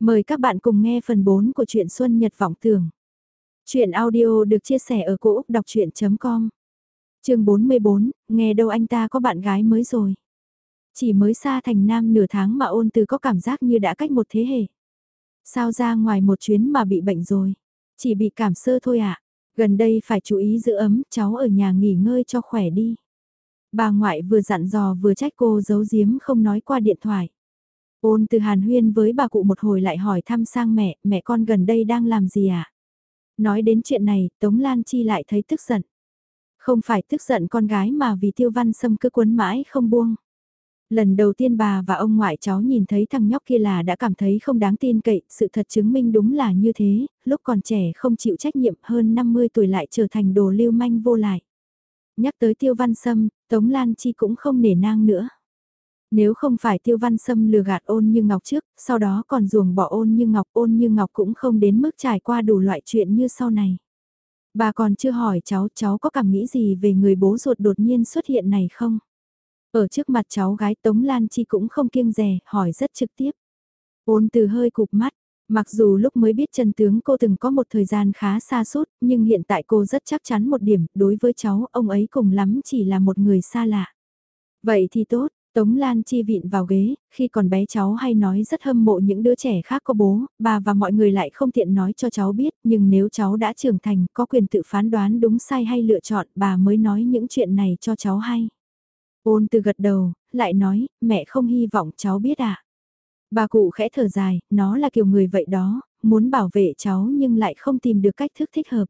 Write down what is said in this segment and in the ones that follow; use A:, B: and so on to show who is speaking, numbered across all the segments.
A: Mời các bạn cùng nghe phần 4 của truyện Xuân Nhật Vọng Tưởng. Chuyện audio được chia sẻ ở cỗ đọc chuyện.com Trường 44, nghe đâu anh ta có bạn gái mới rồi. Chỉ mới xa thành nam nửa tháng mà ôn từ có cảm giác như đã cách một thế hệ. Sao ra ngoài một chuyến mà bị bệnh rồi? Chỉ bị cảm sơ thôi ạ. À? Gần đây phải chú ý giữ ấm, cháu ở nhà nghỉ ngơi cho khỏe đi. Bà ngoại vừa dặn dò vừa trách cô giấu giếm không nói qua điện thoại. Ôn từ hàn huyên với bà cụ một hồi lại hỏi thăm sang mẹ, mẹ con gần đây đang làm gì? À? Nói đến chuyện này, Tống Lan Chi lại thấy tức giận. Không phải tức giận con gái mà vì tiêu văn sâm cứ quấn mãi không buông. Lần đầu tiên bà và ông ngoại cháu nhìn thấy thằng nhóc kia là đã cảm thấy không đáng tin cậy, sự thật chứng minh đúng là như thế, lúc còn trẻ không chịu trách nhiệm hơn 50 tuổi lại trở thành đồ lưu manh vô lại. Nhắc tới tiêu văn sâm, Tống Lan Chi cũng không nể nang nữa. Nếu không phải tiêu văn sâm lừa gạt ôn như ngọc trước, sau đó còn ruồng bỏ ôn như ngọc ôn như ngọc cũng không đến mức trải qua đủ loại chuyện như sau này. Bà còn chưa hỏi cháu, cháu có cảm nghĩ gì về người bố ruột đột nhiên xuất hiện này không? Ở trước mặt cháu gái Tống Lan Chi cũng không kiêng rè, hỏi rất trực tiếp. Ôn từ hơi cụp mắt, mặc dù lúc mới biết chân tướng cô từng có một thời gian khá xa suốt, nhưng hiện tại cô rất chắc chắn một điểm, đối với cháu, ông ấy cùng lắm chỉ là một người xa lạ. Vậy thì tốt, Tống Lan Chi vịn vào ghế, khi còn bé cháu hay nói rất hâm mộ những đứa trẻ khác có bố, bà và mọi người lại không tiện nói cho cháu biết, nhưng nếu cháu đã trưởng thành, có quyền tự phán đoán đúng sai hay lựa chọn, bà mới nói những chuyện này cho cháu hay. Ôn từ gật đầu, lại nói, mẹ không hy vọng cháu biết à. Bà cụ khẽ thở dài, nó là kiểu người vậy đó, muốn bảo vệ cháu nhưng lại không tìm được cách thức thích hợp.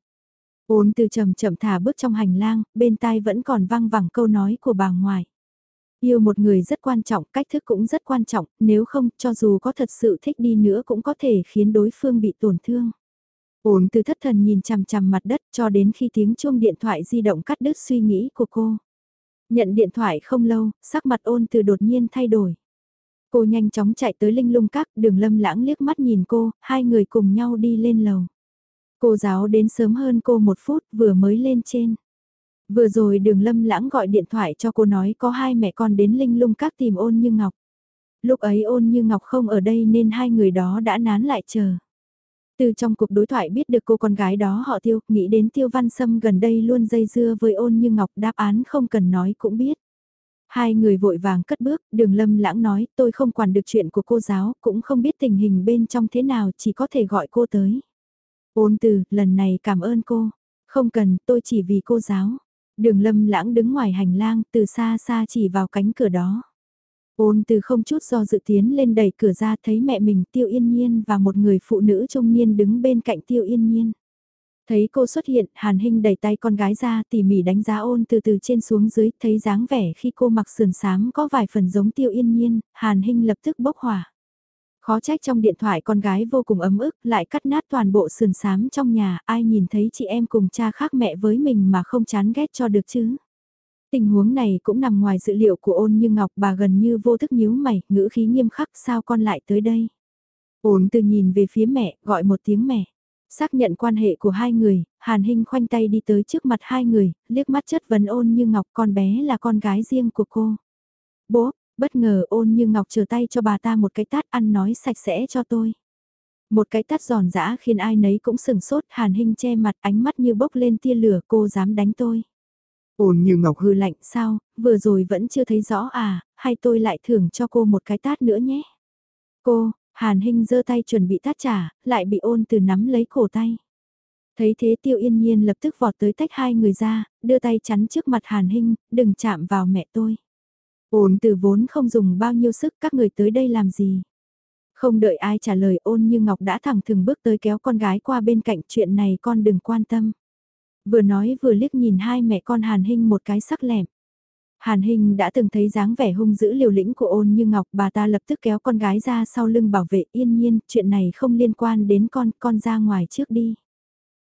A: Ôn từ chậm chậm thả bước trong hành lang, bên tai vẫn còn vang vẳng câu nói của bà ngoại. Yêu một người rất quan trọng, cách thức cũng rất quan trọng, nếu không, cho dù có thật sự thích đi nữa cũng có thể khiến đối phương bị tổn thương. Ổn từ thất thần nhìn chằm chằm mặt đất cho đến khi tiếng chuông điện thoại di động cắt đứt suy nghĩ của cô. Nhận điện thoại không lâu, sắc mặt ôn từ đột nhiên thay đổi. Cô nhanh chóng chạy tới linh lung các, đường lâm lãng liếc mắt nhìn cô, hai người cùng nhau đi lên lầu. Cô giáo đến sớm hơn cô một phút vừa mới lên trên. Vừa rồi đường lâm lãng gọi điện thoại cho cô nói có hai mẹ con đến linh lung các tìm ôn như ngọc. Lúc ấy ôn như ngọc không ở đây nên hai người đó đã nán lại chờ. Từ trong cuộc đối thoại biết được cô con gái đó họ tiêu, nghĩ đến tiêu văn sâm gần đây luôn dây dưa với ôn như ngọc đáp án không cần nói cũng biết. Hai người vội vàng cất bước, đường lâm lãng nói tôi không quản được chuyện của cô giáo, cũng không biết tình hình bên trong thế nào chỉ có thể gọi cô tới. Ôn từ, lần này cảm ơn cô. Không cần, tôi chỉ vì cô giáo. Đường lâm lãng đứng ngoài hành lang từ xa xa chỉ vào cánh cửa đó. Ôn từ không chút do dự tiến lên đẩy cửa ra thấy mẹ mình tiêu yên nhiên và một người phụ nữ trung niên đứng bên cạnh tiêu yên nhiên. Thấy cô xuất hiện, Hàn Hinh đẩy tay con gái ra tỉ mỉ đánh giá ôn từ từ trên xuống dưới, thấy dáng vẻ khi cô mặc sườn xám có vài phần giống tiêu yên nhiên, Hàn Hinh lập tức bốc hỏa. Khó trách trong điện thoại con gái vô cùng ấm ức, lại cắt nát toàn bộ sườn sám trong nhà, ai nhìn thấy chị em cùng cha khác mẹ với mình mà không chán ghét cho được chứ. Tình huống này cũng nằm ngoài dự liệu của ôn như ngọc bà gần như vô thức nhíu mày, ngữ khí nghiêm khắc sao con lại tới đây. Ôn từ nhìn về phía mẹ, gọi một tiếng mẹ. Xác nhận quan hệ của hai người, Hàn Hinh khoanh tay đi tới trước mặt hai người, liếc mắt chất vấn ôn như ngọc con bé là con gái riêng của cô. Bố, bất ngờ ôn như ngọc chờ tay cho bà ta một cái tát ăn nói sạch sẽ cho tôi. Một cái tát giòn giã khiến ai nấy cũng sừng sốt, Hàn Hinh che mặt ánh mắt như bốc lên tia lửa cô dám đánh tôi. Ôn như ngọc hư lạnh sao, vừa rồi vẫn chưa thấy rõ à, hay tôi lại thưởng cho cô một cái tát nữa nhé. Cô, Hàn Hinh giơ tay chuẩn bị tát trả, lại bị ôn từ nắm lấy cổ tay. Thấy thế tiêu yên nhiên lập tức vọt tới tách hai người ra, đưa tay chắn trước mặt Hàn Hinh, đừng chạm vào mẹ tôi. Ôn từ vốn không dùng bao nhiêu sức các người tới đây làm gì. Không đợi ai trả lời ôn như Ngọc đã thẳng thừng bước tới kéo con gái qua bên cạnh chuyện này con đừng quan tâm. Vừa nói vừa liếc nhìn hai mẹ con Hàn Hinh một cái sắc lẹm. Hàn Hinh đã từng thấy dáng vẻ hung dữ liều lĩnh của ôn như ngọc bà ta lập tức kéo con gái ra sau lưng bảo vệ yên nhiên, chuyện này không liên quan đến con, con ra ngoài trước đi.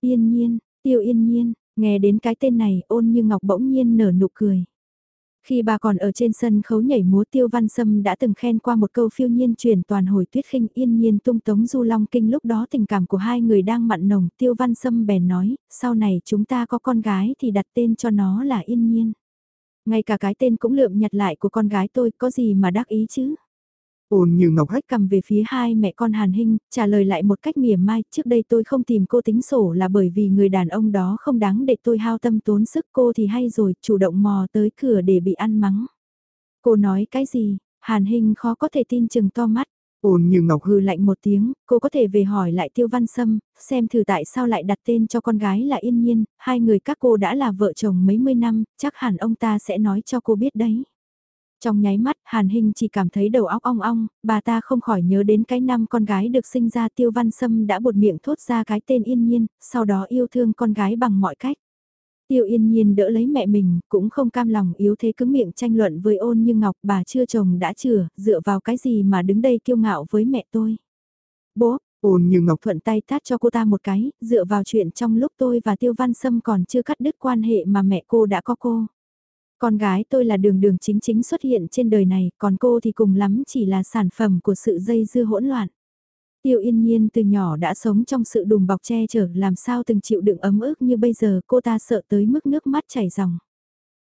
A: Yên nhiên, tiêu yên nhiên, nghe đến cái tên này ôn như ngọc bỗng nhiên nở nụ cười. Khi bà còn ở trên sân khấu nhảy múa Tiêu Văn Sâm đã từng khen qua một câu phiêu nhiên truyền toàn hồi tuyết khinh yên nhiên tung tống du long kinh lúc đó tình cảm của hai người đang mặn nồng Tiêu Văn Sâm bèn nói, sau này chúng ta có con gái thì đặt tên cho nó là yên nhiên. Ngay cả cái tên cũng lượm nhặt lại của con gái tôi có gì mà đắc ý chứ.
B: Ôn như ngọc
A: hách cầm về phía hai mẹ con Hàn Hinh, trả lời lại một cách mỉa mai, trước đây tôi không tìm cô tính sổ là bởi vì người đàn ông đó không đáng để tôi hao tâm tốn sức cô thì hay rồi, chủ động mò tới cửa để bị ăn mắng. Cô nói cái gì, Hàn Hinh khó có thể tin chừng to mắt.
B: Ôn như ngọc
A: hư lạnh một tiếng, cô có thể về hỏi lại Tiêu Văn Sâm, xem thử tại sao lại đặt tên cho con gái là Yên Nhiên, hai người các cô đã là vợ chồng mấy mươi năm, chắc hẳn ông ta sẽ nói cho cô biết đấy. Trong nháy mắt, Hàn Hinh chỉ cảm thấy đầu óc ong ong, bà ta không khỏi nhớ đến cái năm con gái được sinh ra Tiêu Văn Sâm đã buột miệng thốt ra cái tên Yên Nhiên, sau đó yêu thương con gái bằng mọi cách. Tiêu yên nhiên đỡ lấy mẹ mình, cũng không cam lòng yếu thế cứng miệng tranh luận với ôn như ngọc bà chưa chồng đã chừa, dựa vào cái gì mà đứng đây kiêu ngạo với mẹ tôi. Bố,
B: ôn như ngọc
A: thuận tay tát cho cô ta một cái, dựa vào chuyện trong lúc tôi và Tiêu Văn Sâm còn chưa cắt đứt quan hệ mà mẹ cô đã có cô. Con gái tôi là đường đường chính chính xuất hiện trên đời này, còn cô thì cùng lắm chỉ là sản phẩm của sự dây dưa hỗn loạn. Tiêu yên nhiên từ nhỏ đã sống trong sự đùm bọc che chở làm sao từng chịu đựng ấm ức như bây giờ cô ta sợ tới mức nước mắt chảy ròng.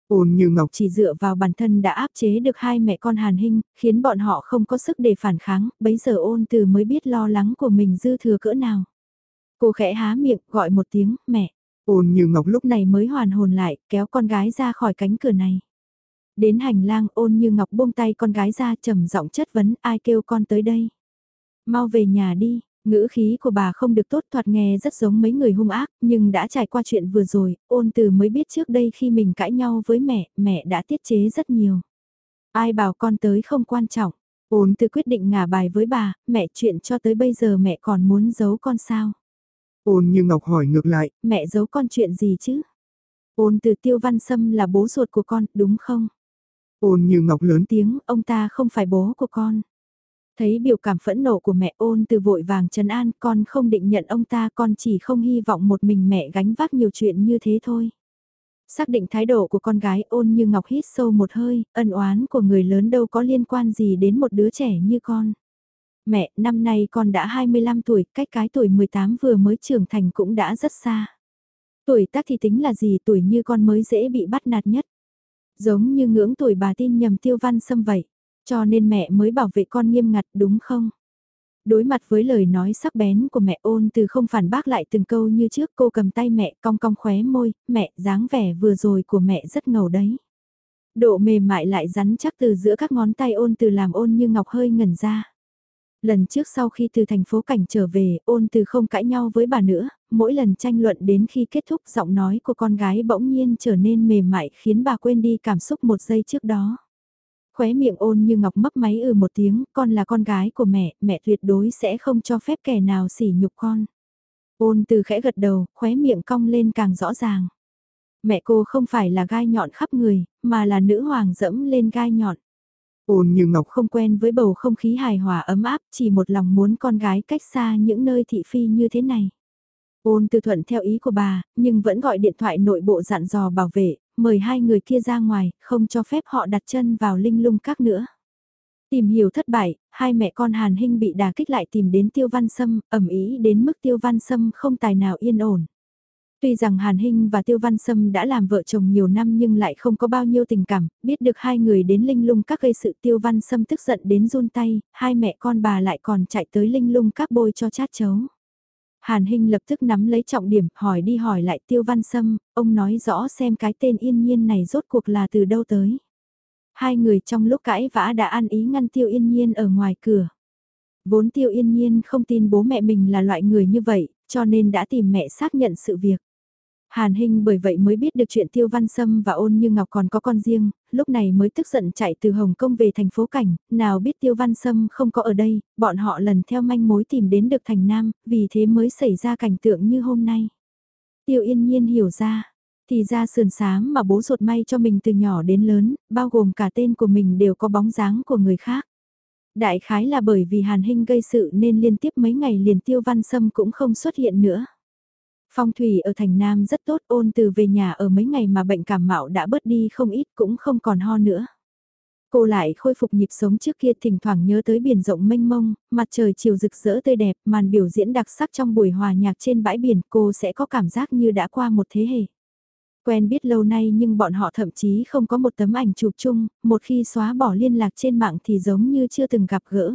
B: Ôn như ngọc
A: chỉ dựa vào bản thân đã áp chế được hai mẹ con hàn hinh, khiến bọn họ không có sức để phản kháng, bấy giờ ôn từ mới biết lo lắng của mình dư thừa cỡ nào. Cô khẽ há miệng gọi một tiếng, mẹ.
B: Ôn như ngọc
A: lúc này mới hoàn hồn lại, kéo con gái ra khỏi cánh cửa này. Đến hành lang ôn như ngọc buông tay con gái ra trầm giọng chất vấn ai kêu con tới đây. Mau về nhà đi, ngữ khí của bà không được tốt thoạt nghe rất giống mấy người hung ác, nhưng đã trải qua chuyện vừa rồi, ôn từ mới biết trước đây khi mình cãi nhau với mẹ, mẹ đã tiết chế rất nhiều. Ai bảo con tới không quan trọng, ôn từ quyết định ngả bài với bà, mẹ chuyện cho tới bây giờ mẹ còn muốn giấu con sao?
B: Ôn như Ngọc hỏi ngược lại,
A: mẹ giấu con chuyện gì chứ? Ôn từ tiêu văn sâm là bố ruột của con, đúng không?
B: Ôn như Ngọc lớn
A: tiếng, ông ta không phải bố của con. Thấy biểu cảm phẫn nộ của mẹ ôn từ vội vàng trấn an con không định nhận ông ta con chỉ không hy vọng một mình mẹ gánh vác nhiều chuyện như thế thôi. Xác định thái độ của con gái ôn như ngọc hít sâu một hơi, ân oán của người lớn đâu có liên quan gì đến một đứa trẻ như con. Mẹ, năm nay con đã 25 tuổi, cách cái tuổi 18 vừa mới trưởng thành cũng đã rất xa. Tuổi tác thì tính là gì tuổi như con mới dễ bị bắt nạt nhất. Giống như ngưỡng tuổi bà tin nhầm tiêu văn xâm vậy. Cho nên mẹ mới bảo vệ con nghiêm ngặt đúng không? Đối mặt với lời nói sắc bén của mẹ ôn từ không phản bác lại từng câu như trước cô cầm tay mẹ cong cong khóe môi, mẹ dáng vẻ vừa rồi của mẹ rất ngầu đấy. Độ mềm mại lại rắn chắc từ giữa các ngón tay ôn từ làm ôn như ngọc hơi ngẩn ra. Lần trước sau khi từ thành phố cảnh trở về, ôn từ không cãi nhau với bà nữa, mỗi lần tranh luận đến khi kết thúc giọng nói của con gái bỗng nhiên trở nên mềm mại khiến bà quên đi cảm xúc một giây trước đó. Khóe miệng ôn như ngọc mấp máy ừ một tiếng, con là con gái của mẹ, mẹ tuyệt đối sẽ không cho phép kẻ nào sỉ nhục con. Ôn từ khẽ gật đầu, khóe miệng cong lên càng rõ ràng. Mẹ cô không phải là gai nhọn khắp người, mà là nữ hoàng dẫm lên gai nhọn.
B: Ôn như ngọc
A: không quen với bầu không khí hài hòa ấm áp, chỉ một lòng muốn con gái cách xa những nơi thị phi như thế này. Ôn từ thuận theo ý của bà, nhưng vẫn gọi điện thoại nội bộ dặn dò bảo vệ, mời hai người kia ra ngoài, không cho phép họ đặt chân vào linh lung các nữa. Tìm hiểu thất bại, hai mẹ con Hàn Hinh bị đà kích lại tìm đến Tiêu Văn Sâm, ẩm ý đến mức Tiêu Văn Sâm không tài nào yên ổn. Tuy rằng Hàn Hinh và Tiêu Văn Sâm đã làm vợ chồng nhiều năm nhưng lại không có bao nhiêu tình cảm, biết được hai người đến linh lung các gây sự Tiêu Văn Sâm tức giận đến run tay, hai mẹ con bà lại còn chạy tới linh lung các bôi cho chát chấu. Hàn Hinh lập tức nắm lấy trọng điểm, hỏi đi hỏi lại Tiêu Văn Sâm, ông nói rõ xem cái tên yên nhiên này rốt cuộc là từ đâu tới. Hai người trong lúc cãi vã đã ăn ý ngăn Tiêu Yên Nhiên ở ngoài cửa. Vốn Tiêu Yên Nhiên không tin bố mẹ mình là loại người như vậy, cho nên đã tìm mẹ xác nhận sự việc. Hàn Hinh bởi vậy mới biết được chuyện Tiêu Văn Sâm và Ôn Như Ngọc còn có con riêng, lúc này mới tức giận chạy từ Hồng Kông về thành phố Cảnh, nào biết Tiêu Văn Sâm không có ở đây, bọn họ lần theo manh mối tìm đến được thành Nam, vì thế mới xảy ra cảnh tượng như hôm nay. Tiêu Yên Nhiên hiểu ra, thì ra sườn sáng mà bố ruột may cho mình từ nhỏ đến lớn, bao gồm cả tên của mình đều có bóng dáng của người khác. Đại khái là bởi vì Hàn Hinh gây sự nên liên tiếp mấy ngày liền Tiêu Văn Sâm cũng không xuất hiện nữa. Phong thủy ở thành Nam rất tốt ôn từ về nhà ở mấy ngày mà bệnh cảm mạo đã bớt đi không ít cũng không còn ho nữa. Cô lại khôi phục nhịp sống trước kia thỉnh thoảng nhớ tới biển rộng mênh mông, mặt trời chiều rực rỡ tươi đẹp, màn biểu diễn đặc sắc trong buổi hòa nhạc trên bãi biển cô sẽ có cảm giác như đã qua một thế hệ. Quen biết lâu nay nhưng bọn họ thậm chí không có một tấm ảnh chụp chung, một khi xóa bỏ liên lạc trên mạng thì giống như chưa từng gặp gỡ.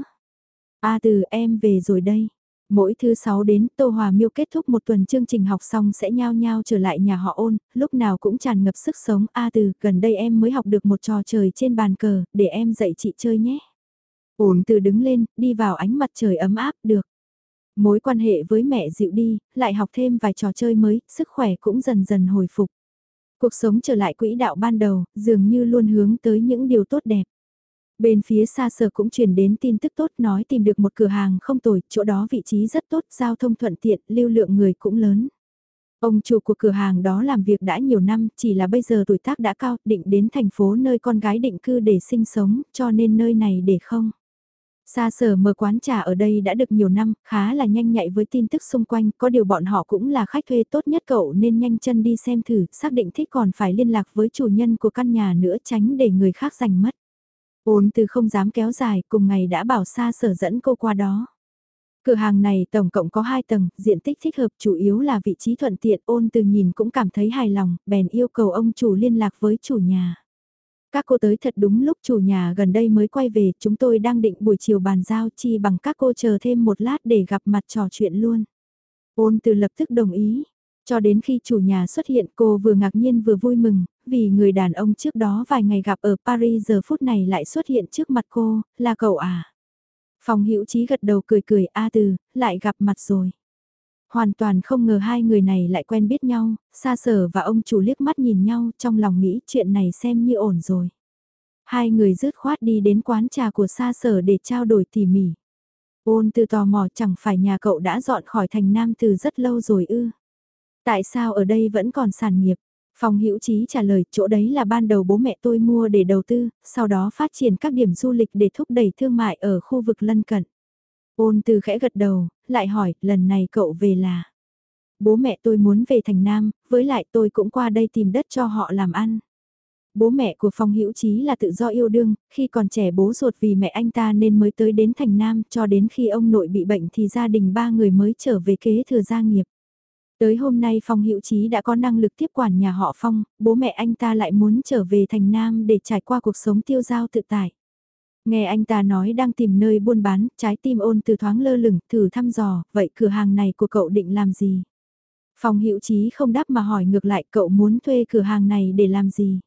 A: A từ em về rồi đây. Mỗi thứ sáu đến Tô Hòa Miêu kết thúc một tuần chương trình học xong sẽ nhao nhao trở lại nhà họ ôn, lúc nào cũng tràn ngập sức sống. A từ, gần đây em mới học được một trò chơi trên bàn cờ, để em dạy chị chơi nhé. Ôn từ đứng lên, đi vào ánh mặt trời ấm áp, được. Mối quan hệ với mẹ dịu đi, lại học thêm vài trò chơi mới, sức khỏe cũng dần dần hồi phục. Cuộc sống trở lại quỹ đạo ban đầu, dường như luôn hướng tới những điều tốt đẹp. Bên phía xa sở cũng truyền đến tin tức tốt nói tìm được một cửa hàng không tồi, chỗ đó vị trí rất tốt, giao thông thuận tiện, lưu lượng người cũng lớn. Ông chủ của cửa hàng đó làm việc đã nhiều năm, chỉ là bây giờ tuổi tác đã cao, định đến thành phố nơi con gái định cư để sinh sống, cho nên nơi này để không. Xa sở mở quán trà ở đây đã được nhiều năm, khá là nhanh nhạy với tin tức xung quanh, có điều bọn họ cũng là khách thuê tốt nhất cậu nên nhanh chân đi xem thử, xác định thích còn phải liên lạc với chủ nhân của căn nhà nữa tránh để người khác giành mất. Ôn từ không dám kéo dài, cùng ngày đã bảo xa sở dẫn cô qua đó. Cửa hàng này tổng cộng có 2 tầng, diện tích thích hợp chủ yếu là vị trí thuận tiện ôn từ nhìn cũng cảm thấy hài lòng, bèn yêu cầu ông chủ liên lạc với chủ nhà. Các cô tới thật đúng lúc chủ nhà gần đây mới quay về, chúng tôi đang định buổi chiều bàn giao chi bằng các cô chờ thêm một lát để gặp mặt trò chuyện luôn. Ôn từ lập tức đồng ý, cho đến khi chủ nhà xuất hiện cô vừa ngạc nhiên vừa vui mừng, vì người đàn ông trước đó vài ngày gặp ở Paris giờ phút này lại xuất hiện trước mặt cô, là cậu à? Phòng hữu trí gật đầu cười cười A từ, lại gặp mặt rồi. Hoàn toàn không ngờ hai người này lại quen biết nhau, xa sở và ông chủ liếc mắt nhìn nhau trong lòng nghĩ chuyện này xem như ổn rồi. Hai người rứt khoát đi đến quán trà của xa sở để trao đổi tỉ mỉ. Ôn từ tò mò chẳng phải nhà cậu đã dọn khỏi thành nam từ rất lâu rồi ư. Tại sao ở đây vẫn còn sản nghiệp? Phòng Hữu Chí trả lời, chỗ đấy là ban đầu bố mẹ tôi mua để đầu tư, sau đó phát triển các điểm du lịch để thúc đẩy thương mại ở khu vực lân cận. Ôn từ khẽ gật đầu, lại hỏi, lần này cậu về là... Bố mẹ tôi muốn về thành Nam, với lại tôi cũng qua đây tìm đất cho họ làm ăn. Bố mẹ của Phong Hữu Chí là tự do yêu đương, khi còn trẻ bố ruột vì mẹ anh ta nên mới tới đến thành Nam, cho đến khi ông nội bị bệnh thì gia đình ba người mới trở về kế thừa gia nghiệp. Tới hôm nay Phong Hữu Chí đã có năng lực tiếp quản nhà họ Phong, bố mẹ anh ta lại muốn trở về thành Nam để trải qua cuộc sống tiêu giao tự tại. Nghe anh ta nói đang tìm nơi buôn bán, trái tim ôn từ thoáng lơ lửng, thử thăm dò, vậy cửa hàng này của cậu định làm gì? Phong Hữu Chí không đáp mà hỏi ngược lại cậu muốn thuê cửa hàng này để làm gì?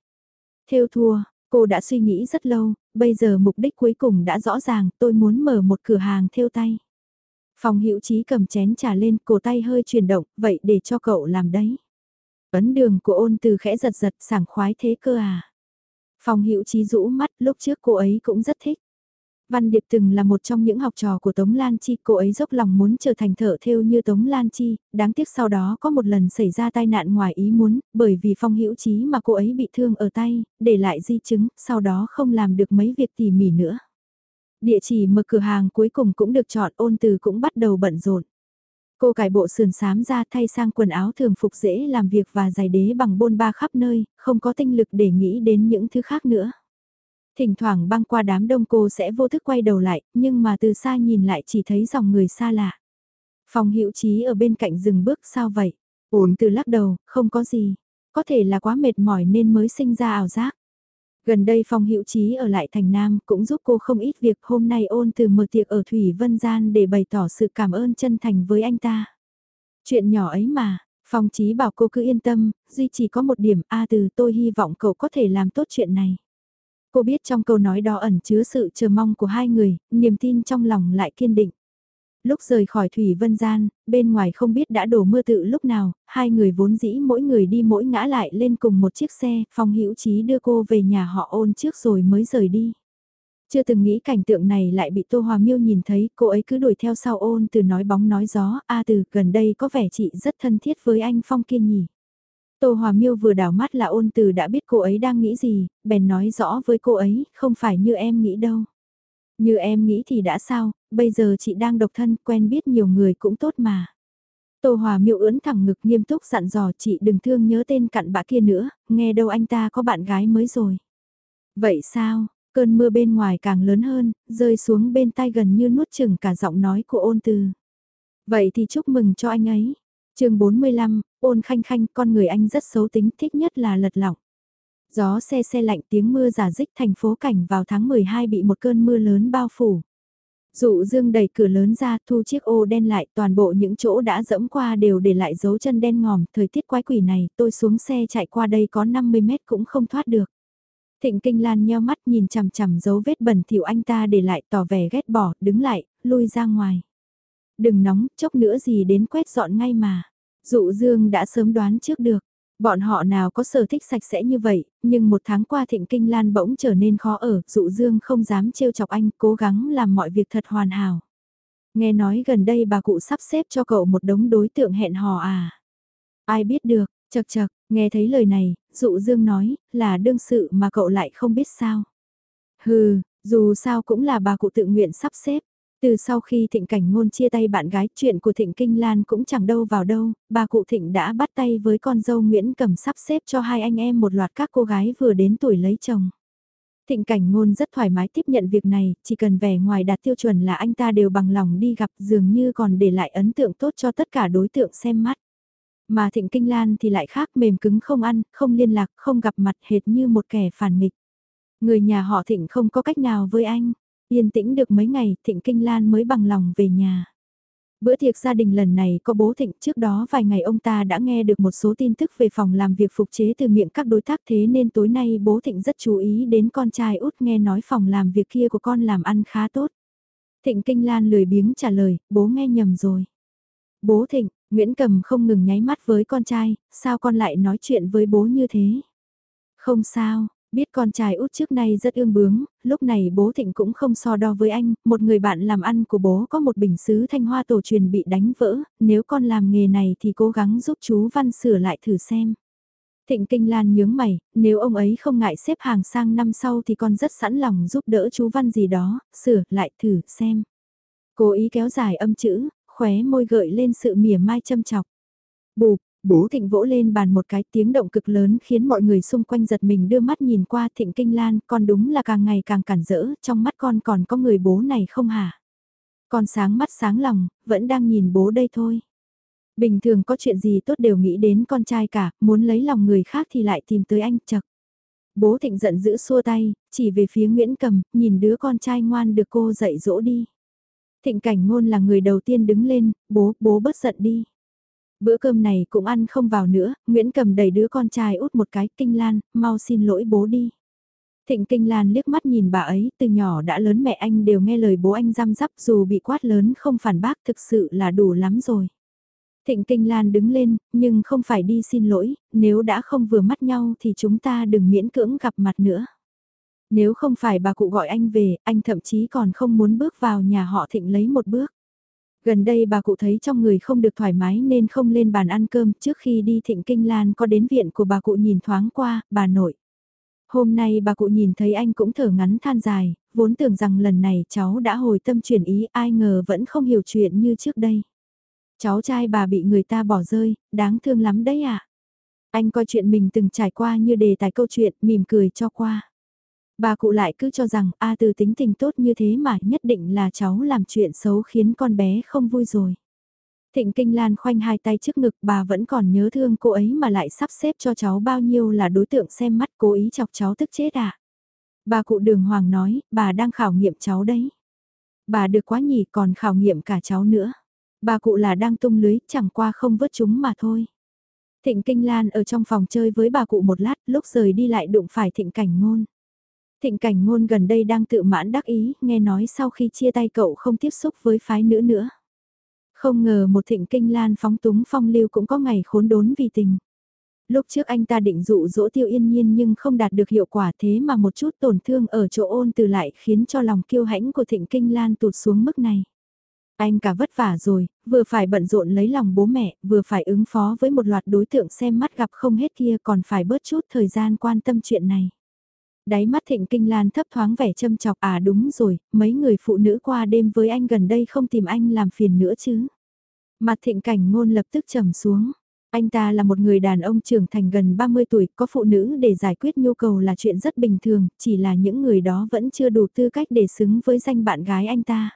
A: Theo thua, cô đã suy nghĩ rất lâu, bây giờ mục đích cuối cùng đã rõ ràng, tôi muốn mở một cửa hàng theo tay. Phong Hữu Chí cầm chén trà lên, cổ tay hơi chuyển động, vậy để cho cậu làm đấy. Ấn đường của ôn từ khẽ giật giật, sảng khoái thế cơ à. Phong Hữu Chí rũ mắt, lúc trước cô ấy cũng rất thích. Văn Điệp từng là một trong những học trò của Tống Lan Chi, cô ấy dốc lòng muốn trở thành thợ thêu như Tống Lan Chi, đáng tiếc sau đó có một lần xảy ra tai nạn ngoài ý muốn, bởi vì Phong Hữu Chí mà cô ấy bị thương ở tay, để lại di chứng, sau đó không làm được mấy việc tỉ mỉ nữa. Địa chỉ mở cửa hàng cuối cùng cũng được chọn ôn từ cũng bắt đầu bận rộn. Cô cải bộ sườn xám ra thay sang quần áo thường phục dễ làm việc và giày đế bằng bôn ba khắp nơi, không có tinh lực để nghĩ đến những thứ khác nữa. Thỉnh thoảng băng qua đám đông cô sẽ vô thức quay đầu lại, nhưng mà từ xa nhìn lại chỉ thấy dòng người xa lạ. Phòng hữu trí ở bên cạnh dừng bước sao vậy? Ổn từ lắc đầu, không có gì. Có thể là quá mệt mỏi nên mới sinh ra ảo giác. Gần đây Phong Hữu Trí ở lại thành Nam cũng giúp cô không ít việc hôm nay ôn từ mở tiệc ở Thủy Vân Gian để bày tỏ sự cảm ơn chân thành với anh ta. Chuyện nhỏ ấy mà, Phong Trí bảo cô cứ yên tâm, duy chỉ có một điểm A từ tôi hy vọng cậu có thể làm tốt chuyện này. Cô biết trong câu nói đó ẩn chứa sự chờ mong của hai người, niềm tin trong lòng lại kiên định. Lúc rời khỏi Thủy Vân Gian, bên ngoài không biết đã đổ mưa tự lúc nào, hai người vốn dĩ mỗi người đi mỗi ngã lại lên cùng một chiếc xe, Phong Hữu Chí đưa cô về nhà họ ôn trước rồi mới rời đi. Chưa từng nghĩ cảnh tượng này lại bị Tô Hòa Miêu nhìn thấy, cô ấy cứ đuổi theo sau ôn từ nói bóng nói gió, a từ gần đây có vẻ chị rất thân thiết với anh Phong kiên nhỉ. Tô Hòa Miêu vừa đảo mắt là ôn từ đã biết cô ấy đang nghĩ gì, bèn nói rõ với cô ấy, không phải như em nghĩ đâu. Như em nghĩ thì đã sao, bây giờ chị đang độc thân, quen biết nhiều người cũng tốt mà. Tô Hòa miệu ưỡn thẳng ngực nghiêm túc dặn dò chị đừng thương nhớ tên cặn bã kia nữa, nghe đâu anh ta có bạn gái mới rồi. Vậy sao, cơn mưa bên ngoài càng lớn hơn, rơi xuống bên tai gần như nuốt chừng cả giọng nói của ôn từ. Vậy thì chúc mừng cho anh ấy. chương 45, Ôn khanh khanh, con người anh rất xấu tính, thích nhất là lật lọng. Gió xe xe lạnh tiếng mưa giả dích thành phố cảnh vào tháng 12 bị một cơn mưa lớn bao phủ. Dụ dương đẩy cửa lớn ra thu chiếc ô đen lại toàn bộ những chỗ đã dẫm qua đều để lại dấu chân đen ngòm. Thời tiết quái quỷ này tôi xuống xe chạy qua đây có 50 mét cũng không thoát được. Thịnh Kinh Lan nheo mắt nhìn chằm chằm dấu vết bẩn thỉu anh ta để lại tỏ vẻ ghét bỏ, đứng lại, lui ra ngoài. Đừng nóng, chốc nữa gì đến quét dọn ngay mà. Dụ Dương đã sớm đoán trước được. Bọn họ nào có sở thích sạch sẽ như vậy, nhưng một tháng qua Thịnh Kinh Lan bỗng trở nên khó ở, Dụ Dương không dám trêu chọc anh, cố gắng làm mọi việc thật hoàn hảo. Nghe nói gần đây bà cụ sắp xếp cho cậu một đống đối tượng hẹn hò à. Ai biết được, chật chật, nghe thấy lời này, Dụ Dương nói, là đương sự mà cậu lại không biết sao. Hừ, dù sao cũng là bà cụ tự nguyện sắp xếp. Từ sau khi Thịnh Cảnh Ngôn chia tay bạn gái, chuyện của Thịnh Kinh Lan cũng chẳng đâu vào đâu, bà cụ Thịnh đã bắt tay với con dâu Nguyễn Cầm sắp xếp cho hai anh em một loạt các cô gái vừa đến tuổi lấy chồng. Thịnh Cảnh Ngôn rất thoải mái tiếp nhận việc này, chỉ cần vẻ ngoài đạt tiêu chuẩn là anh ta đều bằng lòng đi gặp dường như còn để lại ấn tượng tốt cho tất cả đối tượng xem mắt. Mà Thịnh Kinh Lan thì lại khác mềm cứng không ăn, không liên lạc, không gặp mặt hệt như một kẻ phản nghịch. Người nhà họ Thịnh không có cách nào với anh. Yên tĩnh được mấy ngày, Thịnh Kinh Lan mới bằng lòng về nhà. Bữa tiệc gia đình lần này có bố Thịnh trước đó vài ngày ông ta đã nghe được một số tin tức về phòng làm việc phục chế từ miệng các đối tác thế nên tối nay bố Thịnh rất chú ý đến con trai út nghe nói phòng làm việc kia của con làm ăn khá tốt. Thịnh Kinh Lan lười biếng trả lời, bố nghe nhầm rồi. Bố Thịnh, Nguyễn Cầm không ngừng nháy mắt với con trai, sao con lại nói chuyện với bố như thế? Không sao, biết con trai út trước nay rất ương bướng, lúc này bố Thịnh cũng không so đo với anh, một người bạn làm ăn của bố có một bình xứ thanh hoa tổ truyền bị đánh vỡ, nếu con làm nghề này thì cố gắng giúp chú Văn sửa lại thử xem. Thịnh Kinh Lan nhướng mày, nếu ông ấy không ngại xếp hàng sang năm sau thì con rất sẵn lòng giúp đỡ chú Văn gì đó, sửa lại thử xem. Cố ý kéo dài âm chữ, khóe môi gợi lên sự mỉa mai châm chọc. Bụp, bố thịnh vỗ lên bàn một cái tiếng động cực lớn khiến mọi người xung quanh giật mình đưa mắt nhìn qua thịnh kinh lan, con đúng là càng ngày càng cản rỡ, trong mắt con còn có người bố này không hả? Con sáng mắt sáng lòng, vẫn đang nhìn bố đây thôi. Bình thường có chuyện gì tốt đều nghĩ đến con trai cả, muốn lấy lòng người khác thì lại tìm tới anh chật. Bố thịnh giận dữ xua tay, chỉ về phía Nguyễn Cầm, nhìn đứa con trai ngoan được cô dạy dỗ đi. Thịnh cảnh ngôn là người đầu tiên đứng lên, bố, bố bớt giận đi. Bữa cơm này cũng ăn không vào nữa, Nguyễn cầm đầy đứa con trai út một cái, Kinh Lan, mau xin lỗi bố đi. Thịnh Kinh Lan liếc mắt nhìn bà ấy, từ nhỏ đã lớn mẹ anh đều nghe lời bố anh răm rắp dù bị quát lớn không phản bác thực sự là đủ lắm rồi. Thịnh Kinh Lan đứng lên, nhưng không phải đi xin lỗi, nếu đã không vừa mắt nhau thì chúng ta đừng miễn cưỡng gặp mặt nữa. Nếu không phải bà cụ gọi anh về, anh thậm chí còn không muốn bước vào nhà họ thịnh lấy một bước. Gần đây bà cụ thấy trong người không được thoải mái nên không lên bàn ăn cơm trước khi đi thịnh kinh lan có đến viện của bà cụ nhìn thoáng qua, bà nội. Hôm nay bà cụ nhìn thấy anh cũng thở ngắn than dài, vốn tưởng rằng lần này cháu đã hồi tâm chuyển ý ai ngờ vẫn không hiểu chuyện như trước đây. Cháu trai bà bị người ta bỏ rơi, đáng thương lắm đấy ạ. À? Anh coi chuyện mình từng trải qua như đề tài câu chuyện, mỉm cười cho qua. Bà cụ lại cứ cho rằng A từ tính tình tốt như thế mà nhất định là cháu làm chuyện xấu khiến con bé không vui rồi. Thịnh Kinh Lan khoanh hai tay trước ngực bà vẫn còn nhớ thương cô ấy mà lại sắp xếp cho cháu bao nhiêu là đối tượng xem mắt cố ý chọc cháu tức chết à. Bà cụ đường hoàng nói, bà đang khảo nghiệm cháu đấy. Bà được quá nhỉ còn khảo nghiệm cả cháu nữa. Bà cụ là đang tung lưới, chẳng qua không vớt chúng mà thôi. Thịnh Kinh Lan ở trong phòng chơi với bà cụ một lát, lúc rời đi lại đụng phải thịnh cảnh ngôn. Thịnh cảnh ngôn gần đây đang tự mãn đắc ý, nghe nói sau khi chia tay cậu không tiếp xúc với phái nữ nữa. Không ngờ một thịnh kinh lan phóng túng phong lưu cũng có ngày khốn đốn vì tình. Lúc trước anh ta định dụ dỗ tiêu yên nhiên nhưng không đạt được hiệu quả thế mà một chút tổn thương ở chỗ ôn từ lại khiến cho lòng kiêu hãnh của thịnh kinh lan tụt xuống mức này. Anh cả vất vả rồi, vừa phải bận rộn lấy lòng bố mẹ, vừa phải ứng phó với một loạt đối tượng xem mắt gặp không hết kia còn phải bớt chút thời gian quan tâm chuyện này. Đáy mắt thịnh kinh lan thấp thoáng vẻ châm chọc à đúng rồi, mấy người phụ nữ qua đêm với anh gần đây không tìm anh làm phiền nữa chứ. Mặt thịnh cảnh ngôn lập tức trầm xuống. Anh ta là một người đàn ông trưởng thành gần 30 tuổi, có phụ nữ để giải quyết nhu cầu là chuyện rất bình thường, chỉ là những người đó vẫn chưa đủ tư cách để xứng với danh bạn gái anh ta.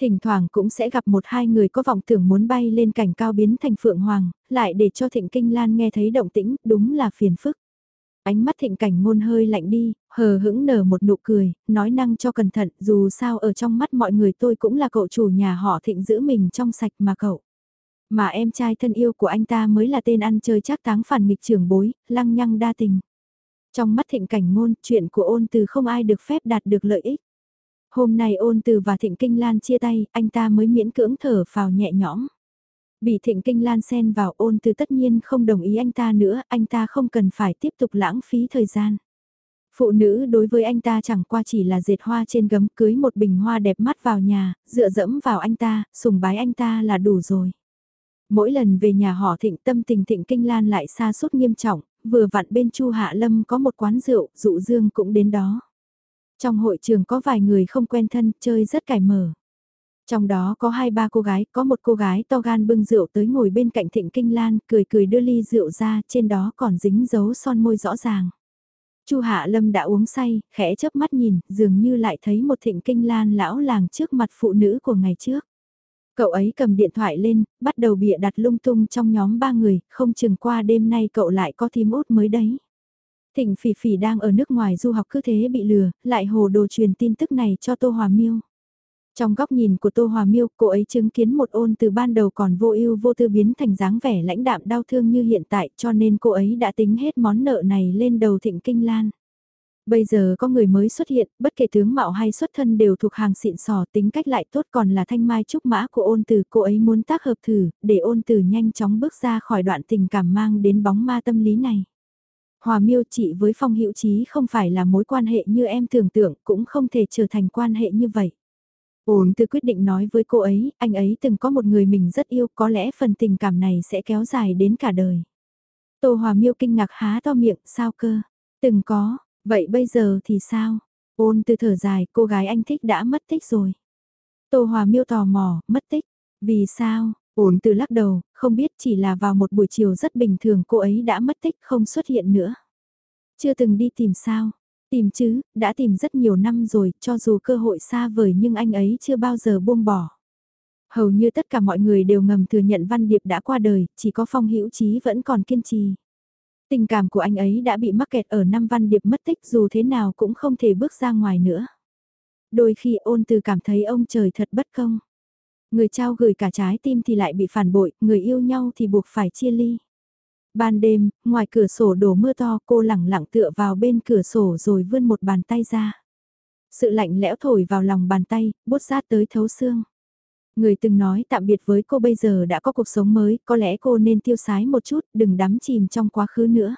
A: Thỉnh thoảng cũng sẽ gặp một hai người có vọng tưởng muốn bay lên cảnh cao biến thành phượng hoàng, lại để cho thịnh kinh lan nghe thấy động tĩnh, đúng là phiền phức. Ánh mắt thịnh cảnh ngôn hơi lạnh đi, hờ hững nở một nụ cười, nói năng cho cẩn thận, dù sao ở trong mắt mọi người tôi cũng là cậu chủ nhà họ thịnh giữ mình trong sạch mà cậu. Mà em trai thân yêu của anh ta mới là tên ăn chơi chắc táng phản nghịch trưởng bối, lăng nhăng đa tình. Trong mắt thịnh cảnh ngôn, chuyện của ôn từ không ai được phép đạt được lợi ích. Hôm nay ôn từ và thịnh kinh lan chia tay, anh ta mới miễn cưỡng thở vào nhẹ nhõm. Bị thịnh kinh lan xen vào ôn từ tất nhiên không đồng ý anh ta nữa, anh ta không cần phải tiếp tục lãng phí thời gian. Phụ nữ đối với anh ta chẳng qua chỉ là dệt hoa trên gấm cưới một bình hoa đẹp mắt vào nhà, dựa dẫm vào anh ta, sùng bái anh ta là đủ rồi. Mỗi lần về nhà họ thịnh tâm tình thịnh kinh lan lại xa suốt nghiêm trọng, vừa vặn bên Chu Hạ Lâm có một quán rượu, dụ dương cũng đến đó. Trong hội trường có vài người không quen thân, chơi rất cải mở. Trong đó có hai ba cô gái, có một cô gái to gan bưng rượu tới ngồi bên cạnh Thịnh Kinh Lan, cười cười đưa ly rượu ra, trên đó còn dính dấu son môi rõ ràng. Chu Hạ Lâm đã uống say, khẽ chớp mắt nhìn, dường như lại thấy một Thịnh Kinh Lan lão làng trước mặt phụ nữ của ngày trước. Cậu ấy cầm điện thoại lên, bắt đầu bịa đặt lung tung trong nhóm ba người, không chừng qua đêm nay cậu lại có thím út mới đấy. Thịnh Phỉ Phỉ đang ở nước ngoài du học cứ thế bị lừa, lại hồ đồ truyền tin tức này cho Tô Hòa Miêu. Trong góc nhìn của Tô Hòa Miêu, cô ấy chứng kiến một ôn từ ban đầu còn vô ưu vô tư biến thành dáng vẻ lãnh đạm đau thương như hiện tại cho nên cô ấy đã tính hết món nợ này lên đầu Thịnh Kinh Lan. Bây giờ có người mới xuất hiện, bất kể tướng mạo hay xuất thân đều thuộc hàng xịn sò tính cách lại tốt còn là thanh mai trúc mã của ôn từ cô ấy muốn tác hợp thử, để ôn từ nhanh chóng bước ra khỏi đoạn tình cảm mang đến bóng ma tâm lý này. Hòa miêu chị với phong hữu trí không phải là mối quan hệ như em tưởng tượng cũng không thể trở thành quan hệ như vậy. Ổn từ quyết định nói với cô ấy, anh ấy từng có một người mình rất yêu, có lẽ phần tình cảm này sẽ kéo dài đến cả đời. Tô Hòa miêu kinh ngạc há to miệng, sao cơ? Từng có, Vậy bây giờ thì sao? Ôn từ thở dài, cô gái anh thích đã mất tích rồi. Tô Hòa miêu tò mò, mất tích. Vì sao? Ôn từ lắc đầu, không biết chỉ là vào một buổi chiều rất bình thường cô ấy đã mất tích không xuất hiện nữa. Chưa từng đi tìm sao? Tìm chứ, đã tìm rất nhiều năm rồi, cho dù cơ hội xa vời nhưng anh ấy chưa bao giờ buông bỏ. Hầu như tất cả mọi người đều ngầm thừa nhận Văn Điệp đã qua đời, chỉ có Phong Hữu Chí vẫn còn kiên trì. Tình cảm của anh ấy đã bị mắc kẹt ở năm văn điệp mất tích dù thế nào cũng không thể bước ra ngoài nữa. Đôi khi ôn từ cảm thấy ông trời thật bất công. Người trao gửi cả trái tim thì lại bị phản bội, người yêu nhau thì buộc phải chia ly. Ban đêm, ngoài cửa sổ đổ mưa to cô lẳng lặng tựa vào bên cửa sổ rồi vươn một bàn tay ra. Sự lạnh lẽo thổi vào lòng bàn tay, bút sát tới thấu xương. Người từng nói tạm biệt với cô bây giờ đã có cuộc sống mới, có lẽ cô nên tiêu sái một chút, đừng đắm chìm trong quá khứ nữa.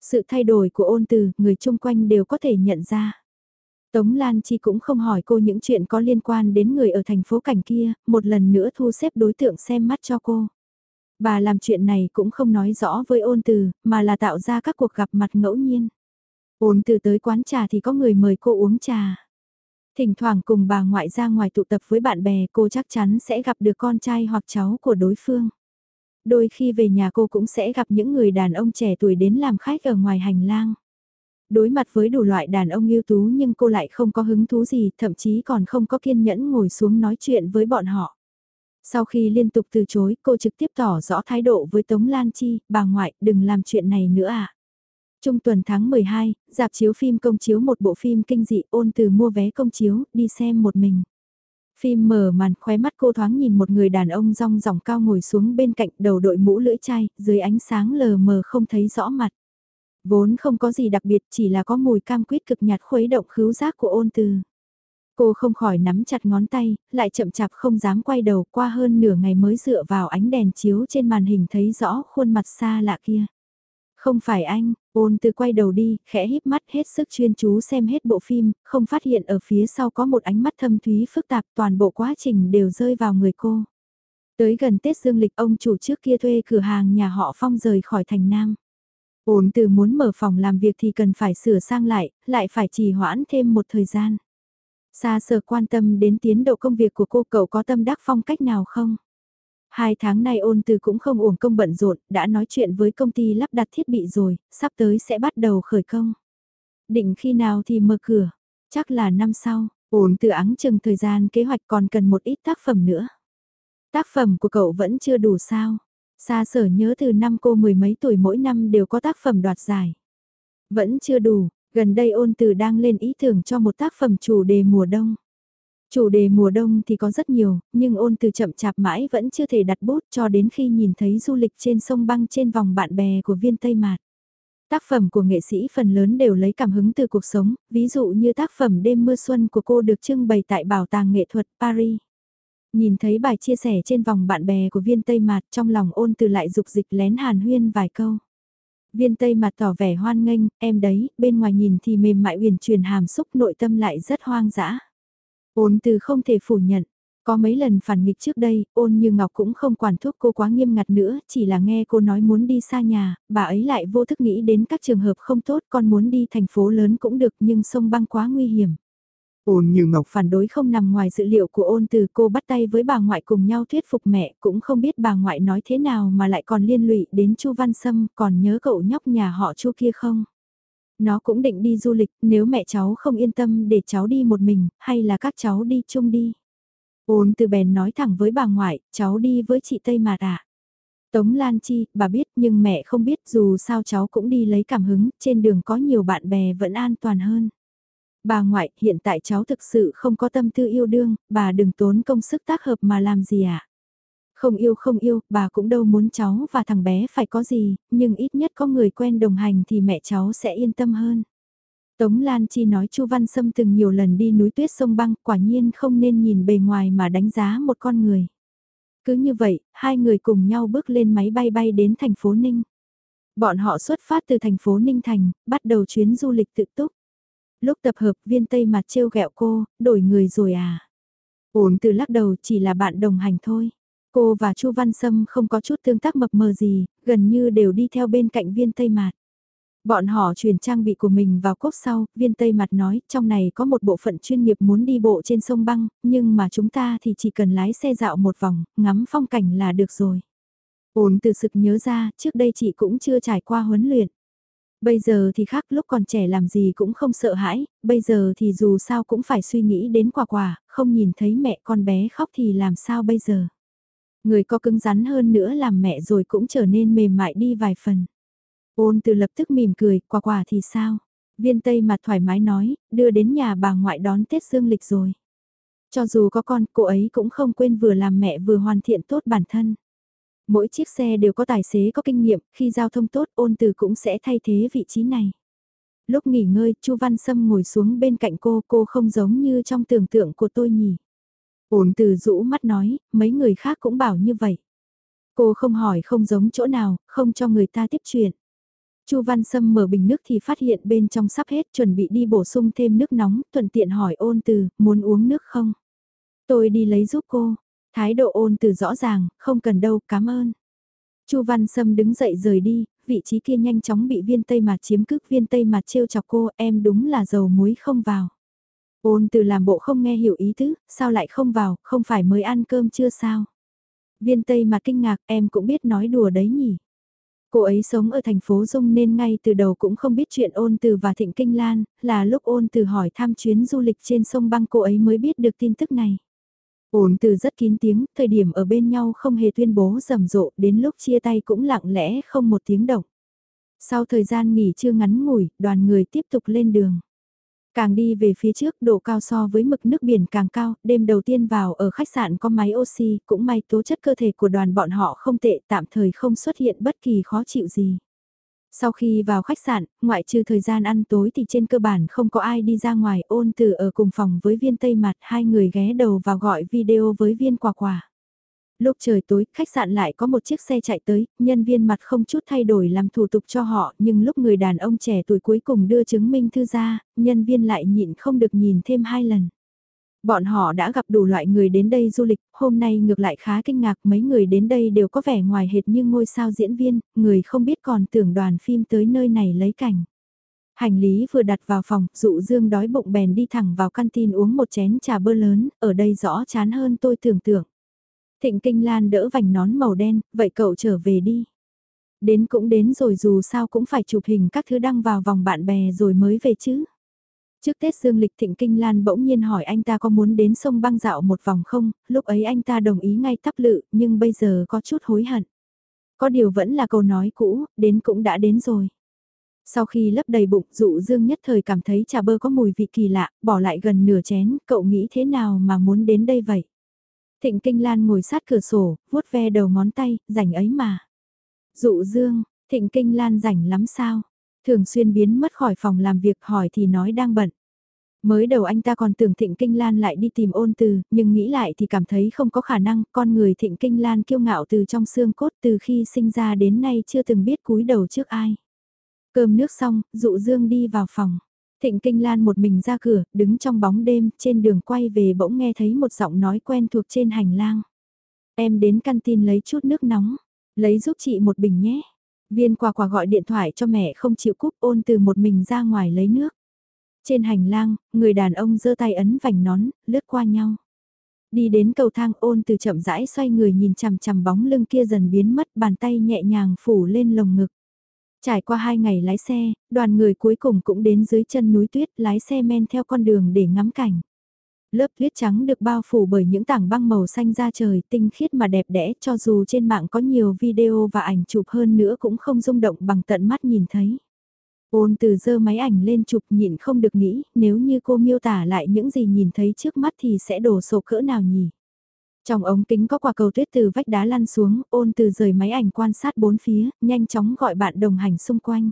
A: Sự thay đổi của ôn từ, người chung quanh đều có thể nhận ra. Tống Lan Chi cũng không hỏi cô những chuyện có liên quan đến người ở thành phố cảnh kia, một lần nữa thu xếp đối tượng xem mắt cho cô. Bà làm chuyện này cũng không nói rõ với ôn từ, mà là tạo ra các cuộc gặp mặt ngẫu nhiên. Ôn từ tới quán trà thì có người mời cô uống trà. Thỉnh thoảng cùng bà ngoại ra ngoài tụ tập với bạn bè cô chắc chắn sẽ gặp được con trai hoặc cháu của đối phương. Đôi khi về nhà cô cũng sẽ gặp những người đàn ông trẻ tuổi đến làm khách ở ngoài hành lang. Đối mặt với đủ loại đàn ông ưu tú nhưng cô lại không có hứng thú gì, thậm chí còn không có kiên nhẫn ngồi xuống nói chuyện với bọn họ. Sau khi liên tục từ chối, cô trực tiếp tỏ rõ thái độ với Tống Lan Chi, bà ngoại, đừng làm chuyện này nữa à. Trung tuần tháng 12, dạp chiếu phim công chiếu một bộ phim kinh dị ôn từ mua vé công chiếu, đi xem một mình. Phim mở màn khóe mắt cô thoáng nhìn một người đàn ông rong ròng cao ngồi xuống bên cạnh đầu đội mũ lưỡi chai, dưới ánh sáng lờ mờ không thấy rõ mặt. Vốn không có gì đặc biệt chỉ là có mùi cam quýt cực nhạt khuấy động khứu giác của ôn từ. Cô không khỏi nắm chặt ngón tay, lại chậm chạp không dám quay đầu qua hơn nửa ngày mới dựa vào ánh đèn chiếu trên màn hình thấy rõ khuôn mặt xa lạ kia. Không phải anh, ôn từ quay đầu đi, khẽ híp mắt hết sức chuyên chú xem hết bộ phim, không phát hiện ở phía sau có một ánh mắt thâm thúy phức tạp toàn bộ quá trình đều rơi vào người cô. Tới gần Tết Dương Lịch ông chủ trước kia thuê cửa hàng nhà họ Phong rời khỏi thành Nam. Ôn từ muốn mở phòng làm việc thì cần phải sửa sang lại, lại phải trì hoãn thêm một thời gian. Xa sở quan tâm đến tiến độ công việc của cô cậu có tâm đắc phong cách nào không? Hai tháng nay ôn từ cũng không uổng công bận rộn, đã nói chuyện với công ty lắp đặt thiết bị rồi, sắp tới sẽ bắt đầu khởi công. Định khi nào thì mở cửa, chắc là năm sau, Ôn từ áng chừng thời gian kế hoạch còn cần một ít tác phẩm nữa. Tác phẩm của cậu vẫn chưa đủ sao? Xa sở nhớ từ năm cô mười mấy tuổi mỗi năm đều có tác phẩm đoạt giải. Vẫn chưa đủ, gần đây ôn từ đang lên ý tưởng cho một tác phẩm chủ đề mùa đông. Chủ đề mùa đông thì có rất nhiều, nhưng ôn từ chậm chạp mãi vẫn chưa thể đặt bút cho đến khi nhìn thấy du lịch trên sông băng trên vòng bạn bè của viên Tây Mạt. Tác phẩm của nghệ sĩ phần lớn đều lấy cảm hứng từ cuộc sống, ví dụ như tác phẩm Đêm mưa xuân của cô được trưng bày tại Bảo tàng nghệ thuật Paris. Nhìn thấy bài chia sẻ trên vòng bạn bè của viên Tây Mạt trong lòng ôn từ lại dục dịch lén hàn huyên vài câu. Viên Tây mặt tỏ vẻ hoan nghênh, em đấy, bên ngoài nhìn thì mềm mại uyển truyền hàm xúc nội tâm lại rất hoang dã. Ôn từ không thể phủ nhận, có mấy lần phản nghịch trước đây, ôn như Ngọc cũng không quản thúc cô quá nghiêm ngặt nữa, chỉ là nghe cô nói muốn đi xa nhà, bà ấy lại vô thức nghĩ đến các trường hợp không tốt, con muốn đi thành phố lớn cũng được nhưng sông băng quá nguy hiểm.
B: Ôn như Ngọc
A: phản đối không nằm ngoài dự liệu của ôn từ cô bắt tay với bà ngoại cùng nhau thuyết phục mẹ, cũng không biết bà ngoại nói thế nào mà lại còn liên lụy đến Chu Văn Sâm, còn nhớ cậu nhóc nhà họ Chu kia không? Nó cũng định đi du lịch, nếu mẹ cháu không yên tâm để cháu đi một mình, hay là các cháu đi chung đi. Ôn từ bèn nói thẳng với bà ngoại, cháu đi với chị Tây Mạt ạ. Tống Lan Chi, bà biết nhưng mẹ không biết dù sao cháu cũng đi lấy cảm hứng, trên đường có nhiều bạn bè vẫn an toàn hơn. Bà ngoại, hiện tại cháu thực sự không có tâm tư yêu đương, bà đừng tốn công sức tác hợp mà làm gì ạ. Không yêu không yêu, bà cũng đâu muốn cháu và thằng bé phải có gì, nhưng ít nhất có người quen đồng hành thì mẹ cháu sẽ yên tâm hơn. Tống Lan Chi nói Chu Văn Sâm từng nhiều lần đi núi tuyết sông băng, quả nhiên không nên nhìn bề ngoài mà đánh giá một con người. Cứ như vậy, hai người cùng nhau bước lên máy bay bay đến thành phố Ninh. Bọn họ xuất phát từ thành phố Ninh Thành, bắt đầu chuyến du lịch tự túc. Lúc tập hợp viên Tây mặt trêu ghẹo cô, đổi người rồi à. Ổn từ lắc đầu chỉ là bạn đồng hành thôi. Cô và Chu Văn Sâm không có chút tương tác mập mờ gì, gần như đều đi theo bên cạnh viên Tây mặt Bọn họ chuyển trang bị của mình vào cốc sau, viên Tây Mặt nói, trong này có một bộ phận chuyên nghiệp muốn đi bộ trên sông băng, nhưng mà chúng ta thì chỉ cần lái xe dạo một vòng, ngắm phong cảnh là được rồi. ổn từ sực nhớ ra, trước đây chị cũng chưa trải qua huấn luyện. Bây giờ thì khác lúc còn trẻ làm gì cũng không sợ hãi, bây giờ thì dù sao cũng phải suy nghĩ đến quả quả, không nhìn thấy mẹ con bé khóc thì làm sao bây giờ. Người có cứng rắn hơn nữa làm mẹ rồi cũng trở nên mềm mại đi vài phần. Ôn từ lập tức mỉm cười, quả quả thì sao? Viên Tây mặt thoải mái nói, đưa đến nhà bà ngoại đón Tết Dương lịch rồi. Cho dù có con, cô ấy cũng không quên vừa làm mẹ vừa hoàn thiện tốt bản thân. Mỗi chiếc xe đều có tài xế có kinh nghiệm, khi giao thông tốt ôn từ cũng sẽ thay thế vị trí này. Lúc nghỉ ngơi, Chu Văn Sâm ngồi xuống bên cạnh cô, cô không giống như trong tưởng tượng của tôi nhỉ. Ôn từ rũ mắt nói, mấy người khác cũng bảo như vậy. Cô không hỏi không giống chỗ nào, không cho người ta tiếp chuyện. Chu Văn Sâm mở bình nước thì phát hiện bên trong sắp hết chuẩn bị đi bổ sung thêm nước nóng, thuận tiện hỏi ôn từ, muốn uống nước không? Tôi đi lấy giúp cô. Thái độ ôn từ rõ ràng, không cần đâu, cảm ơn. Chu Văn Sâm đứng dậy rời đi, vị trí kia nhanh chóng bị viên tây mặt chiếm cước viên tây mặt trêu chọc cô, em đúng là dầu muối không vào. Ôn từ làm bộ không nghe hiểu ý tứ, sao lại không vào, không phải mới ăn cơm chưa sao? Viên tây mặt kinh ngạc, em cũng biết nói đùa đấy nhỉ? Cô ấy sống ở thành phố Dung nên ngay từ đầu cũng không biết chuyện ôn từ và Thịnh Kinh Lan, là lúc ôn từ hỏi thăm chuyến du lịch trên sông băng cô ấy mới biết được tin tức này ổn từ rất kín tiếng, thời điểm ở bên nhau không hề tuyên bố rầm rộ, đến lúc chia tay cũng lặng lẽ không một tiếng động. Sau thời gian nghỉ trưa ngắn ngủi, đoàn người tiếp tục lên đường. Càng đi về phía trước độ cao so với mực nước biển càng cao, đêm đầu tiên vào ở khách sạn có máy oxy, cũng may tố chất cơ thể của đoàn bọn họ không tệ tạm thời không xuất hiện bất kỳ khó chịu gì. Sau khi vào khách sạn, ngoại trừ thời gian ăn tối thì trên cơ bản không có ai đi ra ngoài ôn từ ở cùng phòng với viên tây mặt hai người ghé đầu vào gọi video với viên quả quả. Lúc trời tối, khách sạn lại có một chiếc xe chạy tới, nhân viên mặt không chút thay đổi làm thủ tục cho họ, nhưng lúc người đàn ông trẻ tuổi cuối cùng đưa chứng minh thư ra, nhân viên lại nhịn không được nhìn thêm hai lần. Bọn họ đã gặp đủ loại người đến đây du lịch, hôm nay ngược lại khá kinh ngạc mấy người đến đây đều có vẻ ngoài hệt như ngôi sao diễn viên, người không biết còn tưởng đoàn phim tới nơi này lấy cảnh. Hành lý vừa đặt vào phòng, dụ dương đói bụng bèn đi thẳng vào canteen tin uống một chén trà bơ lớn, ở đây rõ chán hơn tôi tưởng tượng. Thịnh Kinh Lan đỡ vành nón màu đen, vậy cậu trở về đi. Đến cũng đến rồi dù sao cũng phải chụp hình các thứ đăng vào vòng bạn bè rồi mới về chứ. Trước Tết Dương lịch Thịnh Kinh Lan bỗng nhiên hỏi anh ta có muốn đến sông băng dạo một vòng không, lúc ấy anh ta đồng ý ngay tắp lự, nhưng bây giờ có chút hối hận. Có điều vẫn là câu nói cũ, đến cũng đã đến rồi. Sau khi lấp đầy bụng, dụ dương nhất thời cảm thấy trà bơ có mùi vị kỳ lạ, bỏ lại gần nửa chén, cậu nghĩ thế nào mà muốn đến đây vậy? Thịnh Kinh Lan ngồi sát cửa sổ, vuốt ve đầu ngón tay, rảnh ấy mà. Dụ dương, Thịnh Kinh Lan rảnh lắm sao? Thường xuyên biến mất khỏi phòng làm việc hỏi thì nói đang bận. Mới đầu anh ta còn tưởng Thịnh Kinh Lan lại đi tìm ôn từ, nhưng nghĩ lại thì cảm thấy không có khả năng, con người Thịnh Kinh Lan kiêu ngạo từ trong xương cốt từ khi sinh ra đến nay chưa từng biết cúi đầu trước ai. Cơm nước xong, dụ dương đi vào phòng. Thịnh Kinh Lan một mình ra cửa, đứng trong bóng đêm, trên đường quay về bỗng nghe thấy một giọng nói quen thuộc trên hành lang. Em đến căn tin lấy chút nước nóng, lấy giúp chị một bình nhé. Viên quả quả gọi điện thoại cho mẹ không chịu cúp ôn từ một mình ra ngoài lấy nước. Trên hành lang, người đàn ông giơ tay ấn vành nón, lướt qua nhau. Đi đến cầu thang ôn từ chậm rãi xoay người nhìn chằm chằm bóng lưng kia dần biến mất bàn tay nhẹ nhàng phủ lên lồng ngực. Trải qua hai ngày lái xe, đoàn người cuối cùng cũng đến dưới chân núi tuyết lái xe men theo con đường để ngắm cảnh. Lớp tuyết trắng được bao phủ bởi những tảng băng màu xanh da trời tinh khiết mà đẹp đẽ cho dù trên mạng có nhiều video và ảnh chụp hơn nữa cũng không rung động bằng tận mắt nhìn thấy. Ôn từ dơ máy ảnh lên chụp nhịn không được nghĩ nếu như cô miêu tả lại những gì nhìn thấy trước mắt thì sẽ đổ sổ cỡ nào nhỉ? Trong ống kính có quả cầu tuyết từ vách đá lăn xuống, ôn từ rời máy ảnh quan sát bốn phía, nhanh chóng gọi bạn đồng hành xung quanh.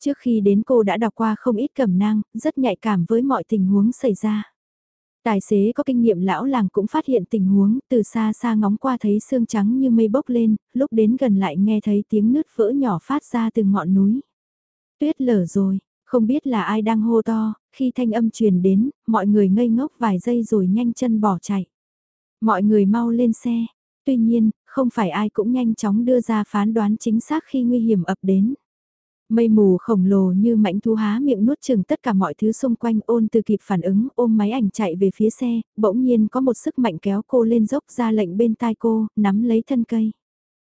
A: Trước khi đến cô đã đọc qua không ít cẩm nang, rất nhạy cảm với mọi tình huống xảy ra. Tài xế có kinh nghiệm lão làng cũng phát hiện tình huống, từ xa xa ngóng qua thấy xương trắng như mây bốc lên, lúc đến gần lại nghe thấy tiếng nứt vỡ nhỏ phát ra từ ngọn núi. Tuyết lở rồi, không biết là ai đang hô to, khi thanh âm truyền đến, mọi người ngây ngốc vài giây rồi nhanh chân bỏ chạy. Mọi người mau lên xe. Tuy nhiên, không phải ai cũng nhanh chóng đưa ra phán đoán chính xác khi nguy hiểm ập đến. Mây mù khổng lồ như mảnh thú há miệng nuốt chừng tất cả mọi thứ xung quanh ôn từ kịp phản ứng ôm máy ảnh chạy về phía xe, bỗng nhiên có một sức mạnh kéo cô lên dốc ra lệnh bên tai cô, nắm lấy thân cây.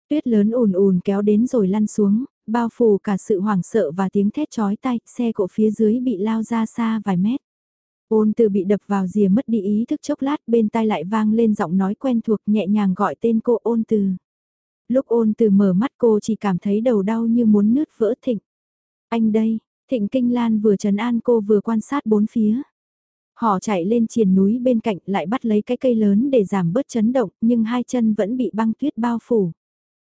A: Tuyết lớn ùn ùn kéo đến rồi lăn xuống, bao phủ cả sự hoảng sợ và tiếng thét chói tai, xe cộ phía dưới bị lao ra xa vài mét. Ôn từ bị đập vào rìa mất đi ý thức chốc lát bên tai lại vang lên giọng nói quen thuộc nhẹ nhàng gọi tên cô ôn từ. Lúc ôn từ mở mắt cô chỉ cảm thấy đầu đau như muốn nứt vỡ thịnh. Anh đây, thịnh kinh lan vừa trấn an cô vừa quan sát bốn phía. Họ chạy lên triền núi bên cạnh lại bắt lấy cái cây lớn để giảm bớt chấn động nhưng hai chân vẫn bị băng tuyết bao phủ.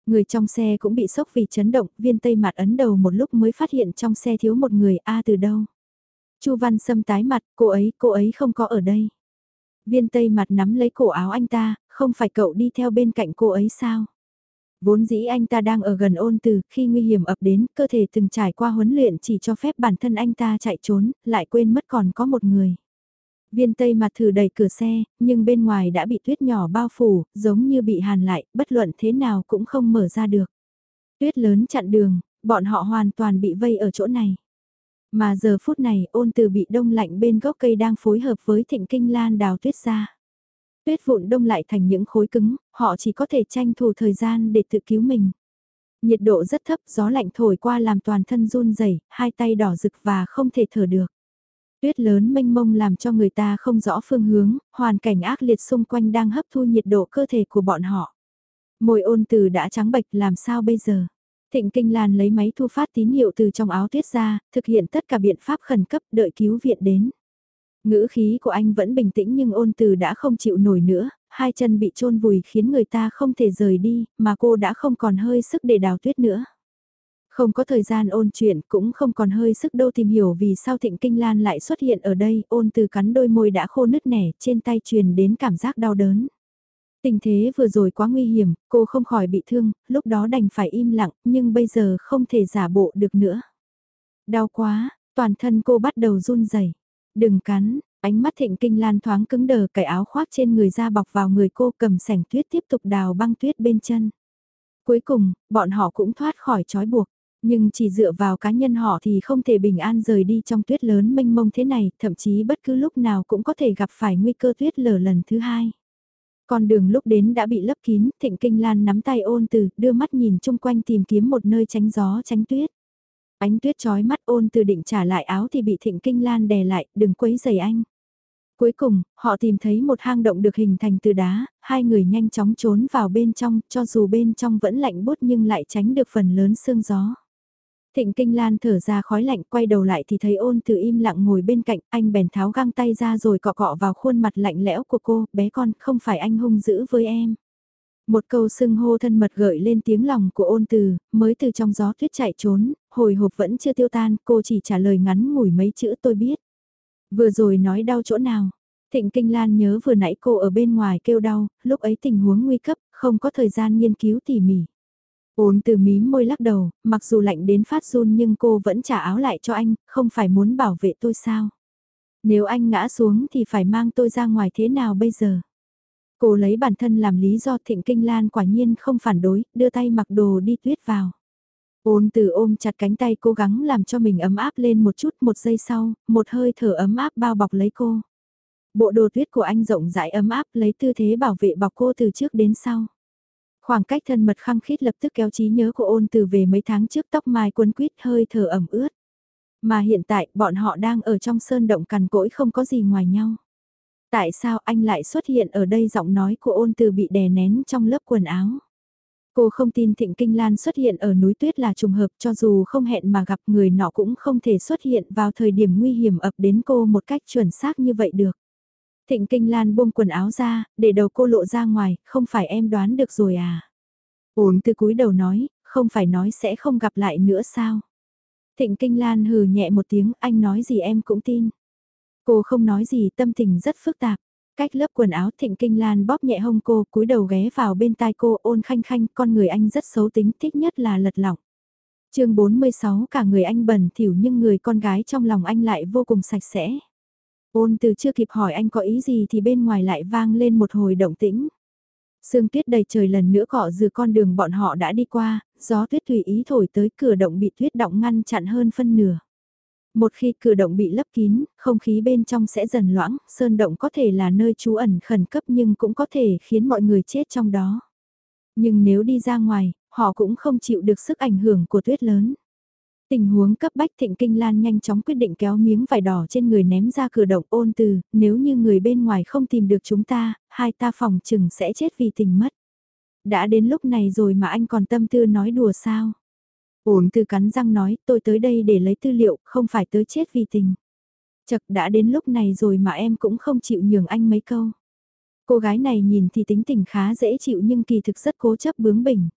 A: Người trong xe cũng bị sốc vì chấn động, viên tây mặt ấn đầu một lúc mới phát hiện trong xe thiếu một người A từ đâu. Chu Văn Sâm tái mặt, cô ấy, cô ấy không có ở đây. Viên tây mặt nắm lấy cổ áo anh ta, không phải cậu đi theo bên cạnh cô ấy sao? Vốn dĩ anh ta đang ở gần ôn từ, khi nguy hiểm ập đến, cơ thể từng trải qua huấn luyện chỉ cho phép bản thân anh ta chạy trốn, lại quên mất còn có một người. Viên tây mặt thử đẩy cửa xe, nhưng bên ngoài đã bị tuyết nhỏ bao phủ, giống như bị hàn lại, bất luận thế nào cũng không mở ra được. Tuyết lớn chặn đường, bọn họ hoàn toàn bị vây ở chỗ này. Mà giờ phút này ôn từ bị đông lạnh bên gốc cây đang phối hợp với thịnh kinh lan đào tuyết ra. Tuyết vụn đông lại thành những khối cứng, họ chỉ có thể tranh thủ thời gian để tự cứu mình. Nhiệt độ rất thấp, gió lạnh thổi qua làm toàn thân run rẩy, hai tay đỏ rực và không thể thở được. Tuyết lớn mênh mông làm cho người ta không rõ phương hướng, hoàn cảnh ác liệt xung quanh đang hấp thu nhiệt độ cơ thể của bọn họ. Môi ôn từ đã trắng bệch làm sao bây giờ? Thịnh Kinh Lan lấy máy thu phát tín hiệu từ trong áo tuyết ra, thực hiện tất cả biện pháp khẩn cấp đợi cứu viện đến. Ngữ khí của anh vẫn bình tĩnh nhưng ôn từ đã không chịu nổi nữa, hai chân bị chôn vùi khiến người ta không thể rời đi, mà cô đã không còn hơi sức để đào tuyết nữa. Không có thời gian ôn chuyện cũng không còn hơi sức đâu tìm hiểu vì sao thịnh kinh lan lại xuất hiện ở đây, ôn từ cắn đôi môi đã khô nứt nẻ trên tay truyền đến cảm giác đau đớn. Tình thế vừa rồi quá nguy hiểm, cô không khỏi bị thương, lúc đó đành phải im lặng, nhưng bây giờ không thể giả bộ được nữa. Đau quá, toàn thân cô bắt đầu run rẩy. Đừng cắn, ánh mắt thịnh kinh lan thoáng cứng đờ cải áo khoác trên người ra bọc vào người cô cầm sẻng tuyết tiếp tục đào băng tuyết bên chân. Cuối cùng, bọn họ cũng thoát khỏi trói buộc. Nhưng chỉ dựa vào cá nhân họ thì không thể bình an rời đi trong tuyết lớn mênh mông thế này, thậm chí bất cứ lúc nào cũng có thể gặp phải nguy cơ tuyết lở lần thứ hai. Con đường lúc đến đã bị lấp kín, Thịnh Kinh Lan nắm tay ôn từ, đưa mắt nhìn chung quanh tìm kiếm một nơi tránh gió tránh tuyết. Ánh tuyết trói mắt ôn từ định trả lại áo thì bị thịnh kinh lan đè lại, đừng quấy giày anh. Cuối cùng, họ tìm thấy một hang động được hình thành từ đá, hai người nhanh chóng trốn vào bên trong, cho dù bên trong vẫn lạnh bút nhưng lại tránh được phần lớn sương gió. Thịnh Kinh Lan thở ra khói lạnh quay đầu lại thì thấy ôn từ im lặng ngồi bên cạnh, anh bèn tháo găng tay ra rồi cọ cọ vào khuôn mặt lạnh lẽo của cô, bé con, không phải anh hung dữ với em. Một câu sưng hô thân mật gợi lên tiếng lòng của ôn từ, mới từ trong gió tuyết chạy trốn, hồi hộp vẫn chưa tiêu tan, cô chỉ trả lời ngắn ngủi mấy chữ tôi biết. Vừa rồi nói đau chỗ nào? Thịnh Kinh Lan nhớ vừa nãy cô ở bên ngoài kêu đau, lúc ấy tình huống nguy cấp, không có thời gian nghiên cứu tỉ mỉ. Ôn từ mím môi lắc đầu, mặc dù lạnh đến phát run nhưng cô vẫn trả áo lại cho anh, không phải muốn bảo vệ tôi sao? Nếu anh ngã xuống thì phải mang tôi ra ngoài thế nào bây giờ? Cô lấy bản thân làm lý do thịnh kinh lan quả nhiên không phản đối, đưa tay mặc đồ đi tuyết vào. Ôn từ ôm chặt cánh tay cố gắng làm cho mình ấm áp lên một chút một giây sau, một hơi thở ấm áp bao bọc lấy cô. Bộ đồ tuyết của anh rộng rãi ấm áp lấy tư thế bảo vệ bọc cô từ trước đến sau. Khoảng cách thân mật khăng khít lập tức kéo trí nhớ của ôn từ về mấy tháng trước tóc mai quấn quýt hơi thở ẩm ướt. Mà hiện tại bọn họ đang ở trong sơn động cằn cỗi không có gì ngoài nhau. Tại sao anh lại xuất hiện ở đây giọng nói của ôn từ bị đè nén trong lớp quần áo. Cô không tin Thịnh Kinh Lan xuất hiện ở núi tuyết là trùng hợp cho dù không hẹn mà gặp người nọ cũng không thể xuất hiện vào thời điểm nguy hiểm ập đến cô một cách chuẩn xác như vậy được. Thịnh Kinh Lan buông quần áo ra, để đầu cô lộ ra ngoài, không phải em đoán được rồi à. Ôn từ cúi đầu nói, không phải nói sẽ không gặp lại nữa sao. Thịnh Kinh Lan hừ nhẹ một tiếng, anh nói gì em cũng tin. Cô không nói gì, tâm tình rất phức tạp. Cách lớp quần áo Thịnh Kinh Lan bóp nhẹ hông cô, cúi đầu ghé vào bên tai cô ôn khanh khanh, con người anh rất xấu tính, thích nhất là lật lỏng. chương 46 cả người anh bẩn thỉu nhưng người con gái trong lòng anh lại vô cùng sạch sẽ. Ôn từ chưa kịp hỏi anh có ý gì thì bên ngoài lại vang lên một hồi động tĩnh. Sương tuyết đầy trời lần nữa cọ dừa con đường bọn họ đã đi qua, gió tuyết tùy ý thổi tới cửa động bị tuyết động ngăn chặn hơn phân nửa. Một khi cửa động bị lấp kín, không khí bên trong sẽ dần loãng, sơn động có thể là nơi trú ẩn khẩn cấp nhưng cũng có thể khiến mọi người chết trong đó. Nhưng nếu đi ra ngoài, họ cũng không chịu được sức ảnh hưởng của tuyết lớn. Tình huống cấp bách Thịnh Kinh Lan nhanh chóng quyết định kéo miếng vải đỏ trên người ném ra cửa động ôn từ, nếu như người bên ngoài không tìm được chúng ta, hai ta phòng chừng sẽ chết vì tình mất. Đã đến lúc này rồi mà anh còn tâm tư nói đùa sao? Ôn từ cắn răng nói, tôi tới đây để lấy tư liệu, không phải tới chết vì tình. Chật đã đến lúc này rồi mà em cũng không chịu nhường anh mấy câu. Cô gái này nhìn thì tính tình khá dễ chịu nhưng kỳ thực rất cố chấp bướng bỉnh.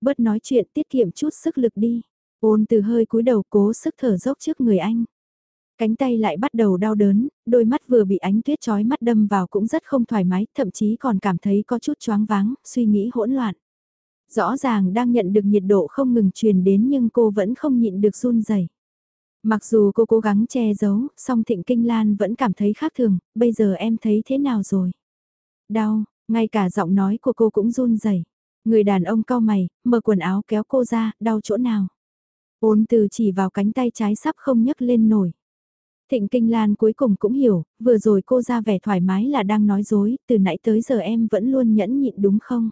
A: Bớt nói chuyện tiết kiệm chút sức lực đi. Ôn từ hơi cúi đầu cố sức thở dốc trước người anh. Cánh tay lại bắt đầu đau đớn, đôi mắt vừa bị ánh tuyết chói mắt đâm vào cũng rất không thoải mái, thậm chí còn cảm thấy có chút choáng váng, suy nghĩ hỗn loạn. Rõ ràng đang nhận được nhiệt độ không ngừng truyền đến nhưng cô vẫn không nhịn được run rẩy. Mặc dù cô cố gắng che giấu, song Thịnh Kinh Lan vẫn cảm thấy khác thường, bây giờ em thấy thế nào rồi? Đau, ngay cả giọng nói của cô cũng run rẩy. Người đàn ông cao mày, mở quần áo kéo cô ra, đau chỗ nào? Ôn từ chỉ vào cánh tay trái sắp không nhấc lên nổi. Thịnh Kinh Lan cuối cùng cũng hiểu, vừa rồi cô ra vẻ thoải mái là đang nói dối, từ nãy tới giờ em vẫn luôn nhẫn nhịn đúng không?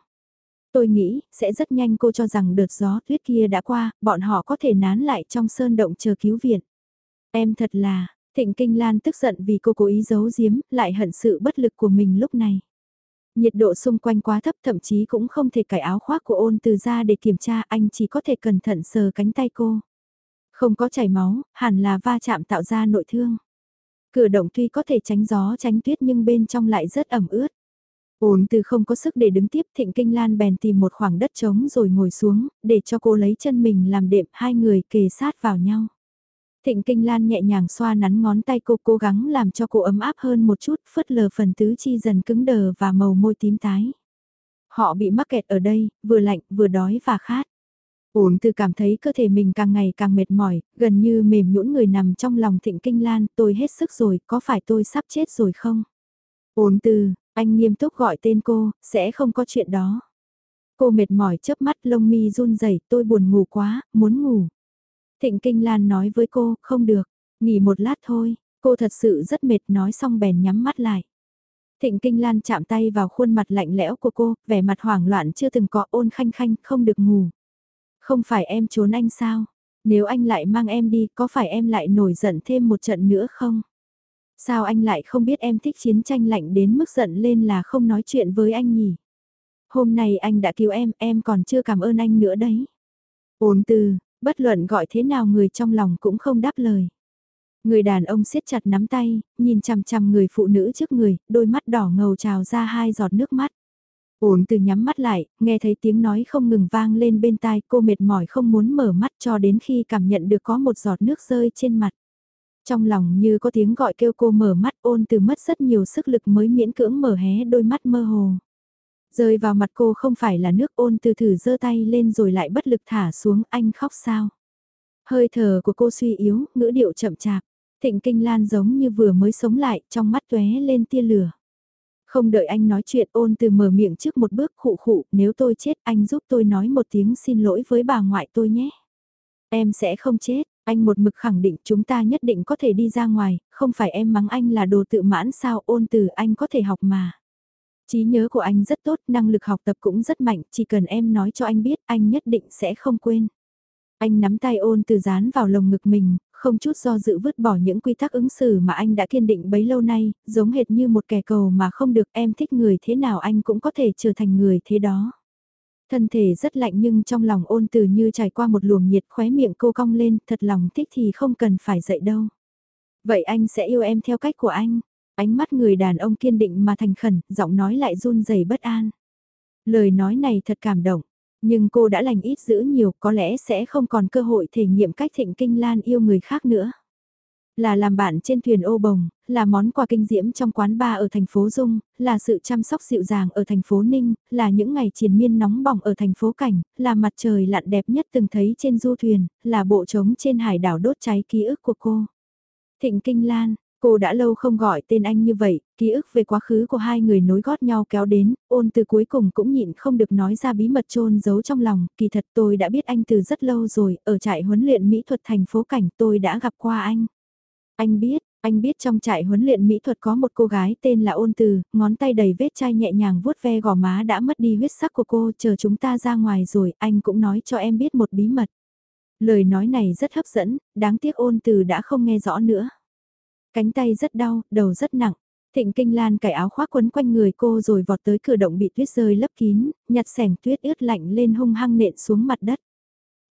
A: Tôi nghĩ, sẽ rất nhanh cô cho rằng đợt gió tuyết kia đã qua, bọn họ có thể nán lại trong sơn động chờ cứu viện. Em thật là, Thịnh Kinh Lan tức giận vì cô cố ý giấu giếm, lại hận sự bất lực của mình lúc này. Nhiệt độ xung quanh quá thấp thậm chí cũng không thể cởi áo khoác của ôn từ ra để kiểm tra anh chỉ có thể cẩn thận sờ cánh tay cô. Không có chảy máu, hẳn là va chạm tạo ra nội thương. Cửa động tuy có thể tránh gió tránh tuyết nhưng bên trong lại rất ẩm ướt. Ôn từ không có sức để đứng tiếp thịnh kinh lan bèn tìm một khoảng đất trống rồi ngồi xuống, để cho cô lấy chân mình làm đệm hai người kề sát vào nhau. Thịnh Kinh Lan nhẹ nhàng xoa nắn ngón tay cô cố gắng làm cho cô ấm áp hơn một chút, phớt lờ phần tứ chi dần cứng đờ và màu môi tím tái. Họ bị mắc kẹt ở đây, vừa lạnh, vừa đói và khát. Ổn từ cảm thấy cơ thể mình càng ngày càng mệt mỏi, gần như mềm nhũn người nằm trong lòng Thịnh Kinh Lan, tôi hết sức rồi, có phải tôi sắp chết rồi không? Ôn từ, anh nghiêm túc gọi tên cô, sẽ không có chuyện đó. Cô mệt mỏi chớp mắt lông mi run rẩy, tôi buồn ngủ quá, muốn ngủ. Thịnh Kinh Lan nói với cô, không được, nghỉ một lát thôi, cô thật sự rất mệt nói xong bèn nhắm mắt lại. Thịnh Kinh Lan chạm tay vào khuôn mặt lạnh lẽo của cô, vẻ mặt hoảng loạn chưa từng có ôn khanh khanh, không được ngủ. Không phải em trốn anh sao? Nếu anh lại mang em đi, có phải em lại nổi giận thêm một trận nữa không? Sao anh lại không biết em thích chiến tranh lạnh đến mức giận lên là không nói chuyện với anh nhỉ? Hôm nay anh đã cứu em, em còn chưa cảm ơn anh nữa đấy. Ôn từ, bất luận gọi thế nào người trong lòng cũng không đáp lời. Người đàn ông siết chặt nắm tay, nhìn chằm chằm người phụ nữ trước người, đôi mắt đỏ ngầu trào ra hai giọt nước mắt. Ổn từ nhắm mắt lại, nghe thấy tiếng nói không ngừng vang lên bên tai cô mệt mỏi không muốn mở mắt cho đến khi cảm nhận được có một giọt nước rơi trên mặt. Trong lòng như có tiếng gọi kêu cô mở mắt ôn từ mất rất nhiều sức lực mới miễn cưỡng mở hé đôi mắt mơ hồ. Rơi vào mặt cô không phải là nước ôn từ thử giơ tay lên rồi lại bất lực thả xuống anh khóc sao. Hơi thở của cô suy yếu, ngữ điệu chậm chạp. Thịnh kinh lan giống như vừa mới sống lại, trong mắt tóe lên tia lửa. Không đợi anh nói chuyện ôn từ mở miệng trước một bước khụ khụ, nếu tôi chết anh giúp tôi nói một tiếng xin lỗi với bà ngoại tôi nhé. Em sẽ không chết, anh một mực khẳng định chúng ta nhất định có thể đi ra ngoài, không phải em mắng anh là đồ tự mãn sao ôn từ anh có thể học mà. trí nhớ của anh rất tốt, năng lực học tập cũng rất mạnh, chỉ cần em nói cho anh biết anh nhất định sẽ không quên. Anh nắm tay ôn từ dán vào lồng ngực mình, không chút do dự vứt bỏ những quy tắc ứng xử mà anh đã kiên định bấy lâu nay, giống hệt như một kẻ cầu mà không được em thích người thế nào anh cũng có thể trở thành người thế đó. Thân thể rất lạnh nhưng trong lòng ôn từ như trải qua một luồng nhiệt khóe miệng cô cong lên, thật lòng thích thì không cần phải dậy đâu. Vậy anh sẽ yêu em theo cách của anh. Ánh mắt người đàn ông kiên định mà thành khẩn, giọng nói lại run rẩy bất an. Lời nói này thật cảm động. Nhưng cô đã lành ít giữ nhiều có lẽ sẽ không còn cơ hội thể nghiệm cách thịnh kinh lan yêu người khác nữa. Là làm bạn trên thuyền ô bồng, là món quà kinh diễm trong quán bar ở thành phố Dung, là sự chăm sóc dịu dàng ở thành phố Ninh, là những ngày triền miên nóng bỏng ở thành phố Cảnh, là mặt trời lặn đẹp nhất từng thấy trên du thuyền, là bộ trống trên hải đảo đốt cháy ký ức của cô. Thịnh Kinh Lan, Cô đã lâu không gọi tên anh như vậy, ký ức về quá khứ của hai người nối gót nhau kéo đến, ôn từ cuối cùng cũng nhịn không được nói ra bí mật trôn giấu trong lòng, kỳ thật tôi đã biết anh từ rất lâu rồi, ở trại huấn luyện mỹ thuật thành phố cảnh tôi đã gặp qua anh. Anh biết, anh biết trong trại huấn luyện mỹ thuật có một cô gái tên là ôn từ, ngón tay đầy vết chai nhẹ nhàng vuốt ve gò má đã mất đi huyết sắc của cô, chờ chúng ta ra ngoài rồi, anh cũng nói cho em biết một bí mật. Lời nói này rất hấp dẫn, đáng tiếc ôn từ đã không nghe rõ nữa. Cánh tay rất đau, đầu rất nặng. Thịnh Kinh Lan cải áo khoác quấn quanh người cô rồi vọt tới cửa động bị tuyết rơi lấp kín, nhặt sẻng tuyết ướt lạnh lên hung hăng nện xuống mặt đất.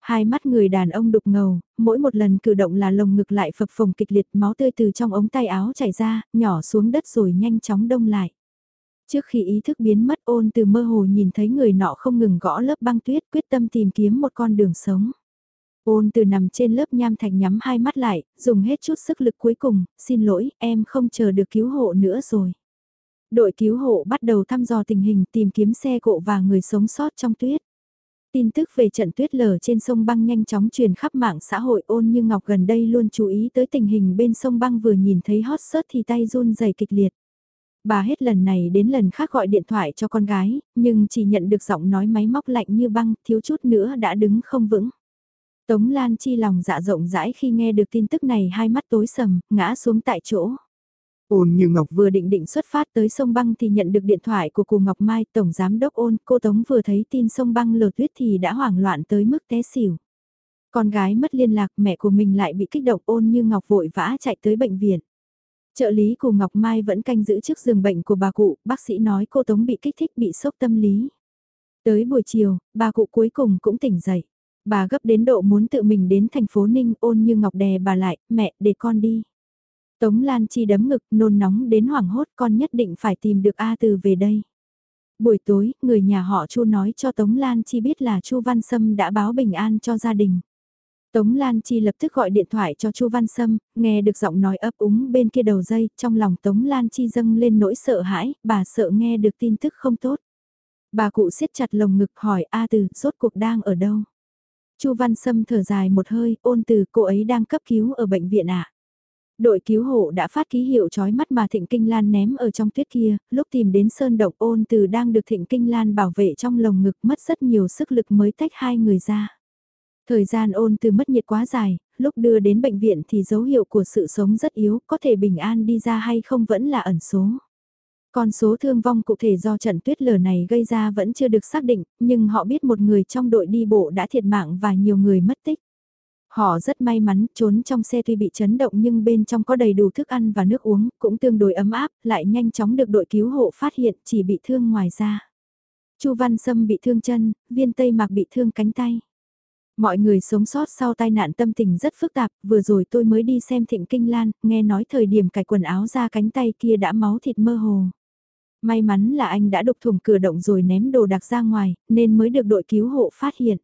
A: Hai mắt người đàn ông đục ngầu, mỗi một lần cử động là lồng ngực lại phập phồng kịch liệt máu tươi từ trong ống tay áo chảy ra, nhỏ xuống đất rồi nhanh chóng đông lại. Trước khi ý thức biến mất ôn từ mơ hồ nhìn thấy người nọ không ngừng gõ lớp băng tuyết quyết tâm tìm kiếm một con đường sống. Ôn từ nằm trên lớp nham thạch nhắm hai mắt lại, dùng hết chút sức lực cuối cùng, xin lỗi, em không chờ được cứu hộ nữa rồi. Đội cứu hộ bắt đầu thăm dò tình hình tìm kiếm xe cộ và người sống sót trong tuyết. Tin tức về trận tuyết lở trên sông băng nhanh chóng truyền khắp mạng xã hội ôn như Ngọc gần đây luôn chú ý tới tình hình bên sông băng vừa nhìn thấy hot sớt thì tay run dày kịch liệt. Bà hết lần này đến lần khác gọi điện thoại cho con gái, nhưng chỉ nhận được giọng nói máy móc lạnh như băng, thiếu chút nữa đã đứng không vững. Tống Lan Chi lòng dạ rộng rãi khi nghe được tin tức này hai mắt tối sầm, ngã xuống tại chỗ.
B: Ôn như Ngọc
A: vừa định định xuất phát tới sông băng thì nhận được điện thoại của cô Ngọc Mai, Tổng Giám Đốc ôn, cô Tống vừa thấy tin sông băng lở tuyết thì đã hoảng loạn tới mức té xỉu. Con gái mất liên lạc mẹ của mình lại bị kích động ôn như Ngọc vội vã chạy tới bệnh viện. Trợ lý của Ngọc Mai vẫn canh giữ trước giường bệnh của bà cụ, bác sĩ nói cô Tống bị kích thích bị sốc tâm lý. Tới buổi chiều, bà cụ cuối cùng cũng tỉnh dậy. Bà gấp đến độ muốn tự mình đến thành phố Ninh ôn như ngọc đè bà lại, mẹ, để con đi. Tống Lan Chi đấm ngực, nôn nóng đến hoảng hốt con nhất định phải tìm được A Từ về đây. Buổi tối, người nhà họ Chu nói cho Tống Lan Chi biết là Chu Văn Sâm đã báo bình an cho gia đình. Tống Lan Chi lập tức gọi điện thoại cho Chu Văn Sâm, nghe được giọng nói ấp úng bên kia đầu dây, trong lòng Tống Lan Chi dâng lên nỗi sợ hãi, bà sợ nghe được tin tức không tốt. Bà cụ siết chặt lồng ngực hỏi A Từ, rốt cuộc đang ở đâu? Chu Văn Sâm thở dài một hơi, ôn từ cô ấy đang cấp cứu ở bệnh viện ạ. Đội cứu hộ đã phát ký hiệu trói mắt mà Thịnh Kinh Lan ném ở trong tuyết kia, lúc tìm đến Sơn Động ôn từ đang được Thịnh Kinh Lan bảo vệ trong lồng ngực mất rất nhiều sức lực mới tách hai người ra. Thời gian ôn từ mất nhiệt quá dài, lúc đưa đến bệnh viện thì dấu hiệu của sự sống rất yếu, có thể bình an đi ra hay không vẫn là ẩn số. Con số thương vong cụ thể do trận tuyết lở này gây ra vẫn chưa được xác định, nhưng họ biết một người trong đội đi bộ đã thiệt mạng và nhiều người mất tích. Họ rất may mắn, trốn trong xe tuy bị chấn động nhưng bên trong có đầy đủ thức ăn và nước uống, cũng tương đối ấm áp, lại nhanh chóng được đội cứu hộ phát hiện chỉ bị thương ngoài da. Chu Văn Sâm bị thương chân, viên tây mạc bị thương cánh tay. Mọi người sống sót sau tai nạn tâm tình rất phức tạp, vừa rồi tôi mới đi xem thịnh kinh lan, nghe nói thời điểm cài quần áo ra cánh tay kia đã máu thịt mơ hồ. May mắn là anh đã đục thủng cửa động rồi ném đồ đặc ra ngoài, nên mới được đội cứu hộ phát hiện.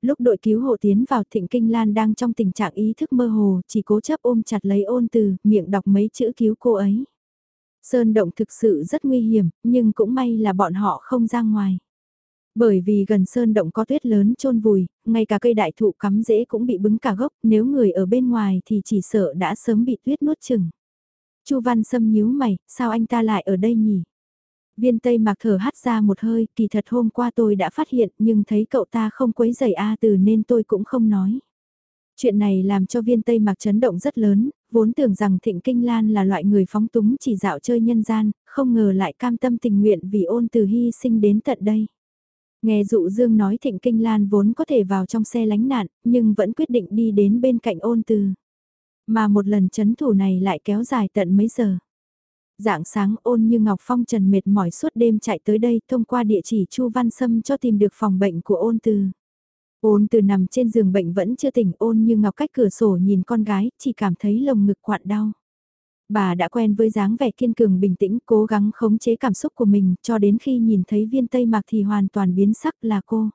A: Lúc đội cứu hộ tiến vào thịnh kinh lan đang trong tình trạng ý thức mơ hồ, chỉ cố chấp ôm chặt lấy ôn từ, miệng đọc mấy chữ cứu cô ấy. Sơn động thực sự rất nguy hiểm, nhưng cũng may là bọn họ không ra ngoài. Bởi vì gần sơn động có tuyết lớn trôn vùi, ngay cả cây đại thụ cắm rễ cũng bị bứng cả gốc, nếu người ở bên ngoài thì chỉ sợ đã sớm bị tuyết nuốt chừng. Chu Văn Sâm nhíu mày, sao anh ta lại ở đây nhỉ? Viên Tây mặc thở hắt ra một hơi, kỳ thật hôm qua tôi đã phát hiện nhưng thấy cậu ta không quấy giày A từ nên tôi cũng không nói. Chuyện này làm cho viên Tây mặc chấn động rất lớn, vốn tưởng rằng Thịnh Kinh Lan là loại người phóng túng chỉ dạo chơi nhân gian, không ngờ lại cam tâm tình nguyện vì ôn từ hy sinh đến tận đây. Nghe dụ Dương nói Thịnh Kinh Lan vốn có thể vào trong xe lánh nạn, nhưng vẫn quyết định đi đến bên cạnh ôn từ. Mà một lần chấn thủ này lại kéo dài tận mấy giờ. Dạng sáng ôn như Ngọc Phong Trần mệt mỏi suốt đêm chạy tới đây thông qua địa chỉ Chu Văn Sâm cho tìm được phòng bệnh của ôn từ. Ôn từ nằm trên giường bệnh vẫn chưa tỉnh ôn như Ngọc cách cửa sổ nhìn con gái, chỉ cảm thấy lồng ngực quặn đau. Bà đã quen với dáng vẻ kiên cường bình tĩnh, cố gắng khống chế cảm xúc của mình, cho đến khi nhìn thấy viên tây mặc thì hoàn toàn biến sắc là cô.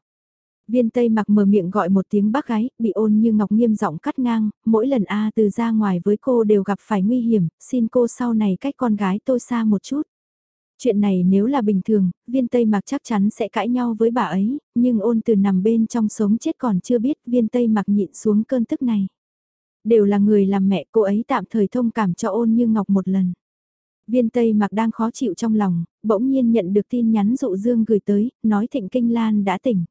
A: Viên Tây mặc mở miệng gọi một tiếng bác gái, bị ôn như ngọc nghiêm giọng cắt ngang, mỗi lần A từ ra ngoài với cô đều gặp phải nguy hiểm, xin cô sau này cách con gái tôi xa một chút. Chuyện này nếu là bình thường, viên Tây mặc chắc chắn sẽ cãi nhau với bà ấy, nhưng ôn từ nằm bên trong sống chết còn chưa biết viên Tây mặc nhịn xuống cơn tức này. Đều là người làm mẹ cô ấy tạm thời thông cảm cho ôn như ngọc một lần. Viên Tây mặc đang khó chịu trong lòng, bỗng nhiên nhận được tin nhắn dụ dương gửi tới, nói thịnh kinh lan đã tỉnh.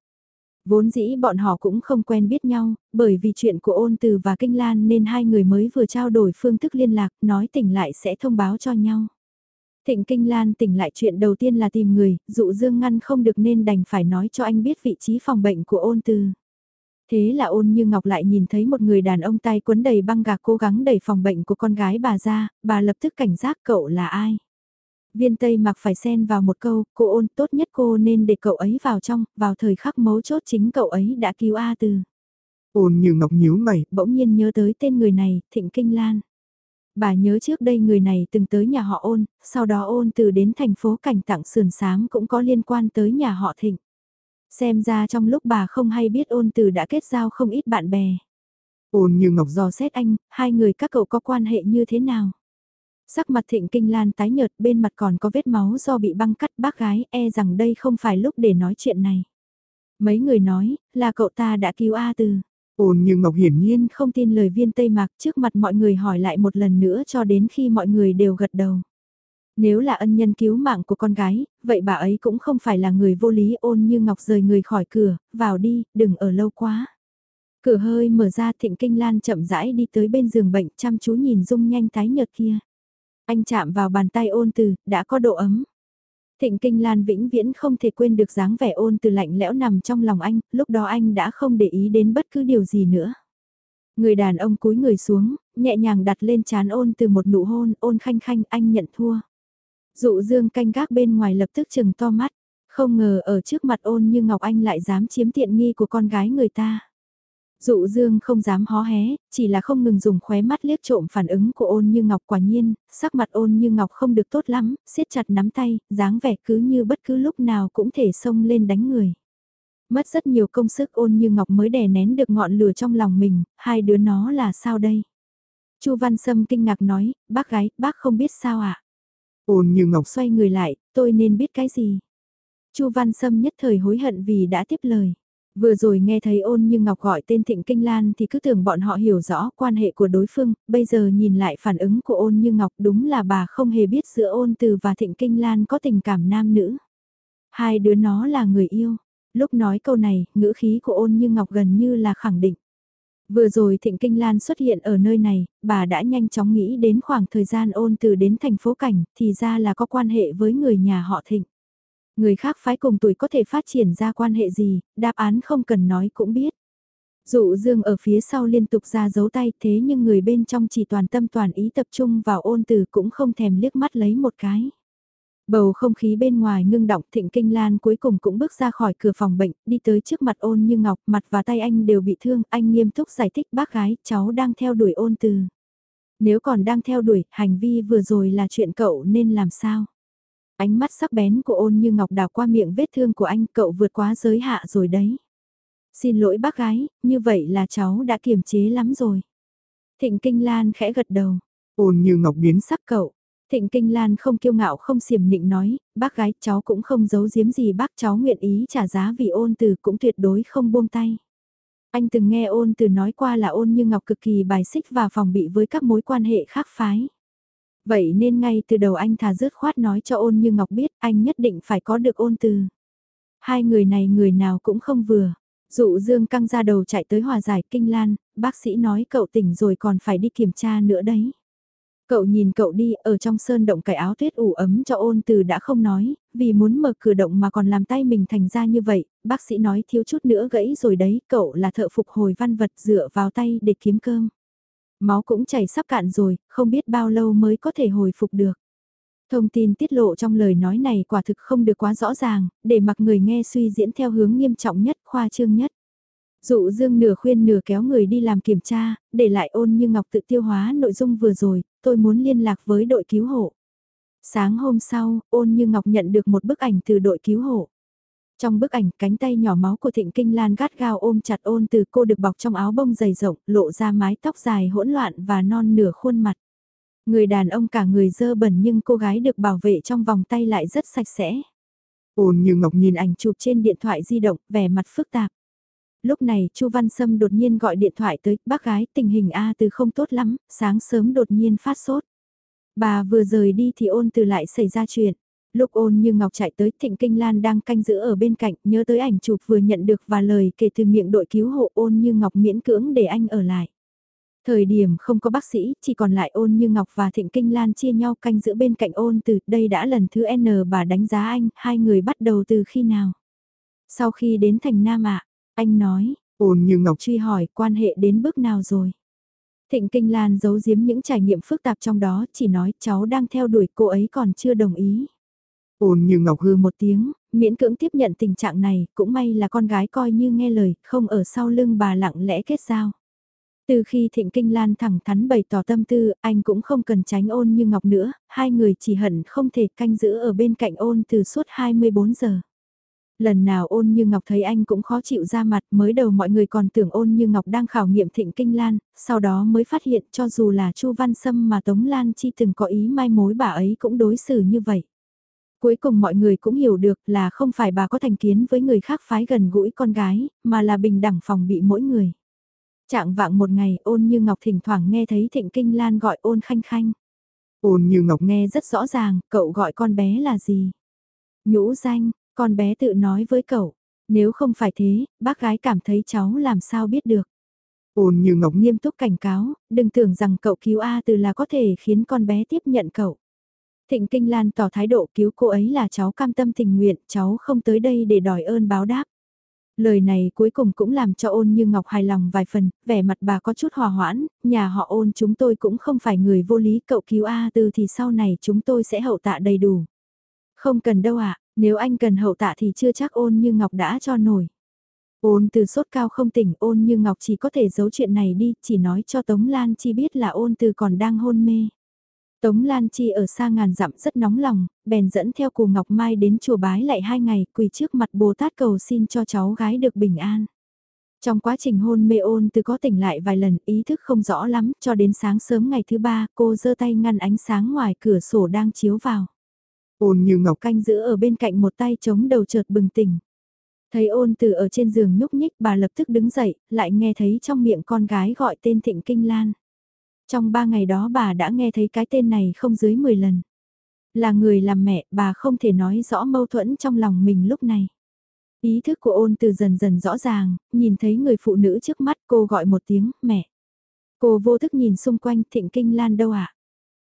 A: Vốn dĩ bọn họ cũng không quen biết nhau, bởi vì chuyện của ôn từ và kinh lan nên hai người mới vừa trao đổi phương thức liên lạc, nói tỉnh lại sẽ thông báo cho nhau. Thịnh Kinh Lan tỉnh lại chuyện đầu tiên là tìm người, dụ dương ngăn không được nên đành phải nói cho anh biết vị trí phòng bệnh của ôn từ. Thế là ôn như ngọc lại nhìn thấy một người đàn ông tay quấn đầy băng gạc cố gắng đẩy phòng bệnh của con gái bà ra, bà lập tức cảnh giác cậu là ai. Viên Tây mặc phải xen vào một câu, cô ôn tốt nhất cô nên để cậu ấy vào trong, vào thời khắc mấu chốt chính cậu ấy đã cứu A từ.
B: Ôn như ngọc nhíu mày,
A: bỗng nhiên nhớ tới tên người này, Thịnh Kinh Lan. Bà nhớ trước đây người này từng tới nhà họ ôn, sau đó ôn từ đến thành phố cảnh tặng sườn sáng cũng có liên quan tới nhà họ Thịnh. Xem ra trong lúc bà không hay biết ôn từ đã kết giao không ít bạn bè.
B: Ôn như ngọc
A: dò xét anh, hai người các cậu có quan hệ như thế nào? Sắc mặt thịnh kinh lan tái nhợt bên mặt còn có vết máu do bị băng cắt bác gái e rằng đây không phải lúc để nói chuyện này. Mấy người nói là cậu ta đã cứu A từ.
B: Ôn như Ngọc hiển nhiên
A: không tin lời viên Tây Mạc trước mặt mọi người hỏi lại một lần nữa cho đến khi mọi người đều gật đầu. Nếu là ân nhân cứu mạng của con gái, vậy bà ấy cũng không phải là người vô lý ôn như Ngọc rời người khỏi cửa, vào đi, đừng ở lâu quá. Cửa hơi mở ra thịnh kinh lan chậm rãi đi tới bên giường bệnh chăm chú nhìn dung nhanh tái nhợt kia. Anh chạm vào bàn tay ôn từ, đã có độ ấm. Thịnh Kinh Lan vĩnh viễn không thể quên được dáng vẻ ôn từ lạnh lẽo nằm trong lòng anh, lúc đó anh đã không để ý đến bất cứ điều gì nữa. Người đàn ông cúi người xuống, nhẹ nhàng đặt lên chán ôn từ một nụ hôn, ôn khanh khanh anh nhận thua. Dụ dương canh gác bên ngoài lập tức chừng to mắt, không ngờ ở trước mặt ôn như Ngọc Anh lại dám chiếm tiện nghi của con gái người ta. Dụ dương không dám hó hé, chỉ là không ngừng dùng khóe mắt liếc trộm phản ứng của ôn như ngọc quả nhiên, sắc mặt ôn như ngọc không được tốt lắm, siết chặt nắm tay, dáng vẻ cứ như bất cứ lúc nào cũng thể xông lên đánh người. Mất rất nhiều công sức ôn như ngọc mới đè nén được ngọn lửa trong lòng mình, hai đứa nó là sao đây? Chu Văn Sâm kinh ngạc nói, bác gái, bác không biết sao ạ? À?
B: Ôn như ngọc
A: xoay người lại, tôi nên biết cái gì? Chu Văn Sâm nhất thời hối hận vì đã tiếp lời. Vừa rồi nghe thấy ôn như Ngọc gọi tên Thịnh Kinh Lan thì cứ tưởng bọn họ hiểu rõ quan hệ của đối phương, bây giờ nhìn lại phản ứng của ôn như Ngọc đúng là bà không hề biết giữa ôn từ và Thịnh Kinh Lan có tình cảm nam nữ. Hai đứa nó là người yêu. Lúc nói câu này, ngữ khí của ôn như Ngọc gần như là khẳng định. Vừa rồi Thịnh Kinh Lan xuất hiện ở nơi này, bà đã nhanh chóng nghĩ đến khoảng thời gian ôn từ đến thành phố cảnh, thì ra là có quan hệ với người nhà họ Thịnh. Người khác phái cùng tuổi có thể phát triển ra quan hệ gì, đáp án không cần nói cũng biết. Dụ dương ở phía sau liên tục ra giấu tay thế nhưng người bên trong chỉ toàn tâm toàn ý tập trung vào ôn từ cũng không thèm liếc mắt lấy một cái. Bầu không khí bên ngoài ngưng động thịnh kinh lan cuối cùng cũng bước ra khỏi cửa phòng bệnh, đi tới trước mặt ôn như ngọc, mặt và tay anh đều bị thương, anh nghiêm túc giải thích bác gái, cháu đang theo đuổi ôn từ. Nếu còn đang theo đuổi, hành vi vừa rồi là chuyện cậu nên làm sao? Ánh mắt sắc bén của ôn như ngọc đào qua miệng vết thương của anh, cậu vượt quá giới hạ rồi đấy. Xin lỗi bác gái, như vậy là cháu đã kiềm chế lắm rồi. Thịnh Kinh Lan khẽ gật đầu.
B: Ôn như ngọc biến sắc
A: cậu. Thịnh Kinh Lan không kiêu ngạo không xiểm nịnh nói, bác gái cháu cũng không giấu giếm gì bác cháu nguyện ý trả giá vì ôn từ cũng tuyệt đối không buông tay. Anh từng nghe ôn từ nói qua là ôn như ngọc cực kỳ bài xích và phòng bị với các mối quan hệ khác phái. Vậy nên ngay từ đầu anh thà dứt khoát nói cho ôn như ngọc biết anh nhất định phải có được ôn từ. Hai người này người nào cũng không vừa. Dụ dương căng ra đầu chạy tới hòa giải kinh lan, bác sĩ nói cậu tỉnh rồi còn phải đi kiểm tra nữa đấy. Cậu nhìn cậu đi, ở trong sơn động cải áo tuyết ủ ấm cho ôn từ đã không nói, vì muốn mở cửa động mà còn làm tay mình thành ra như vậy, bác sĩ nói thiếu chút nữa gãy rồi đấy, cậu là thợ phục hồi văn vật dựa vào tay để kiếm cơm. Máu cũng chảy sắp cạn rồi, không biết bao lâu mới có thể hồi phục được. Thông tin tiết lộ trong lời nói này quả thực không được quá rõ ràng, để mặc người nghe suy diễn theo hướng nghiêm trọng nhất, khoa trương nhất. Dụ dương nửa khuyên nửa kéo người đi làm kiểm tra, để lại ôn như ngọc tự tiêu hóa nội dung vừa rồi, tôi muốn liên lạc với đội cứu hộ. Sáng hôm sau, ôn như ngọc nhận được một bức ảnh từ đội cứu hộ. Trong bức ảnh, cánh tay nhỏ máu của Thịnh Kinh Lan gắt gao ôm chặt ôn từ cô được bọc trong áo bông dày rộng, lộ ra mái tóc dài hỗn loạn và non nửa khuôn mặt. Người đàn ông cả người dơ bẩn nhưng cô gái được bảo vệ trong vòng tay lại rất sạch sẽ.
B: Ôn như ngọc
A: nhìn ảnh chụp trên điện thoại di động, vẻ mặt phức tạp. Lúc này Chu Văn Sâm đột nhiên gọi điện thoại tới, bác gái tình hình A từ không tốt lắm, sáng sớm đột nhiên phát sốt. Bà vừa rời đi thì ôn từ lại xảy ra chuyện. Lúc ôn như ngọc chạy tới Thịnh Kinh Lan đang canh giữ ở bên cạnh, nhớ tới ảnh chụp vừa nhận được và lời kể từ miệng đội cứu hộ ôn như ngọc miễn cưỡng để anh ở lại. Thời điểm không có bác sĩ, chỉ còn lại ôn như Ngọc và Thịnh Kinh Lan chia nhau canh giữ bên cạnh ôn từ, đây đã lần thứ N bà đánh giá anh, hai người bắt đầu từ khi nào? Sau khi đến thành Nam ạ, anh nói,
B: ôn như Ngọc
A: truy hỏi quan hệ đến bước nào rồi? Thịnh Kinh Lan giấu giếm những trải nghiệm phức tạp trong đó, chỉ nói cháu đang theo đuổi cô ấy còn chưa đồng ý.
B: Ôn như Ngọc
A: hư một tiếng, miễn cưỡng tiếp nhận tình trạng này, cũng may là con gái coi như nghe lời, không ở sau lưng bà lặng lẽ kết giao. Từ khi Thịnh Kinh Lan thẳng thắn bày tỏ tâm tư, anh cũng không cần tránh ôn như ngọc nữa, hai người chỉ hận không thể canh giữ ở bên cạnh ôn từ suốt 24 giờ. Lần nào ôn như ngọc thấy anh cũng khó chịu ra mặt, mới đầu mọi người còn tưởng ôn như ngọc đang khảo nghiệm Thịnh Kinh Lan, sau đó mới phát hiện cho dù là Chu Văn Sâm mà Tống Lan Chi từng có ý mai mối bà ấy cũng đối xử như vậy. Cuối cùng mọi người cũng hiểu được là không phải bà có thành kiến với người khác phái gần gũi con gái, mà là bình đẳng phòng bị mỗi người. Trạng vạng một ngày ôn như Ngọc thỉnh thoảng nghe thấy Thịnh Kinh Lan gọi ôn khanh khanh.
B: Ôn như Ngọc
A: nghe rất rõ ràng, cậu gọi con bé là gì? Nhũ danh, con bé tự nói với cậu. Nếu không phải thế, bác gái cảm thấy cháu làm sao biết được.
B: Ôn như Ngọc
A: nghiêm túc cảnh cáo, đừng tưởng rằng cậu cứu A từ là có thể khiến con bé tiếp nhận cậu. Thịnh Kinh Lan tỏ thái độ cứu cô ấy là cháu cam tâm tình nguyện, cháu không tới đây để đòi ơn báo đáp. Lời này cuối cùng cũng làm cho ôn như ngọc hài lòng vài phần, vẻ mặt bà có chút hòa hoãn, nhà họ ôn chúng tôi cũng không phải người vô lý cậu cứu A tư thì sau này chúng tôi sẽ hậu tạ đầy đủ. Không cần đâu ạ, nếu anh cần hậu tạ thì chưa chắc ôn như ngọc đã cho nổi. Ôn từ sốt cao không tỉnh ôn như ngọc chỉ có thể giấu chuyện này đi, chỉ nói cho Tống Lan Chi biết là ôn từ còn đang hôn mê. Tống Lan Chi ở xa ngàn dặm rất nóng lòng, bèn dẫn theo cù Ngọc Mai đến chùa bái lại hai ngày quỳ trước mặt Bồ Tát cầu xin cho cháu gái được bình an. Trong quá trình hôn mê ôn từ có tỉnh lại vài lần ý thức không rõ lắm cho đến sáng sớm ngày thứ ba cô giơ tay ngăn ánh sáng ngoài cửa sổ đang chiếu vào.
B: Ôn như Ngọc
A: canh giữ ở bên cạnh một tay chống đầu chợt bừng tỉnh. Thấy ôn từ ở trên giường nhúc nhích bà lập tức đứng dậy, lại nghe thấy trong miệng con gái gọi tên Thịnh Kinh Lan. Trong ba ngày đó bà đã nghe thấy cái tên này không dưới 10 lần. Là người làm mẹ, bà không thể nói rõ mâu thuẫn trong lòng mình lúc này. Ý thức của ôn từ dần dần rõ ràng, nhìn thấy người phụ nữ trước mắt cô gọi một tiếng, mẹ. Cô vô thức nhìn xung quanh thịnh kinh lan đâu ạ? À?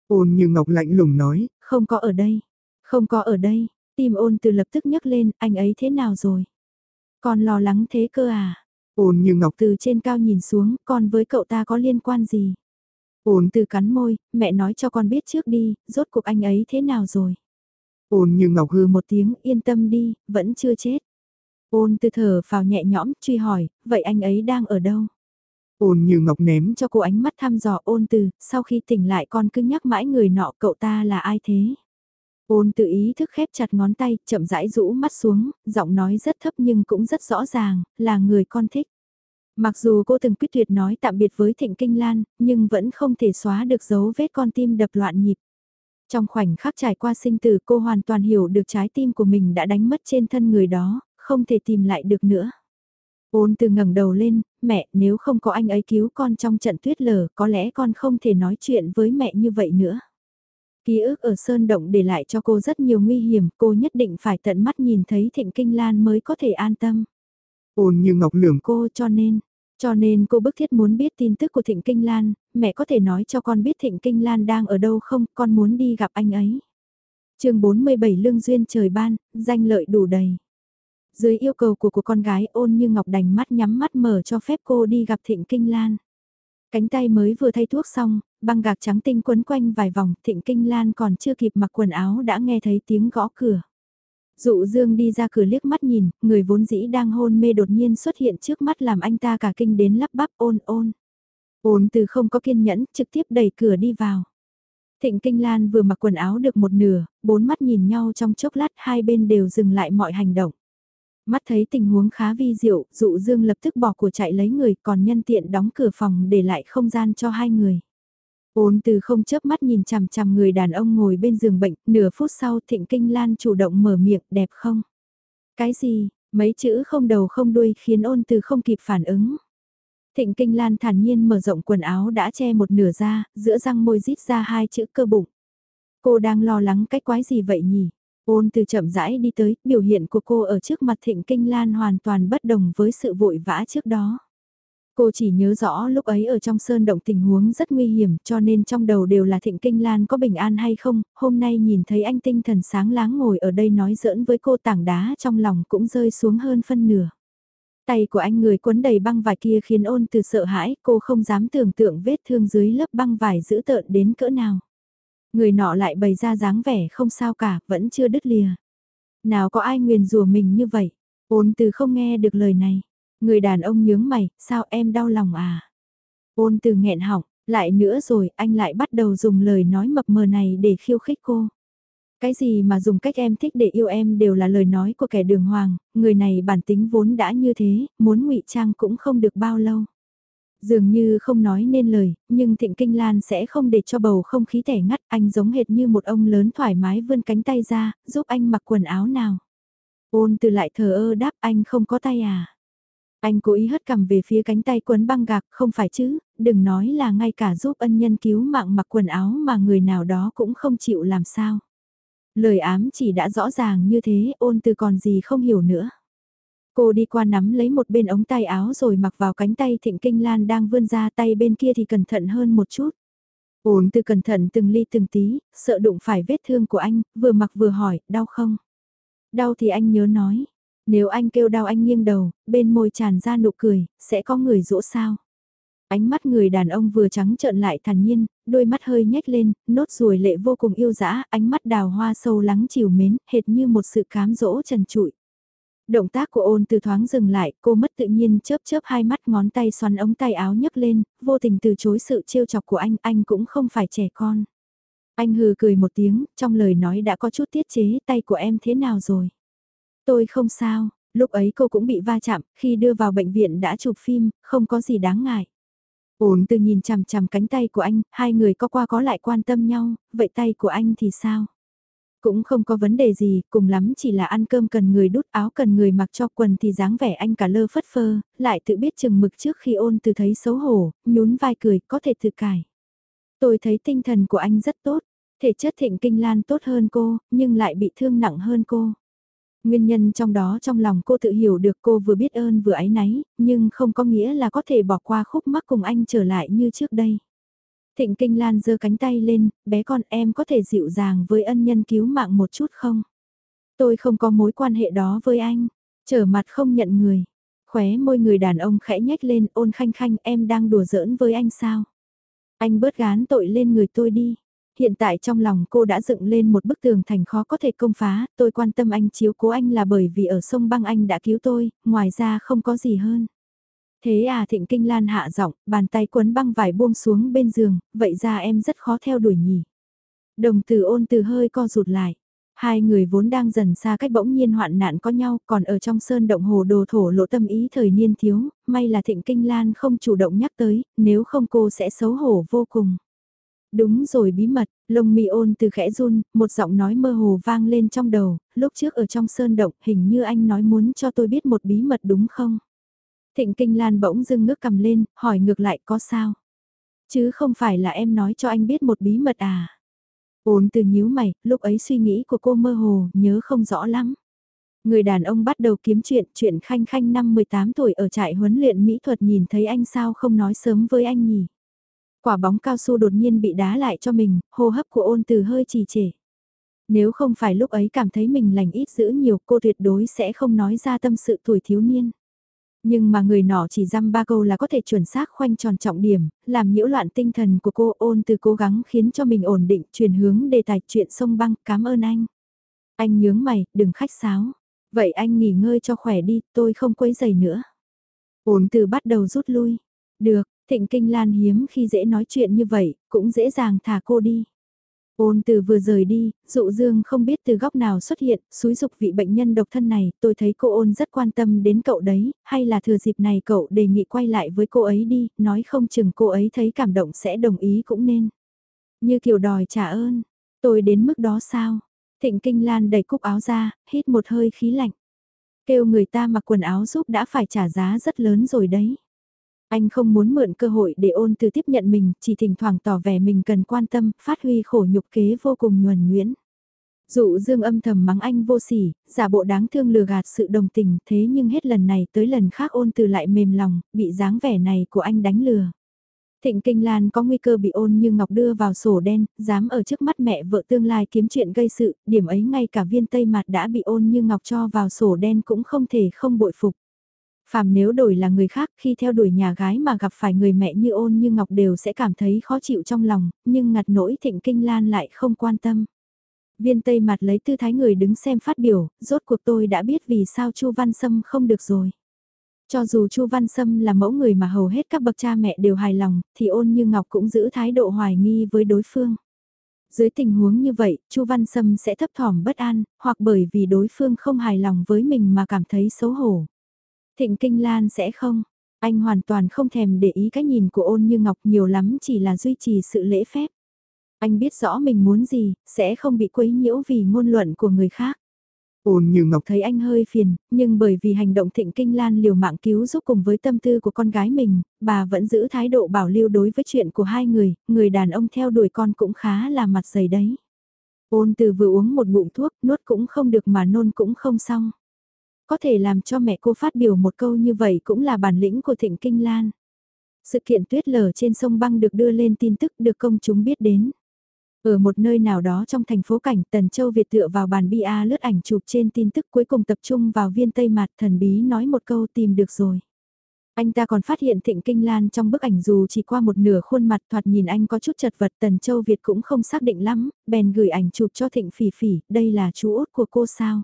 B: Ôn như ngọc lạnh lùng nói.
A: Không có ở đây, không có ở đây, tim ôn từ lập tức nhấc lên, anh ấy thế nào rồi? Con lo lắng thế cơ à?
B: Ôn như ngọc
A: Từ trên cao nhìn xuống, con với cậu ta có liên quan gì? Ôn từ cắn môi, mẹ nói cho con biết trước đi, rốt cuộc anh ấy thế nào rồi?
B: Ôn như ngọc
A: hừ một tiếng, yên tâm đi, vẫn chưa chết. Ôn từ thở vào nhẹ nhõm, truy hỏi, vậy anh ấy đang ở đâu?
B: Ôn như ngọc ném
A: cho cô ánh mắt thăm dò ôn từ, sau khi tỉnh lại con cứ nhắc mãi người nọ cậu ta là ai thế? Ôn tự ý thức khép chặt ngón tay, chậm rãi rũ mắt xuống, giọng nói rất thấp nhưng cũng rất rõ ràng, là người con thích. Mặc dù cô từng quyết tuyệt nói tạm biệt với Thịnh Kinh Lan, nhưng vẫn không thể xóa được dấu vết con tim đập loạn nhịp. Trong khoảnh khắc trải qua sinh tử cô hoàn toàn hiểu được trái tim của mình đã đánh mất trên thân người đó, không thể tìm lại được nữa. Ôn từ ngẩng đầu lên, mẹ, nếu không có anh ấy cứu con trong trận tuyết lở, có lẽ con không thể nói chuyện với mẹ như vậy nữa. Ký ức ở Sơn Động để lại cho cô rất nhiều nguy hiểm, cô nhất định phải tận mắt nhìn thấy Thịnh Kinh Lan mới có thể an tâm.
B: Ôn như ngọc lường
A: cô cho nên, cho nên cô bức thiết muốn biết tin tức của Thịnh Kinh Lan, mẹ có thể nói cho con biết Thịnh Kinh Lan đang ở đâu không, con muốn đi gặp anh ấy. chương 47 Lương Duyên trời ban, danh lợi đủ đầy. Dưới yêu cầu của của con gái ôn như ngọc đành mắt nhắm mắt mở cho phép cô đi gặp Thịnh Kinh Lan. Cánh tay mới vừa thay thuốc xong, băng gạc trắng tinh quấn quanh vài vòng, Thịnh Kinh Lan còn chưa kịp mặc quần áo đã nghe thấy tiếng gõ cửa. Dụ Dương đi ra cửa liếc mắt nhìn, người vốn dĩ đang hôn mê đột nhiên xuất hiện trước mắt làm anh ta cả kinh đến lắp bắp ôn ôn. Ôn từ không có kiên nhẫn, trực tiếp đẩy cửa đi vào. Thịnh Kinh Lan vừa mặc quần áo được một nửa, bốn mắt nhìn nhau trong chốc lát hai bên đều dừng lại mọi hành động. Mắt thấy tình huống khá vi diệu, dụ dương lập tức bỏ của chạy lấy người còn nhân tiện đóng cửa phòng để lại không gian cho hai người. Ôn từ không chớp mắt nhìn chằm chằm người đàn ông ngồi bên giường bệnh, nửa phút sau thịnh kinh lan chủ động mở miệng đẹp không? Cái gì, mấy chữ không đầu không đuôi khiến ôn từ không kịp phản ứng. Thịnh kinh lan thản nhiên mở rộng quần áo đã che một nửa ra, giữa răng môi rít ra hai chữ cơ bụng. Cô đang lo lắng cái quái gì vậy nhỉ? Ôn từ chậm rãi đi tới, biểu hiện của cô ở trước mặt Thịnh Kinh Lan hoàn toàn bất đồng với sự vội vã trước đó. Cô chỉ nhớ rõ lúc ấy ở trong sơn động tình huống rất nguy hiểm cho nên trong đầu đều là Thịnh Kinh Lan có bình an hay không, hôm nay nhìn thấy anh tinh thần sáng láng ngồi ở đây nói giỡn với cô tảng đá trong lòng cũng rơi xuống hơn phân nửa. Tay của anh người quấn đầy băng vải kia khiến ôn từ sợ hãi, cô không dám tưởng tượng vết thương dưới lớp băng vải dữ tợn đến cỡ nào. Người nọ lại bày ra dáng vẻ không sao cả, vẫn chưa đứt lìa. Nào có ai nguyền rủa mình như vậy? Ôn từ không nghe được lời này. Người đàn ông nhướng mày, sao em đau lòng à? Ôn từ nghẹn họng, lại nữa rồi anh lại bắt đầu dùng lời nói mập mờ này để khiêu khích cô. Cái gì mà dùng cách em thích để yêu em đều là lời nói của kẻ đường hoàng, người này bản tính vốn đã như thế, muốn ngụy trang cũng không được bao lâu. Dường như không nói nên lời, nhưng Thịnh Kinh Lan sẽ không để cho bầu không khí tẻ ngắt, anh giống hệt như một ông lớn thoải mái vươn cánh tay ra, giúp anh mặc quần áo nào. Ôn từ lại thờ ơ đáp anh không có tay à. Anh cố ý hất cầm về phía cánh tay quấn băng gạc, không phải chứ, đừng nói là ngay cả giúp ân nhân cứu mạng mặc quần áo mà người nào đó cũng không chịu làm sao. Lời ám chỉ đã rõ ràng như thế, ôn từ còn gì không hiểu nữa. Cô đi qua nắm lấy một bên ống tay áo rồi mặc vào cánh tay Thịnh Kinh Lan đang vươn ra tay bên kia thì cẩn thận hơn một chút. Ôn từ cẩn thận từng ly từng tí, sợ đụng phải vết thương của anh, vừa mặc vừa hỏi, đau không? Đau thì anh nhớ nói. Nếu anh kêu đau anh nghiêng đầu, bên môi tràn ra nụ cười, sẽ có người dỗ sao? Ánh mắt người đàn ông vừa trắng trợn lại thản nhiên, đôi mắt hơi nhếch lên, nốt ruồi lệ vô cùng yêu dã, ánh mắt đào hoa sâu lắng chiều mến, hệt như một sự cám dỗ trần trụi. Động tác của ôn từ thoáng dừng lại, cô mất tự nhiên chớp chớp hai mắt ngón tay xoắn ống tay áo nhấc lên, vô tình từ chối sự trêu chọc của anh, anh cũng không phải trẻ con. Anh hừ cười một tiếng, trong lời nói đã có chút tiết chế, tay của em thế nào rồi? Tôi không sao, lúc ấy cô cũng bị va chạm, khi đưa vào bệnh viện đã chụp phim, không có gì đáng ngại. Ôn từ nhìn chằm chằm cánh tay của anh, hai người có qua có lại quan tâm nhau, vậy tay của anh thì sao? Cũng không có vấn đề gì, cùng lắm chỉ là ăn cơm cần người đút áo cần người mặc cho quần thì dáng vẻ anh cả lơ phất phơ, lại tự biết chừng mực trước khi ôn từ thấy xấu hổ, nhún vai cười, có thể tự cải. Tôi thấy tinh thần của anh rất tốt, thể chất thịnh kinh lan tốt hơn cô, nhưng lại bị thương nặng hơn cô. Nguyên nhân trong đó trong lòng cô tự hiểu được cô vừa biết ơn vừa ái náy, nhưng không có nghĩa là có thể bỏ qua khúc mắc cùng anh trở lại như trước đây. Thịnh Kinh Lan giơ cánh tay lên, bé con em có thể dịu dàng với ân nhân cứu mạng một chút không? Tôi không có mối quan hệ đó với anh, trở mặt không nhận người. Khóe môi người đàn ông khẽ nhếch lên ôn khanh khanh em đang đùa giỡn với anh sao? Anh bớt gán tội lên người tôi đi. Hiện tại trong lòng cô đã dựng lên một bức tường thành khó có thể công phá, tôi quan tâm anh chiếu cố anh là bởi vì ở sông băng anh đã cứu tôi, ngoài ra không có gì hơn. Thế à thịnh kinh lan hạ giọng, bàn tay quấn băng vải buông xuống bên giường, vậy ra em rất khó theo đuổi nhỉ. Đồng từ ôn từ hơi co rụt lại. Hai người vốn đang dần xa cách bỗng nhiên hoạn nạn có nhau, còn ở trong sơn động hồ đồ thổ lộ tâm ý thời niên thiếu, may là thịnh kinh lan không chủ động nhắc tới, nếu không cô sẽ xấu hổ vô cùng. Đúng rồi bí mật, lông mi ôn từ khẽ run, một giọng nói mơ hồ vang lên trong đầu, lúc trước ở trong sơn động hình như anh nói muốn cho tôi biết một bí mật đúng không? Thịnh Kinh Lan bỗng dưng ngước cầm lên, hỏi ngược lại có sao? Chứ không phải là em nói cho anh biết một bí mật à? Ôn từ nhíu mày, lúc ấy suy nghĩ của cô mơ hồ, nhớ không rõ lắm. Người đàn ông bắt đầu kiếm chuyện, chuyện khanh khanh năm 18 tuổi ở trại huấn luyện mỹ thuật nhìn thấy anh sao không nói sớm với anh nhỉ. Quả bóng cao su đột nhiên bị đá lại cho mình, hô hấp của ôn từ hơi trì trệ. Nếu không phải lúc ấy cảm thấy mình lành ít giữ nhiều cô tuyệt đối sẽ không nói ra tâm sự tuổi thiếu niên. Nhưng mà người nọ chỉ dăm ba câu là có thể chuẩn xác khoanh tròn trọng điểm, làm nhiễu loạn tinh thần của cô ôn từ cố gắng khiến cho mình ổn định chuyển hướng đề tài chuyện sông băng, cảm ơn anh. Anh nhướng mày, đừng khách sáo. Vậy anh nghỉ ngơi cho khỏe đi, tôi không quấy giày nữa. Ôn từ bắt đầu rút lui. Được, thịnh kinh lan hiếm khi dễ nói chuyện như vậy, cũng dễ dàng thả cô đi. Ôn từ vừa rời đi, dụ dương không biết từ góc nào xuất hiện, xúi dục vị bệnh nhân độc thân này, tôi thấy cô ôn rất quan tâm đến cậu đấy, hay là thừa dịp này cậu đề nghị quay lại với cô ấy đi, nói không chừng cô ấy thấy cảm động sẽ đồng ý cũng nên. Như kiểu đòi trả ơn, tôi đến mức đó sao? Thịnh Kinh Lan đẩy cúc áo ra, hít một hơi khí lạnh. Kêu người ta mặc quần áo giúp đã phải trả giá rất lớn rồi đấy. Anh không muốn mượn cơ hội để ôn từ tiếp nhận mình, chỉ thỉnh thoảng tỏ vẻ mình cần quan tâm, phát huy khổ nhục kế vô cùng nhuần nhuyễn. Dụ dương âm thầm mắng anh vô sỉ, giả bộ đáng thương lừa gạt sự đồng tình thế nhưng hết lần này tới lần khác ôn từ lại mềm lòng, bị dáng vẻ này của anh đánh lừa. Thịnh Kinh Lan có nguy cơ bị ôn như ngọc đưa vào sổ đen, dám ở trước mắt mẹ vợ tương lai kiếm chuyện gây sự, điểm ấy ngay cả viên tây mặt đã bị ôn như ngọc cho vào sổ đen cũng không thể không bội phục. Phàm nếu đổi là người khác khi theo đuổi nhà gái mà gặp phải người mẹ như ôn như ngọc đều sẽ cảm thấy khó chịu trong lòng, nhưng ngặt nỗi thịnh kinh lan lại không quan tâm. Viên tây mặt lấy tư thái người đứng xem phát biểu, rốt cuộc tôi đã biết vì sao Chu Văn Sâm không được rồi. Cho dù Chu Văn Sâm là mẫu người mà hầu hết các bậc cha mẹ đều hài lòng, thì ôn như Ngọc cũng giữ thái độ hoài nghi với đối phương. Dưới tình huống như vậy, Chu Văn Sâm sẽ thấp thỏm bất an, hoặc bởi vì đối phương không hài lòng với mình mà cảm thấy xấu hổ. Thịnh Kinh Lan sẽ không, anh hoàn toàn không thèm để ý cái nhìn của ôn như ngọc nhiều lắm chỉ là duy trì sự lễ phép. Anh biết rõ mình muốn gì, sẽ không bị quấy nhiễu vì ngôn luận của người khác.
B: Ôn như ngọc
A: thấy anh hơi phiền, nhưng bởi vì hành động thịnh kinh lan liều mạng cứu giúp cùng với tâm tư của con gái mình, bà vẫn giữ thái độ bảo lưu đối với chuyện của hai người, người đàn ông theo đuổi con cũng khá là mặt dày đấy. Ôn từ vừa uống một ngụm thuốc, nuốt cũng không được mà nôn cũng không xong. Có thể làm cho mẹ cô phát biểu một câu như vậy cũng là bản lĩnh của Thịnh Kinh Lan. Sự kiện tuyết lở trên sông băng được đưa lên tin tức được công chúng biết đến. Ở một nơi nào đó trong thành phố cảnh Tần Châu Việt tựa vào bàn bia lướt ảnh chụp trên tin tức cuối cùng tập trung vào viên tây mặt thần bí nói một câu tìm được rồi. Anh ta còn phát hiện Thịnh Kinh Lan trong bức ảnh dù chỉ qua một nửa khuôn mặt thoạt nhìn anh có chút chật vật Tần Châu Việt cũng không xác định lắm, bèn gửi ảnh chụp cho Thịnh Phỉ Phỉ, đây là chú út của cô sao.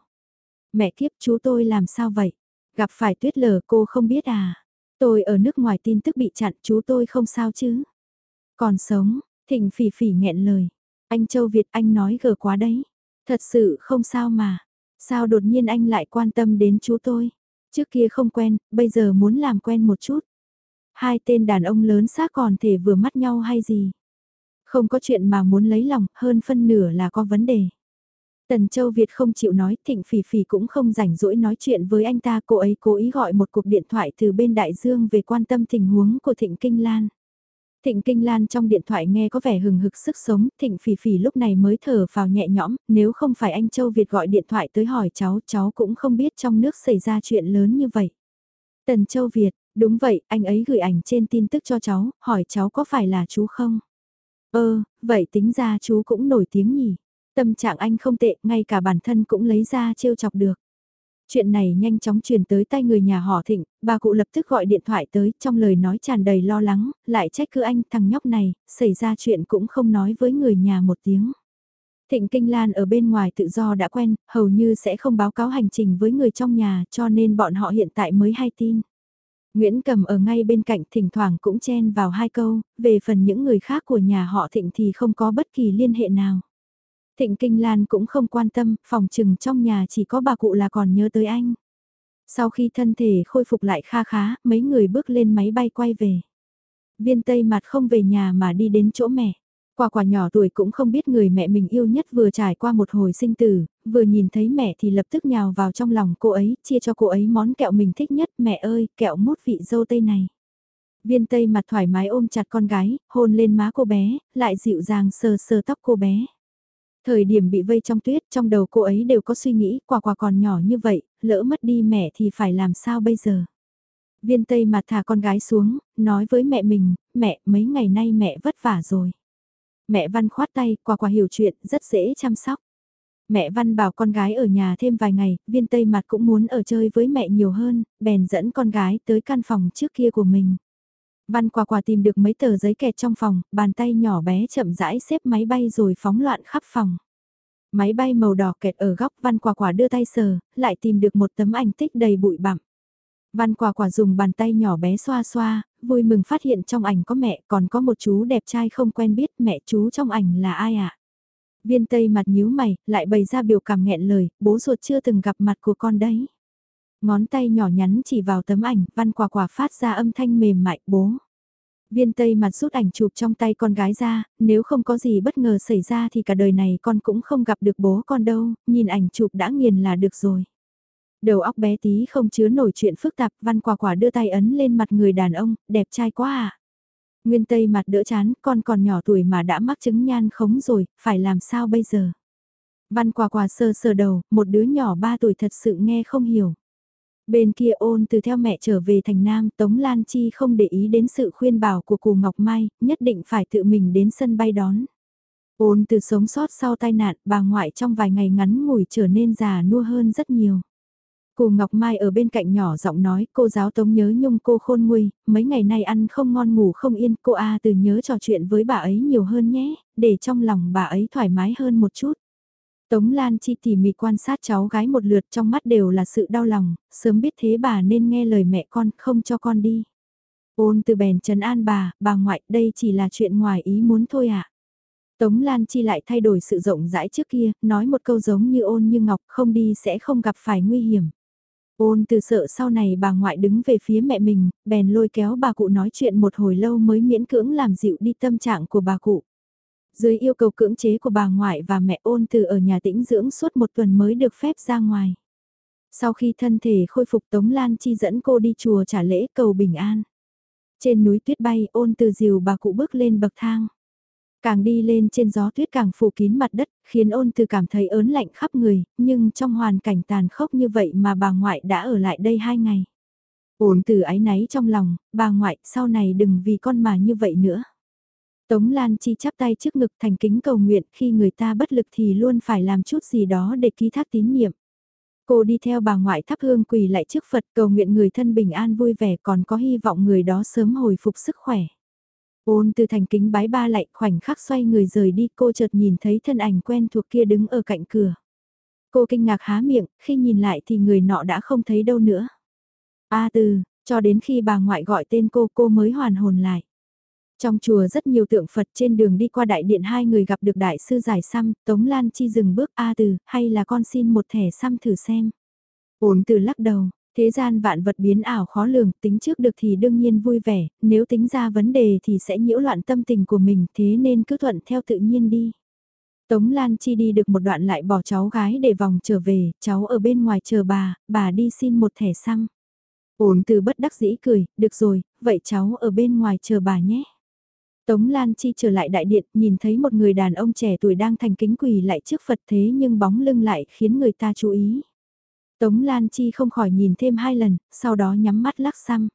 A: Mẹ kiếp chú tôi làm sao vậy? Gặp phải tuyết lở cô không biết à? Tôi ở nước ngoài tin tức bị chặn chú tôi không sao chứ? Còn sống, thịnh phỉ phỉ nghẹn lời. Anh Châu Việt anh nói gờ quá đấy. Thật sự không sao mà. Sao đột nhiên anh lại quan tâm đến chú tôi? Trước kia không quen, bây giờ muốn làm quen một chút. Hai tên đàn ông lớn xác còn thể vừa mắt nhau hay gì? Không có chuyện mà muốn lấy lòng, hơn phân nửa là có vấn đề. Tần Châu Việt không chịu nói, Thịnh Phỉ Phỉ cũng không rảnh rỗi nói chuyện với anh ta, cô ấy cố ý gọi một cuộc điện thoại từ bên Đại Dương về quan tâm tình huống của Thịnh Kinh Lan. Thịnh Kinh Lan trong điện thoại nghe có vẻ hừng hực sức sống, Thịnh Phỉ Phỉ lúc này mới thở vào nhẹ nhõm, nếu không phải anh Châu Việt gọi điện thoại tới hỏi cháu, cháu cũng không biết trong nước xảy ra chuyện lớn như vậy. Tần Châu Việt, đúng vậy, anh ấy gửi ảnh trên tin tức cho cháu, hỏi cháu có phải là chú không? Ơ, vậy tính ra chú cũng nổi tiếng nhỉ? Tâm trạng anh không tệ, ngay cả bản thân cũng lấy ra trêu chọc được. Chuyện này nhanh chóng truyền tới tay người nhà họ thịnh, bà cụ lập tức gọi điện thoại tới, trong lời nói tràn đầy lo lắng, lại trách cứ anh thằng nhóc này, xảy ra chuyện cũng không nói với người nhà một tiếng. Thịnh Kinh Lan ở bên ngoài tự do đã quen, hầu như sẽ không báo cáo hành trình với người trong nhà cho nên bọn họ hiện tại mới hay tin. Nguyễn Cầm ở ngay bên cạnh thỉnh thoảng cũng chen vào hai câu, về phần những người khác của nhà họ Thịnh thì không có bất kỳ liên hệ nào. Thịnh Kinh Lan cũng không quan tâm, phòng trừng trong nhà chỉ có bà cụ là còn nhớ tới anh. Sau khi thân thể khôi phục lại kha khá, mấy người bước lên máy bay quay về. Viên Tây mặt không về nhà mà đi đến chỗ mẹ. Quả quả nhỏ tuổi cũng không biết người mẹ mình yêu nhất vừa trải qua một hồi sinh tử, vừa nhìn thấy mẹ thì lập tức nhào vào trong lòng cô ấy, chia cho cô ấy món kẹo mình thích nhất, mẹ ơi, kẹo mút vị dâu tây này. Viên tây mặt thoải mái ôm chặt con gái, hôn lên má cô bé, lại dịu dàng sờ sờ tóc cô bé. Thời điểm bị vây trong tuyết, trong đầu cô ấy đều có suy nghĩ, quả quả còn nhỏ như vậy, lỡ mất đi mẹ thì phải làm sao bây giờ. Viên tây mặt thả con gái xuống, nói với mẹ mình, mẹ, mấy ngày nay mẹ vất vả rồi. Mẹ Văn khoát tay, quả quả hiểu chuyện, rất dễ chăm sóc. Mẹ Văn bảo con gái ở nhà thêm vài ngày, viên tây mặt cũng muốn ở chơi với mẹ nhiều hơn, bèn dẫn con gái tới căn phòng trước kia của mình. Văn quả quả tìm được mấy tờ giấy kẹt trong phòng, bàn tay nhỏ bé chậm rãi xếp máy bay rồi phóng loạn khắp phòng. Máy bay màu đỏ kẹt ở góc văn quả quả đưa tay sờ, lại tìm được một tấm ảnh tích đầy bụi bặm. Văn quả quả dùng bàn tay nhỏ bé xoa xoa, vui mừng phát hiện trong ảnh có mẹ còn có một chú đẹp trai không quen biết mẹ chú trong ảnh là ai ạ. À? Viên tây mặt nhíu mày, lại bày ra biểu cảm nghẹn lời, bố ruột chưa từng gặp mặt của con đấy. Ngón tay nhỏ nhắn chỉ vào tấm ảnh, văn quả quả phát ra âm thanh mềm mại, bố. Viên tây mặt rút ảnh chụp trong tay con gái ra, nếu không có gì bất ngờ xảy ra thì cả đời này con cũng không gặp được bố con đâu, nhìn ảnh chụp đã nghiền là được rồi. Đầu óc bé tí không chứa nổi chuyện phức tạp, văn quả quả đưa tay ấn lên mặt người đàn ông, đẹp trai quá à. Nguyên Tây mặt đỡ chán, con còn nhỏ tuổi mà đã mắc chứng nhan khống rồi, phải làm sao bây giờ? Văn quả quả sơ sờ đầu, một đứa nhỏ 3 tuổi thật sự nghe không hiểu. Bên kia ôn từ theo mẹ trở về thành Nam, Tống Lan Chi không để ý đến sự khuyên bảo của cù Ngọc Mai, nhất định phải tự mình đến sân bay đón. Ôn từ sống sót sau tai nạn, bà ngoại trong vài ngày ngắn ngủi trở nên già nua hơn rất nhiều. Cù Ngọc Mai ở bên cạnh nhỏ giọng nói, cô giáo Tống nhớ nhung cô khôn nguôi, mấy ngày nay ăn không ngon ngủ không yên, cô A từ nhớ trò chuyện với bà ấy nhiều hơn nhé, để trong lòng bà ấy thoải mái hơn một chút. Tống Lan Chi tỉ mỉ quan sát cháu gái một lượt trong mắt đều là sự đau lòng, sớm biết thế bà nên nghe lời mẹ con, không cho con đi. Ôn từ bèn trấn an bà, bà ngoại, đây chỉ là chuyện ngoài ý muốn thôi ạ. À. Tống Lan Chi lại thay đổi sự rộng rãi trước kia, nói một câu giống như ôn như ngọc, không đi sẽ không gặp phải nguy hiểm. Ôn từ sợ sau này bà ngoại đứng về phía mẹ mình, bèn lôi kéo bà cụ nói chuyện một hồi lâu mới miễn cưỡng làm dịu đi tâm trạng của bà cụ. Dưới yêu cầu cưỡng chế của bà ngoại và mẹ ôn từ ở nhà tĩnh dưỡng suốt một tuần mới được phép ra ngoài. Sau khi thân thể khôi phục Tống Lan Chi dẫn cô đi chùa trả lễ cầu bình an. Trên núi tuyết bay ôn từ diều bà cụ bước lên bậc thang. Càng đi lên trên gió tuyết càng phủ kín mặt đất, khiến ôn từ cảm thấy ớn lạnh khắp người, nhưng trong hoàn cảnh tàn khốc như vậy mà bà ngoại đã ở lại đây hai ngày. Ôn từ ái náy trong lòng, bà ngoại sau này đừng vì con mà như vậy nữa. Tống Lan Chi chắp tay trước ngực thành kính cầu nguyện khi người ta bất lực thì luôn phải làm chút gì đó để ký thác tín nhiệm. Cô đi theo bà ngoại thắp hương quỳ lại trước Phật cầu nguyện người thân bình an vui vẻ còn có hy vọng người đó sớm hồi phục sức khỏe. Ôn từ thành kính bái ba lại khoảnh khắc xoay người rời đi cô chợt nhìn thấy thân ảnh quen thuộc kia đứng ở cạnh cửa. Cô kinh ngạc há miệng, khi nhìn lại thì người nọ đã không thấy đâu nữa. A từ, cho đến khi bà ngoại gọi tên cô cô mới hoàn hồn lại. Trong chùa rất nhiều tượng Phật trên đường đi qua đại điện hai người gặp được đại sư giải xăm, Tống Lan Chi dừng bước A từ, hay là con xin một thẻ xăm thử xem. ổn từ lắc đầu, thế gian vạn vật biến ảo khó lường, tính trước được thì đương nhiên vui vẻ, nếu tính ra vấn đề thì sẽ nhiễu loạn tâm tình của mình, thế nên cứ thuận theo tự nhiên đi. Tống Lan Chi đi được một đoạn lại bỏ cháu gái để vòng trở về, cháu ở bên ngoài chờ bà, bà đi xin một thẻ xăm. ổn từ bất đắc dĩ cười, được rồi, vậy cháu ở bên ngoài chờ bà nhé. Tống Lan Chi trở lại đại điện, nhìn thấy một người đàn ông trẻ tuổi đang thành kính quỳ lại trước Phật thế nhưng bóng lưng lại khiến người ta chú ý. Tống Lan Chi không khỏi nhìn thêm hai lần, sau đó nhắm mắt lắc xăm.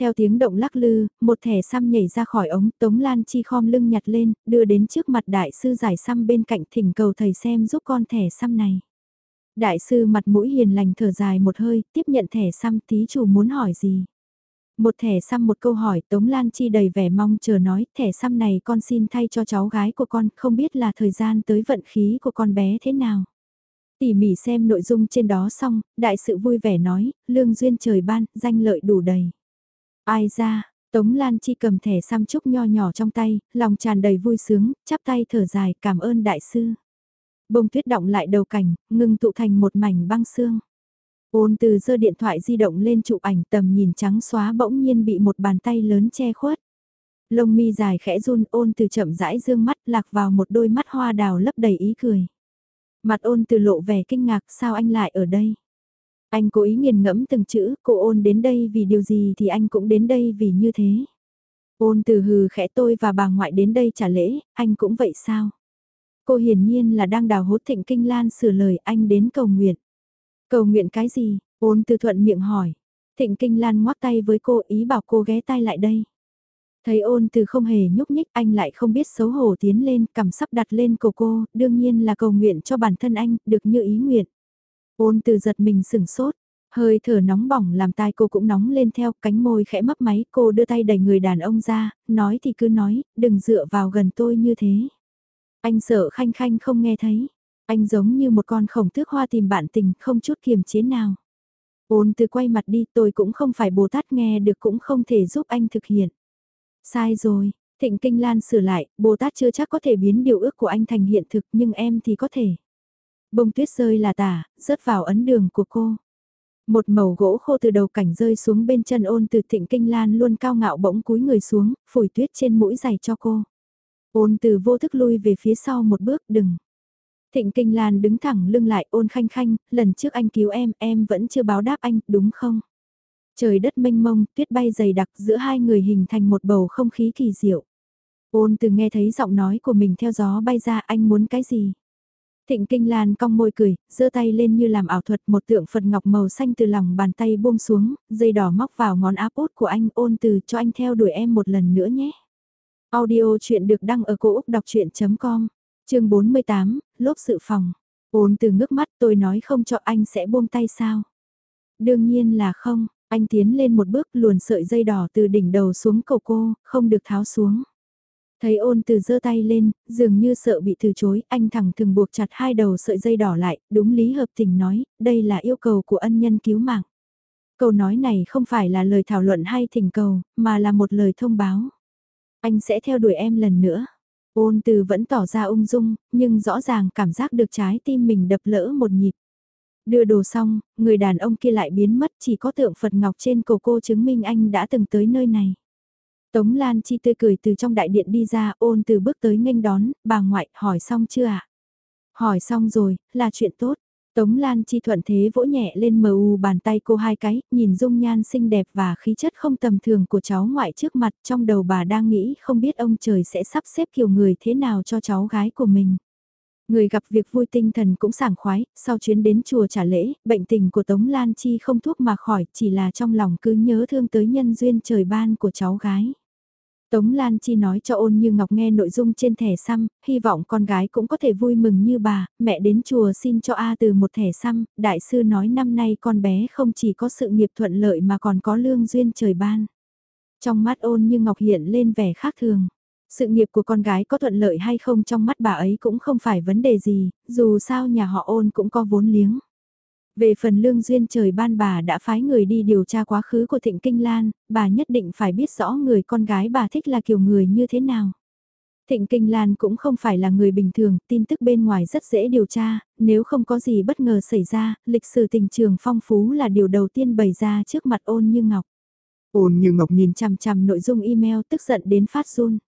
A: Theo tiếng động lắc lư, một thẻ xăm nhảy ra khỏi ống, Tống Lan Chi khom lưng nhặt lên, đưa đến trước mặt đại sư giải xăm bên cạnh thỉnh cầu thầy xem giúp con thẻ xăm này. Đại sư mặt mũi hiền lành thở dài một hơi, tiếp nhận thẻ xăm tí chủ muốn hỏi gì. Một thẻ xăm một câu hỏi Tống Lan Chi đầy vẻ mong chờ nói thẻ xăm này con xin thay cho cháu gái của con không biết là thời gian tới vận khí của con bé thế nào. Tỉ mỉ xem nội dung trên đó xong, đại sự vui vẻ nói, lương duyên trời ban, danh lợi đủ đầy. Ai ra, Tống Lan Chi cầm thẻ xăm trúc nho nhỏ trong tay, lòng tràn đầy vui sướng, chắp tay thở dài cảm ơn đại sư. Bông tuyết động lại đầu cảnh, ngưng tụ thành một mảnh băng xương. Ôn từ giơ điện thoại di động lên chụp ảnh tầm nhìn trắng xóa bỗng nhiên bị một bàn tay lớn che khuất. Lông mi dài khẽ run ôn từ chậm rãi dương mắt lạc vào một đôi mắt hoa đào lấp đầy ý cười. Mặt ôn từ lộ vẻ kinh ngạc sao anh lại ở đây. Anh cố ý nghiền ngẫm từng chữ, cô ôn đến đây vì điều gì thì anh cũng đến đây vì như thế. Ôn từ hừ khẽ tôi và bà ngoại đến đây trả lễ, anh cũng vậy sao? Cô hiển nhiên là đang đào hốt thịnh kinh lan sửa lời anh đến cầu nguyện. Cầu nguyện cái gì? Ôn từ thuận miệng hỏi. Thịnh kinh lan ngoắc tay với cô ý bảo cô ghé tay lại đây. Thấy ôn từ không hề nhúc nhích anh lại không biết xấu hổ tiến lên cầm sắp đặt lên cổ cô, đương nhiên là cầu nguyện cho bản thân anh, được như ý nguyện. Ôn từ giật mình sửng sốt, hơi thở nóng bỏng làm tai cô cũng nóng lên theo cánh môi khẽ mấp máy cô đưa tay đẩy người đàn ông ra, nói thì cứ nói, đừng dựa vào gần tôi như thế. Anh sợ khanh khanh không nghe thấy, anh giống như một con khổng tước hoa tìm bạn tình không chút kiềm chế nào. Ôn từ quay mặt đi tôi cũng không phải Bồ Tát nghe được cũng không thể giúp anh thực hiện. Sai rồi, Thịnh Kinh Lan sửa lại, Bồ Tát chưa chắc có thể biến điều ước của anh thành hiện thực nhưng em thì có thể. Bông tuyết rơi là tả, rớt vào ấn đường của cô. Một màu gỗ khô từ đầu cảnh rơi xuống bên chân ôn từ thịnh kinh lan luôn cao ngạo bỗng cúi người xuống, phủi tuyết trên mũi giày cho cô. Ôn từ vô thức lui về phía sau một bước đừng. Thịnh kinh lan đứng thẳng lưng lại ôn khanh khanh, lần trước anh cứu em, em vẫn chưa báo đáp anh, đúng không? Trời đất mênh mông, tuyết bay dày đặc giữa hai người hình thành một bầu không khí kỳ diệu. Ôn từ nghe thấy giọng nói của mình theo gió bay ra anh muốn cái gì? Thịnh Kinh Lan cong môi cười, giơ tay lên như làm ảo thuật một tượng Phật ngọc màu xanh từ lòng bàn tay buông xuống, dây đỏ móc vào ngón áp út của anh ôn từ cho anh theo đuổi em một lần nữa nhé. Audio chuyện được đăng ở cổ Úc đọc chuyện.com, chương 48, lốp sự phòng. Ôn từ ngước mắt tôi nói không cho anh sẽ buông tay sao? Đương nhiên là không, anh tiến lên một bước luồn sợi dây đỏ từ đỉnh đầu xuống cầu cô, không được tháo xuống. Thấy ôn từ giơ tay lên, dường như sợ bị từ chối, anh thẳng thừng buộc chặt hai đầu sợi dây đỏ lại, đúng lý hợp tình nói, đây là yêu cầu của ân nhân cứu mạng. Câu nói này không phải là lời thảo luận hay thỉnh cầu, mà là một lời thông báo. Anh sẽ theo đuổi em lần nữa. Ôn từ vẫn tỏ ra ung dung, nhưng rõ ràng cảm giác được trái tim mình đập lỡ một nhịp. Đưa đồ xong, người đàn ông kia lại biến mất chỉ có tượng Phật Ngọc trên cổ cô chứng minh anh đã từng tới nơi này. Tống Lan Chi tươi cười từ trong đại điện đi ra ôn từ bước tới nghênh đón, bà ngoại hỏi xong chưa ạ? Hỏi xong rồi, là chuyện tốt. Tống Lan Chi thuận thế vỗ nhẹ lên mờ u bàn tay cô hai cái, nhìn dung nhan xinh đẹp và khí chất không tầm thường của cháu ngoại trước mặt trong đầu bà đang nghĩ không biết ông trời sẽ sắp xếp kiểu người thế nào cho cháu gái của mình. Người gặp việc vui tinh thần cũng sảng khoái, sau chuyến đến chùa trả lễ, bệnh tình của Tống Lan Chi không thuốc mà khỏi, chỉ là trong lòng cứ nhớ thương tới nhân duyên trời ban của cháu gái. Tống Lan Chi nói cho ôn như Ngọc nghe nội dung trên thẻ xăm, hy vọng con gái cũng có thể vui mừng như bà, mẹ đến chùa xin cho A từ một thẻ xăm, đại sư nói năm nay con bé không chỉ có sự nghiệp thuận lợi mà còn có lương duyên trời ban. Trong mắt ôn như Ngọc hiện lên vẻ khác thường. Sự nghiệp của con gái có thuận lợi hay không trong mắt bà ấy cũng không phải vấn đề gì, dù sao nhà họ ôn cũng có vốn liếng. Về phần lương duyên trời ban bà đã phái người đi điều tra quá khứ của Thịnh Kinh Lan, bà nhất định phải biết rõ người con gái bà thích là kiểu người như thế nào. Thịnh Kinh Lan cũng không phải là người bình thường, tin tức bên ngoài rất dễ điều tra, nếu không có gì bất ngờ xảy ra, lịch sử tình trường phong phú là điều đầu tiên bày ra trước mặt ôn như ngọc.
B: Ôn như ngọc
A: nhìn chằm chằm nội dung email tức giận đến phát run.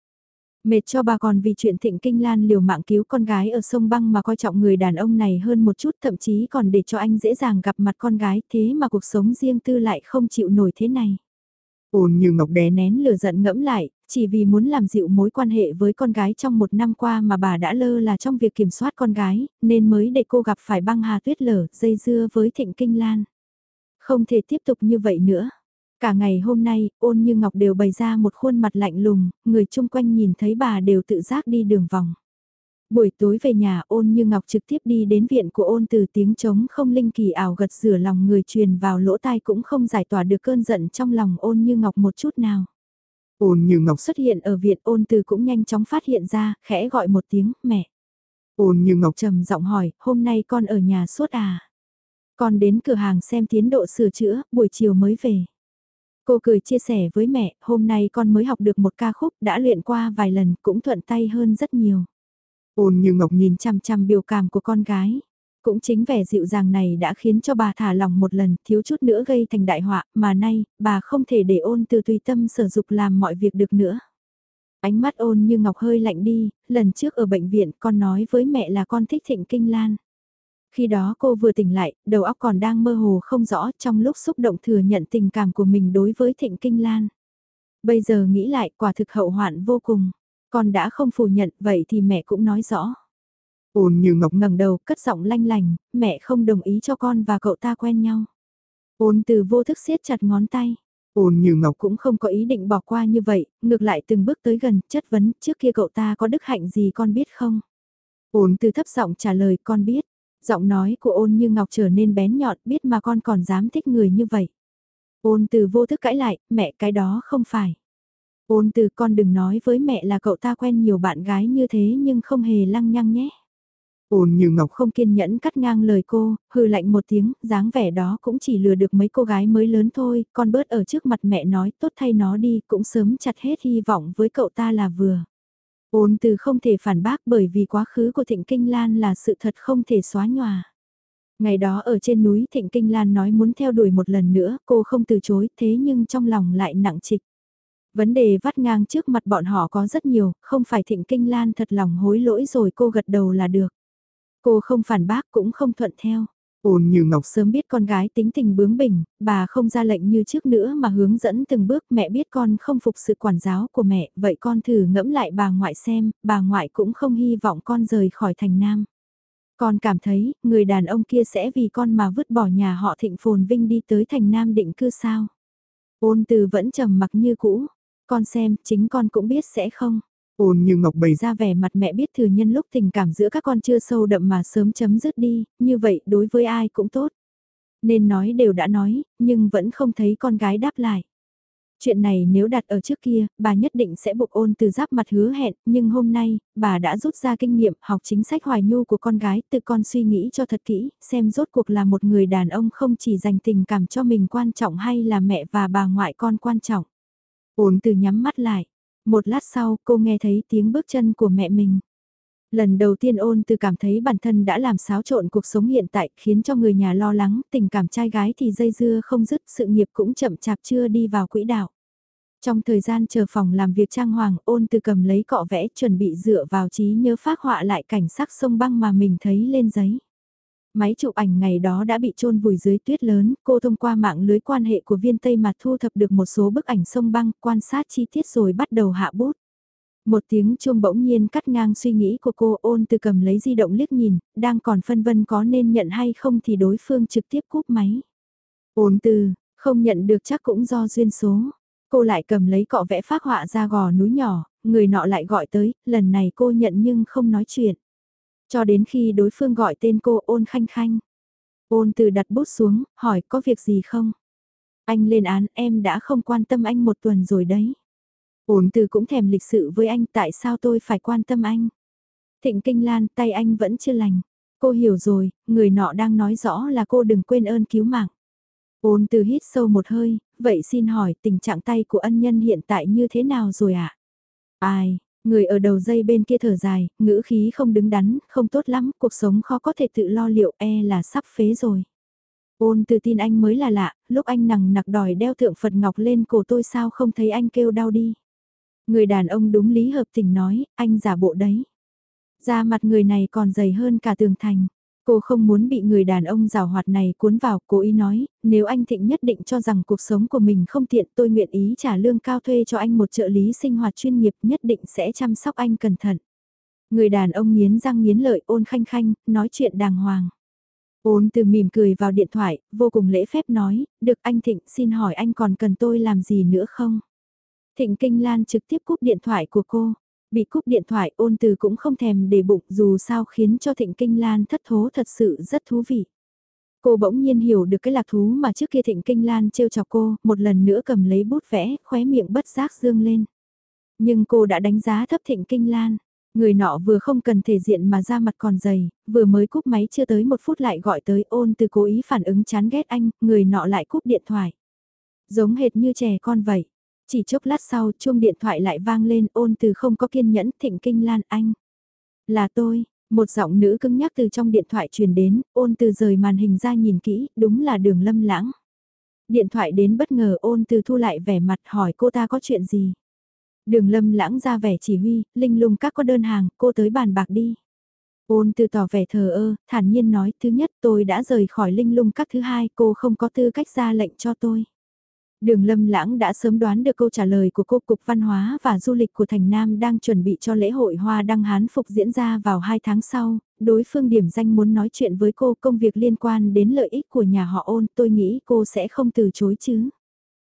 A: Mệt cho bà còn vì chuyện thịnh kinh lan liều mạng cứu con gái ở sông băng mà coi trọng người đàn ông này hơn một chút thậm chí còn để cho anh dễ dàng gặp mặt con gái thế mà cuộc sống riêng tư lại không chịu nổi thế này.
B: Ôn như ngọc
A: đè nén lửa giận ngẫm lại, chỉ vì muốn làm dịu mối quan hệ với con gái trong một năm qua mà bà đã lơ là trong việc kiểm soát con gái, nên mới để cô gặp phải băng hà tuyết lở, dây dưa với thịnh kinh lan. Không thể tiếp tục như vậy nữa. Cả ngày hôm nay, ôn như ngọc đều bày ra một khuôn mặt lạnh lùng, người chung quanh nhìn thấy bà đều tự giác đi đường vòng. Buổi tối về nhà ôn như ngọc trực tiếp đi đến viện của ôn từ tiếng trống không linh kỳ ảo gật rửa lòng người truyền vào lỗ tai cũng không giải tỏa được cơn giận trong lòng ôn như ngọc một chút nào.
B: Ôn như ngọc
A: xuất hiện ở viện ôn từ cũng nhanh chóng phát hiện ra, khẽ gọi một tiếng, mẹ.
B: Ôn như ngọc
A: trầm giọng hỏi, hôm nay con ở nhà suốt à? Con đến cửa hàng xem tiến độ sửa chữa, buổi chiều mới về. Cô cười chia sẻ với mẹ, hôm nay con mới học được một ca khúc, đã luyện qua vài lần, cũng thuận tay hơn rất nhiều.
B: Ôn như ngọc nhìn
A: chằm chằm biểu cảm của con gái. Cũng chính vẻ dịu dàng này đã khiến cho bà thả lòng một lần, thiếu chút nữa gây thành đại họa, mà nay, bà không thể để ôn từ tùy tâm sở dục làm mọi việc được nữa. Ánh mắt ôn như ngọc hơi lạnh đi, lần trước ở bệnh viện con nói với mẹ là con thích thịnh kinh lan. Khi đó cô vừa tỉnh lại, đầu óc còn đang mơ hồ không rõ trong lúc xúc động thừa nhận tình cảm của mình đối với thịnh kinh lan. Bây giờ nghĩ lại quả thực hậu hoạn vô cùng. Con đã không phủ nhận vậy thì mẹ cũng nói rõ.
B: Ôn như ngọc
A: ngẩng đầu cất giọng lanh lành, mẹ không đồng ý cho con và cậu ta quen nhau. Ôn từ vô thức siết chặt ngón tay.
B: Ôn như ngọc
A: cũng không có ý định bỏ qua như vậy, ngược lại từng bước tới gần, chất vấn trước kia cậu ta có đức hạnh gì con biết không? Ôn từ thấp giọng trả lời con biết. Giọng nói của ôn như ngọc trở nên bén nhọn biết mà con còn dám thích người như vậy. Ôn từ vô thức cãi lại, mẹ cái đó không phải. Ôn từ con đừng nói với mẹ là cậu ta quen nhiều bạn gái như thế nhưng không hề lăng nhăng nhé.
B: Ôn như ngọc
A: không kiên nhẫn cắt ngang lời cô, hừ lạnh một tiếng, dáng vẻ đó cũng chỉ lừa được mấy cô gái mới lớn thôi, con bớt ở trước mặt mẹ nói tốt thay nó đi, cũng sớm chặt hết hy vọng với cậu ta là vừa. Ôn từ không thể phản bác bởi vì quá khứ của Thịnh Kinh Lan là sự thật không thể xóa nhòa. Ngày đó ở trên núi Thịnh Kinh Lan nói muốn theo đuổi một lần nữa, cô không từ chối, thế nhưng trong lòng lại nặng trịch. Vấn đề vắt ngang trước mặt bọn họ có rất nhiều, không phải Thịnh Kinh Lan thật lòng hối lỗi rồi cô gật đầu là được. Cô không phản bác cũng không thuận theo.
B: Ôn như ngọc
A: sớm biết con gái tính tình bướng bỉnh, bà không ra lệnh như trước nữa mà hướng dẫn từng bước mẹ biết con không phục sự quản giáo của mẹ, vậy con thử ngẫm lại bà ngoại xem, bà ngoại cũng không hy vọng con rời khỏi thành nam. Con cảm thấy, người đàn ông kia sẽ vì con mà vứt bỏ nhà họ thịnh phồn vinh đi tới thành nam định cư sao. Ôn từ vẫn trầm mặc như cũ, con xem, chính con cũng biết sẽ không.
B: Ôn như ngọc bày
A: ra vẻ mặt mẹ biết thừa nhân lúc tình cảm giữa các con chưa sâu đậm mà sớm chấm dứt đi, như vậy đối với ai cũng tốt. Nên nói đều đã nói, nhưng vẫn không thấy con gái đáp lại. Chuyện này nếu đặt ở trước kia, bà nhất định sẽ buộc ôn từ giáp mặt hứa hẹn, nhưng hôm nay, bà đã rút ra kinh nghiệm học chính sách hoài nhu của con gái, tự con suy nghĩ cho thật kỹ, xem rốt cuộc là một người đàn ông không chỉ dành tình cảm cho mình quan trọng hay là mẹ và bà ngoại con quan trọng. Ôn từ nhắm mắt lại, một lát sau cô nghe thấy tiếng bước chân của mẹ mình. Lần đầu tiên ôn từ cảm thấy bản thân đã làm xáo trộn cuộc sống hiện tại khiến cho người nhà lo lắng, tình cảm trai gái thì dây dưa không dứt, sự nghiệp cũng chậm chạp chưa đi vào quỹ đạo. Trong thời gian chờ phòng làm việc trang hoàng ôn từ cầm lấy cọ vẽ chuẩn bị dựa vào trí nhớ phát họa lại cảnh sắc sông băng mà mình thấy lên giấy. Máy chụp ảnh ngày đó đã bị trôn vùi dưới tuyết lớn, cô thông qua mạng lưới quan hệ của viên Tây mà thu thập được một số bức ảnh sông băng, quan sát chi tiết rồi bắt đầu hạ bút. Một tiếng chuông bỗng nhiên cắt ngang suy nghĩ của cô ôn từ cầm lấy di động liếc nhìn, đang còn phân vân có nên nhận hay không thì đối phương trực tiếp cúp máy. Ôn từ, không nhận được chắc cũng do duyên số. Cô lại cầm lấy cọ vẽ phác họa ra gò núi nhỏ, người nọ lại gọi tới, lần này cô nhận nhưng không nói chuyện. Cho đến khi đối phương gọi tên cô ôn khanh khanh. Ôn từ đặt bút xuống, hỏi có việc gì không? Anh lên án em đã không quan tâm anh một tuần rồi đấy. Ôn từ cũng thèm lịch sự với anh tại sao tôi phải quan tâm anh. Thịnh kinh lan tay anh vẫn chưa lành. Cô hiểu rồi, người nọ đang nói rõ là cô đừng quên ơn cứu mạng. Ôn từ hít sâu một hơi, vậy xin hỏi tình trạng tay của ân nhân hiện tại như thế nào rồi ạ? À? Ai, Người ở đầu dây bên kia thở dài, ngữ khí không đứng đắn, không tốt lắm, cuộc sống khó có thể tự lo liệu e là sắp phế rồi. Ôn tự tin anh mới là lạ, lúc anh nằng nặc đòi đeo thượng Phật Ngọc lên cổ tôi sao không thấy anh kêu đau đi. Người đàn ông đúng lý hợp tình nói, anh giả bộ đấy. Da mặt người này còn dày hơn cả tường thành. Cô không muốn bị người đàn ông rào hoạt này cuốn vào, cố ý nói, nếu anh Thịnh nhất định cho rằng cuộc sống của mình không tiện tôi nguyện ý trả lương cao thuê cho anh một trợ lý sinh hoạt chuyên nghiệp nhất định sẽ chăm sóc anh cẩn thận. Người đàn ông nghiến răng nghiến lợi ôn khanh khanh, nói chuyện đàng hoàng. Ôn từ mỉm cười vào điện thoại, vô cùng lễ phép nói, được anh Thịnh xin hỏi anh còn cần tôi làm gì nữa không? Thịnh Kinh Lan trực tiếp cúp điện thoại của cô. Bị cúp điện thoại ôn từ cũng không thèm để bụng dù sao khiến cho thịnh kinh lan thất thố thật sự rất thú vị. Cô bỗng nhiên hiểu được cái lạc thú mà trước kia thịnh kinh lan trêu chọc cô, một lần nữa cầm lấy bút vẽ, khóe miệng bất giác dương lên. Nhưng cô đã đánh giá thấp thịnh kinh lan. Người nọ vừa không cần thể diện mà ra mặt còn dày, vừa mới cúp máy chưa tới một phút lại gọi tới ôn từ cố ý phản ứng chán ghét anh, người nọ lại cúp điện thoại. Giống hệt như trẻ con vậy. Chỉ chốc lát sau chuông điện thoại lại vang lên ôn từ không có kiên nhẫn thịnh kinh lan anh. Là tôi, một giọng nữ cứng nhắc từ trong điện thoại truyền đến, ôn từ rời màn hình ra nhìn kỹ, đúng là đường lâm lãng. Điện thoại đến bất ngờ ôn từ thu lại vẻ mặt hỏi cô ta có chuyện gì. Đường lâm lãng ra vẻ chỉ huy, linh lung các có đơn hàng, cô tới bàn bạc đi. Ôn từ tỏ vẻ thờ ơ, thản nhiên nói, thứ nhất tôi đã rời khỏi linh lung các thứ hai, cô không có tư cách ra lệnh cho tôi. Đường Lâm Lãng đã sớm đoán được câu trả lời của cô Cục Văn hóa và Du lịch của Thành Nam đang chuẩn bị cho lễ hội Hoa Đăng Hán Phục diễn ra vào 2 tháng sau, đối phương điểm danh muốn nói chuyện với cô công việc liên quan đến lợi ích của nhà họ ôn, tôi nghĩ cô sẽ không từ chối chứ.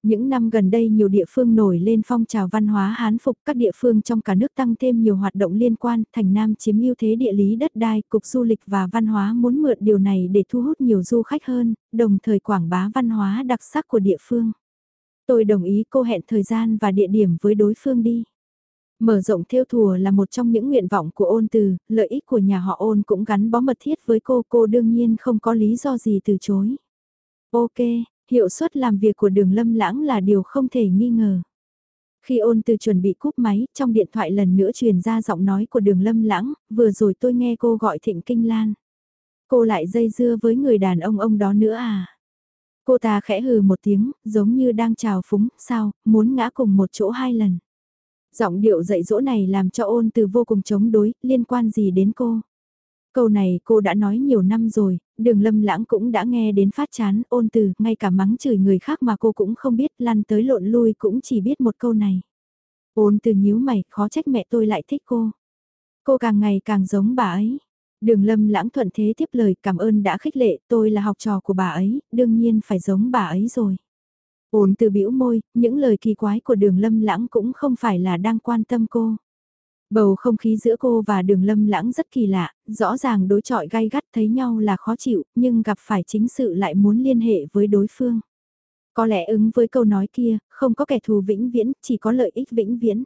A: Những năm gần đây nhiều địa phương nổi lên phong trào văn hóa hán phục, các địa phương trong cả nước tăng thêm nhiều hoạt động liên quan, thành Nam chiếm ưu thế địa lý đất đai, cục du lịch và văn hóa muốn mượn điều này để thu hút nhiều du khách hơn, đồng thời quảng bá văn hóa đặc sắc của địa phương. Tôi đồng ý cô hẹn thời gian và địa điểm với đối phương đi. Mở rộng theo thùa là một trong những nguyện vọng của ôn từ, lợi ích của nhà họ ôn cũng gắn bó mật thiết với cô, cô đương nhiên không có lý do gì từ chối. Ok, hiệu suất làm việc của đường lâm lãng là điều không thể nghi ngờ. Khi ôn từ chuẩn bị cúp máy, trong điện thoại lần nữa truyền ra giọng nói của đường lâm lãng, vừa rồi tôi nghe cô gọi thịnh kinh lan. Cô lại dây dưa với người đàn ông ông đó nữa à? Cô ta khẽ hừ một tiếng, giống như đang chào phúng, sao, muốn ngã cùng một chỗ hai lần. Giọng điệu dạy dỗ này làm cho ôn từ vô cùng chống đối, liên quan gì đến cô. Câu này cô đã nói nhiều năm rồi, đường lâm lãng cũng đã nghe đến phát chán, ôn từ, ngay cả mắng chửi người khác mà cô cũng không biết, lăn tới lộn lui cũng chỉ biết một câu này. Ôn từ nhíu mày, khó trách mẹ tôi lại thích cô. Cô càng ngày càng giống bà ấy. Đường lâm lãng thuận thế tiếp lời cảm ơn đã khích lệ, tôi là học trò của bà ấy, đương nhiên phải giống bà ấy rồi. Ôn từ bĩu môi, những lời kỳ quái của đường lâm lãng cũng không phải là đang quan tâm cô. Bầu không khí giữa cô và đường lâm lãng rất kỳ lạ, rõ ràng đối chọi gai gắt thấy nhau là khó chịu, nhưng gặp phải chính sự lại muốn liên hệ với đối phương. Có lẽ ứng với câu nói kia, không có kẻ thù vĩnh viễn, chỉ có lợi ích vĩnh viễn.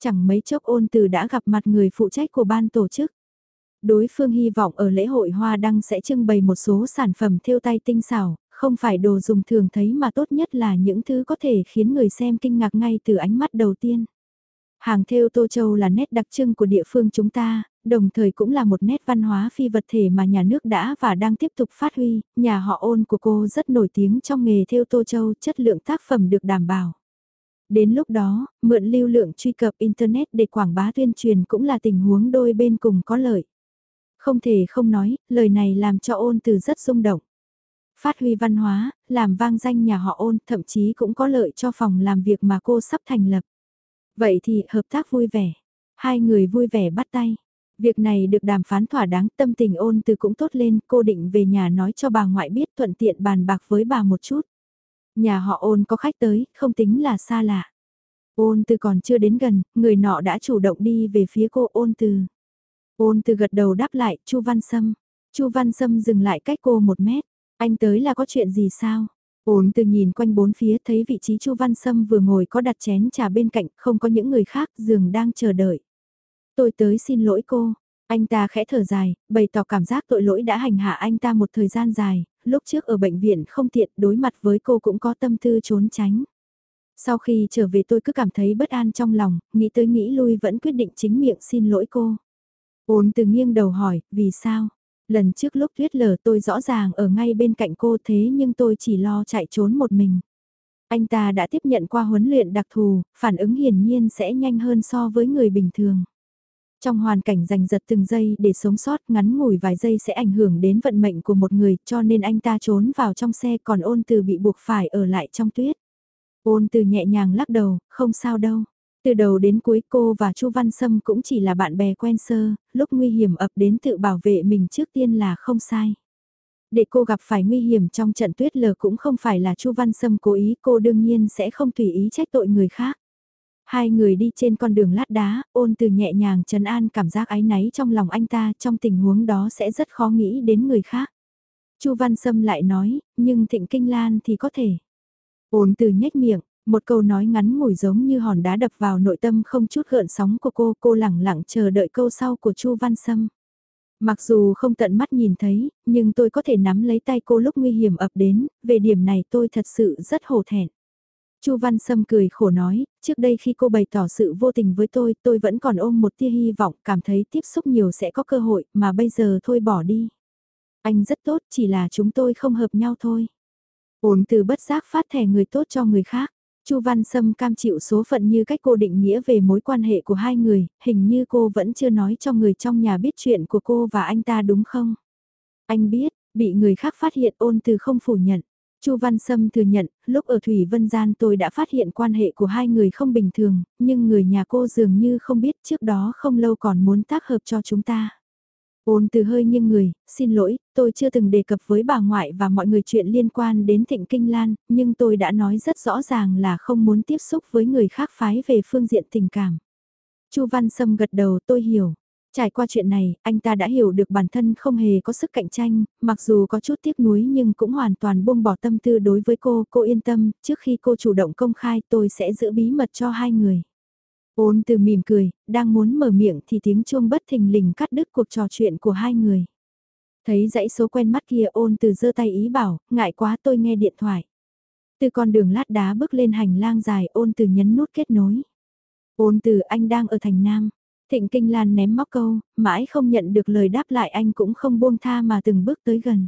A: Chẳng mấy chốc ôn từ đã gặp mặt người phụ trách của ban tổ chức. Đối phương hy vọng ở lễ hội hoa đăng sẽ trưng bày một số sản phẩm thêu tay tinh xảo, không phải đồ dùng thường thấy mà tốt nhất là những thứ có thể khiến người xem kinh ngạc ngay từ ánh mắt đầu tiên. Hàng thêu Tô Châu là nét đặc trưng của địa phương chúng ta, đồng thời cũng là một nét văn hóa phi vật thể mà nhà nước đã và đang tiếp tục phát huy, nhà họ ôn của cô rất nổi tiếng trong nghề thêu Tô Châu, chất lượng tác phẩm được đảm bảo. Đến lúc đó, mượn lưu lượng truy cập Internet để quảng bá tuyên truyền cũng là tình huống đôi bên cùng có lợi. Không thể không nói, lời này làm cho ôn từ rất rung động. Phát huy văn hóa, làm vang danh nhà họ ôn, thậm chí cũng có lợi cho phòng làm việc mà cô sắp thành lập. Vậy thì hợp tác vui vẻ. Hai người vui vẻ bắt tay. Việc này được đàm phán thỏa đáng tâm tình ôn từ cũng tốt lên, cô định về nhà nói cho bà ngoại biết thuận tiện bàn bạc với bà một chút. Nhà họ ôn có khách tới, không tính là xa lạ. Ôn từ còn chưa đến gần, người nọ đã chủ động đi về phía cô ôn từ. Ôn từ gật đầu đáp lại, Chu Văn Sâm. Chu Văn Sâm dừng lại cách cô một mét. Anh tới là có chuyện gì sao? Ôn từ nhìn quanh bốn phía thấy vị trí Chu Văn Sâm vừa ngồi có đặt chén trà bên cạnh, không có những người khác, giường đang chờ đợi. Tôi tới xin lỗi cô. Anh ta khẽ thở dài, bày tỏ cảm giác tội lỗi đã hành hạ anh ta một thời gian dài, lúc trước ở bệnh viện không tiện đối mặt với cô cũng có tâm tư trốn tránh. Sau khi trở về tôi cứ cảm thấy bất an trong lòng, nghĩ tới nghĩ lui vẫn quyết định chính miệng xin lỗi cô. Ôn từ nghiêng đầu hỏi, vì sao? Lần trước lúc tuyết lở tôi rõ ràng ở ngay bên cạnh cô thế nhưng tôi chỉ lo chạy trốn một mình. Anh ta đã tiếp nhận qua huấn luyện đặc thù, phản ứng hiển nhiên sẽ nhanh hơn so với người bình thường. Trong hoàn cảnh giành giật từng giây để sống sót ngắn ngủi vài giây sẽ ảnh hưởng đến vận mệnh của một người cho nên anh ta trốn vào trong xe còn ôn từ bị buộc phải ở lại trong tuyết. Ôn từ nhẹ nhàng lắc đầu, không sao đâu. Từ đầu đến cuối cô và Chu Văn Sâm cũng chỉ là bạn bè quen sơ, lúc nguy hiểm ập đến tự bảo vệ mình trước tiên là không sai. Để cô gặp phải nguy hiểm trong trận tuyết lờ cũng không phải là Chu Văn Sâm cố ý, cô đương nhiên sẽ không tùy ý trách tội người khác. Hai người đi trên con đường lát đá, ôn từ nhẹ nhàng trấn an cảm giác ái náy trong lòng anh ta, trong tình huống đó sẽ rất khó nghĩ đến người khác. Chu Văn Sâm lại nói, nhưng Thịnh Kinh Lan thì có thể. Ôn từ nhếch miệng, một câu nói ngắn ngủi giống như hòn đá đập vào nội tâm không chút gợn sóng của cô, cô lẳng lặng chờ đợi câu sau của Chu Văn Sâm. Mặc dù không tận mắt nhìn thấy, nhưng tôi có thể nắm lấy tay cô lúc nguy hiểm ập đến, về điểm này tôi thật sự rất hổ thẹn. Chu Văn Sâm cười khổ nói, trước đây khi cô bày tỏ sự vô tình với tôi, tôi vẫn còn ôm một tia hy vọng, cảm thấy tiếp xúc nhiều sẽ có cơ hội, mà bây giờ thôi bỏ đi. Anh rất tốt, chỉ là chúng tôi không hợp nhau thôi. Ổn từ bất giác phát thẻ người tốt cho người khác. Chu Văn Sâm cam chịu số phận như cách cô định nghĩa về mối quan hệ của hai người, hình như cô vẫn chưa nói cho người trong nhà biết chuyện của cô và anh ta đúng không? Anh biết, bị người khác phát hiện ôn từ không phủ nhận. Chu Văn Sâm thừa nhận, lúc ở Thủy Vân Gian tôi đã phát hiện quan hệ của hai người không bình thường, nhưng người nhà cô dường như không biết trước đó không lâu còn muốn tác hợp cho chúng ta. Ôn từ hơi nghiêng người, xin lỗi, tôi chưa từng đề cập với bà ngoại và mọi người chuyện liên quan đến Thịnh Kinh Lan, nhưng tôi đã nói rất rõ ràng là không muốn tiếp xúc với người khác phái về phương diện tình cảm. Chu Văn Sâm gật đầu tôi hiểu. Trải qua chuyện này, anh ta đã hiểu được bản thân không hề có sức cạnh tranh, mặc dù có chút tiếc nuối nhưng cũng hoàn toàn buông bỏ tâm tư đối với cô, cô yên tâm, trước khi cô chủ động công khai tôi sẽ giữ bí mật cho hai người. Ôn từ mỉm cười, đang muốn mở miệng thì tiếng chuông bất thình lình cắt đứt cuộc trò chuyện của hai người. Thấy dãy số quen mắt kia ôn từ giơ tay ý bảo, ngại quá tôi nghe điện thoại. Từ con đường lát đá bước lên hành lang dài ôn từ nhấn nút kết nối. Ôn từ anh đang ở thành Nam. Thịnh Kinh Lan ném móc câu, mãi không nhận được lời đáp lại anh cũng không buông tha mà từng bước tới gần.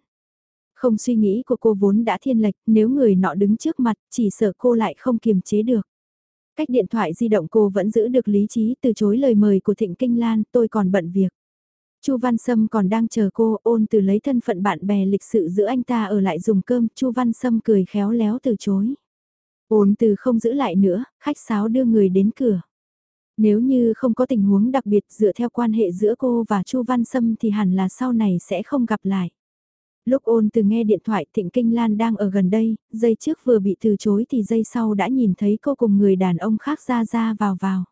A: Không suy nghĩ của cô vốn đã thiên lệch, nếu người nọ đứng trước mặt, chỉ sợ cô lại không kiềm chế được. Cách điện thoại di động cô vẫn giữ được lý trí từ chối lời mời của Thịnh Kinh Lan, tôi còn bận việc. Chu Văn Sâm còn đang chờ cô ôn từ lấy thân phận bạn bè lịch sự giữa anh ta ở lại dùng cơm, Chu Văn Sâm cười khéo léo từ chối. Ôn từ không giữ lại nữa, khách sáo đưa người đến cửa. Nếu như không có tình huống đặc biệt dựa theo quan hệ giữa cô và Chu Văn Sâm thì hẳn là sau này sẽ không gặp lại. Lúc ôn từ nghe điện thoại Thịnh Kinh Lan đang ở gần đây, giây trước vừa bị từ chối thì giây sau đã nhìn thấy cô cùng người đàn ông khác ra ra vào vào.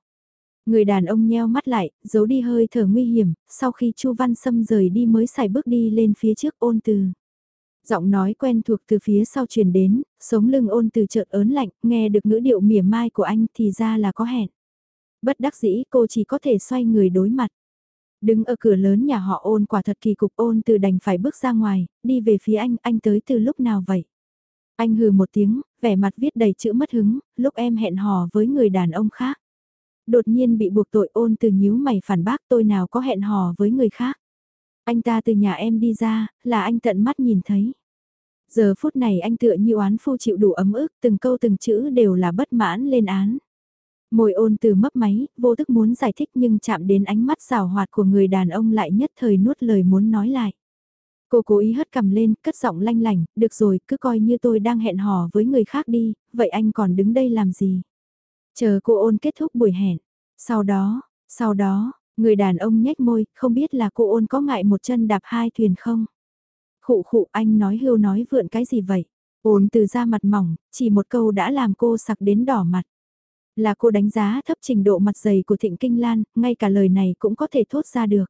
A: Người đàn ông nheo mắt lại, giấu đi hơi thở nguy hiểm, sau khi Chu Văn Sâm rời đi mới xài bước đi lên phía trước ôn từ. Giọng nói quen thuộc từ phía sau truyền đến, sống lưng ôn từ chợt ớn lạnh, nghe được ngữ điệu mỉa mai của anh thì ra là có hẹn. Bất đắc dĩ cô chỉ có thể xoay người đối mặt. Đứng ở cửa lớn nhà họ ôn quả thật kỳ cục ôn từ đành phải bước ra ngoài, đi về phía anh, anh tới từ lúc nào vậy? Anh hừ một tiếng, vẻ mặt viết đầy chữ mất hứng, lúc em hẹn hò với người đàn ông khác. Đột nhiên bị buộc tội ôn từ nhíu mày phản bác tôi nào có hẹn hò với người khác. Anh ta từ nhà em đi ra, là anh tận mắt nhìn thấy. Giờ phút này anh tựa như oán phu chịu đủ ấm ức, từng câu từng chữ đều là bất mãn lên án. Môi ôn từ mấp máy, vô thức muốn giải thích nhưng chạm đến ánh mắt rào hoạt của người đàn ông lại nhất thời nuốt lời muốn nói lại. Cô cố ý hất cầm lên, cất giọng lanh lành, được rồi, cứ coi như tôi đang hẹn hò với người khác đi, vậy anh còn đứng đây làm gì? Chờ cô ôn kết thúc buổi hẹn. Sau đó, sau đó, người đàn ông nhếch môi, không biết là cô ôn có ngại một chân đạp hai thuyền không? Khụ khụ anh nói hưu nói vượn cái gì vậy? Ôn từ ra mặt mỏng, chỉ một câu đã làm cô sặc đến đỏ mặt. Là cô đánh giá thấp trình độ mặt dày của Thịnh Kinh Lan, ngay cả lời này cũng có thể thốt ra được.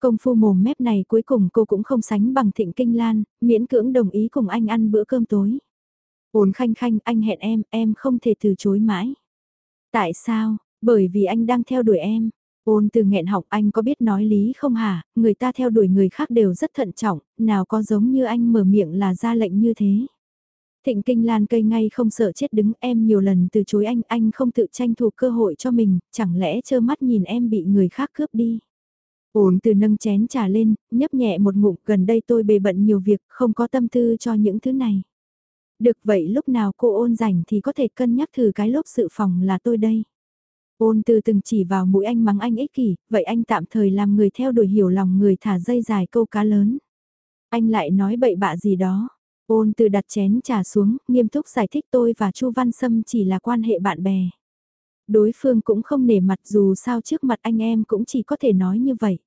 A: Công phu mồm mép này cuối cùng cô cũng không sánh bằng Thịnh Kinh Lan, miễn cưỡng đồng ý cùng anh ăn bữa cơm tối. Ôn khanh khanh, anh hẹn em, em không thể từ chối mãi. Tại sao? Bởi vì anh đang theo đuổi em. Ôn từ nghẹn học anh có biết nói lý không hả, người ta theo đuổi người khác đều rất thận trọng, nào có giống như anh mở miệng là ra lệnh như thế. Thịnh Kinh Lan cây ngay không sợ chết đứng em nhiều lần từ chối anh, anh không tự tranh thủ cơ hội cho mình, chẳng lẽ trơ mắt nhìn em bị người khác cướp đi. Ổn từ nâng chén trà lên, nhấp nhẹ một ngụm, gần đây tôi bề bận nhiều việc, không có tâm tư cho những thứ này. Được vậy lúc nào cô ôn rảnh thì có thể cân nhắc thử cái lốp sự phòng là tôi đây. Ôn từ từng chỉ vào mũi anh mắng anh ích kỷ, vậy anh tạm thời làm người theo đuổi hiểu lòng người thả dây dài câu cá lớn. Anh lại nói bậy bạ gì đó. Ôn từ đặt chén trà xuống, nghiêm túc giải thích tôi và Chu Văn Sâm chỉ là quan hệ bạn bè. Đối phương cũng không nể mặt dù sao trước mặt anh em cũng chỉ có thể nói như vậy.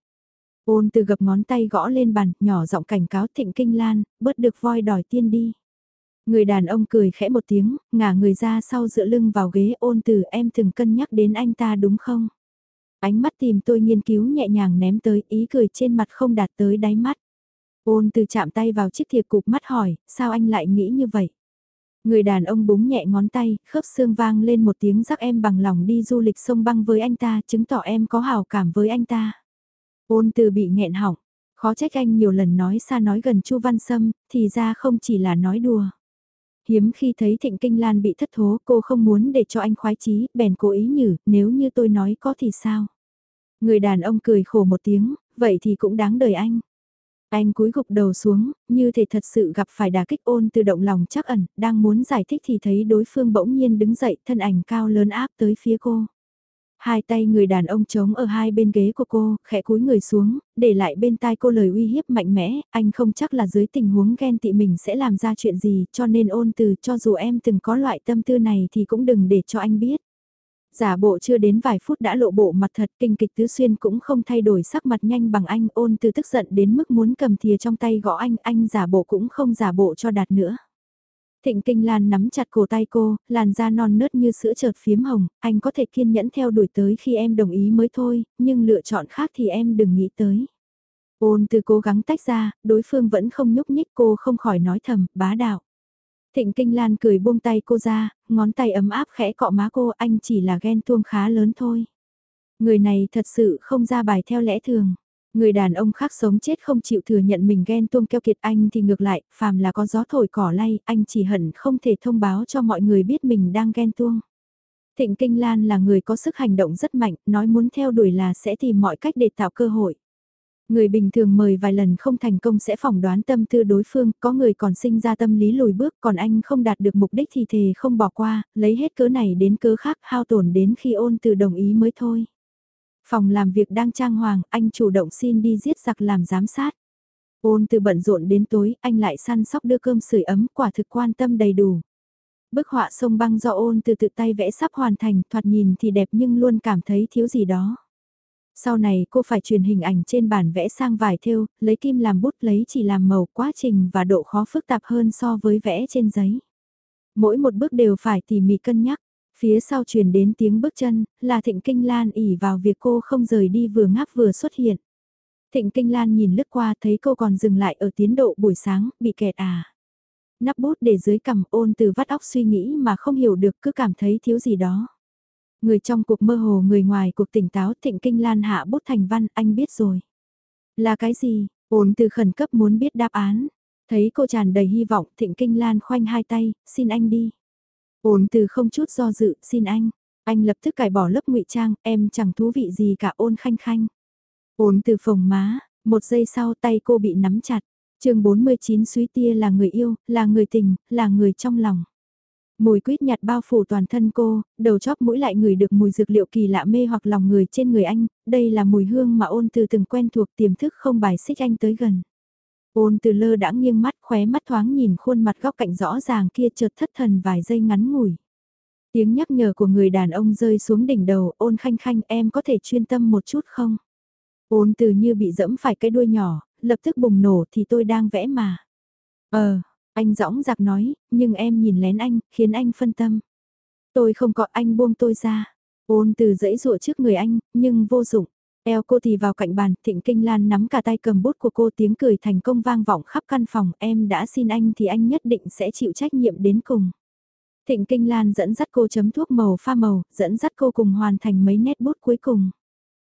A: Ôn từ gập ngón tay gõ lên bàn, nhỏ giọng cảnh cáo thịnh kinh lan, bớt được voi đòi tiên đi. Người đàn ông cười khẽ một tiếng, ngả người ra sau dựa lưng vào ghế ôn từ em từng cân nhắc đến anh ta đúng không? Ánh mắt tìm tôi nghiên cứu nhẹ nhàng ném tới ý cười trên mặt không đạt tới đáy mắt. Ôn từ chạm tay vào chiếc thìa cục mắt hỏi, sao anh lại nghĩ như vậy? Người đàn ông búng nhẹ ngón tay, khớp xương vang lên một tiếng rắc em bằng lòng đi du lịch sông băng với anh ta, chứng tỏ em có hào cảm với anh ta. Ôn từ bị nghẹn hỏng, khó trách anh nhiều lần nói xa nói gần Chu Văn Sâm, thì ra không chỉ là nói đùa. Hiếm khi thấy Thịnh Kinh Lan bị thất thố, cô không muốn để cho anh khoái chí, bèn cố ý nhử, nếu như tôi nói có thì sao? Người đàn ông cười khổ một tiếng, vậy thì cũng đáng đời anh. Anh cúi gục đầu xuống, như thể thật sự gặp phải đà kích ôn từ động lòng chắc ẩn, đang muốn giải thích thì thấy đối phương bỗng nhiên đứng dậy thân ảnh cao lớn áp tới phía cô. Hai tay người đàn ông chống ở hai bên ghế của cô, khẽ cúi người xuống, để lại bên tai cô lời uy hiếp mạnh mẽ, anh không chắc là dưới tình huống ghen tị mình sẽ làm ra chuyện gì, cho nên ôn từ cho dù em từng có loại tâm tư này thì cũng đừng để cho anh biết. Giả bộ chưa đến vài phút đã lộ bộ mặt thật kinh kịch tứ xuyên cũng không thay đổi sắc mặt nhanh bằng anh ôn từ tức giận đến mức muốn cầm thìa trong tay gõ anh, anh giả bộ cũng không giả bộ cho đạt nữa. Thịnh Kinh Lan nắm chặt cổ tay cô, làn da non nớt như sữa chợt phiếm hồng, anh có thể kiên nhẫn theo đuổi tới khi em đồng ý mới thôi, nhưng lựa chọn khác thì em đừng nghĩ tới. Ôn từ cố gắng tách ra, đối phương vẫn không nhúc nhích cô không khỏi nói thầm, bá đạo. Thịnh Kinh Lan cười buông tay cô ra, ngón tay ấm áp khẽ cọ má cô anh chỉ là ghen tuông khá lớn thôi. Người này thật sự không ra bài theo lẽ thường. Người đàn ông khác sống chết không chịu thừa nhận mình ghen tuông keo kiệt anh thì ngược lại, phàm là có gió thổi cỏ lay, anh chỉ hận không thể thông báo cho mọi người biết mình đang ghen tuông. Thịnh Kinh Lan là người có sức hành động rất mạnh, nói muốn theo đuổi là sẽ tìm mọi cách để tạo cơ hội. Người bình thường mời vài lần không thành công sẽ phỏng đoán tâm tư đối phương, có người còn sinh ra tâm lý lùi bước, còn anh không đạt được mục đích thì thề không bỏ qua, lấy hết cớ này đến cớ khác hao tổn đến khi ôn từ đồng ý mới thôi. Phòng làm việc đang trang hoàng, anh chủ động xin đi giết giặc làm giám sát. Ôn từ bận rộn đến tối, anh lại săn sóc đưa cơm sưởi ấm, quả thực quan tâm đầy đủ. Bức họa sông băng do ôn từ tự tay vẽ sắp hoàn thành, thoạt nhìn thì đẹp nhưng luôn cảm thấy thiếu gì đó. Sau này cô phải truyền hình ảnh trên bản vẽ sang vải thêu, lấy kim làm bút lấy chỉ làm màu quá trình và độ khó phức tạp hơn so với vẽ trên giấy. Mỗi một bước đều phải tỉ mỉ cân nhắc. Phía sau truyền đến tiếng bước chân, là Thịnh Kinh Lan ỉ vào việc cô không rời đi vừa ngáp vừa xuất hiện. Thịnh Kinh Lan nhìn lướt qua thấy cô còn dừng lại ở tiến độ buổi sáng, bị kẹt à. Nắp bút để dưới cằm ôn từ vắt óc suy nghĩ mà không hiểu được cứ cảm thấy thiếu gì đó. Người trong cuộc mơ hồ người ngoài cuộc tỉnh táo Thịnh Kinh Lan hạ bút thành văn anh biết rồi. Là cái gì? Ôn từ khẩn cấp muốn biết đáp án. Thấy cô tràn đầy hy vọng Thịnh Kinh Lan khoanh hai tay, xin anh đi. Ôn từ không chút do dự, xin anh. Anh lập tức cải bỏ lớp ngụy trang, em chẳng thú vị gì cả ôn khanh khanh. Ôn từ phồng má, một giây sau tay cô bị nắm chặt. chương 49 suý tia là người yêu, là người tình, là người trong lòng. Mùi quýt nhạt bao phủ toàn thân cô, đầu chóp mũi lại ngửi được mùi dược liệu kỳ lạ mê hoặc lòng người trên người anh, đây là mùi hương mà ôn từ từng quen thuộc tiềm thức không bài xích anh tới gần. Ôn từ lơ đã nghiêng mắt khóe mắt thoáng nhìn khuôn mặt góc cạnh rõ ràng kia chợt thất thần vài giây ngắn ngủi. Tiếng nhắc nhở của người đàn ông rơi xuống đỉnh đầu ôn khanh khanh em có thể chuyên tâm một chút không? Ôn từ như bị dẫm phải cái đuôi nhỏ, lập tức bùng nổ thì tôi đang vẽ mà. Ờ, anh dõng giặc nói, nhưng em nhìn lén anh, khiến anh phân tâm. Tôi không có anh buông tôi ra. Ôn từ dãy rụa trước người anh, nhưng vô dụng. Eo cô thì vào cạnh bàn, Thịnh Kinh Lan nắm cả tay cầm bút của cô tiếng cười thành công vang vọng khắp căn phòng, em đã xin anh thì anh nhất định sẽ chịu trách nhiệm đến cùng. Thịnh Kinh Lan dẫn dắt cô chấm thuốc màu pha màu, dẫn dắt cô cùng hoàn thành mấy nét bút cuối cùng.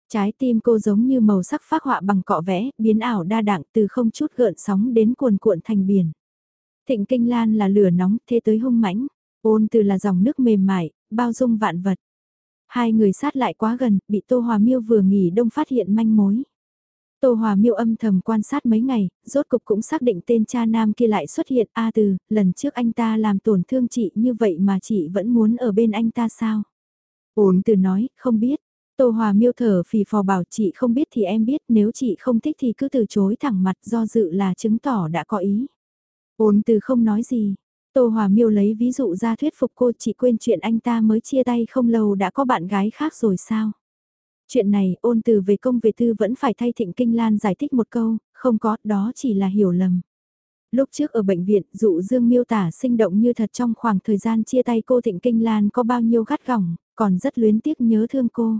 A: Trái tim cô giống như màu sắc phác họa bằng cọ vẽ, biến ảo đa đẳng từ không chút gợn sóng đến cuồn cuộn thành biển. Thịnh Kinh Lan là lửa nóng thế tới hung mãnh, ôn từ là dòng nước mềm mại, bao dung vạn vật. Hai người sát lại quá gần, bị Tô Hòa Miêu vừa nghỉ đông phát hiện manh mối. Tô Hòa Miêu âm thầm quan sát mấy ngày, rốt cục cũng xác định tên cha nam kia lại xuất hiện. A từ, lần trước anh ta làm tổn thương chị như vậy mà chị vẫn muốn ở bên anh ta sao? Ôn từ nói, không biết. Tô Hòa Miêu thở phì phò bảo chị không biết thì em biết, nếu chị không thích thì cứ từ chối thẳng mặt do dự là chứng tỏ đã có ý. Ôn từ không nói gì. Tô Hòa Miêu lấy ví dụ ra thuyết phục cô chị quên chuyện anh ta mới chia tay không lâu đã có bạn gái khác rồi sao? Chuyện này ôn từ về công về tư vẫn phải thay Thịnh Kinh Lan giải thích một câu, không có, đó chỉ là hiểu lầm. Lúc trước ở bệnh viện, dụ dương miêu tả sinh động như thật trong khoảng thời gian chia tay cô Thịnh Kinh Lan có bao nhiêu gắt gỏng, còn rất luyến tiếc nhớ thương cô.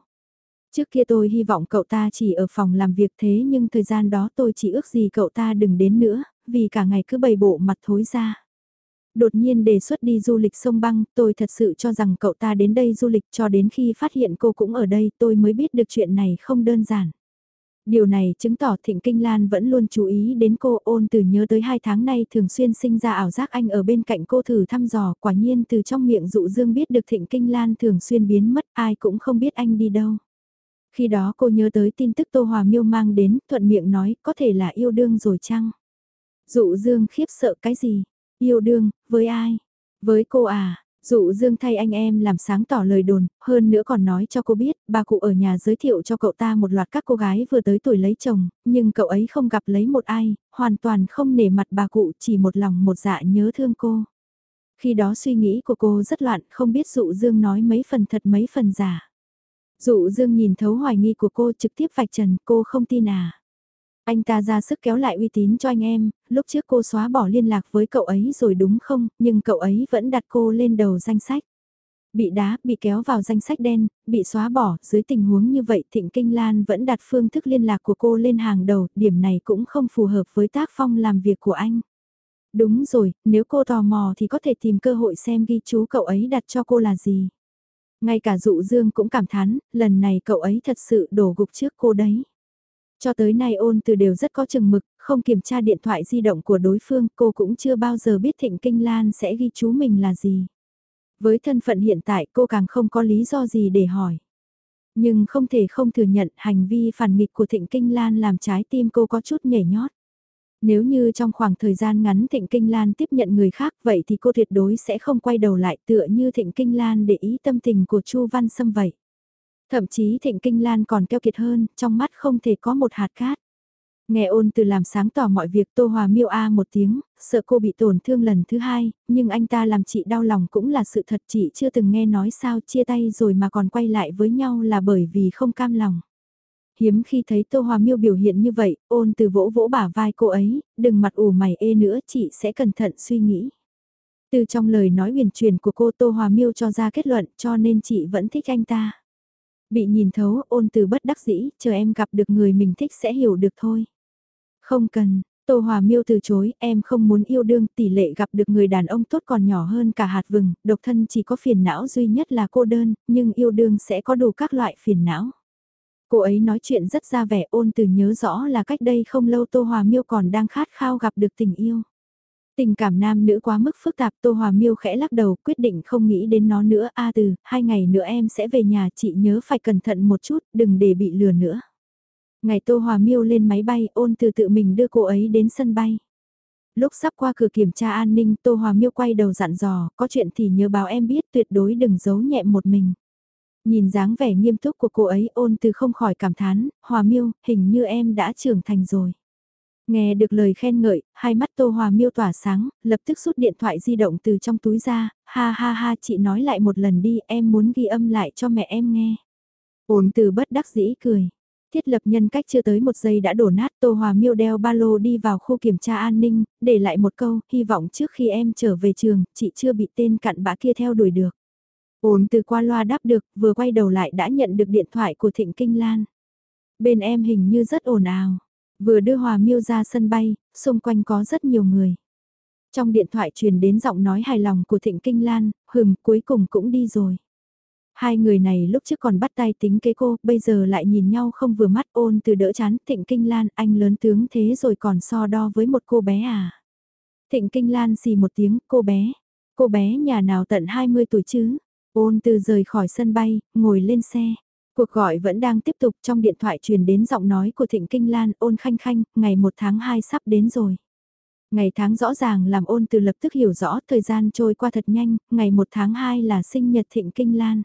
A: Trước kia tôi hy vọng cậu ta chỉ ở phòng làm việc thế nhưng thời gian đó tôi chỉ ước gì cậu ta đừng đến nữa, vì cả ngày cứ bày bộ mặt thối ra. Đột nhiên đề xuất đi du lịch sông băng, tôi thật sự cho rằng cậu ta đến đây du lịch cho đến khi phát hiện cô cũng ở đây tôi mới biết được chuyện này không đơn giản. Điều này chứng tỏ Thịnh Kinh Lan vẫn luôn chú ý đến cô ôn từ nhớ tới hai tháng nay thường xuyên sinh ra ảo giác anh ở bên cạnh cô thử thăm dò quả nhiên từ trong miệng dụ dương biết được Thịnh Kinh Lan thường xuyên biến mất ai cũng không biết anh đi đâu. Khi đó cô nhớ tới tin tức Tô Hòa Miêu mang đến thuận miệng nói có thể là yêu đương rồi chăng? Dụ dương khiếp sợ cái gì? Yêu đương, với ai? Với cô à? Dụ Dương thay anh em làm sáng tỏ lời đồn, hơn nữa còn nói cho cô biết, bà cụ ở nhà giới thiệu cho cậu ta một loạt các cô gái vừa tới tuổi lấy chồng, nhưng cậu ấy không gặp lấy một ai, hoàn toàn không nể mặt bà cụ chỉ một lòng một dạ nhớ thương cô. Khi đó suy nghĩ của cô rất loạn, không biết Dụ Dương nói mấy phần thật mấy phần giả. Dụ Dương nhìn thấu hoài nghi của cô trực tiếp vạch trần cô không tin à. Anh ta ra sức kéo lại uy tín cho anh em, lúc trước cô xóa bỏ liên lạc với cậu ấy rồi đúng không, nhưng cậu ấy vẫn đặt cô lên đầu danh sách. Bị đá, bị kéo vào danh sách đen, bị xóa bỏ, dưới tình huống như vậy Thịnh Kinh Lan vẫn đặt phương thức liên lạc của cô lên hàng đầu, điểm này cũng không phù hợp với tác phong làm việc của anh. Đúng rồi, nếu cô tò mò thì có thể tìm cơ hội xem ghi chú cậu ấy đặt cho cô là gì. Ngay cả dụ dương cũng cảm thán, lần này cậu ấy thật sự đổ gục trước cô đấy. Cho tới nay ôn từ đều rất có chừng mực, không kiểm tra điện thoại di động của đối phương, cô cũng chưa bao giờ biết Thịnh Kinh Lan sẽ ghi chú mình là gì. Với thân phận hiện tại cô càng không có lý do gì để hỏi. Nhưng không thể không thừa nhận hành vi phản nghịch của Thịnh Kinh Lan làm trái tim cô có chút nhảy nhót. Nếu như trong khoảng thời gian ngắn Thịnh Kinh Lan tiếp nhận người khác vậy thì cô tuyệt đối sẽ không quay đầu lại tựa như Thịnh Kinh Lan để ý tâm tình của Chu Văn Sâm vậy. Thậm chí Thịnh Kinh Lan còn keo kiệt hơn, trong mắt không thể có một hạt cát. Nghe ôn từ làm sáng tỏ mọi việc Tô Hòa miêu a một tiếng, sợ cô bị tổn thương lần thứ hai, nhưng anh ta làm chị đau lòng cũng là sự thật chị chưa từng nghe nói sao chia tay rồi mà còn quay lại với nhau là bởi vì không cam lòng. Hiếm khi thấy Tô Hòa miêu biểu hiện như vậy, ôn từ vỗ vỗ bả vai cô ấy, đừng mặt ủ mày ê nữa chị sẽ cẩn thận suy nghĩ. Từ trong lời nói huyền truyền của cô Tô Hòa miêu cho ra kết luận cho nên chị vẫn thích anh ta. Bị nhìn thấu ôn từ bất đắc dĩ, chờ em gặp được người mình thích sẽ hiểu được thôi. Không cần, Tô Hòa Miêu từ chối, em không muốn yêu đương, tỷ lệ gặp được người đàn ông tốt còn nhỏ hơn cả hạt vừng, độc thân chỉ có phiền não duy nhất là cô đơn, nhưng yêu đương sẽ có đủ các loại phiền não. Cô ấy nói chuyện rất ra vẻ ôn từ nhớ rõ là cách đây không lâu Tô Hòa Miêu còn đang khát khao gặp được tình yêu. Tình cảm nam nữ quá mức phức tạp Tô Hòa Miêu khẽ lắc đầu quyết định không nghĩ đến nó nữa a từ, hai ngày nữa em sẽ về nhà chị nhớ phải cẩn thận một chút đừng để bị lừa nữa. Ngày Tô Hòa Miêu lên máy bay ôn từ tự mình đưa cô ấy đến sân bay. Lúc sắp qua cửa kiểm tra an ninh Tô Hòa Miêu quay đầu dặn dò có chuyện thì nhớ báo em biết tuyệt đối đừng giấu nhẹ một mình. Nhìn dáng vẻ nghiêm túc của cô ấy ôn từ không khỏi cảm thán, Hòa Miêu, hình như em đã trưởng thành rồi. Nghe được lời khen ngợi, hai mắt Tô Hòa miêu tỏa sáng, lập tức rút điện thoại di động từ trong túi ra, ha ha ha chị nói lại một lần đi em muốn ghi âm lại cho mẹ em nghe. Ôn từ bất đắc dĩ cười. Thiết lập nhân cách chưa tới một giây đã đổ nát Tô Hòa miêu đeo ba lô đi vào khu kiểm tra an ninh, để lại một câu, hy vọng trước khi em trở về trường, chị chưa bị tên cặn bã kia theo đuổi được. Ôn từ qua loa đáp được, vừa quay đầu lại đã nhận được điện thoại của Thịnh Kinh Lan. Bên em hình như rất ồn ào. Vừa đưa Hòa Miêu ra sân bay, xung quanh có rất nhiều người. Trong điện thoại truyền đến giọng nói hài lòng của Thịnh Kinh Lan, hừm cuối cùng cũng đi rồi. Hai người này lúc trước còn bắt tay tính kế cô, bây giờ lại nhìn nhau không vừa mắt ôn từ đỡ chán Thịnh Kinh Lan anh lớn tướng thế rồi còn so đo với một cô bé à. Thịnh Kinh Lan xì một tiếng, cô bé, cô bé nhà nào tận 20 tuổi chứ, ôn từ rời khỏi sân bay, ngồi lên xe, Cuộc gọi vẫn đang tiếp tục trong điện thoại truyền đến giọng nói của Thịnh Kinh Lan ôn khanh khanh, ngày 1 tháng 2 sắp đến rồi. Ngày tháng rõ ràng làm ôn từ lập tức hiểu rõ thời gian trôi qua thật nhanh, ngày 1 tháng 2 là sinh nhật Thịnh Kinh Lan.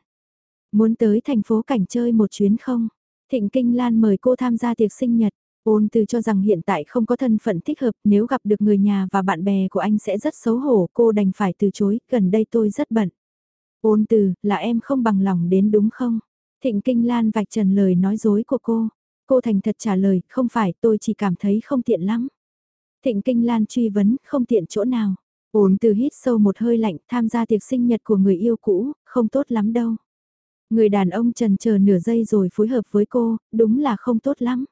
A: Muốn tới thành phố cảnh chơi một chuyến không? Thịnh Kinh Lan mời cô tham gia tiệc sinh nhật. Ôn từ cho rằng hiện tại không có thân phận thích hợp nếu gặp được người nhà và bạn bè của anh sẽ rất xấu hổ cô đành phải từ chối, gần đây tôi rất bận. Ôn từ, là em không bằng lòng đến đúng không? Thịnh Kinh Lan vạch trần lời nói dối của cô. Cô thành thật trả lời, không phải tôi chỉ cảm thấy không tiện lắm. Thịnh Kinh Lan truy vấn, không tiện chỗ nào. Ôn từ hít sâu một hơi lạnh, tham gia tiệc sinh nhật của người yêu cũ, không tốt lắm đâu. Người đàn ông trần chờ nửa giây rồi phối hợp với cô, đúng là không tốt lắm.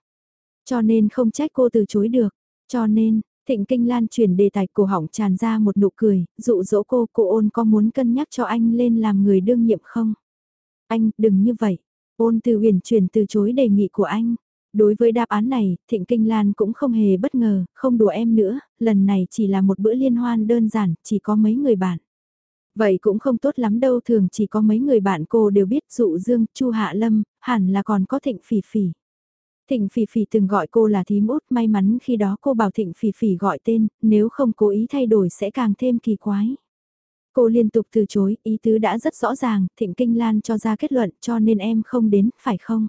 A: Cho nên không trách cô từ chối được. Cho nên, Thịnh Kinh Lan chuyển đề tài cổ họng tràn ra một nụ cười, dụ dỗ cô, cô ôn có muốn cân nhắc cho anh lên làm người đương nhiệm không? Anh, đừng như vậy. Ôn từ huyền chuyển từ chối đề nghị của anh. Đối với đáp án này, Thịnh Kinh Lan cũng không hề bất ngờ, không đùa em nữa, lần này chỉ là một bữa liên hoan đơn giản, chỉ có mấy người bạn. Vậy cũng không tốt lắm đâu, thường chỉ có mấy người bạn cô đều biết dụ dương, Chu Hạ Lâm, hẳn là còn có Thịnh Phỉ Phỉ. Thịnh Phỉ Phỉ từng gọi cô là thím út, may mắn khi đó cô bảo Thịnh Phỉ Phỉ gọi tên, nếu không cố ý thay đổi sẽ càng thêm kỳ quái. Cô liên tục từ chối, ý tứ đã rất rõ ràng, Thịnh Kinh Lan cho ra kết luận cho nên em không đến, phải không?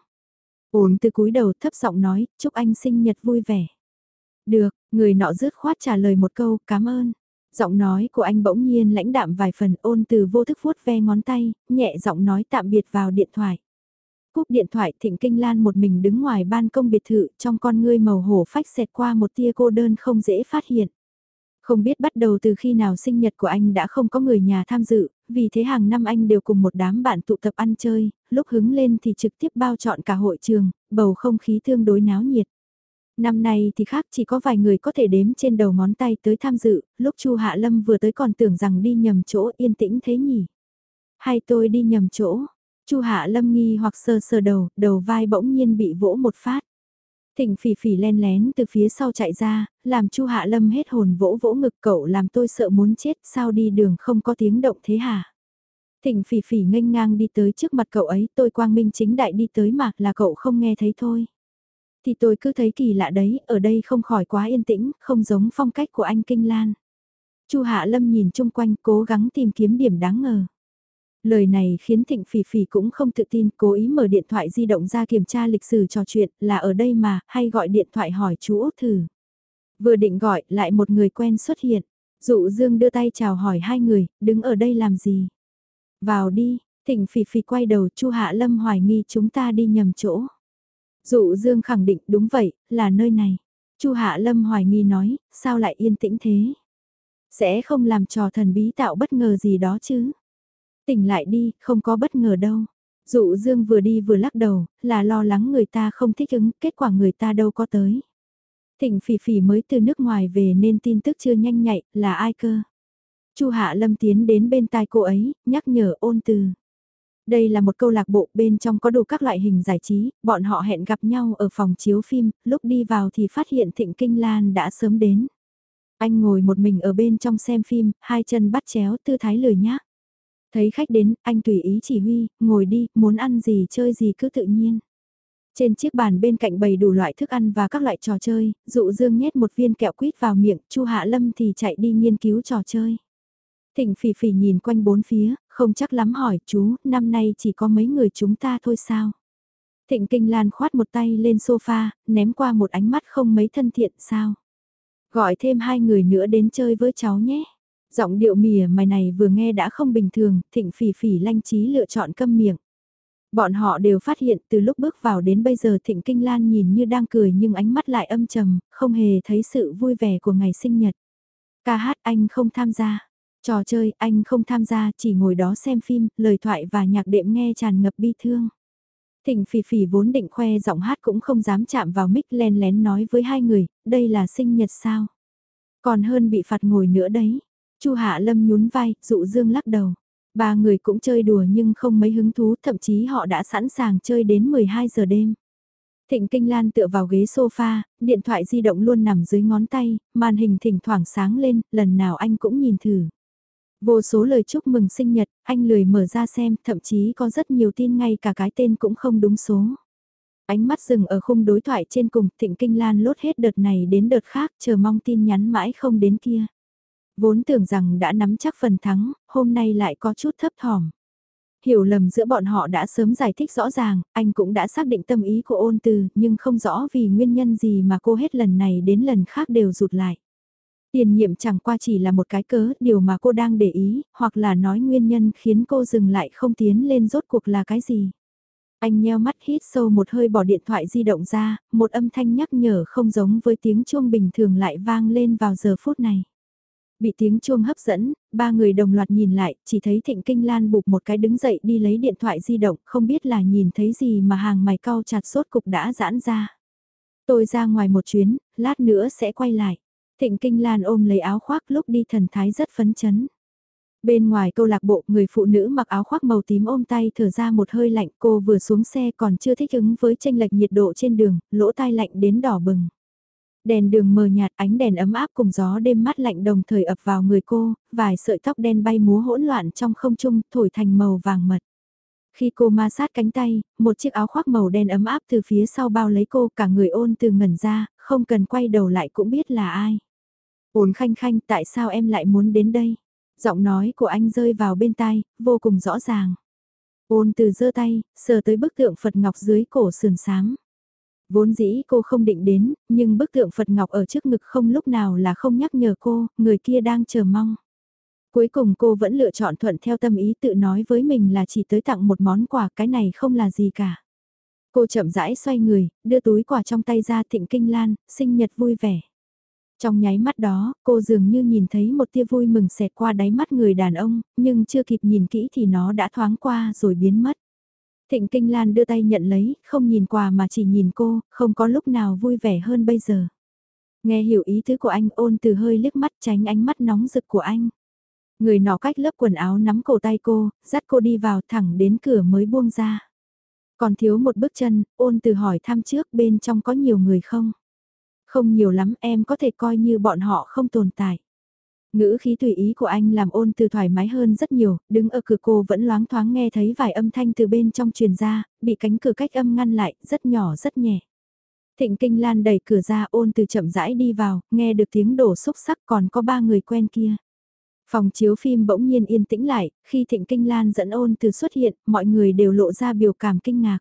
A: Ôn từ cúi đầu thấp giọng nói, chúc anh sinh nhật vui vẻ. Được, người nọ rứt khoát trả lời một câu, cảm ơn. Giọng nói của anh bỗng nhiên lãnh đạm vài phần ôn từ vô thức vuốt ve ngón tay, nhẹ giọng nói tạm biệt vào điện thoại. Cúp điện thoại Thịnh Kinh Lan một mình đứng ngoài ban công biệt thự trong con ngươi màu hổ phách xẹt qua một tia cô đơn không dễ phát hiện. Không biết bắt đầu từ khi nào sinh nhật của anh đã không có người nhà tham dự, vì thế hàng năm anh đều cùng một đám bạn tụ tập ăn chơi, lúc hứng lên thì trực tiếp bao chọn cả hội trường, bầu không khí tương đối náo nhiệt. Năm nay thì khác chỉ có vài người có thể đếm trên đầu ngón tay tới tham dự, lúc Chu Hạ Lâm vừa tới còn tưởng rằng đi nhầm chỗ yên tĩnh thế nhỉ. Hay tôi đi nhầm chỗ, Chu Hạ Lâm nghi hoặc sơ sơ đầu, đầu vai bỗng nhiên bị vỗ một phát. Thịnh phỉ phỉ len lén từ phía sau chạy ra, làm Chu Hạ Lâm hết hồn vỗ vỗ ngực cậu làm tôi sợ muốn chết sao đi đường không có tiếng động thế hả? Thịnh phỉ phỉ nghênh ngang đi tới trước mặt cậu ấy tôi quang minh chính đại đi tới mà là cậu không nghe thấy thôi. Thì tôi cứ thấy kỳ lạ đấy, ở đây không khỏi quá yên tĩnh, không giống phong cách của anh Kinh Lan. Chu Hạ Lâm nhìn chung quanh cố gắng tìm kiếm điểm đáng ngờ. Lời này khiến Thịnh Phỉ Phỉ cũng không tự tin, cố ý mở điện thoại di động ra kiểm tra lịch sử trò chuyện, là ở đây mà, hay gọi điện thoại hỏi chú Út thử. Vừa định gọi, lại một người quen xuất hiện. Dụ Dương đưa tay chào hỏi hai người, đứng ở đây làm gì? Vào đi, Thịnh Phỉ Phỉ quay đầu, Chu Hạ Lâm hoài nghi chúng ta đi nhầm chỗ. Dụ Dương khẳng định, đúng vậy, là nơi này. Chu Hạ Lâm hoài nghi nói, sao lại yên tĩnh thế? Sẽ không làm trò thần bí tạo bất ngờ gì đó chứ? Tỉnh lại đi, không có bất ngờ đâu. Dụ Dương vừa đi vừa lắc đầu, là lo lắng người ta không thích ứng, kết quả người ta đâu có tới. Thịnh phỉ phỉ mới từ nước ngoài về nên tin tức chưa nhanh nhạy, là ai cơ? Chu Hạ Lâm tiến đến bên tai cô ấy, nhắc nhở ôn từ. Đây là một câu lạc bộ bên trong có đủ các loại hình giải trí, bọn họ hẹn gặp nhau ở phòng chiếu phim, lúc đi vào thì phát hiện Thịnh Kinh Lan đã sớm đến. Anh ngồi một mình ở bên trong xem phim, hai chân bắt chéo tư thái lười nhác. Thấy khách đến, anh tùy ý chỉ huy, ngồi đi, muốn ăn gì chơi gì cứ tự nhiên. Trên chiếc bàn bên cạnh bày đủ loại thức ăn và các loại trò chơi, dụ dương nhét một viên kẹo quýt vào miệng, Chu Hạ Lâm thì chạy đi nghiên cứu trò chơi. Thịnh phỉ phỉ nhìn quanh bốn phía, không chắc lắm hỏi chú, năm nay chỉ có mấy người chúng ta thôi sao? Thịnh Kinh Lan khoát một tay lên sofa, ném qua một ánh mắt không mấy thân thiện sao? Gọi thêm hai người nữa đến chơi với cháu nhé. Giọng điệu mỉa mày này vừa nghe đã không bình thường, thịnh phỉ phỉ lanh trí lựa chọn câm miệng. Bọn họ đều phát hiện từ lúc bước vào đến bây giờ thịnh kinh lan nhìn như đang cười nhưng ánh mắt lại âm trầm, không hề thấy sự vui vẻ của ngày sinh nhật. Ca hát anh không tham gia. Trò chơi anh không tham gia chỉ ngồi đó xem phim, lời thoại và nhạc đệm nghe tràn ngập bi thương. Thịnh phỉ phỉ vốn định khoe giọng hát cũng không dám chạm vào mic len lén nói với hai người, đây là sinh nhật sao. Còn hơn bị phạt ngồi nữa đấy. Chu Hạ Lâm nhún vai, dụ Dương lắc đầu. Ba người cũng chơi đùa nhưng không mấy hứng thú, thậm chí họ đã sẵn sàng chơi đến 12 giờ đêm. Thịnh Kinh Lan tựa vào ghế sofa, điện thoại di động luôn nằm dưới ngón tay, màn hình thỉnh thoảng sáng lên, lần nào anh cũng nhìn thử. Vô số lời chúc mừng sinh nhật, anh lười mở ra xem, thậm chí có rất nhiều tin ngay cả cái tên cũng không đúng số. Ánh mắt dừng ở khung đối thoại trên cùng, Thịnh Kinh Lan lốt hết đợt này đến đợt khác, chờ mong tin nhắn mãi không đến kia. Vốn tưởng rằng đã nắm chắc phần thắng, hôm nay lại có chút thấp thỏm. Hiểu lầm giữa bọn họ đã sớm giải thích rõ ràng, anh cũng đã xác định tâm ý của ôn từ, nhưng không rõ vì nguyên nhân gì mà cô hết lần này đến lần khác đều rụt lại. Tiền nhiệm chẳng qua chỉ là một cái cớ, điều mà cô đang để ý, hoặc là nói nguyên nhân khiến cô dừng lại không tiến lên rốt cuộc là cái gì. Anh nheo mắt hít sâu một hơi bỏ điện thoại di động ra, một âm thanh nhắc nhở không giống với tiếng chuông bình thường lại vang lên vào giờ phút này. Bị tiếng chuông hấp dẫn, ba người đồng loạt nhìn lại, chỉ thấy Thịnh Kinh Lan bụp một cái đứng dậy đi lấy điện thoại di động, không biết là nhìn thấy gì mà hàng mày cau chặt sốt cục đã giãn ra. Tôi ra ngoài một chuyến, lát nữa sẽ quay lại. Thịnh Kinh Lan ôm lấy áo khoác lúc đi thần thái rất phấn chấn. Bên ngoài câu lạc bộ, người phụ nữ mặc áo khoác màu tím ôm tay thở ra một hơi lạnh cô vừa xuống xe còn chưa thích ứng với tranh lệch nhiệt độ trên đường, lỗ tai lạnh đến đỏ bừng. Đèn đường mờ nhạt ánh đèn ấm áp cùng gió đêm mát lạnh đồng thời ập vào người cô, vài sợi tóc đen bay múa hỗn loạn trong không trung thổi thành màu vàng mật. Khi cô ma sát cánh tay, một chiếc áo khoác màu đen ấm áp từ phía sau bao lấy cô cả người ôn từ ngẩn ra, không cần quay đầu lại cũng biết là ai. Ôn khanh khanh tại sao em lại muốn đến đây? Giọng nói của anh rơi vào bên tai, vô cùng rõ ràng. Ôn từ giơ tay, sờ tới bức tượng Phật Ngọc dưới cổ sườn sáng. Vốn dĩ cô không định đến, nhưng bức tượng Phật Ngọc ở trước ngực không lúc nào là không nhắc nhở cô, người kia đang chờ mong. Cuối cùng cô vẫn lựa chọn thuận theo tâm ý tự nói với mình là chỉ tới tặng một món quà cái này không là gì cả. Cô chậm rãi xoay người, đưa túi quà trong tay ra thịnh kinh lan, sinh nhật vui vẻ. Trong nháy mắt đó, cô dường như nhìn thấy một tia vui mừng xẹt qua đáy mắt người đàn ông, nhưng chưa kịp nhìn kỹ thì nó đã thoáng qua rồi biến mất. Thịnh Kinh Lan đưa tay nhận lấy, không nhìn quà mà chỉ nhìn cô, không có lúc nào vui vẻ hơn bây giờ. Nghe hiểu ý tứ của anh ôn từ hơi liếc mắt tránh ánh mắt nóng rực của anh. Người nọ cách lớp quần áo nắm cổ tay cô, dắt cô đi vào thẳng đến cửa mới buông ra. Còn thiếu một bước chân, ôn từ hỏi thăm trước bên trong có nhiều người không? Không nhiều lắm em có thể coi như bọn họ không tồn tại. Ngữ khí tùy ý của anh làm ôn từ thoải mái hơn rất nhiều, đứng ở cửa cô vẫn loáng thoáng nghe thấy vài âm thanh từ bên trong truyền ra, bị cánh cửa cách âm ngăn lại, rất nhỏ rất nhẹ. Thịnh Kinh Lan đẩy cửa ra ôn từ chậm rãi đi vào, nghe được tiếng đổ xúc sắc còn có ba người quen kia. Phòng chiếu phim bỗng nhiên yên tĩnh lại, khi Thịnh Kinh Lan dẫn ôn từ xuất hiện, mọi người đều lộ ra biểu cảm kinh ngạc.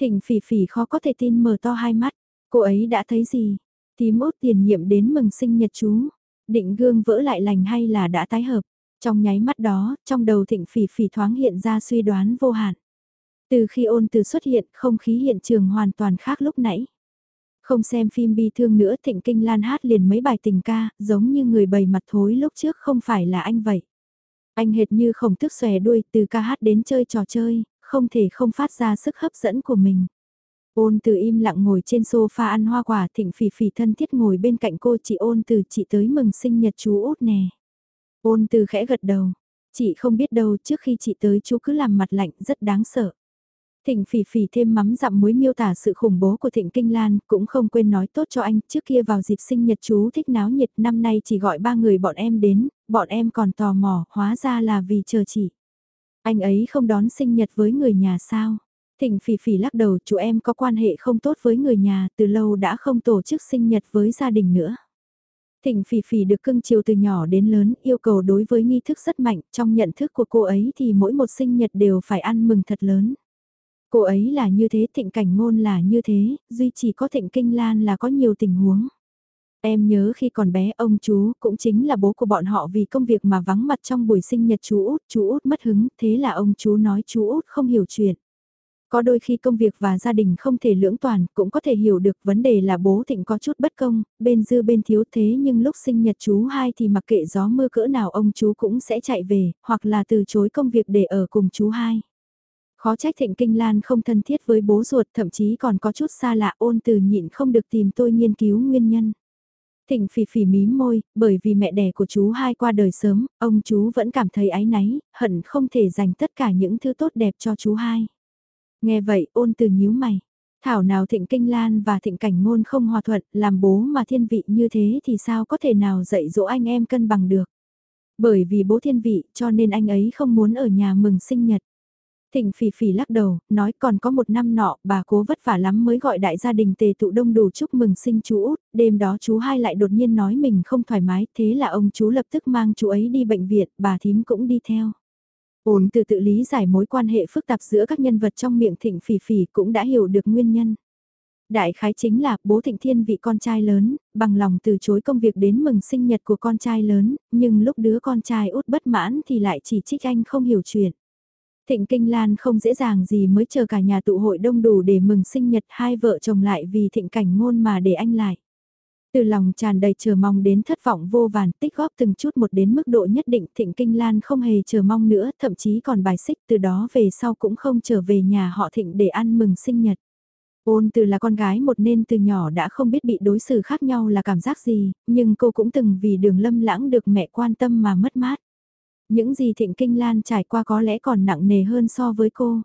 A: Thịnh phỉ phỉ khó có thể tin mở to hai mắt, cô ấy đã thấy gì? Tím út tiền nhiệm đến mừng sinh nhật chú, định gương vỡ lại lành hay là đã tái hợp? Trong nháy mắt đó, trong đầu thịnh phỉ phỉ thoáng hiện ra suy đoán vô hạn. Từ khi ôn từ xuất hiện, không khí hiện trường hoàn toàn khác lúc nãy. Không xem phim bi thương nữa Thịnh Kinh Lan hát liền mấy bài tình ca, giống như người bày mặt thối lúc trước không phải là anh vậy. Anh hệt như khổng thức xòe đuôi từ ca hát đến chơi trò chơi, không thể không phát ra sức hấp dẫn của mình. Ôn từ im lặng ngồi trên sofa ăn hoa quả thịnh phỉ phỉ thân thiết ngồi bên cạnh cô chị ôn từ chị tới mừng sinh nhật chú út nè. Ôn từ khẽ gật đầu, chị không biết đâu trước khi chị tới chú cứ làm mặt lạnh rất đáng sợ. Thịnh phỉ phỉ thêm mắm dặm muối miêu tả sự khủng bố của Thịnh Kinh Lan, cũng không quên nói tốt cho anh, trước kia vào dịp sinh nhật chú thích náo nhiệt, năm nay chỉ gọi ba người bọn em đến, bọn em còn tò mò, hóa ra là vì chờ chị. Anh ấy không đón sinh nhật với người nhà sao? Thịnh phỉ phỉ lắc đầu, chú em có quan hệ không tốt với người nhà, từ lâu đã không tổ chức sinh nhật với gia đình nữa. Thịnh phỉ phỉ được cưng chiều từ nhỏ đến lớn, yêu cầu đối với nghi thức rất mạnh, trong nhận thức của cô ấy thì mỗi một sinh nhật đều phải ăn mừng thật lớn. Cô ấy là như thế, thịnh cảnh ngôn là như thế, duy chỉ có thịnh kinh lan là có nhiều tình huống. Em nhớ khi còn bé ông chú cũng chính là bố của bọn họ vì công việc mà vắng mặt trong buổi sinh nhật chú út, chú út mất hứng, thế là ông chú nói chú út không hiểu chuyện. Có đôi khi công việc và gia đình không thể lưỡng toàn, cũng có thể hiểu được vấn đề là bố thịnh có chút bất công, bên dư bên thiếu thế nhưng lúc sinh nhật chú hai thì mặc kệ gió mưa cỡ nào ông chú cũng sẽ chạy về, hoặc là từ chối công việc để ở cùng chú hai. Khó trách Thịnh Kinh Lan không thân thiết với bố ruột thậm chí còn có chút xa lạ ôn từ nhịn không được tìm tôi nghiên cứu nguyên nhân. Thịnh phỉ phỉ mím môi, bởi vì mẹ đẻ của chú hai qua đời sớm, ông chú vẫn cảm thấy áy náy, hận không thể dành tất cả những thứ tốt đẹp cho chú hai. Nghe vậy ôn từ nhíu mày. Thảo nào thịnh kinh lan và thịnh cảnh ngôn không hòa thuận, làm bố mà thiên vị như thế thì sao có thể nào dạy dỗ anh em cân bằng được. Bởi vì bố thiên vị cho nên anh ấy không muốn ở nhà mừng sinh nhật. Thịnh phỉ phỉ lắc đầu, nói còn có một năm nọ, bà cố vất vả lắm mới gọi đại gia đình tề tụ đông đủ chúc mừng sinh chú út, đêm đó chú hai lại đột nhiên nói mình không thoải mái, thế là ông chú lập tức mang chú ấy đi bệnh viện, bà thím cũng đi theo. Ôn từ tự lý giải mối quan hệ phức tạp giữa các nhân vật trong miệng thịnh phỉ phỉ cũng đã hiểu được nguyên nhân. Đại khái chính là bố thịnh thiên vị con trai lớn, bằng lòng từ chối công việc đến mừng sinh nhật của con trai lớn, nhưng lúc đứa con trai út bất mãn thì lại chỉ trích anh không hiểu chuyện. Thịnh Kinh Lan không dễ dàng gì mới chờ cả nhà tụ hội đông đủ để mừng sinh nhật hai vợ chồng lại vì thịnh cảnh ngôn mà để anh lại. Từ lòng tràn đầy chờ mong đến thất vọng vô vàn tích góp từng chút một đến mức độ nhất định Thịnh Kinh Lan không hề chờ mong nữa thậm chí còn bài xích từ đó về sau cũng không trở về nhà họ Thịnh để ăn mừng sinh nhật. Ôn từ là con gái một nên từ nhỏ đã không biết bị đối xử khác nhau là cảm giác gì, nhưng cô cũng từng vì đường lâm lãng được mẹ quan tâm mà mất mát. Những gì Thịnh Kinh Lan trải qua có lẽ còn nặng nề hơn so với cô.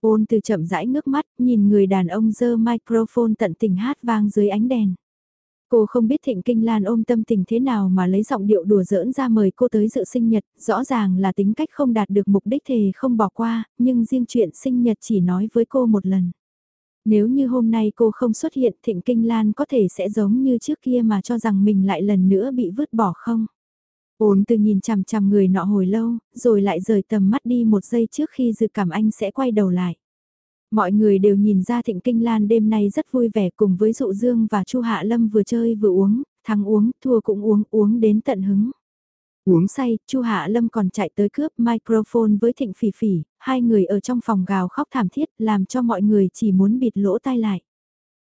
A: Ôn từ chậm rãi ngước mắt, nhìn người đàn ông dơ microphone tận tình hát vang dưới ánh đèn. Cô không biết Thịnh Kinh Lan ôm tâm tình thế nào mà lấy giọng điệu đùa giỡn ra mời cô tới dự sinh nhật, rõ ràng là tính cách không đạt được mục đích thì không bỏ qua, nhưng riêng chuyện sinh nhật chỉ nói với cô một lần. Nếu như hôm nay cô không xuất hiện Thịnh Kinh Lan có thể sẽ giống như trước kia mà cho rằng mình lại lần nữa bị vứt bỏ không? Ôn từ nhìn chằm chằm người nọ hồi lâu, rồi lại rời tầm mắt đi một giây trước khi dự cảm anh sẽ quay đầu lại. Mọi người đều nhìn ra Thịnh Kinh Lan đêm nay rất vui vẻ cùng với Dụ Dương và Chu Hạ Lâm vừa chơi vừa uống, thắng uống, thua cũng uống, uống đến tận hứng. Uống say, Chu Hạ Lâm còn chạy tới cướp microphone với Thịnh Phỉ Phỉ, hai người ở trong phòng gào khóc thảm thiết làm cho mọi người chỉ muốn bịt lỗ tai lại.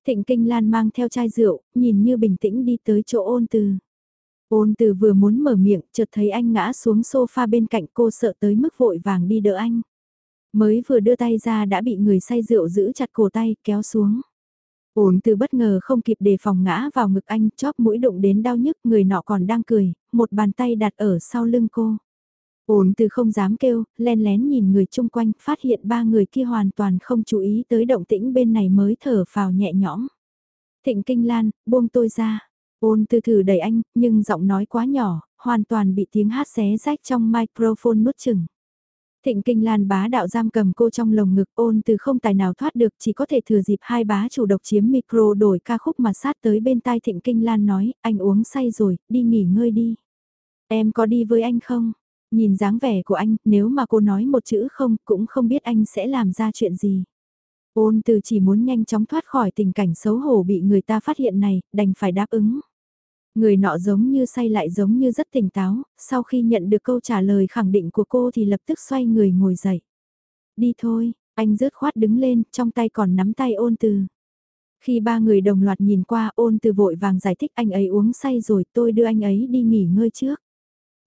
A: Thịnh Kinh Lan mang theo chai rượu, nhìn như bình tĩnh đi tới chỗ ôn từ. Ôn từ vừa muốn mở miệng, chợt thấy anh ngã xuống sofa bên cạnh cô sợ tới mức vội vàng đi đỡ anh. Mới vừa đưa tay ra đã bị người say rượu giữ chặt cổ tay, kéo xuống. Ổn từ bất ngờ không kịp đề phòng ngã vào ngực anh, chóp mũi đụng đến đau nhức, người nọ còn đang cười, một bàn tay đặt ở sau lưng cô. Ổn từ không dám kêu, len lén nhìn người chung quanh, phát hiện ba người kia hoàn toàn không chú ý tới động tĩnh bên này mới thở phào nhẹ nhõm. Thịnh Kinh Lan, buông tôi ra. Ôn từ thử đẩy anh, nhưng giọng nói quá nhỏ, hoàn toàn bị tiếng hát xé rách trong microphone nuốt chừng. Thịnh Kinh Lan bá đạo giam cầm cô trong lồng ngực ôn từ không tài nào thoát được chỉ có thể thừa dịp hai bá chủ độc chiếm micro đổi ca khúc mà sát tới bên tai Thịnh Kinh Lan nói, anh uống say rồi, đi nghỉ ngơi đi. Em có đi với anh không? Nhìn dáng vẻ của anh, nếu mà cô nói một chữ không, cũng không biết anh sẽ làm ra chuyện gì. Ôn từ chỉ muốn nhanh chóng thoát khỏi tình cảnh xấu hổ bị người ta phát hiện này, đành phải đáp ứng. Người nọ giống như say lại giống như rất tỉnh táo, sau khi nhận được câu trả lời khẳng định của cô thì lập tức xoay người ngồi dậy. Đi thôi, anh rớt khoát đứng lên, trong tay còn nắm tay ôn từ. Khi ba người đồng loạt nhìn qua ôn từ vội vàng giải thích anh ấy uống say rồi tôi đưa anh ấy đi nghỉ ngơi trước.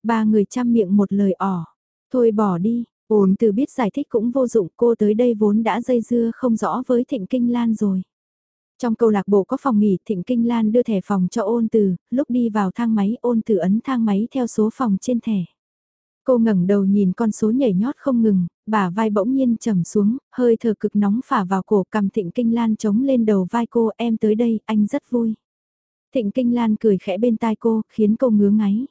A: Ba người chăm miệng một lời ỏ. Thôi bỏ đi, ôn từ biết giải thích cũng vô dụng cô tới đây vốn đã dây dưa không rõ với thịnh kinh lan rồi. Trong câu lạc bộ có phòng nghỉ Thịnh Kinh Lan đưa thẻ phòng cho ôn từ, lúc đi vào thang máy ôn từ ấn thang máy theo số phòng trên thẻ. Cô ngẩng đầu nhìn con số nhảy nhót không ngừng, bả vai bỗng nhiên trầm xuống, hơi thở cực nóng phả vào cổ cầm Thịnh Kinh Lan chống lên đầu vai cô em tới đây, anh rất vui. Thịnh Kinh Lan cười khẽ bên tai cô, khiến cô ngứa ngáy.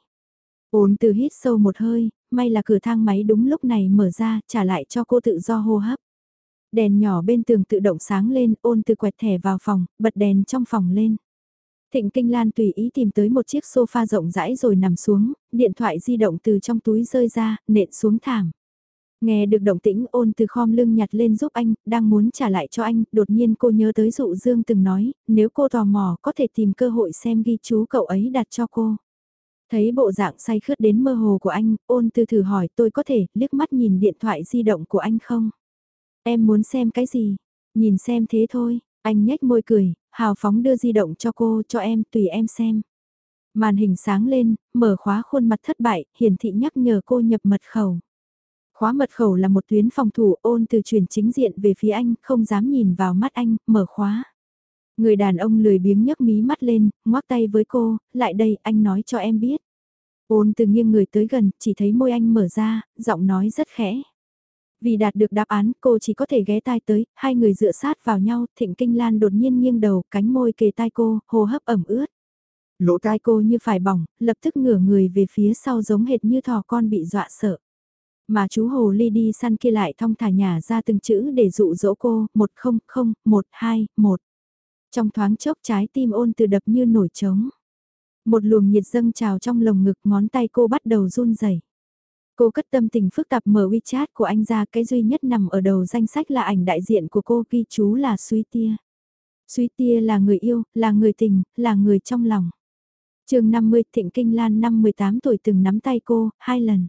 A: Ôn từ hít sâu một hơi, may là cửa thang máy đúng lúc này mở ra, trả lại cho cô tự do hô hấp. Đèn nhỏ bên tường tự động sáng lên, ôn từ quẹt thẻ vào phòng, bật đèn trong phòng lên. Thịnh Kinh Lan tùy ý tìm tới một chiếc sofa rộng rãi rồi nằm xuống, điện thoại di động từ trong túi rơi ra, nện xuống thảm. Nghe được động tĩnh ôn từ khom lưng nhặt lên giúp anh, đang muốn trả lại cho anh, đột nhiên cô nhớ tới dụ dương từng nói, nếu cô tò mò có thể tìm cơ hội xem ghi chú cậu ấy đặt cho cô. Thấy bộ dạng say khướt đến mơ hồ của anh, ôn từ thử hỏi tôi có thể liếc mắt nhìn điện thoại di động của anh không? Em muốn xem cái gì? Nhìn xem thế thôi, anh nhếch môi cười, hào phóng đưa di động cho cô, cho em, tùy em xem. Màn hình sáng lên, mở khóa khuôn mặt thất bại, hiển thị nhắc nhở cô nhập mật khẩu. Khóa mật khẩu là một tuyến phòng thủ ôn từ truyền chính diện về phía anh, không dám nhìn vào mắt anh, mở khóa. Người đàn ông lười biếng nhấc mí mắt lên, ngoác tay với cô, lại đây, anh nói cho em biết. Ôn từ nghiêng người tới gần, chỉ thấy môi anh mở ra, giọng nói rất khẽ. Vì đạt được đáp án, cô chỉ có thể ghé tai tới, hai người dựa sát vào nhau, Thịnh Kinh Lan đột nhiên nghiêng đầu, cánh môi kề tai cô, hô hấp ẩm ướt. Lỗ tai cô như phải bỏng, lập tức ngửa người về phía sau giống hệt như thỏ con bị dọa sợ. Mà chú Hồ Ly đi săn kia lại thong thả nhà ra từng chữ để dụ dỗ cô, một không không, một hai, một. Trong thoáng chốc trái tim ôn từ đập như nổi trống. Một luồng nhiệt dâng trào trong lồng ngực ngón tay cô bắt đầu run rẩy. Cô cất tâm tình phức tạp mở WeChat của anh ra cái duy nhất nằm ở đầu danh sách là ảnh đại diện của cô ghi chú là Suy Tia. Suy Tia là người yêu, là người tình, là người trong lòng. chương 50 Thịnh Kinh Lan năm 18 tuổi từng nắm tay cô, hai lần.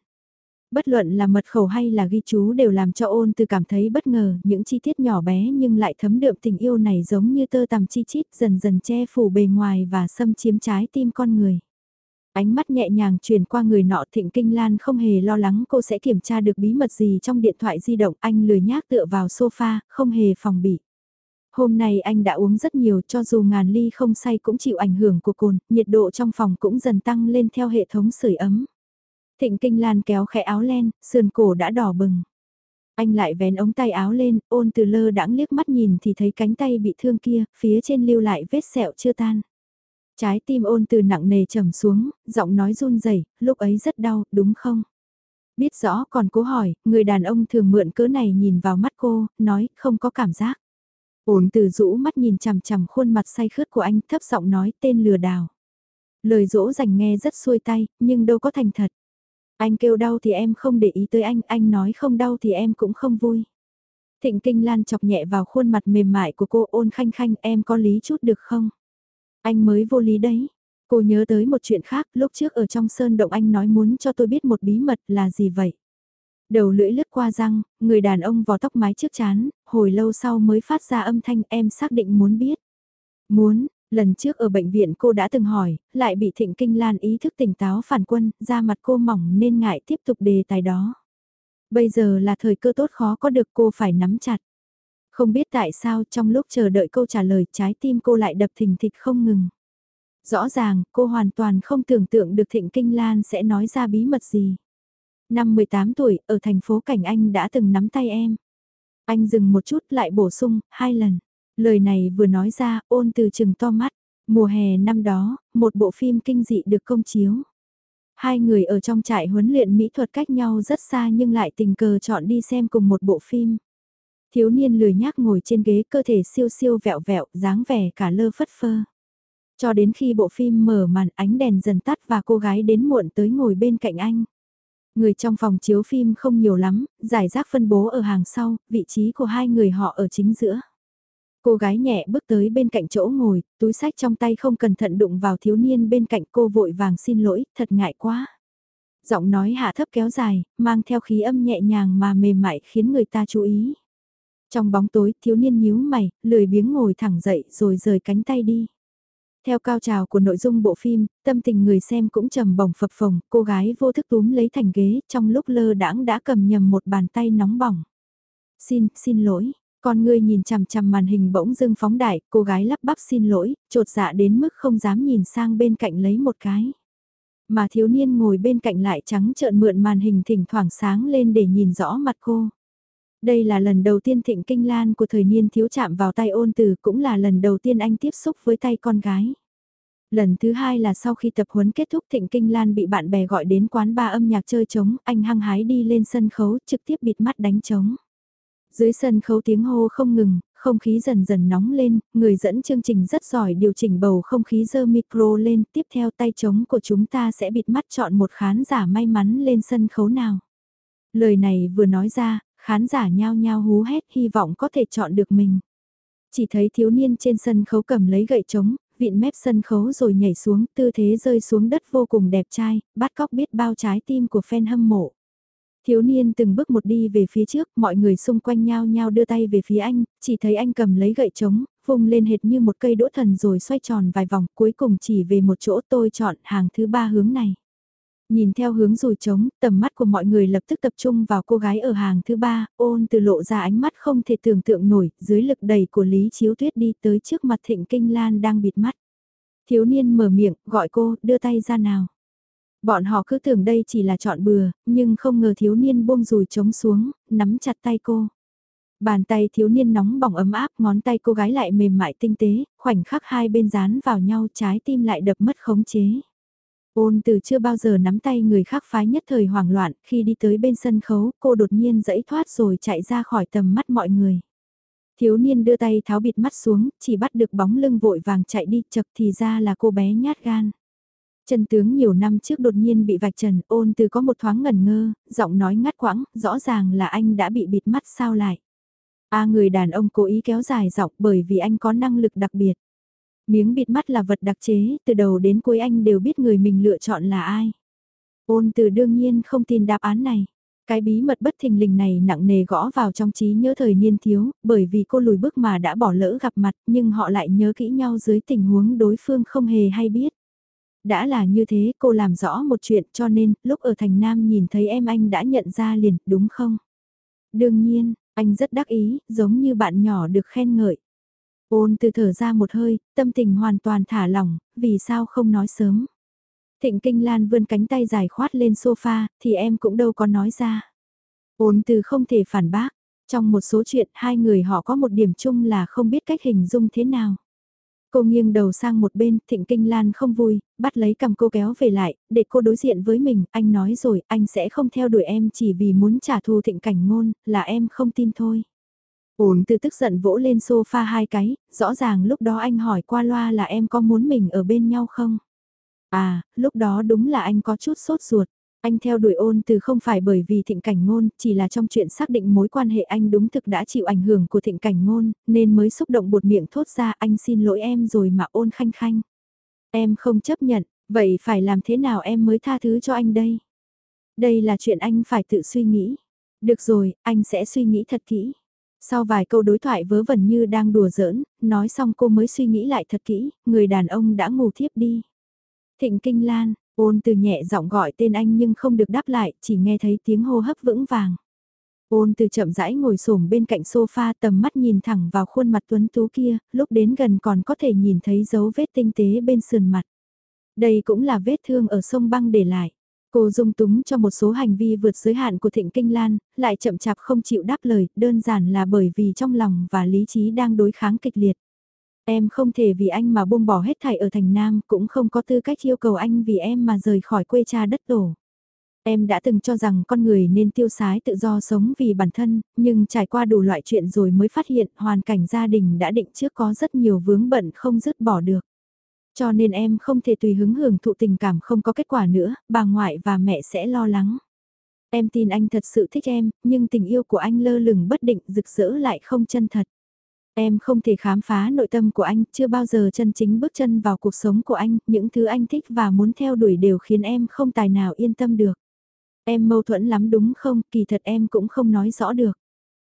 A: Bất luận là mật khẩu hay là ghi chú đều làm cho ôn từ cảm thấy bất ngờ, những chi tiết nhỏ bé nhưng lại thấm đượm tình yêu này giống như tơ tằm chi chít dần dần che phủ bề ngoài và xâm chiếm trái tim con người. Ánh mắt nhẹ nhàng truyền qua người nọ thịnh kinh lan không hề lo lắng cô sẽ kiểm tra được bí mật gì trong điện thoại di động anh lười nhác tựa vào sofa, không hề phòng bị. Hôm nay anh đã uống rất nhiều cho dù ngàn ly không say cũng chịu ảnh hưởng của cồn, nhiệt độ trong phòng cũng dần tăng lên theo hệ thống sưởi ấm. Thịnh Kinh Lan kéo khẽ áo len, sườn cổ đã đỏ bừng. Anh lại vén ống tay áo lên, ôn từ lơ đãng liếc mắt nhìn thì thấy cánh tay bị thương kia, phía trên lưu lại vết sẹo chưa tan. Trái tim ôn từ nặng nề trầm xuống, giọng nói run rẩy, lúc ấy rất đau, đúng không? Biết rõ còn cố hỏi, người đàn ông thường mượn cớ này nhìn vào mắt cô, nói không có cảm giác. Ôn từ rũ mắt nhìn chằm chằm khuôn mặt say khướt của anh thấp giọng nói tên lừa đảo. Lời dỗ dành nghe rất xuôi tay, nhưng đâu có thành thật. Anh kêu đau thì em không để ý tới anh, anh nói không đau thì em cũng không vui. Thịnh Kinh Lan chọc nhẹ vào khuôn mặt mềm mại của cô ôn khanh khanh em có lý chút được không? Anh mới vô lý đấy. Cô nhớ tới một chuyện khác, lúc trước ở trong sơn động anh nói muốn cho tôi biết một bí mật là gì vậy? Đầu lưỡi lướt qua răng, người đàn ông vò tóc mái trước chán, hồi lâu sau mới phát ra âm thanh em xác định muốn biết. Muốn, lần trước ở bệnh viện cô đã từng hỏi, lại bị thịnh kinh lan ý thức tỉnh táo phản quân, da mặt cô mỏng nên ngại tiếp tục đề tài đó. Bây giờ là thời cơ tốt khó có được cô phải nắm chặt. Không biết tại sao trong lúc chờ đợi câu trả lời trái tim cô lại đập thình thịch không ngừng. Rõ ràng, cô hoàn toàn không tưởng tượng được Thịnh Kinh Lan sẽ nói ra bí mật gì. Năm 18 tuổi, ở thành phố Cảnh Anh đã từng nắm tay em. Anh dừng một chút lại bổ sung, hai lần. Lời này vừa nói ra, ôn từ chừng to mắt. Mùa hè năm đó, một bộ phim kinh dị được công chiếu. Hai người ở trong trại huấn luyện mỹ thuật cách nhau rất xa nhưng lại tình cờ chọn đi xem cùng một bộ phim. Thiếu niên lười nhác ngồi trên ghế cơ thể siêu siêu vẹo vẹo, dáng vẻ cả lơ phất phơ. Cho đến khi bộ phim mở màn ánh đèn dần tắt và cô gái đến muộn tới ngồi bên cạnh anh. Người trong phòng chiếu phim không nhiều lắm, giải rác phân bố ở hàng sau, vị trí của hai người họ ở chính giữa. Cô gái nhẹ bước tới bên cạnh chỗ ngồi, túi sách trong tay không cẩn thận đụng vào thiếu niên bên cạnh cô vội vàng xin lỗi, thật ngại quá. Giọng nói hạ thấp kéo dài, mang theo khí âm nhẹ nhàng mà mềm mại khiến người ta chú ý. Trong bóng tối, thiếu niên nhíu mày, lười biếng ngồi thẳng dậy rồi rời cánh tay đi. Theo cao trào của nội dung bộ phim, tâm tình người xem cũng trầm bổng phập phồng, cô gái vô thức túm lấy thành ghế, trong lúc lơ đãng đã cầm nhầm một bàn tay nóng bỏng. Xin, xin lỗi, con người nhìn chằm chằm màn hình bỗng dưng phóng đại, cô gái lắp bắp xin lỗi, trột dạ đến mức không dám nhìn sang bên cạnh lấy một cái. Mà thiếu niên ngồi bên cạnh lại trắng trợn mượn màn hình thỉnh thoảng sáng lên để nhìn rõ mặt cô. Đây là lần đầu tiên thịnh kinh lan của thời niên thiếu chạm vào tay ôn từ cũng là lần đầu tiên anh tiếp xúc với tay con gái. Lần thứ hai là sau khi tập huấn kết thúc Thịnh Kinh Lan bị bạn bè gọi đến quán ba âm nhạc chơi trống, anh hăng hái đi lên sân khấu trực tiếp bịt mắt đánh trống. Dưới sân khấu tiếng hô không ngừng, không khí dần dần nóng lên, người dẫn chương trình rất giỏi điều chỉnh bầu không khí dơ micro lên, tiếp theo tay trống của chúng ta sẽ bịt mắt chọn một khán giả may mắn lên sân khấu nào. Lời này vừa nói ra, khán giả nhao nhao hú hét hy vọng có thể chọn được mình. Chỉ thấy thiếu niên trên sân khấu cầm lấy gậy trống, vịn mép sân khấu rồi nhảy xuống, tư thế rơi xuống đất vô cùng đẹp trai, bắt cóc biết bao trái tim của fan hâm mộ. Thiếu niên từng bước một đi về phía trước, mọi người xung quanh nhau nhau đưa tay về phía anh, chỉ thấy anh cầm lấy gậy trống, vùng lên hệt như một cây đỗ thần rồi xoay tròn vài vòng, cuối cùng chỉ về một chỗ tôi chọn hàng thứ ba hướng này. Nhìn theo hướng rùi trống, tầm mắt của mọi người lập tức tập trung vào cô gái ở hàng thứ ba, ôn từ lộ ra ánh mắt không thể tưởng tượng nổi, dưới lực đầy của Lý Chiếu Tuyết đi tới trước mặt Thịnh Kinh Lan đang bịt mắt. Thiếu niên mở miệng, gọi cô, đưa tay ra nào. Bọn họ cứ tưởng đây chỉ là chọn bừa, nhưng không ngờ thiếu niên buông rùi trống xuống, nắm chặt tay cô. Bàn tay thiếu niên nóng bỏng ấm áp, ngón tay cô gái lại mềm mại tinh tế, khoảnh khắc hai bên dán vào nhau trái tim lại đập mất khống chế. Ôn từ chưa bao giờ nắm tay người khác phái nhất thời hoảng loạn, khi đi tới bên sân khấu, cô đột nhiên dẫy thoát rồi chạy ra khỏi tầm mắt mọi người. Thiếu niên đưa tay tháo bịt mắt xuống, chỉ bắt được bóng lưng vội vàng chạy đi, chật thì ra là cô bé nhát gan. Trần tướng nhiều năm trước đột nhiên bị vạch trần, ôn từ có một thoáng ngẩn ngơ, giọng nói ngắt quãng, rõ ràng là anh đã bị bịt mắt sao lại. A người đàn ông cố ý kéo dài giọng bởi vì anh có năng lực đặc biệt. Miếng bịt mắt là vật đặc chế, từ đầu đến cuối anh đều biết người mình lựa chọn là ai. Ôn từ đương nhiên không tin đáp án này. Cái bí mật bất thình lình này nặng nề gõ vào trong trí nhớ thời niên thiếu, bởi vì cô lùi bước mà đã bỏ lỡ gặp mặt nhưng họ lại nhớ kỹ nhau dưới tình huống đối phương không hề hay biết. Đã là như thế cô làm rõ một chuyện cho nên lúc ở thành Nam nhìn thấy em anh đã nhận ra liền, đúng không? Đương nhiên, anh rất đắc ý, giống như bạn nhỏ được khen ngợi. Ôn từ thở ra một hơi, tâm tình hoàn toàn thả lỏng, vì sao không nói sớm. Thịnh Kinh Lan vươn cánh tay dài khoát lên sofa, thì em cũng đâu có nói ra. Ôn từ không thể phản bác, trong một số chuyện hai người họ có một điểm chung là không biết cách hình dung thế nào. Cô nghiêng đầu sang một bên, Thịnh Kinh Lan không vui, bắt lấy cầm cô kéo về lại, để cô đối diện với mình, anh nói rồi, anh sẽ không theo đuổi em chỉ vì muốn trả thù Thịnh Cảnh Ngôn, là em không tin thôi. Ôn từ tức giận vỗ lên sofa hai cái, rõ ràng lúc đó anh hỏi qua loa là em có muốn mình ở bên nhau không? À, lúc đó đúng là anh có chút sốt ruột. Anh theo đuổi ôn từ không phải bởi vì thịnh cảnh ngôn, chỉ là trong chuyện xác định mối quan hệ anh đúng thực đã chịu ảnh hưởng của thịnh cảnh ngôn, nên mới xúc động buột miệng thốt ra anh xin lỗi em rồi mà ôn khanh khanh. Em không chấp nhận, vậy phải làm thế nào em mới tha thứ cho anh đây? Đây là chuyện anh phải tự suy nghĩ. Được rồi, anh sẽ suy nghĩ thật kỹ. Sau vài câu đối thoại vớ vẩn như đang đùa giỡn, nói xong cô mới suy nghĩ lại thật kỹ, người đàn ông đã ngủ thiếp đi. Thịnh Kinh Lan, ôn từ nhẹ giọng gọi tên anh nhưng không được đáp lại, chỉ nghe thấy tiếng hô hấp vững vàng. Ôn từ chậm rãi ngồi xổm bên cạnh sofa tầm mắt nhìn thẳng vào khuôn mặt tuấn tú kia, lúc đến gần còn có thể nhìn thấy dấu vết tinh tế bên sườn mặt. Đây cũng là vết thương ở sông băng để lại. Cô dung túng cho một số hành vi vượt giới hạn của Thịnh Kinh Lan, lại chậm chạp không chịu đáp lời, đơn giản là bởi vì trong lòng và lý trí đang đối kháng kịch liệt. Em không thể vì anh mà buông bỏ hết thảy ở thành Nam, cũng không có tư cách yêu cầu anh vì em mà rời khỏi quê cha đất tổ. Em đã từng cho rằng con người nên tiêu sái tự do sống vì bản thân, nhưng trải qua đủ loại chuyện rồi mới phát hiện hoàn cảnh gia đình đã định trước có rất nhiều vướng bận không dứt bỏ được. Cho nên em không thể tùy hứng hưởng thụ tình cảm không có kết quả nữa, bà ngoại và mẹ sẽ lo lắng. Em tin anh thật sự thích em, nhưng tình yêu của anh lơ lửng bất định rực rỡ lại không chân thật. Em không thể khám phá nội tâm của anh, chưa bao giờ chân chính bước chân vào cuộc sống của anh, những thứ anh thích và muốn theo đuổi đều khiến em không tài nào yên tâm được. Em mâu thuẫn lắm đúng không, kỳ thật em cũng không nói rõ được.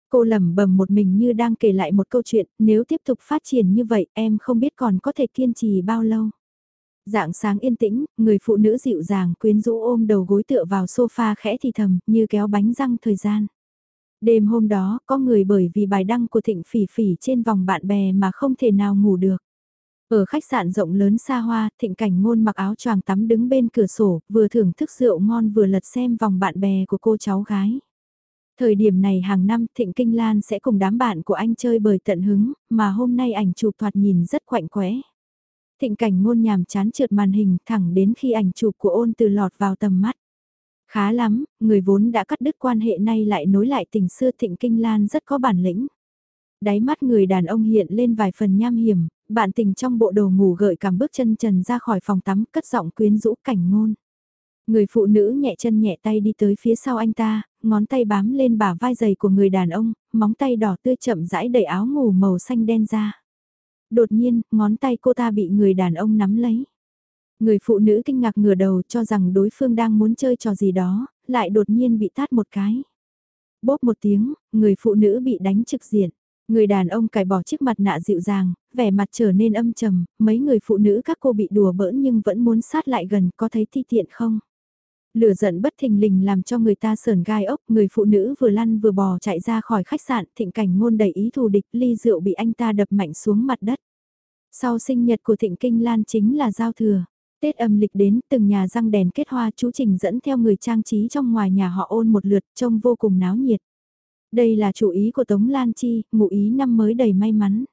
A: Cô lẩm bẩm một mình như đang kể lại một câu chuyện, nếu tiếp tục phát triển như vậy em không biết còn có thể kiên trì bao lâu. Dạng sáng yên tĩnh, người phụ nữ dịu dàng quyến rũ ôm đầu gối tựa vào sofa khẽ thì thầm như kéo bánh răng thời gian. Đêm hôm đó, có người bởi vì bài đăng của thịnh phỉ phỉ trên vòng bạn bè mà không thể nào ngủ được. Ở khách sạn rộng lớn xa hoa, thịnh cảnh ngôn mặc áo choàng tắm đứng bên cửa sổ, vừa thưởng thức rượu ngon vừa lật xem vòng bạn bè của cô cháu gái. Thời điểm này hàng năm Thịnh Kinh Lan sẽ cùng đám bạn của anh chơi bời tận hứng, mà hôm nay ảnh chụp thoạt nhìn rất quạnh quẽ. Thịnh cảnh ngôn nhàm chán trượt màn hình thẳng đến khi ảnh chụp của ôn từ lọt vào tầm mắt. Khá lắm, người vốn đã cắt đứt quan hệ nay lại nối lại tình xưa Thịnh Kinh Lan rất có bản lĩnh. Đáy mắt người đàn ông hiện lên vài phần nham hiểm, bạn tình trong bộ đồ ngủ gợi cảm bước chân trần ra khỏi phòng tắm cất giọng quyến rũ cảnh ngôn. Người phụ nữ nhẹ chân nhẹ tay đi tới phía sau anh ta, ngón tay bám lên bả vai giày của người đàn ông, móng tay đỏ tươi chậm rãi đẩy áo ngủ màu xanh đen ra. Đột nhiên, ngón tay cô ta bị người đàn ông nắm lấy. Người phụ nữ kinh ngạc ngửa đầu cho rằng đối phương đang muốn chơi trò gì đó, lại đột nhiên bị tát một cái. Bốp một tiếng, người phụ nữ bị đánh trực diện. Người đàn ông cài bỏ chiếc mặt nạ dịu dàng, vẻ mặt trở nên âm trầm, mấy người phụ nữ các cô bị đùa bỡn nhưng vẫn muốn sát lại gần, có thấy thi tiện không? Lửa giận bất thình lình làm cho người ta sờn gai ốc, người phụ nữ vừa lăn vừa bò chạy ra khỏi khách sạn, thịnh cảnh ngôn đầy ý thù địch, ly rượu bị anh ta đập mạnh xuống mặt đất. Sau sinh nhật của thịnh kinh lan chính là giao thừa. Tết âm lịch đến, từng nhà răng đèn kết hoa chú Trình dẫn theo người trang trí trong ngoài nhà họ ôn một lượt, trông vô cùng náo nhiệt. Đây là chủ ý của Tống Lan Chi, ngụ ý năm mới đầy may mắn.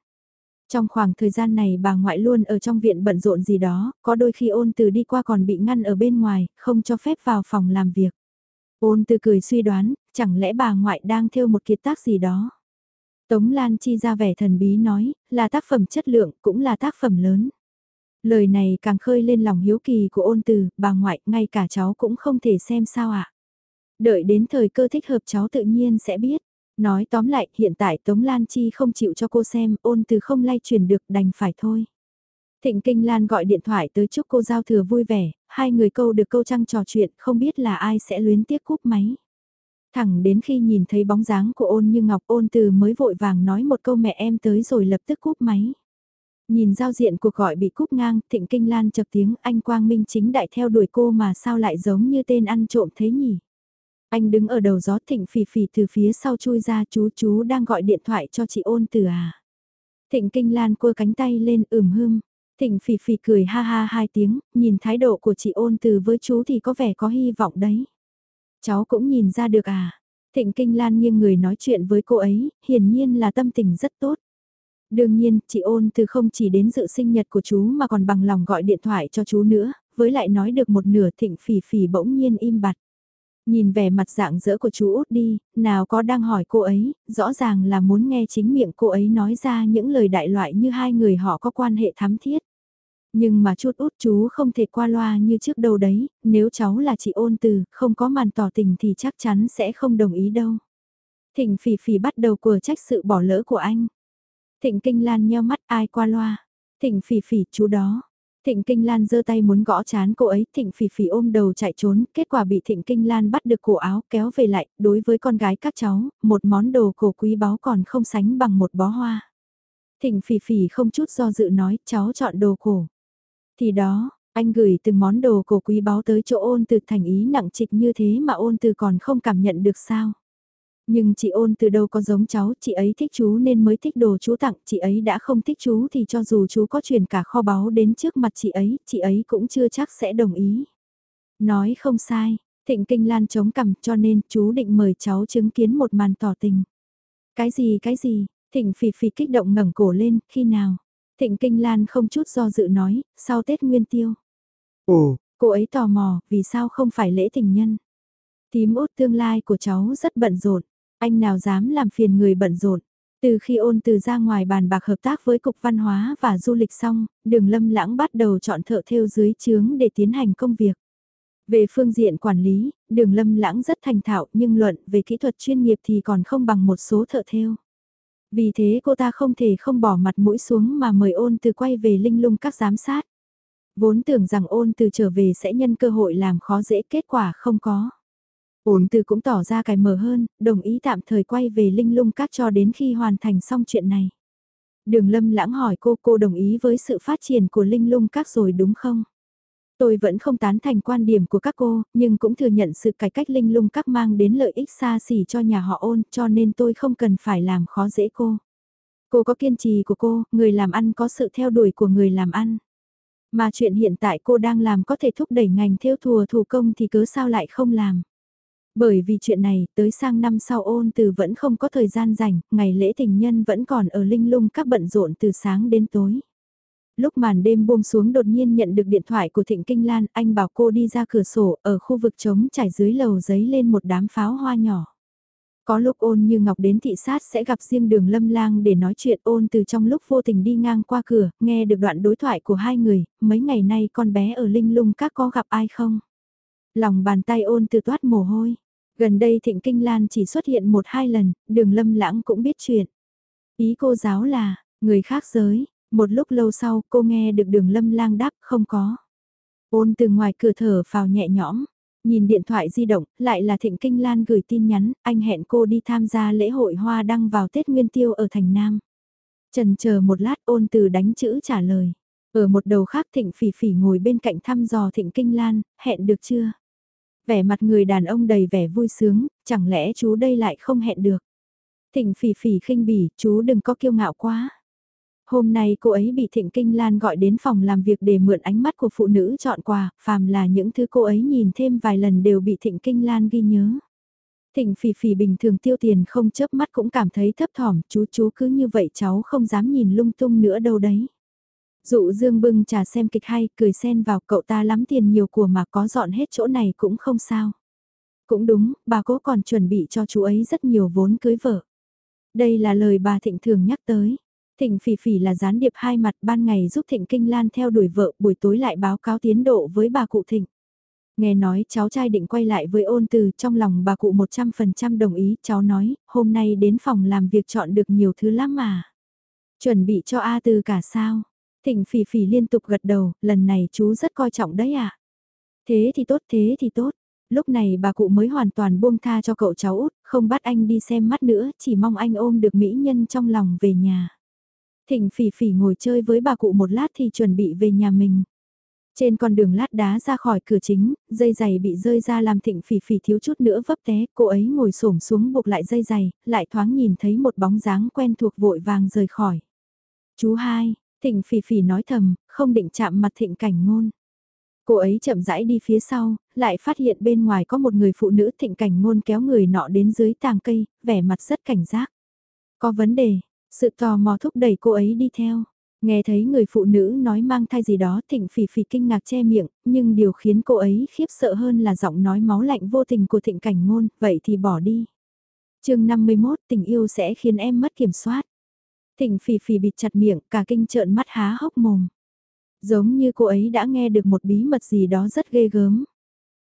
A: Trong khoảng thời gian này bà ngoại luôn ở trong viện bận rộn gì đó, có đôi khi ôn từ đi qua còn bị ngăn ở bên ngoài, không cho phép vào phòng làm việc. Ôn từ cười suy đoán, chẳng lẽ bà ngoại đang theo một kiệt tác gì đó. Tống Lan Chi ra vẻ thần bí nói, là tác phẩm chất lượng, cũng là tác phẩm lớn. Lời này càng khơi lên lòng hiếu kỳ của ôn từ, bà ngoại, ngay cả cháu cũng không thể xem sao ạ. Đợi đến thời cơ thích hợp cháu tự nhiên sẽ biết. Nói tóm lại, hiện tại Tống Lan Chi không chịu cho cô xem, ôn từ không lay truyền được đành phải thôi. Thịnh Kinh Lan gọi điện thoại tới chúc cô giao thừa vui vẻ, hai người câu được câu trăng trò chuyện, không biết là ai sẽ luyến tiếc cúp máy. Thẳng đến khi nhìn thấy bóng dáng của ôn như ngọc ôn từ mới vội vàng nói một câu mẹ em tới rồi lập tức cúp máy. Nhìn giao diện cuộc gọi bị cúp ngang, thịnh kinh lan chập tiếng anh Quang Minh chính đại theo đuổi cô mà sao lại giống như tên ăn trộm thế nhỉ? Anh đứng ở đầu gió thịnh phì phì từ phía sau chui ra chú chú đang gọi điện thoại cho chị ôn từ à. Thịnh kinh lan cua cánh tay lên ửm hương Thịnh phì phì cười ha ha hai tiếng, nhìn thái độ của chị ôn từ với chú thì có vẻ có hy vọng đấy. Cháu cũng nhìn ra được à. Thịnh kinh lan nghiêng người nói chuyện với cô ấy, hiển nhiên là tâm tình rất tốt. Đương nhiên, chị ôn từ không chỉ đến dự sinh nhật của chú mà còn bằng lòng gọi điện thoại cho chú nữa, với lại nói được một nửa thịnh phì phì bỗng nhiên im bặt. Nhìn vẻ mặt dạng dỡ của chú út đi, nào có đang hỏi cô ấy, rõ ràng là muốn nghe chính miệng cô ấy nói ra những lời đại loại như hai người họ có quan hệ thắm thiết. Nhưng mà chút út chú không thể qua loa như trước đâu đấy, nếu cháu là chị ôn từ, không có màn tỏ tình thì chắc chắn sẽ không đồng ý đâu. Thịnh phỉ phỉ bắt đầu của trách sự bỏ lỡ của anh. Thịnh kinh lan nheo mắt ai qua loa. Thịnh phỉ phỉ chú đó. Thịnh Kinh Lan giơ tay muốn gõ chán cô ấy, Thịnh Phỉ Phỉ ôm đầu chạy trốn, kết quả bị Thịnh Kinh Lan bắt được cổ áo kéo về lại, đối với con gái các cháu, một món đồ cổ quý báu còn không sánh bằng một bó hoa. Thịnh Phỉ Phỉ không chút do dự nói, cháu chọn đồ cổ. Thì đó, anh gửi từng món đồ cổ quý báu tới chỗ ôn từ thành ý nặng trịch như thế mà ôn từ còn không cảm nhận được sao. Nhưng chị ôn từ đâu có giống cháu, chị ấy thích chú nên mới thích đồ chú tặng, chị ấy đã không thích chú thì cho dù chú có truyền cả kho báu đến trước mặt chị ấy, chị ấy cũng chưa chắc sẽ đồng ý. Nói không sai, thịnh kinh lan chống cằm cho nên chú định mời cháu chứng kiến một màn tỏ tình. Cái gì cái gì, thịnh phì phì kích động ngẩng cổ lên, khi nào? Thịnh kinh lan không chút do dự nói, sau Tết Nguyên Tiêu.
B: Ồ,
A: cô ấy tò mò, vì sao không phải lễ tình nhân? Tím út tương lai của cháu rất bận rộn. Anh nào dám làm phiền người bận rộn. Từ khi ôn từ ra ngoài bàn bạc hợp tác với Cục Văn hóa và Du lịch xong, đường lâm lãng bắt đầu chọn thợ theo dưới chướng để tiến hành công việc. Về phương diện quản lý, đường lâm lãng rất thành thạo nhưng luận về kỹ thuật chuyên nghiệp thì còn không bằng một số thợ theo. Vì thế cô ta không thể không bỏ mặt mũi xuống mà mời ôn từ quay về linh lung các giám sát. Vốn tưởng rằng ôn từ trở về sẽ nhân cơ hội làm khó dễ kết quả không có. Ôn từ cũng tỏ ra cài mở hơn, đồng ý tạm thời quay về linh lung các cho đến khi hoàn thành xong chuyện này. Đường lâm lãng hỏi cô cô đồng ý với sự phát triển của linh lung các rồi đúng không? Tôi vẫn không tán thành quan điểm của các cô, nhưng cũng thừa nhận sự cải cách linh lung các mang đến lợi ích xa xỉ cho nhà họ ôn cho nên tôi không cần phải làm khó dễ cô. Cô có kiên trì của cô, người làm ăn có sự theo đuổi của người làm ăn. Mà chuyện hiện tại cô đang làm có thể thúc đẩy ngành theo thùa thủ công thì cứ sao lại không làm. Bởi vì chuyện này, tới sang năm sau ôn từ vẫn không có thời gian rảnh, ngày lễ tình nhân vẫn còn ở linh lung các bận rộn từ sáng đến tối. Lúc màn đêm buông xuống đột nhiên nhận được điện thoại của Thịnh Kinh Lan, anh bảo cô đi ra cửa sổ, ở khu vực trống trải dưới lầu giấy lên một đám pháo hoa nhỏ. Có lúc ôn như Ngọc đến thị sát sẽ gặp riêng đường lâm lang để nói chuyện ôn từ trong lúc vô tình đi ngang qua cửa, nghe được đoạn đối thoại của hai người, mấy ngày nay con bé ở Linh Lung các có gặp ai không? Lòng bàn tay ôn từ toát mồ hôi. Gần đây Thịnh Kinh Lan chỉ xuất hiện một hai lần, đường lâm lãng cũng biết chuyện. Ý cô giáo là, người khác giới, một lúc lâu sau cô nghe được đường lâm lang đáp không có. Ôn từ ngoài cửa thở vào nhẹ nhõm, nhìn điện thoại di động, lại là Thịnh Kinh Lan gửi tin nhắn, anh hẹn cô đi tham gia lễ hội hoa đăng vào Tết Nguyên Tiêu ở thành Nam. Trần chờ một lát ôn từ đánh chữ trả lời. Ở một đầu khác Thịnh Phỉ Phỉ ngồi bên cạnh thăm dò Thịnh Kinh Lan, hẹn được chưa? Vẻ mặt người đàn ông đầy vẻ vui sướng, chẳng lẽ chú đây lại không hẹn được? Thịnh Phỉ Phỉ khinh bỉ, chú đừng có kiêu ngạo quá. Hôm nay cô ấy bị Thịnh Kinh Lan gọi đến phòng làm việc để mượn ánh mắt của phụ nữ chọn quà, phàm là những thứ cô ấy nhìn thêm vài lần đều bị Thịnh Kinh Lan ghi nhớ. Thịnh Phỉ Phỉ bình thường tiêu tiền không chớp mắt cũng cảm thấy thấp thỏm, chú chú cứ như vậy cháu không dám nhìn lung tung nữa đâu đấy. Dụ Dương bưng trà xem kịch hay, cười xen vào cậu ta lắm tiền nhiều của mà có dọn hết chỗ này cũng không sao. Cũng đúng, bà cố còn chuẩn bị cho chú ấy rất nhiều vốn cưới vợ. Đây là lời bà Thịnh thường nhắc tới. Thịnh Phỉ Phỉ là gián điệp hai mặt ban ngày giúp Thịnh Kinh Lan theo đuổi vợ buổi tối lại báo cáo tiến độ với bà cụ Thịnh. Nghe nói cháu trai định quay lại với ôn từ trong lòng bà cụ 100% đồng ý, cháu nói, hôm nay đến phòng làm việc chọn được nhiều thứ lắm mà. Chuẩn bị cho A từ cả sao? Thịnh Phỉ Phỉ liên tục gật đầu, lần này chú rất coi trọng đấy ạ. À? Thế thì tốt, thế thì tốt. Lúc này bà cụ mới hoàn toàn buông tha cho cậu cháu út, không bắt anh đi xem mắt nữa, chỉ mong anh ôm được mỹ nhân trong lòng về nhà. Thịnh phỉ phỉ ngồi chơi với bà cụ một lát thì chuẩn bị về nhà mình. Trên con đường lát đá ra khỏi cửa chính, dây giày bị rơi ra làm thịnh phỉ phỉ thiếu chút nữa vấp té, cô ấy ngồi xổm xuống buộc lại dây giày, lại thoáng nhìn thấy một bóng dáng quen thuộc vội vàng rời khỏi. Chú hai, thịnh phỉ phỉ nói thầm, không định chạm mặt thịnh cảnh ngôn. Cô ấy chậm rãi đi phía sau, lại phát hiện bên ngoài có một người phụ nữ thịnh cảnh ngôn kéo người nọ đến dưới tàng cây, vẻ mặt rất cảnh giác. Có vấn đề, sự tò mò thúc đẩy cô ấy đi theo. Nghe thấy người phụ nữ nói mang thai gì đó thịnh phỉ phỉ kinh ngạc che miệng, nhưng điều khiến cô ấy khiếp sợ hơn là giọng nói máu lạnh vô tình của thịnh cảnh ngôn, vậy thì bỏ đi. chương 51 tình yêu sẽ khiến em mất kiểm soát. Thịnh phỉ phỉ bịt chặt miệng, cả kinh trợn mắt há hốc mồm. Giống như cô ấy đã nghe được một bí mật gì đó rất ghê gớm.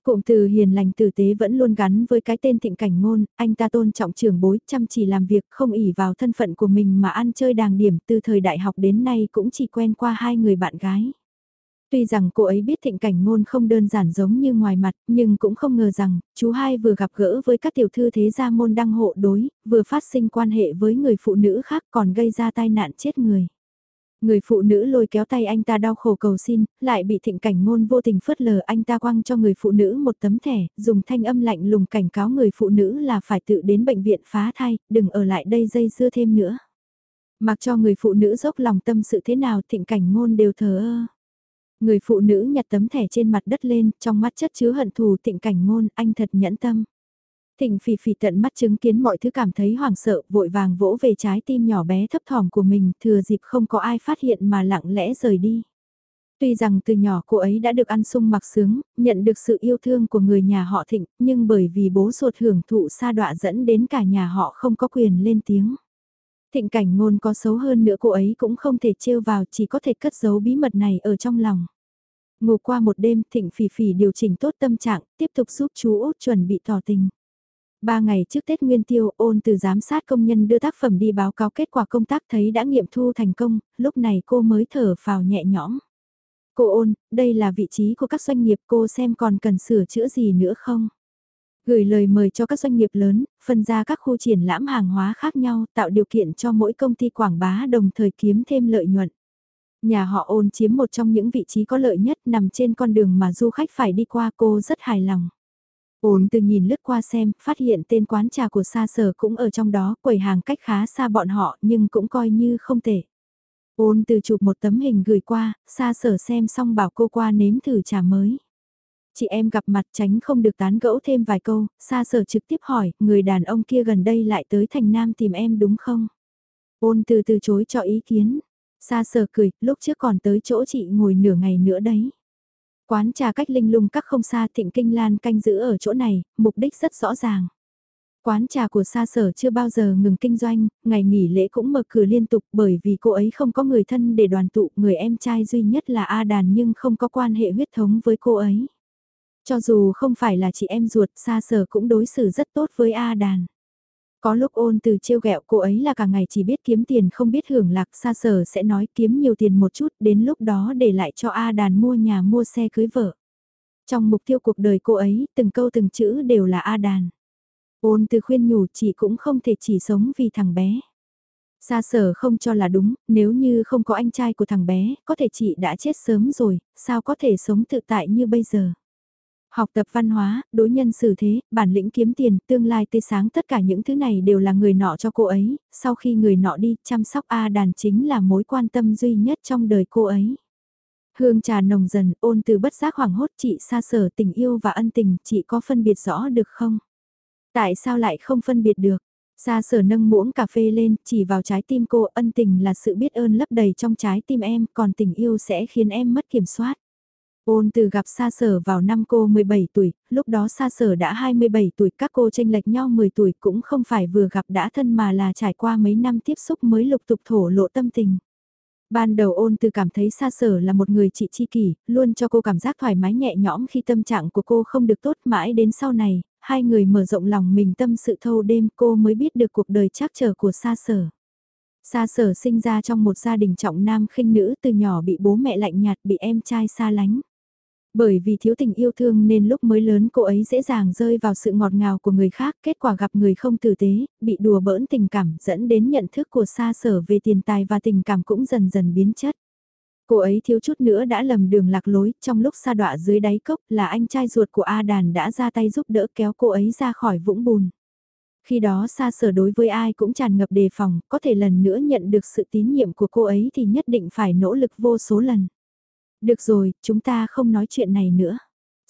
A: Cụm từ hiền lành tử tế vẫn luôn gắn với cái tên thịnh cảnh ngôn, anh ta tôn trọng trưởng bối, chăm chỉ làm việc, không ỉ vào thân phận của mình mà ăn chơi đàng điểm từ thời đại học đến nay cũng chỉ quen qua hai người bạn gái. Tuy rằng cô ấy biết thịnh cảnh ngôn không đơn giản giống như ngoài mặt, nhưng cũng không ngờ rằng, chú hai vừa gặp gỡ với các tiểu thư thế gia môn đăng hộ đối, vừa phát sinh quan hệ với người phụ nữ khác còn gây ra tai nạn chết người. Người phụ nữ lôi kéo tay anh ta đau khổ cầu xin, lại bị thịnh cảnh ngôn vô tình phớt lờ anh ta quăng cho người phụ nữ một tấm thẻ, dùng thanh âm lạnh lùng cảnh cáo người phụ nữ là phải tự đến bệnh viện phá thai, đừng ở lại đây dây dưa thêm nữa. Mặc cho người phụ nữ dốc lòng tâm sự thế nào thịnh cảnh ngôn đều thờ ơ. Người phụ nữ nhặt tấm thẻ trên mặt đất lên, trong mắt chất chứa hận thù thịnh cảnh ngôn, anh thật nhẫn tâm. Thịnh phì phì tận mắt chứng kiến mọi thứ cảm thấy hoảng sợ, vội vàng vỗ về trái tim nhỏ bé thấp thỏm của mình, thừa dịp không có ai phát hiện mà lặng lẽ rời đi. Tuy rằng từ nhỏ cô ấy đã được ăn sung mặc sướng, nhận được sự yêu thương của người nhà họ thịnh, nhưng bởi vì bố ruột hưởng thụ sa đọa dẫn đến cả nhà họ không có quyền lên tiếng. Thịnh cảnh ngôn có xấu hơn nữa cô ấy cũng không thể trêu vào chỉ có thể cất giấu bí mật này ở trong lòng. Ngủ qua một đêm thịnh phỉ phỉ điều chỉnh tốt tâm trạng, tiếp tục giúp chú Út chuẩn bị tỏ tình. Ba ngày trước Tết Nguyên Tiêu, ôn từ giám sát công nhân đưa tác phẩm đi báo cáo kết quả công tác thấy đã nghiệm thu thành công, lúc này cô mới thở phào nhẹ nhõm. Cô ôn, đây là vị trí của các doanh nghiệp cô xem còn cần sửa chữa gì nữa không? Gửi lời mời cho các doanh nghiệp lớn, phân ra các khu triển lãm hàng hóa khác nhau, tạo điều kiện cho mỗi công ty quảng bá đồng thời kiếm thêm lợi nhuận. Nhà họ ôn chiếm một trong những vị trí có lợi nhất nằm trên con đường mà du khách phải đi qua cô rất hài lòng. Ôn từ nhìn lướt qua xem, phát hiện tên quán trà của xa sở cũng ở trong đó, quầy hàng cách khá xa bọn họ nhưng cũng coi như không tệ. Ôn từ chụp một tấm hình gửi qua, xa sở xem xong bảo cô qua nếm thử trà mới. Chị em gặp mặt tránh không được tán gẫu thêm vài câu, xa sở trực tiếp hỏi, người đàn ông kia gần đây lại tới thành nam tìm em đúng không? Ôn từ từ chối cho ý kiến. Xa sở cười, lúc trước còn tới chỗ chị ngồi nửa ngày nữa đấy. Quán trà cách linh lung các không xa thịnh kinh lan canh giữ ở chỗ này, mục đích rất rõ ràng. Quán trà của xa sở chưa bao giờ ngừng kinh doanh, ngày nghỉ lễ cũng mở cửa liên tục bởi vì cô ấy không có người thân để đoàn tụ, người em trai duy nhất là A Đàn nhưng không có quan hệ huyết thống với cô ấy. Cho dù không phải là chị em ruột, xa sở cũng đối xử rất tốt với A Đàn. Có lúc ôn từ trêu ghẹo cô ấy là cả ngày chỉ biết kiếm tiền không biết hưởng lạc xa sở sẽ nói kiếm nhiều tiền một chút đến lúc đó để lại cho A đàn mua nhà mua xe cưới vợ. Trong mục tiêu cuộc đời cô ấy từng câu từng chữ đều là A đàn. Ôn từ khuyên nhủ chị cũng không thể chỉ sống vì thằng bé. Xa sở không cho là đúng, nếu như không có anh trai của thằng bé, có thể chị đã chết sớm rồi, sao có thể sống tự tại như bây giờ. Học tập văn hóa, đối nhân xử thế, bản lĩnh kiếm tiền, tương lai tươi sáng tất cả những thứ này đều là người nọ cho cô ấy, sau khi người nọ đi, chăm sóc A đàn chính là mối quan tâm duy nhất trong đời cô ấy. Hương trà nồng dần, ôn từ bất giác hoảng hốt chị xa sở tình yêu và ân tình, chị có phân biệt rõ được không? Tại sao lại không phân biệt được? Xa sở nâng muỗng cà phê lên, chỉ vào trái tim cô, ân tình là sự biết ơn lấp đầy trong trái tim em, còn tình yêu sẽ khiến em mất kiểm soát. Ôn từ gặp Sa Sở vào năm cô 17 tuổi, lúc đó Sa Sở đã 27 tuổi, các cô tranh lệch nhau 10 tuổi cũng không phải vừa gặp đã thân mà là trải qua mấy năm tiếp xúc mới lục tục thổ lộ tâm tình. Ban đầu ôn từ cảm thấy Sa Sở là một người chị chi kỷ, luôn cho cô cảm giác thoải mái nhẹ nhõm khi tâm trạng của cô không được tốt mãi đến sau này, hai người mở rộng lòng mình tâm sự thâu đêm cô mới biết được cuộc đời trắc trở của Sa Sở. Sa Sở sinh ra trong một gia đình trọng nam khinh nữ từ nhỏ bị bố mẹ lạnh nhạt bị em trai xa lánh. Bởi vì thiếu tình yêu thương nên lúc mới lớn cô ấy dễ dàng rơi vào sự ngọt ngào của người khác, kết quả gặp người không tử tế, bị đùa bỡn tình cảm dẫn đến nhận thức của xa sở về tiền tài và tình cảm cũng dần dần biến chất. Cô ấy thiếu chút nữa đã lầm đường lạc lối, trong lúc xa đọa dưới đáy cốc là anh trai ruột của A Đàn đã ra tay giúp đỡ kéo cô ấy ra khỏi vũng bùn. Khi đó xa sở đối với ai cũng tràn ngập đề phòng, có thể lần nữa nhận được sự tín nhiệm của cô ấy thì nhất định phải nỗ lực vô số lần. Được rồi, chúng ta không nói chuyện này nữa.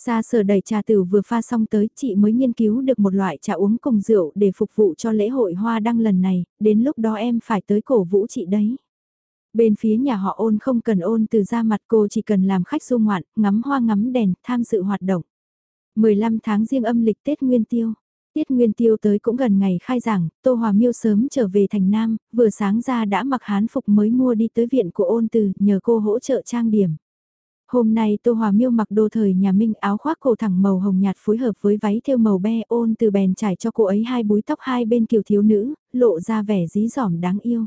A: Gia sở đầy trà tử vừa pha xong tới, chị mới nghiên cứu được một loại trà uống cùng rượu để phục vụ cho lễ hội hoa đăng lần này, đến lúc đó em phải tới cổ vũ chị đấy. Bên phía nhà họ ôn không cần ôn từ ra mặt cô chỉ cần làm khách du ngoạn, ngắm hoa ngắm đèn, tham dự hoạt động. 15 tháng riêng âm lịch Tết Nguyên Tiêu. Tiết Nguyên Tiêu tới cũng gần ngày khai giảng, Tô Hòa Miêu sớm trở về thành Nam, vừa sáng ra đã mặc hán phục mới mua đi tới viện của ôn từ, nhờ cô hỗ trợ trang điểm. Hôm nay Tô Hòa Miêu mặc đồ thời nhà Minh áo khoác cổ thẳng màu hồng nhạt phối hợp với váy thêu màu be ôn từ bèn trải cho cô ấy hai búi tóc hai bên kiều thiếu nữ, lộ ra vẻ dí dỏm đáng yêu.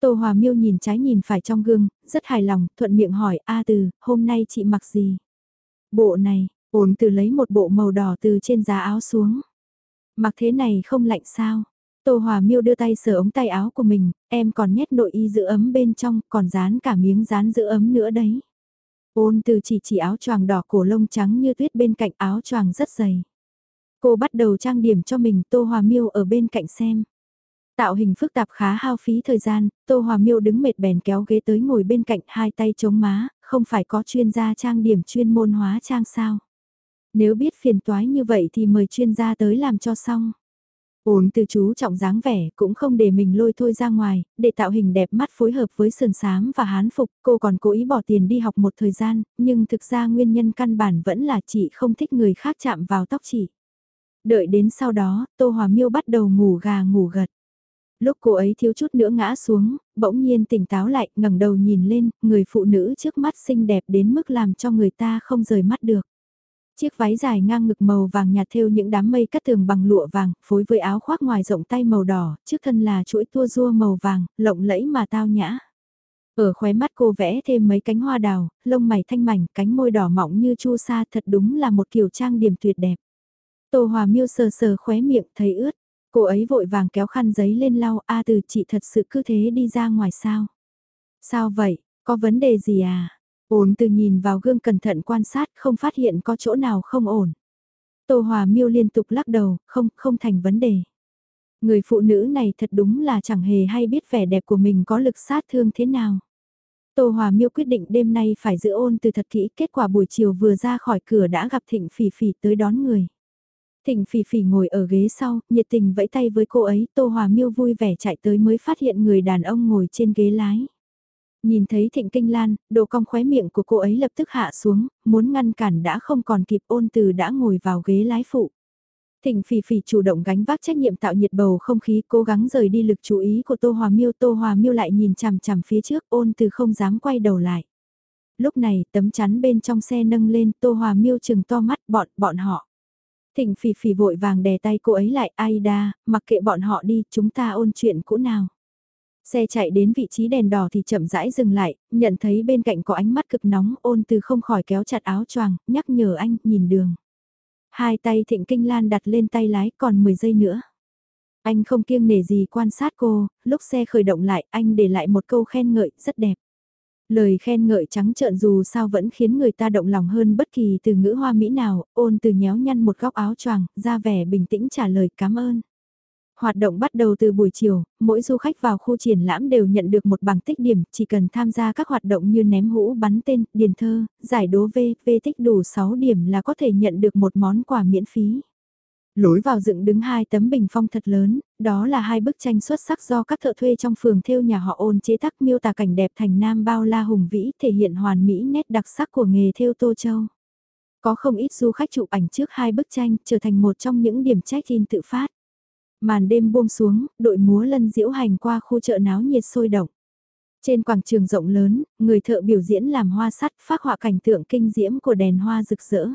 A: Tô Hòa Miêu nhìn trái nhìn phải trong gương, rất hài lòng, thuận miệng hỏi A từ, hôm nay chị mặc gì? Bộ này, ôn từ lấy một bộ màu đỏ từ trên giá áo xuống. Mặc thế này không lạnh sao? Tô Hòa Miêu đưa tay sờ ống tay áo của mình, em còn nhét nội y giữ ấm bên trong, còn dán cả miếng dán giữ ấm nữa đấy. Ôn từ chỉ chỉ áo choàng đỏ cổ lông trắng như tuyết bên cạnh áo choàng rất dày. Cô bắt đầu trang điểm cho mình Tô Hòa Miêu ở bên cạnh xem. Tạo hình phức tạp khá hao phí thời gian, Tô Hòa Miêu đứng mệt bèn kéo ghế tới ngồi bên cạnh hai tay chống má, không phải có chuyên gia trang điểm chuyên môn hóa trang sao. Nếu biết phiền toái như vậy thì mời chuyên gia tới làm cho xong. Ôn từ chú trọng dáng vẻ cũng không để mình lôi thôi ra ngoài, để tạo hình đẹp mắt phối hợp với sườn sám và hán phục, cô còn cố ý bỏ tiền đi học một thời gian, nhưng thực ra nguyên nhân căn bản vẫn là chị không thích người khác chạm vào tóc chị. Đợi đến sau đó, Tô Hòa Miêu bắt đầu ngủ gà ngủ gật. Lúc cô ấy thiếu chút nữa ngã xuống, bỗng nhiên tỉnh táo lại, ngẩng đầu nhìn lên, người phụ nữ trước mắt xinh đẹp đến mức làm cho người ta không rời mắt được. Chiếc váy dài ngang ngực màu vàng nhạt thêu những đám mây cắt tường bằng lụa vàng, phối với áo khoác ngoài rộng tay màu đỏ, trước thân là chuỗi tua rua màu vàng, lộng lẫy mà tao nhã. Ở khóe mắt cô vẽ thêm mấy cánh hoa đào, lông mày thanh mảnh, cánh môi đỏ mỏng như chu sa thật đúng là một kiểu trang điểm tuyệt đẹp. Tô Hòa Miêu sờ sờ khóe miệng thấy ướt, cô ấy vội vàng kéo khăn giấy lên lau, a từ chị thật sự cứ thế đi ra ngoài sao? Sao vậy, có vấn đề gì à? Ôn từ nhìn vào gương cẩn thận quan sát không phát hiện có chỗ nào không ổn. Tô Hòa Miêu liên tục lắc đầu, không, không thành vấn đề. Người phụ nữ này thật đúng là chẳng hề hay biết vẻ đẹp của mình có lực sát thương thế nào. Tô Hòa Miêu quyết định đêm nay phải giữ ôn từ thật kỹ, kết quả buổi chiều vừa ra khỏi cửa đã gặp Thịnh Phỉ Phỉ tới đón người. Thịnh Phỉ Phỉ ngồi ở ghế sau, nhiệt tình vẫy tay với cô ấy, Tô Hòa Miêu vui vẻ chạy tới mới phát hiện người đàn ông ngồi trên ghế lái. Nhìn thấy Thịnh Kinh Lan, độ cong khóe miệng của cô ấy lập tức hạ xuống, muốn ngăn cản đã không còn kịp ôn từ đã ngồi vào ghế lái phụ. Thịnh Phỉ Phỉ chủ động gánh vác trách nhiệm tạo nhiệt bầu không khí cố gắng rời đi lực chú ý của Tô Hòa Miêu. Tô Hòa Miêu lại nhìn chằm chằm phía trước ôn từ không dám quay đầu lại. Lúc này tấm chắn bên trong xe nâng lên Tô Hòa Miêu chừng to mắt bọn bọn họ. Thịnh Phỉ Phỉ vội vàng đè tay cô ấy lại ai đa, mặc kệ bọn họ đi chúng ta ôn chuyện cũ nào. Xe chạy đến vị trí đèn đỏ thì chậm rãi dừng lại, nhận thấy bên cạnh có ánh mắt cực nóng ôn từ không khỏi kéo chặt áo choàng, nhắc nhở anh, nhìn đường. Hai tay thịnh kinh lan đặt lên tay lái còn 10 giây nữa. Anh không kiêng nể gì quan sát cô, lúc xe khởi động lại anh để lại một câu khen ngợi rất đẹp. Lời khen ngợi trắng trợn dù sao vẫn khiến người ta động lòng hơn bất kỳ từ ngữ hoa mỹ nào, ôn từ nhéo nhăn một góc áo choàng, ra vẻ bình tĩnh trả lời cảm ơn. Hoạt động bắt đầu từ buổi chiều, mỗi du khách vào khu triển lãm đều nhận được một bảng tích điểm, chỉ cần tham gia các hoạt động như ném hũ bắn tên, điền thơ, giải đố V, V tích đủ 6 điểm là có thể nhận được một món quà miễn phí. Lối vào dựng đứng hai tấm bình phong thật lớn, đó là hai bức tranh xuất sắc do các thợ thuê trong phường theo nhà họ ôn chế tác miêu tả cảnh đẹp thành nam bao la hùng vĩ thể hiện hoàn mỹ nét đặc sắc của nghề theo Tô Châu. Có không ít du khách chụp ảnh trước hai bức tranh trở thành một trong những điểm check-in tự phát. Màn đêm buông xuống, đội múa lân diễu hành qua khu chợ náo nhiệt sôi động. Trên quảng trường rộng lớn, người thợ biểu diễn làm hoa sắt phát họa cảnh tượng kinh diễm của đèn hoa rực rỡ.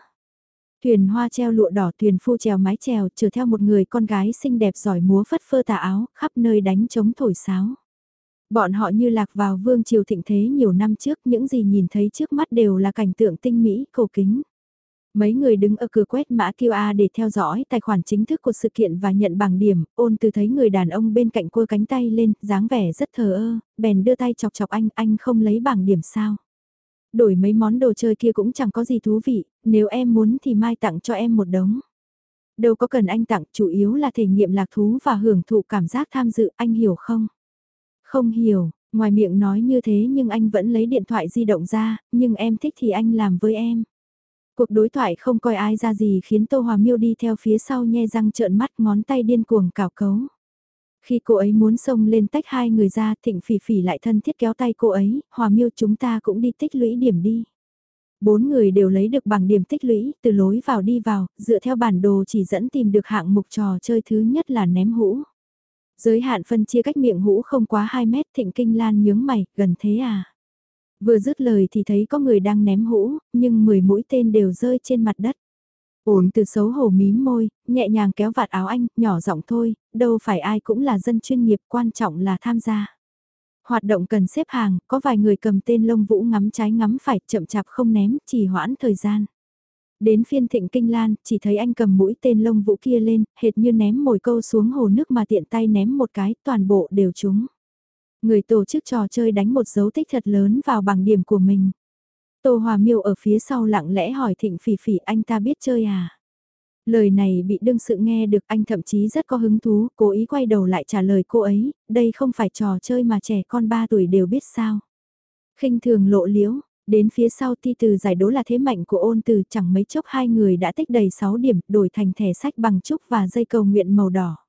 A: Thuyền hoa treo lụa đỏ thuyền phu trèo mái trèo chở theo một người con gái xinh đẹp giỏi múa phất phơ tà áo, khắp nơi đánh trống thổi sáo. Bọn họ như lạc vào vương triều thịnh thế nhiều năm trước, những gì nhìn thấy trước mắt đều là cảnh tượng tinh mỹ, cầu kính. Mấy người đứng ở cửa quét mã QR để theo dõi tài khoản chính thức của sự kiện và nhận bảng điểm, ôn từ thấy người đàn ông bên cạnh cua cánh tay lên, dáng vẻ rất thờ ơ, bèn đưa tay chọc chọc anh, anh không lấy bảng điểm sao. Đổi mấy món đồ chơi kia cũng chẳng có gì thú vị, nếu em muốn thì mai tặng cho em một đống. Đâu có cần anh tặng, chủ yếu là thể nghiệm lạc thú và hưởng thụ cảm giác tham dự, anh hiểu không? Không hiểu, ngoài miệng nói như thế nhưng anh vẫn lấy điện thoại di động ra, nhưng em thích thì anh làm với em. Cuộc đối thoại không coi ai ra gì khiến Tô Hòa Miêu đi theo phía sau nhe răng trợn mắt ngón tay điên cuồng cào cấu. Khi cô ấy muốn xông lên tách hai người ra thịnh phỉ phỉ lại thân thiết kéo tay cô ấy, Hòa Miêu chúng ta cũng đi tích lũy điểm đi. Bốn người đều lấy được bằng điểm tích lũy, từ lối vào đi vào, dựa theo bản đồ chỉ dẫn tìm được hạng mục trò chơi thứ nhất là ném hũ. Giới hạn phân chia cách miệng hũ không quá 2 mét thịnh kinh lan nhướng mày, gần thế à? Vừa dứt lời thì thấy có người đang ném hũ, nhưng 10 mũi tên đều rơi trên mặt đất. Ổn từ xấu hổ mím môi, nhẹ nhàng kéo vạt áo anh, nhỏ giọng thôi, đâu phải ai cũng là dân chuyên nghiệp, quan trọng là tham gia. Hoạt động cần xếp hàng, có vài người cầm tên lông vũ ngắm trái ngắm phải, chậm chạp không ném, chỉ hoãn thời gian. Đến phiên thịnh kinh lan, chỉ thấy anh cầm mũi tên lông vũ kia lên, hệt như ném mồi câu xuống hồ nước mà tiện tay ném một cái, toàn bộ đều trúng. Người tổ chức trò chơi đánh một dấu tích thật lớn vào bảng điểm của mình. Tô Hòa Miêu ở phía sau lặng lẽ hỏi Thịnh Phỉ Phỉ anh ta biết chơi à? Lời này bị đương sự nghe được anh thậm chí rất có hứng thú, cố ý quay đầu lại trả lời cô ấy, đây không phải trò chơi mà trẻ con 3 tuổi đều biết sao. khinh thường lộ liễu, đến phía sau ti từ giải đố là thế mạnh của ôn từ chẳng mấy chốc hai người đã tích đầy 6 điểm, đổi thành thẻ sách bằng trúc và dây cầu nguyện màu đỏ.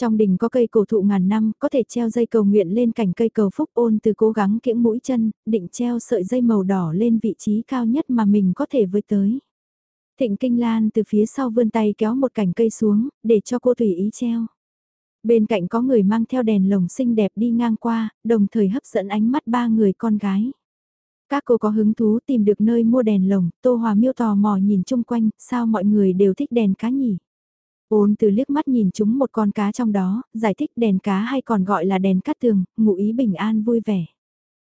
A: Trong đình có cây cổ thụ ngàn năm, có thể treo dây cầu nguyện lên cành cây cầu phúc ôn từ cố gắng kiễng mũi chân, định treo sợi dây màu đỏ lên vị trí cao nhất mà mình có thể với tới. Thịnh Kinh Lan từ phía sau vươn tay kéo một cành cây xuống, để cho cô tùy ý treo. Bên cạnh có người mang theo đèn lồng xinh đẹp đi ngang qua, đồng thời hấp dẫn ánh mắt ba người con gái. Các cô có hứng thú tìm được nơi mua đèn lồng, Tô Hòa miêu tò mò nhìn chung quanh, sao mọi người đều thích đèn cá nhỉ? Ôn từ liếc mắt nhìn chúng một con cá trong đó, giải thích đèn cá hay còn gọi là đèn cát tường, ngụ ý bình an vui vẻ.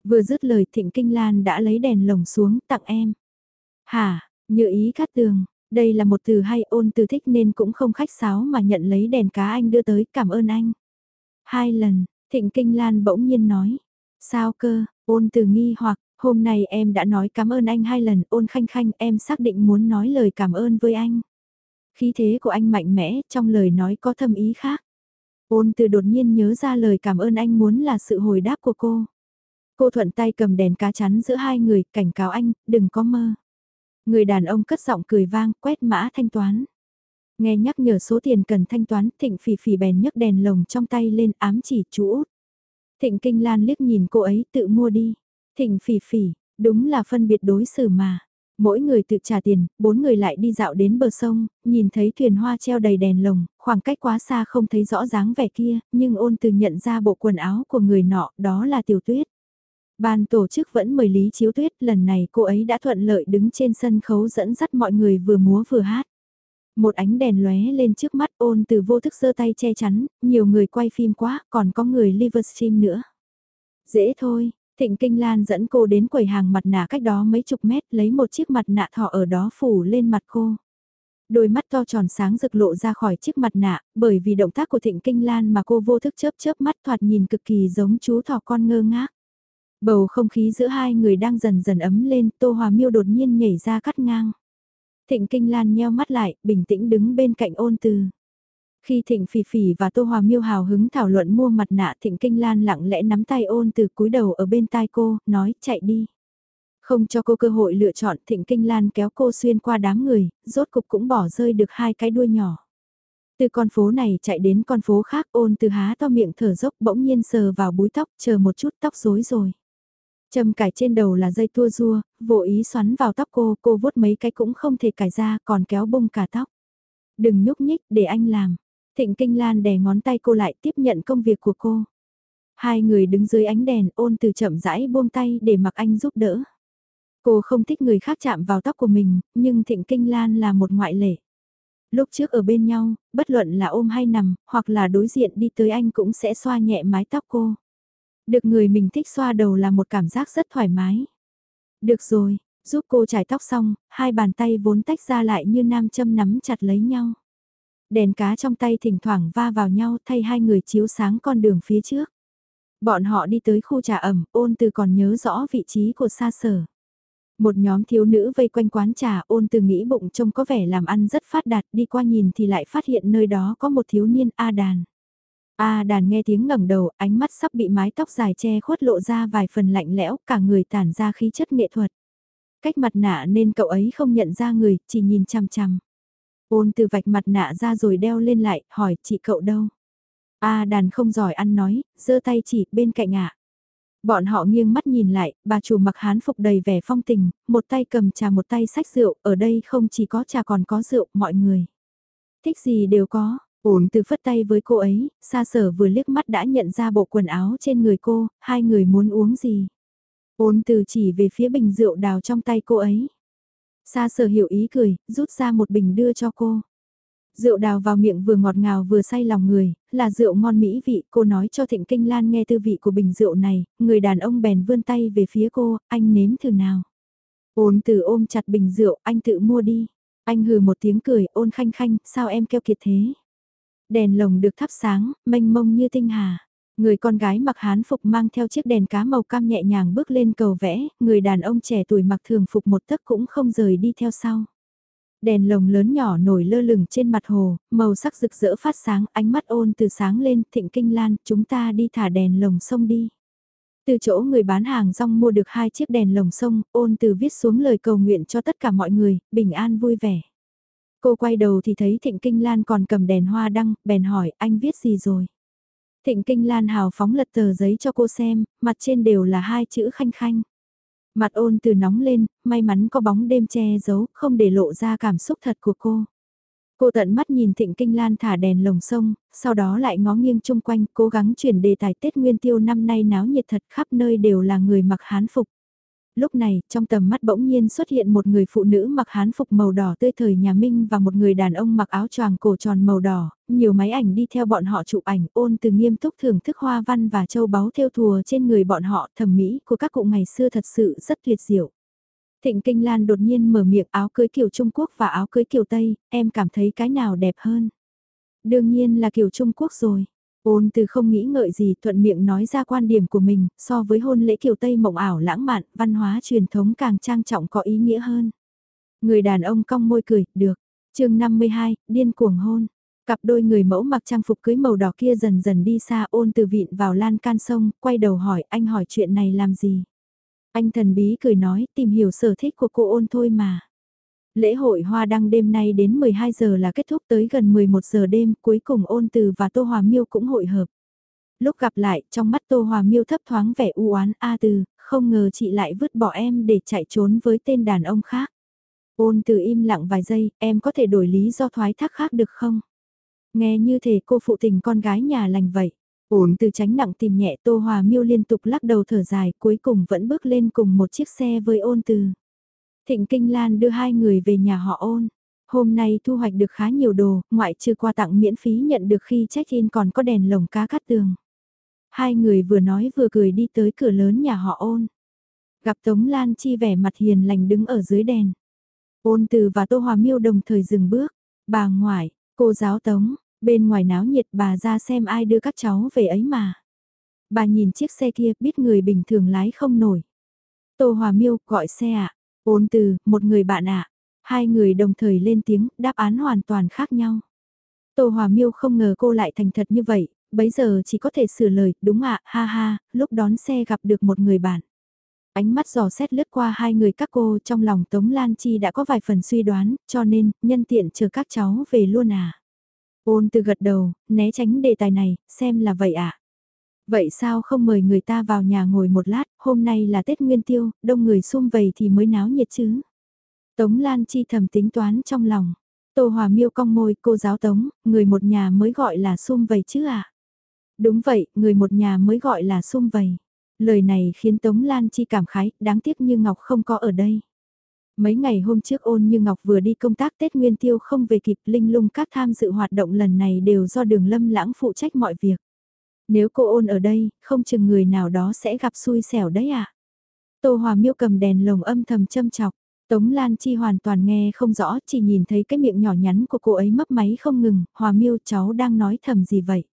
A: Vừa dứt lời Thịnh Kinh Lan đã lấy đèn lồng xuống tặng em. Hả, như ý cát tường, đây là một từ hay ôn từ thích nên cũng không khách sáo mà nhận lấy đèn cá anh đưa tới cảm ơn anh. Hai lần, Thịnh Kinh Lan bỗng nhiên nói. Sao cơ, ôn từ nghi hoặc, hôm nay em đã nói cảm ơn anh hai lần, ôn khanh khanh em xác định muốn nói lời cảm ơn với anh. Khí thế của anh mạnh mẽ, trong lời nói có thâm ý khác. Ôn từ đột nhiên nhớ ra lời cảm ơn anh muốn là sự hồi đáp của cô. Cô thuận tay cầm đèn cá chắn giữa hai người, cảnh cáo anh, đừng có mơ. Người đàn ông cất giọng cười vang, quét mã thanh toán. Nghe nhắc nhở số tiền cần thanh toán, thịnh phỉ phỉ bèn nhấc đèn lồng trong tay lên ám chỉ chú út. Thịnh kinh lan liếc nhìn cô ấy tự mua đi. Thịnh phỉ phỉ, đúng là phân biệt đối xử mà. Mỗi người tự trả tiền, bốn người lại đi dạo đến bờ sông, nhìn thấy thuyền hoa treo đầy đèn lồng, khoảng cách quá xa không thấy rõ dáng vẻ kia, nhưng ôn từ nhận ra bộ quần áo của người nọ, đó là tiểu tuyết. Ban tổ chức vẫn mời Lý Chiếu Tuyết, lần này cô ấy đã thuận lợi đứng trên sân khấu dẫn dắt mọi người vừa múa vừa hát. Một ánh đèn lóe lên trước mắt ôn từ vô thức giơ tay che chắn, nhiều người quay phim quá, còn có người livestream nữa. Dễ thôi, Thịnh Kinh Lan dẫn cô đến quầy hàng mặt nạ cách đó mấy chục mét lấy một chiếc mặt nạ thọ ở đó phủ lên mặt cô. Đôi mắt to tròn sáng rực lộ ra khỏi chiếc mặt nạ, bởi vì động tác của Thịnh Kinh Lan mà cô vô thức chớp chớp mắt thoạt nhìn cực kỳ giống chú thỏ con ngơ ngác. Bầu không khí giữa hai người đang dần dần ấm lên, Tô Hòa Miêu đột nhiên nhảy ra cắt ngang. Thịnh Kinh Lan nheo mắt lại, bình tĩnh đứng bên cạnh ôn từ. Khi Thịnh Phỉ Phỉ và Tô Hòa Miêu hào hứng thảo luận mua mặt nạ Thịnh Kinh Lan lặng lẽ nắm tay ôn từ cúi đầu ở bên tai cô, nói chạy đi. Không cho cô cơ hội lựa chọn Thịnh Kinh Lan kéo cô xuyên qua đám người, rốt cục cũng bỏ rơi được hai cái đuôi nhỏ. Từ con phố này chạy đến con phố khác ôn từ há to miệng thở dốc bỗng nhiên sờ vào búi tóc chờ một chút tóc rối rồi. Châm cải trên đầu là dây tua rua, vô ý xoắn vào tóc cô, cô vuốt mấy cái cũng không thể cải ra còn kéo bung cả tóc. Đừng nhúc nhích để anh làm. Thịnh Kinh Lan đè ngón tay cô lại tiếp nhận công việc của cô. Hai người đứng dưới ánh đèn ôn từ chậm rãi buông tay để mặc anh giúp đỡ. Cô không thích người khác chạm vào tóc của mình, nhưng Thịnh Kinh Lan là một ngoại lệ. Lúc trước ở bên nhau, bất luận là ôm hay nằm, hoặc là đối diện đi tới anh cũng sẽ xoa nhẹ mái tóc cô. Được người mình thích xoa đầu là một cảm giác rất thoải mái. Được rồi, giúp cô trải tóc xong, hai bàn tay vốn tách ra lại như nam châm nắm chặt lấy nhau. Đèn cá trong tay thỉnh thoảng va vào nhau thay hai người chiếu sáng con đường phía trước. Bọn họ đi tới khu trà ẩm, ôn từ còn nhớ rõ vị trí của xa sở. Một nhóm thiếu nữ vây quanh quán trà ôn từ nghĩ bụng trông có vẻ làm ăn rất phát đạt đi qua nhìn thì lại phát hiện nơi đó có một thiếu niên A đàn. A đàn nghe tiếng ngẩng đầu, ánh mắt sắp bị mái tóc dài che khuất lộ ra vài phần lạnh lẽo, cả người tản ra khí chất nghệ thuật. Cách mặt nạ nên cậu ấy không nhận ra người, chỉ nhìn chằm chằm. Ôn từ vạch mặt nạ ra rồi đeo lên lại, hỏi chị cậu đâu? A đàn không giỏi ăn nói, giơ tay chỉ bên cạnh ạ. Bọn họ nghiêng mắt nhìn lại, bà chủ mặc hán phục đầy vẻ phong tình, một tay cầm trà một tay sách rượu, ở đây không chỉ có trà còn có rượu, mọi người. Thích gì đều có, ổn từ phất tay với cô ấy, xa sở vừa liếc mắt đã nhận ra bộ quần áo trên người cô, hai người muốn uống gì. Ôn từ chỉ về phía bình rượu đào trong tay cô ấy. Sa sở hiểu ý cười, rút ra một bình đưa cho cô. Rượu đào vào miệng vừa ngọt ngào vừa say lòng người, là rượu ngon mỹ vị, cô nói cho Thịnh Kinh Lan nghe tư vị của bình rượu này, người đàn ông bèn vươn tay về phía cô, anh nếm thử nào. Ôn từ ôm chặt bình rượu, anh tự mua đi. Anh hừ một tiếng cười, ôn khanh khanh, sao em keo kiệt thế? Đèn lồng được thắp sáng, mênh mông như tinh hà. Người con gái mặc hán phục mang theo chiếc đèn cá màu cam nhẹ nhàng bước lên cầu vẽ, người đàn ông trẻ tuổi mặc thường phục một tấc cũng không rời đi theo sau. Đèn lồng lớn nhỏ nổi lơ lửng trên mặt hồ, màu sắc rực rỡ phát sáng, ánh mắt ôn từ sáng lên, thịnh kinh lan, chúng ta đi thả đèn lồng sông đi. Từ chỗ người bán hàng rong mua được hai chiếc đèn lồng sông, ôn từ viết xuống lời cầu nguyện cho tất cả mọi người, bình an vui vẻ. Cô quay đầu thì thấy Thịnh Kinh Lan còn cầm đèn hoa đăng, bèn hỏi anh viết gì rồi. Thịnh Kinh Lan hào phóng lật tờ giấy cho cô xem, mặt trên đều là hai chữ khanh khanh. Mặt ôn từ nóng lên, may mắn có bóng đêm che giấu, không để lộ ra cảm xúc thật của cô. Cô tận mắt nhìn Thịnh Kinh Lan thả đèn lồng sông, sau đó lại ngó nghiêng chung quanh, cố gắng chuyển đề tài Tết Nguyên Tiêu năm nay náo nhiệt thật khắp nơi đều là người mặc hán phục lúc này, trong tầm mắt bỗng nhiên xuất hiện một người phụ nữ mặc hán phục màu đỏ tươi thời nhà Minh và một người đàn ông mặc áo choàng cổ tròn màu đỏ, nhiều máy ảnh đi theo bọn họ chụp ảnh ôn từ nghiêm túc thưởng thức hoa văn và châu báu theo thùa trên người bọn họ thẩm mỹ của các cụ ngày xưa thật sự rất tuyệt diệu. Thịnh Kinh Lan đột nhiên mở miệng áo cưới kiểu Trung Quốc và áo cưới kiểu Tây, em cảm thấy cái nào đẹp hơn? Đương nhiên là kiểu Trung Quốc rồi. Ôn từ không nghĩ ngợi gì thuận miệng nói ra quan điểm của mình, so với hôn lễ kiều Tây mộng ảo lãng mạn, văn hóa truyền thống càng trang trọng có ý nghĩa hơn. Người đàn ông cong môi cười, được. chương 52, điên cuồng hôn. Cặp đôi người mẫu mặc trang phục cưới màu đỏ kia dần dần đi xa ôn từ vịn vào lan can sông, quay đầu hỏi anh hỏi chuyện này làm gì. Anh thần bí cười nói tìm hiểu sở thích của cô ôn thôi mà. Lễ hội hoa đăng đêm nay đến 12 giờ là kết thúc tới gần 11 giờ đêm, cuối cùng ôn từ và Tô Hòa Miêu cũng hội hợp. Lúc gặp lại, trong mắt Tô Hòa Miêu thấp thoáng vẻ u oán A từ, không ngờ chị lại vứt bỏ em để chạy trốn với tên đàn ông khác. Ôn từ im lặng vài giây, em có thể đổi lý do thoái thác khác được không? Nghe như thể cô phụ tình con gái nhà lành vậy. Ôn từ tránh nặng tìm nhẹ Tô Hòa Miêu liên tục lắc đầu thở dài, cuối cùng vẫn bước lên cùng một chiếc xe với ôn từ. Thịnh Kinh Lan đưa hai người về nhà họ ôn. Hôm nay thu hoạch được khá nhiều đồ, ngoại trừ quà tặng miễn phí nhận được khi check-in còn có đèn lồng cá cắt tường. Hai người vừa nói vừa cười đi tới cửa lớn nhà họ ôn. Gặp Tống Lan Chi vẻ mặt hiền lành đứng ở dưới đèn. Ôn từ và Tô Hòa Miêu đồng thời dừng bước. Bà ngoại, cô giáo Tống, bên ngoài náo nhiệt bà ra xem ai đưa các cháu về ấy mà. Bà nhìn chiếc xe kia biết người bình thường lái không nổi. Tô Hòa Miêu gọi xe ạ. Ôn từ, một người bạn ạ. Hai người đồng thời lên tiếng, đáp án hoàn toàn khác nhau. Tô Hòa Miêu không ngờ cô lại thành thật như vậy, bấy giờ chỉ có thể sửa lời, đúng ạ, ha ha, lúc đón xe gặp được một người bạn. Ánh mắt giò xét lướt qua hai người các cô trong lòng Tống Lan Chi đã có vài phần suy đoán, cho nên, nhân tiện chờ các cháu về luôn à. Ôn từ gật đầu, né tránh đề tài này, xem là vậy ạ. À? Vậy sao không mời người ta vào nhà ngồi một lát, hôm nay là Tết Nguyên Tiêu, đông người xung vầy thì mới náo nhiệt chứ. Tống Lan Chi thầm tính toán trong lòng. Tô Hòa Miêu cong môi, cô giáo Tống, người một nhà mới gọi là xung vầy chứ à? Đúng vậy, người một nhà mới gọi là xung vầy. Lời này khiến Tống Lan Chi cảm khái, đáng tiếc như Ngọc không có ở đây. Mấy ngày hôm trước ôn như Ngọc vừa đi công tác Tết Nguyên Tiêu không về kịp linh lung các tham dự hoạt động lần này đều do đường lâm lãng phụ trách mọi việc. Nếu cô ôn ở đây, không chừng người nào đó sẽ gặp xui xẻo đấy ạ. Tô Hòa Miêu cầm đèn lồng âm thầm châm chọc. Tống Lan Chi hoàn toàn nghe không rõ, chỉ nhìn thấy cái miệng nhỏ nhắn của cô ấy mấp máy không ngừng, Hòa Miêu cháu đang nói thầm gì vậy?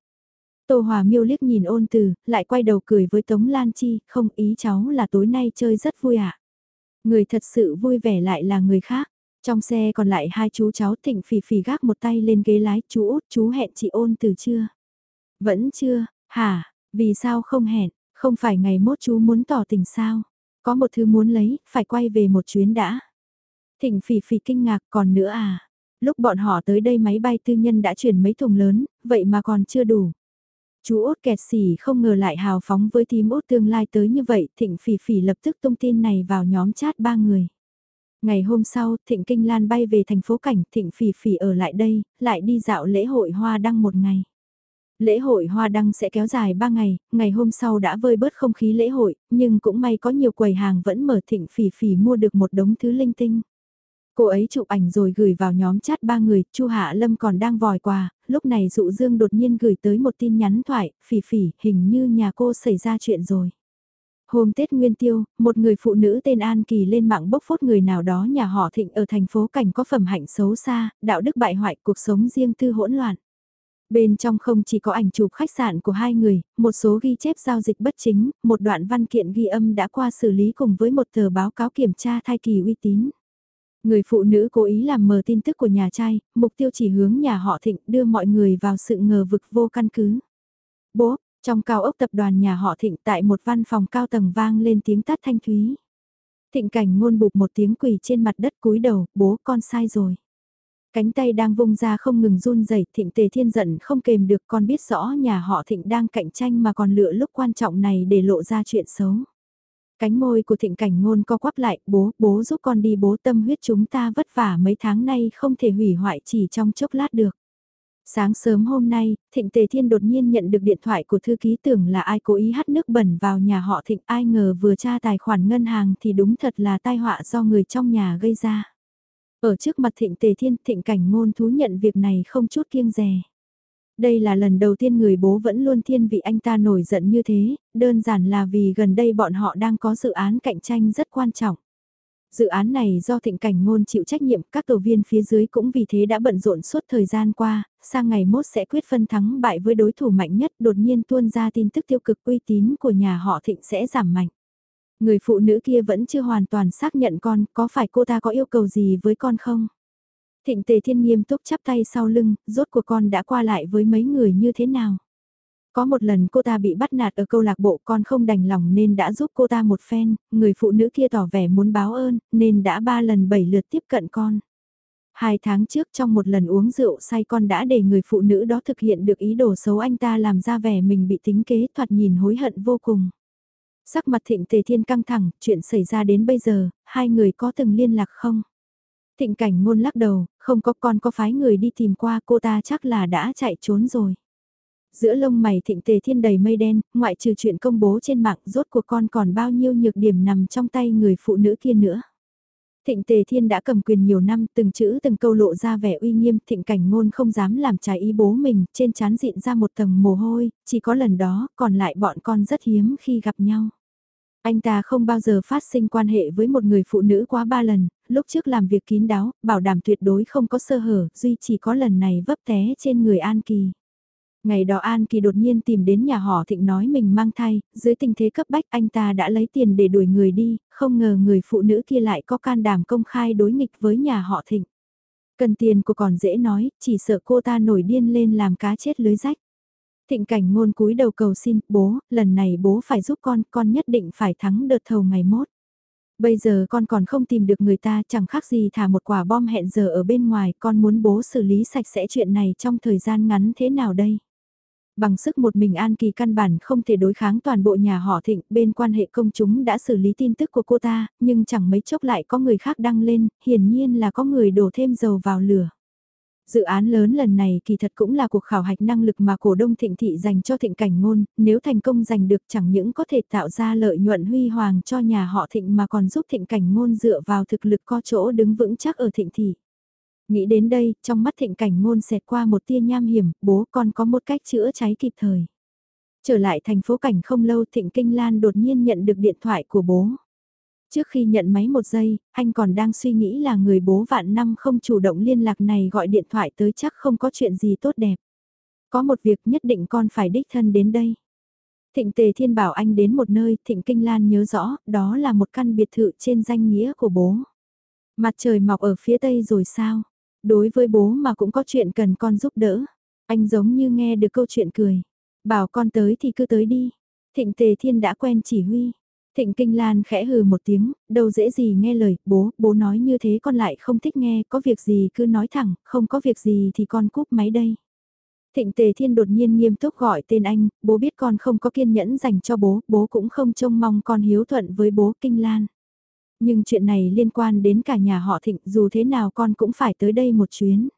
A: Tô Hòa Miêu liếc nhìn ôn từ, lại quay đầu cười với Tống Lan Chi, không ý cháu là tối nay chơi rất vui ạ. À? Người thật sự vui vẻ lại là người khác. Trong xe còn lại hai chú cháu thịnh phì phì gác một tay lên ghế lái, chú út chú hẹn chị ôn từ chưa? Vẫn chưa, hả, vì sao không hẹn, không phải ngày mốt chú muốn tỏ tình sao? Có một thứ muốn lấy, phải quay về một chuyến đã. Thịnh phỉ phỉ kinh ngạc còn nữa à? Lúc bọn họ tới đây máy bay tư nhân đã chuyển mấy thùng lớn, vậy mà còn chưa đủ. Chú út kẹt xỉ không ngờ lại hào phóng với tím út tương lai tới như vậy, thịnh phỉ phỉ lập tức tung tin này vào nhóm chat ba người. Ngày hôm sau, Thịnh Kinh Lan bay về thành phố Cảnh, Thịnh Phỉ Phỉ ở lại đây, lại đi dạo lễ hội hoa đăng một ngày. Lễ hội hoa đăng sẽ kéo dài 3 ngày, ngày hôm sau đã vơi bớt không khí lễ hội, nhưng cũng may có nhiều quầy hàng vẫn mở Thịnh Phỉ Phỉ mua được một đống thứ linh tinh. Cô ấy chụp ảnh rồi gửi vào nhóm chat ba người, Chu Hạ Lâm còn đang vòi quà, lúc này Dụ Dương đột nhiên gửi tới một tin nhắn thoại, phỉ phỉ, hình như nhà cô xảy ra chuyện rồi. Hôm Tết Nguyên Tiêu, một người phụ nữ tên An Kỳ lên mạng bốc phốt người nào đó nhà họ thịnh ở thành phố cảnh có phẩm hạnh xấu xa, đạo đức bại hoại cuộc sống riêng tư hỗn loạn. Bên trong không chỉ có ảnh chụp khách sạn của hai người, một số ghi chép giao dịch bất chính, một đoạn văn kiện ghi âm đã qua xử lý cùng với một tờ báo cáo kiểm tra thai kỳ uy tín. Người phụ nữ cố ý làm mờ tin tức của nhà trai, mục tiêu chỉ hướng nhà họ thịnh đưa mọi người vào sự ngờ vực vô căn cứ. Bố, trong cao ốc tập đoàn nhà họ thịnh tại một văn phòng cao tầng vang lên tiếng tắt thanh thúy. Thịnh cảnh ngôn bụp một tiếng quỳ trên mặt đất cúi đầu, bố con sai rồi. Cánh tay đang vung ra không ngừng run rẩy thịnh tề thiên giận không kềm được con biết rõ nhà họ thịnh đang cạnh tranh mà còn lựa lúc quan trọng này để lộ ra chuyện xấu. Cánh môi của thịnh cảnh ngôn co quắp lại, bố, bố giúp con đi bố tâm huyết chúng ta vất vả mấy tháng nay không thể hủy hoại chỉ trong chốc lát được. Sáng sớm hôm nay, Thịnh Tề Thiên đột nhiên nhận được điện thoại của thư ký tưởng là ai cố ý hắt nước bẩn vào nhà họ Thịnh ai ngờ vừa tra tài khoản ngân hàng thì đúng thật là tai họa do người trong nhà gây ra. Ở trước mặt Thịnh Tề Thiên, Thịnh Cảnh ngôn thú nhận việc này không chút kiêng rè. Đây là lần đầu tiên người bố vẫn luôn thiên vị anh ta nổi giận như thế, đơn giản là vì gần đây bọn họ đang có dự án cạnh tranh rất quan trọng. Dự án này do thịnh cảnh ngôn chịu trách nhiệm, các tổ viên phía dưới cũng vì thế đã bận rộn suốt thời gian qua, sang ngày mốt sẽ quyết phân thắng bại với đối thủ mạnh nhất đột nhiên tuôn ra tin tức tiêu cực uy tín của nhà họ thịnh sẽ giảm mạnh. Người phụ nữ kia vẫn chưa hoàn toàn xác nhận con, có phải cô ta có yêu cầu gì với con không? Thịnh tề thiên nghiêm túc chắp tay sau lưng, rốt của con đã qua lại với mấy người như thế nào? Có một lần cô ta bị bắt nạt ở câu lạc bộ con không đành lòng nên đã giúp cô ta một phen, người phụ nữ kia tỏ vẻ muốn báo ơn, nên đã ba lần bảy lượt tiếp cận con. Hai tháng trước trong một lần uống rượu say con đã để người phụ nữ đó thực hiện được ý đồ xấu anh ta làm ra vẻ mình bị tính kế thoạt nhìn hối hận vô cùng. Sắc mặt thịnh tề thiên căng thẳng, chuyện xảy ra đến bây giờ, hai người có từng liên lạc không? Thịnh cảnh ngôn lắc đầu, không có con có phái người đi tìm qua cô ta chắc là đã chạy trốn rồi. Giữa lông mày thịnh tề thiên đầy mây đen, ngoại trừ chuyện công bố trên mạng rốt của con còn bao nhiêu nhược điểm nằm trong tay người phụ nữ kia nữa. Thịnh Tề Thiên đã cầm quyền nhiều năm, từng chữ từng câu lộ ra vẻ uy nghiêm, thịnh cảnh ngôn không dám làm trái ý bố mình, trên chán dịn ra một tầng mồ hôi, chỉ có lần đó, còn lại bọn con rất hiếm khi gặp nhau. Anh ta không bao giờ phát sinh quan hệ với một người phụ nữ quá ba lần, lúc trước làm việc kín đáo, bảo đảm tuyệt đối không có sơ hở, duy chỉ có lần này vấp té trên người An Kỳ. Ngày đó An Kỳ đột nhiên tìm đến nhà họ thịnh nói mình mang thai, dưới tình thế cấp bách anh ta đã lấy tiền để đuổi người đi, không ngờ người phụ nữ kia lại có can đảm công khai đối nghịch với nhà họ thịnh. Cần tiền của còn dễ nói, chỉ sợ cô ta nổi điên lên làm cá chết lưới rách. Thịnh cảnh ngôn cúi đầu cầu xin, bố, lần này bố phải giúp con, con nhất định phải thắng đợt thầu ngày mốt. Bây giờ con còn không tìm được người ta chẳng khác gì thả một quả bom hẹn giờ ở bên ngoài, con muốn bố xử lý sạch sẽ chuyện này trong thời gian ngắn thế nào đây? Bằng sức một mình An Kỳ căn bản không thể đối kháng toàn bộ nhà họ thịnh, bên quan hệ công chúng đã xử lý tin tức của cô ta, nhưng chẳng mấy chốc lại có người khác đăng lên, hiển nhiên là có người đổ thêm dầu vào lửa. Dự án lớn lần này kỳ thật cũng là cuộc khảo hạch năng lực mà cổ đông thịnh thị dành cho thịnh cảnh ngôn, nếu thành công giành được chẳng những có thể tạo ra lợi nhuận huy hoàng cho nhà họ thịnh mà còn giúp thịnh cảnh ngôn dựa vào thực lực có chỗ đứng vững chắc ở thịnh thị. Nghĩ đến đây, trong mắt thịnh cảnh ngôn xẹt qua một tia nham hiểm, bố con có một cách chữa cháy kịp thời. Trở lại thành phố cảnh không lâu Thịnh Kinh Lan đột nhiên nhận được điện thoại của bố. Trước khi nhận máy một giây, anh còn đang suy nghĩ là người bố vạn năm không chủ động liên lạc này gọi điện thoại tới chắc không có chuyện gì tốt đẹp. Có một việc nhất định con phải đích thân đến đây. Thịnh Tề Thiên bảo anh đến một nơi, Thịnh Kinh Lan nhớ rõ, đó là một căn biệt thự trên danh nghĩa của bố. Mặt trời mọc ở phía tây rồi sao? Đối với bố mà cũng có chuyện cần con giúp đỡ. Anh giống như nghe được câu chuyện cười. Bảo con tới thì cứ tới đi. Thịnh Tề Thiên đã quen chỉ huy. Thịnh Kinh Lan khẽ hừ một tiếng, đâu dễ gì nghe lời, bố, bố nói như thế con lại không thích nghe, có việc gì cứ nói thẳng, không có việc gì thì con cúp máy đây. Thịnh Tề Thiên đột nhiên nghiêm túc gọi tên anh, bố biết con không có kiên nhẫn dành cho bố, bố cũng không trông mong con hiếu thuận với bố Kinh Lan. Nhưng chuyện này liên quan đến cả nhà họ Thịnh, dù thế nào con cũng phải tới đây một chuyến.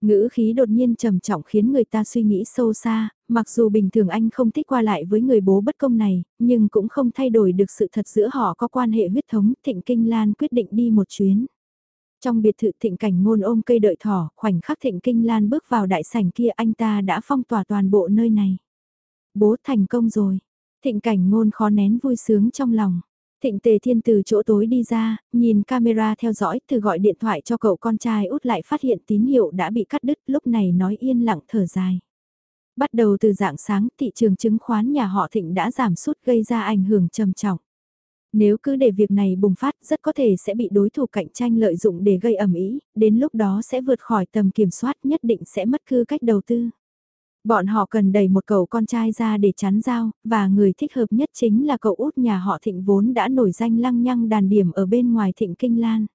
A: Ngữ khí đột nhiên trầm trọng khiến người ta suy nghĩ sâu xa, mặc dù bình thường anh không thích qua lại với người bố bất công này, nhưng cũng không thay đổi được sự thật giữa họ có quan hệ huyết thống, Thịnh Kinh Lan quyết định đi một chuyến. Trong biệt thự thịnh cảnh ngôn ôm cây đợi thỏ, khoảnh khắc thịnh kinh lan bước vào đại sảnh kia anh ta đã phong tỏa toàn bộ nơi này. Bố thành công rồi. Thịnh cảnh ngôn khó nén vui sướng trong lòng. Thịnh tề thiên từ chỗ tối đi ra, nhìn camera theo dõi từ gọi điện thoại cho cậu con trai út lại phát hiện tín hiệu đã bị cắt đứt lúc này nói yên lặng thở dài. Bắt đầu từ dạng sáng thị trường chứng khoán nhà họ thịnh đã giảm sút gây ra ảnh hưởng trầm trọng. Nếu cứ để việc này bùng phát rất có thể sẽ bị đối thủ cạnh tranh lợi dụng để gây ẩm ý, đến lúc đó sẽ vượt khỏi tầm kiểm soát nhất định sẽ mất cư cách đầu tư. Bọn họ cần đẩy một cậu con trai ra để chắn giao, và người thích hợp nhất chính là cậu út nhà họ Thịnh vốn đã nổi danh lăng nhăng đàn điểm ở bên ngoài Thịnh Kinh Lan.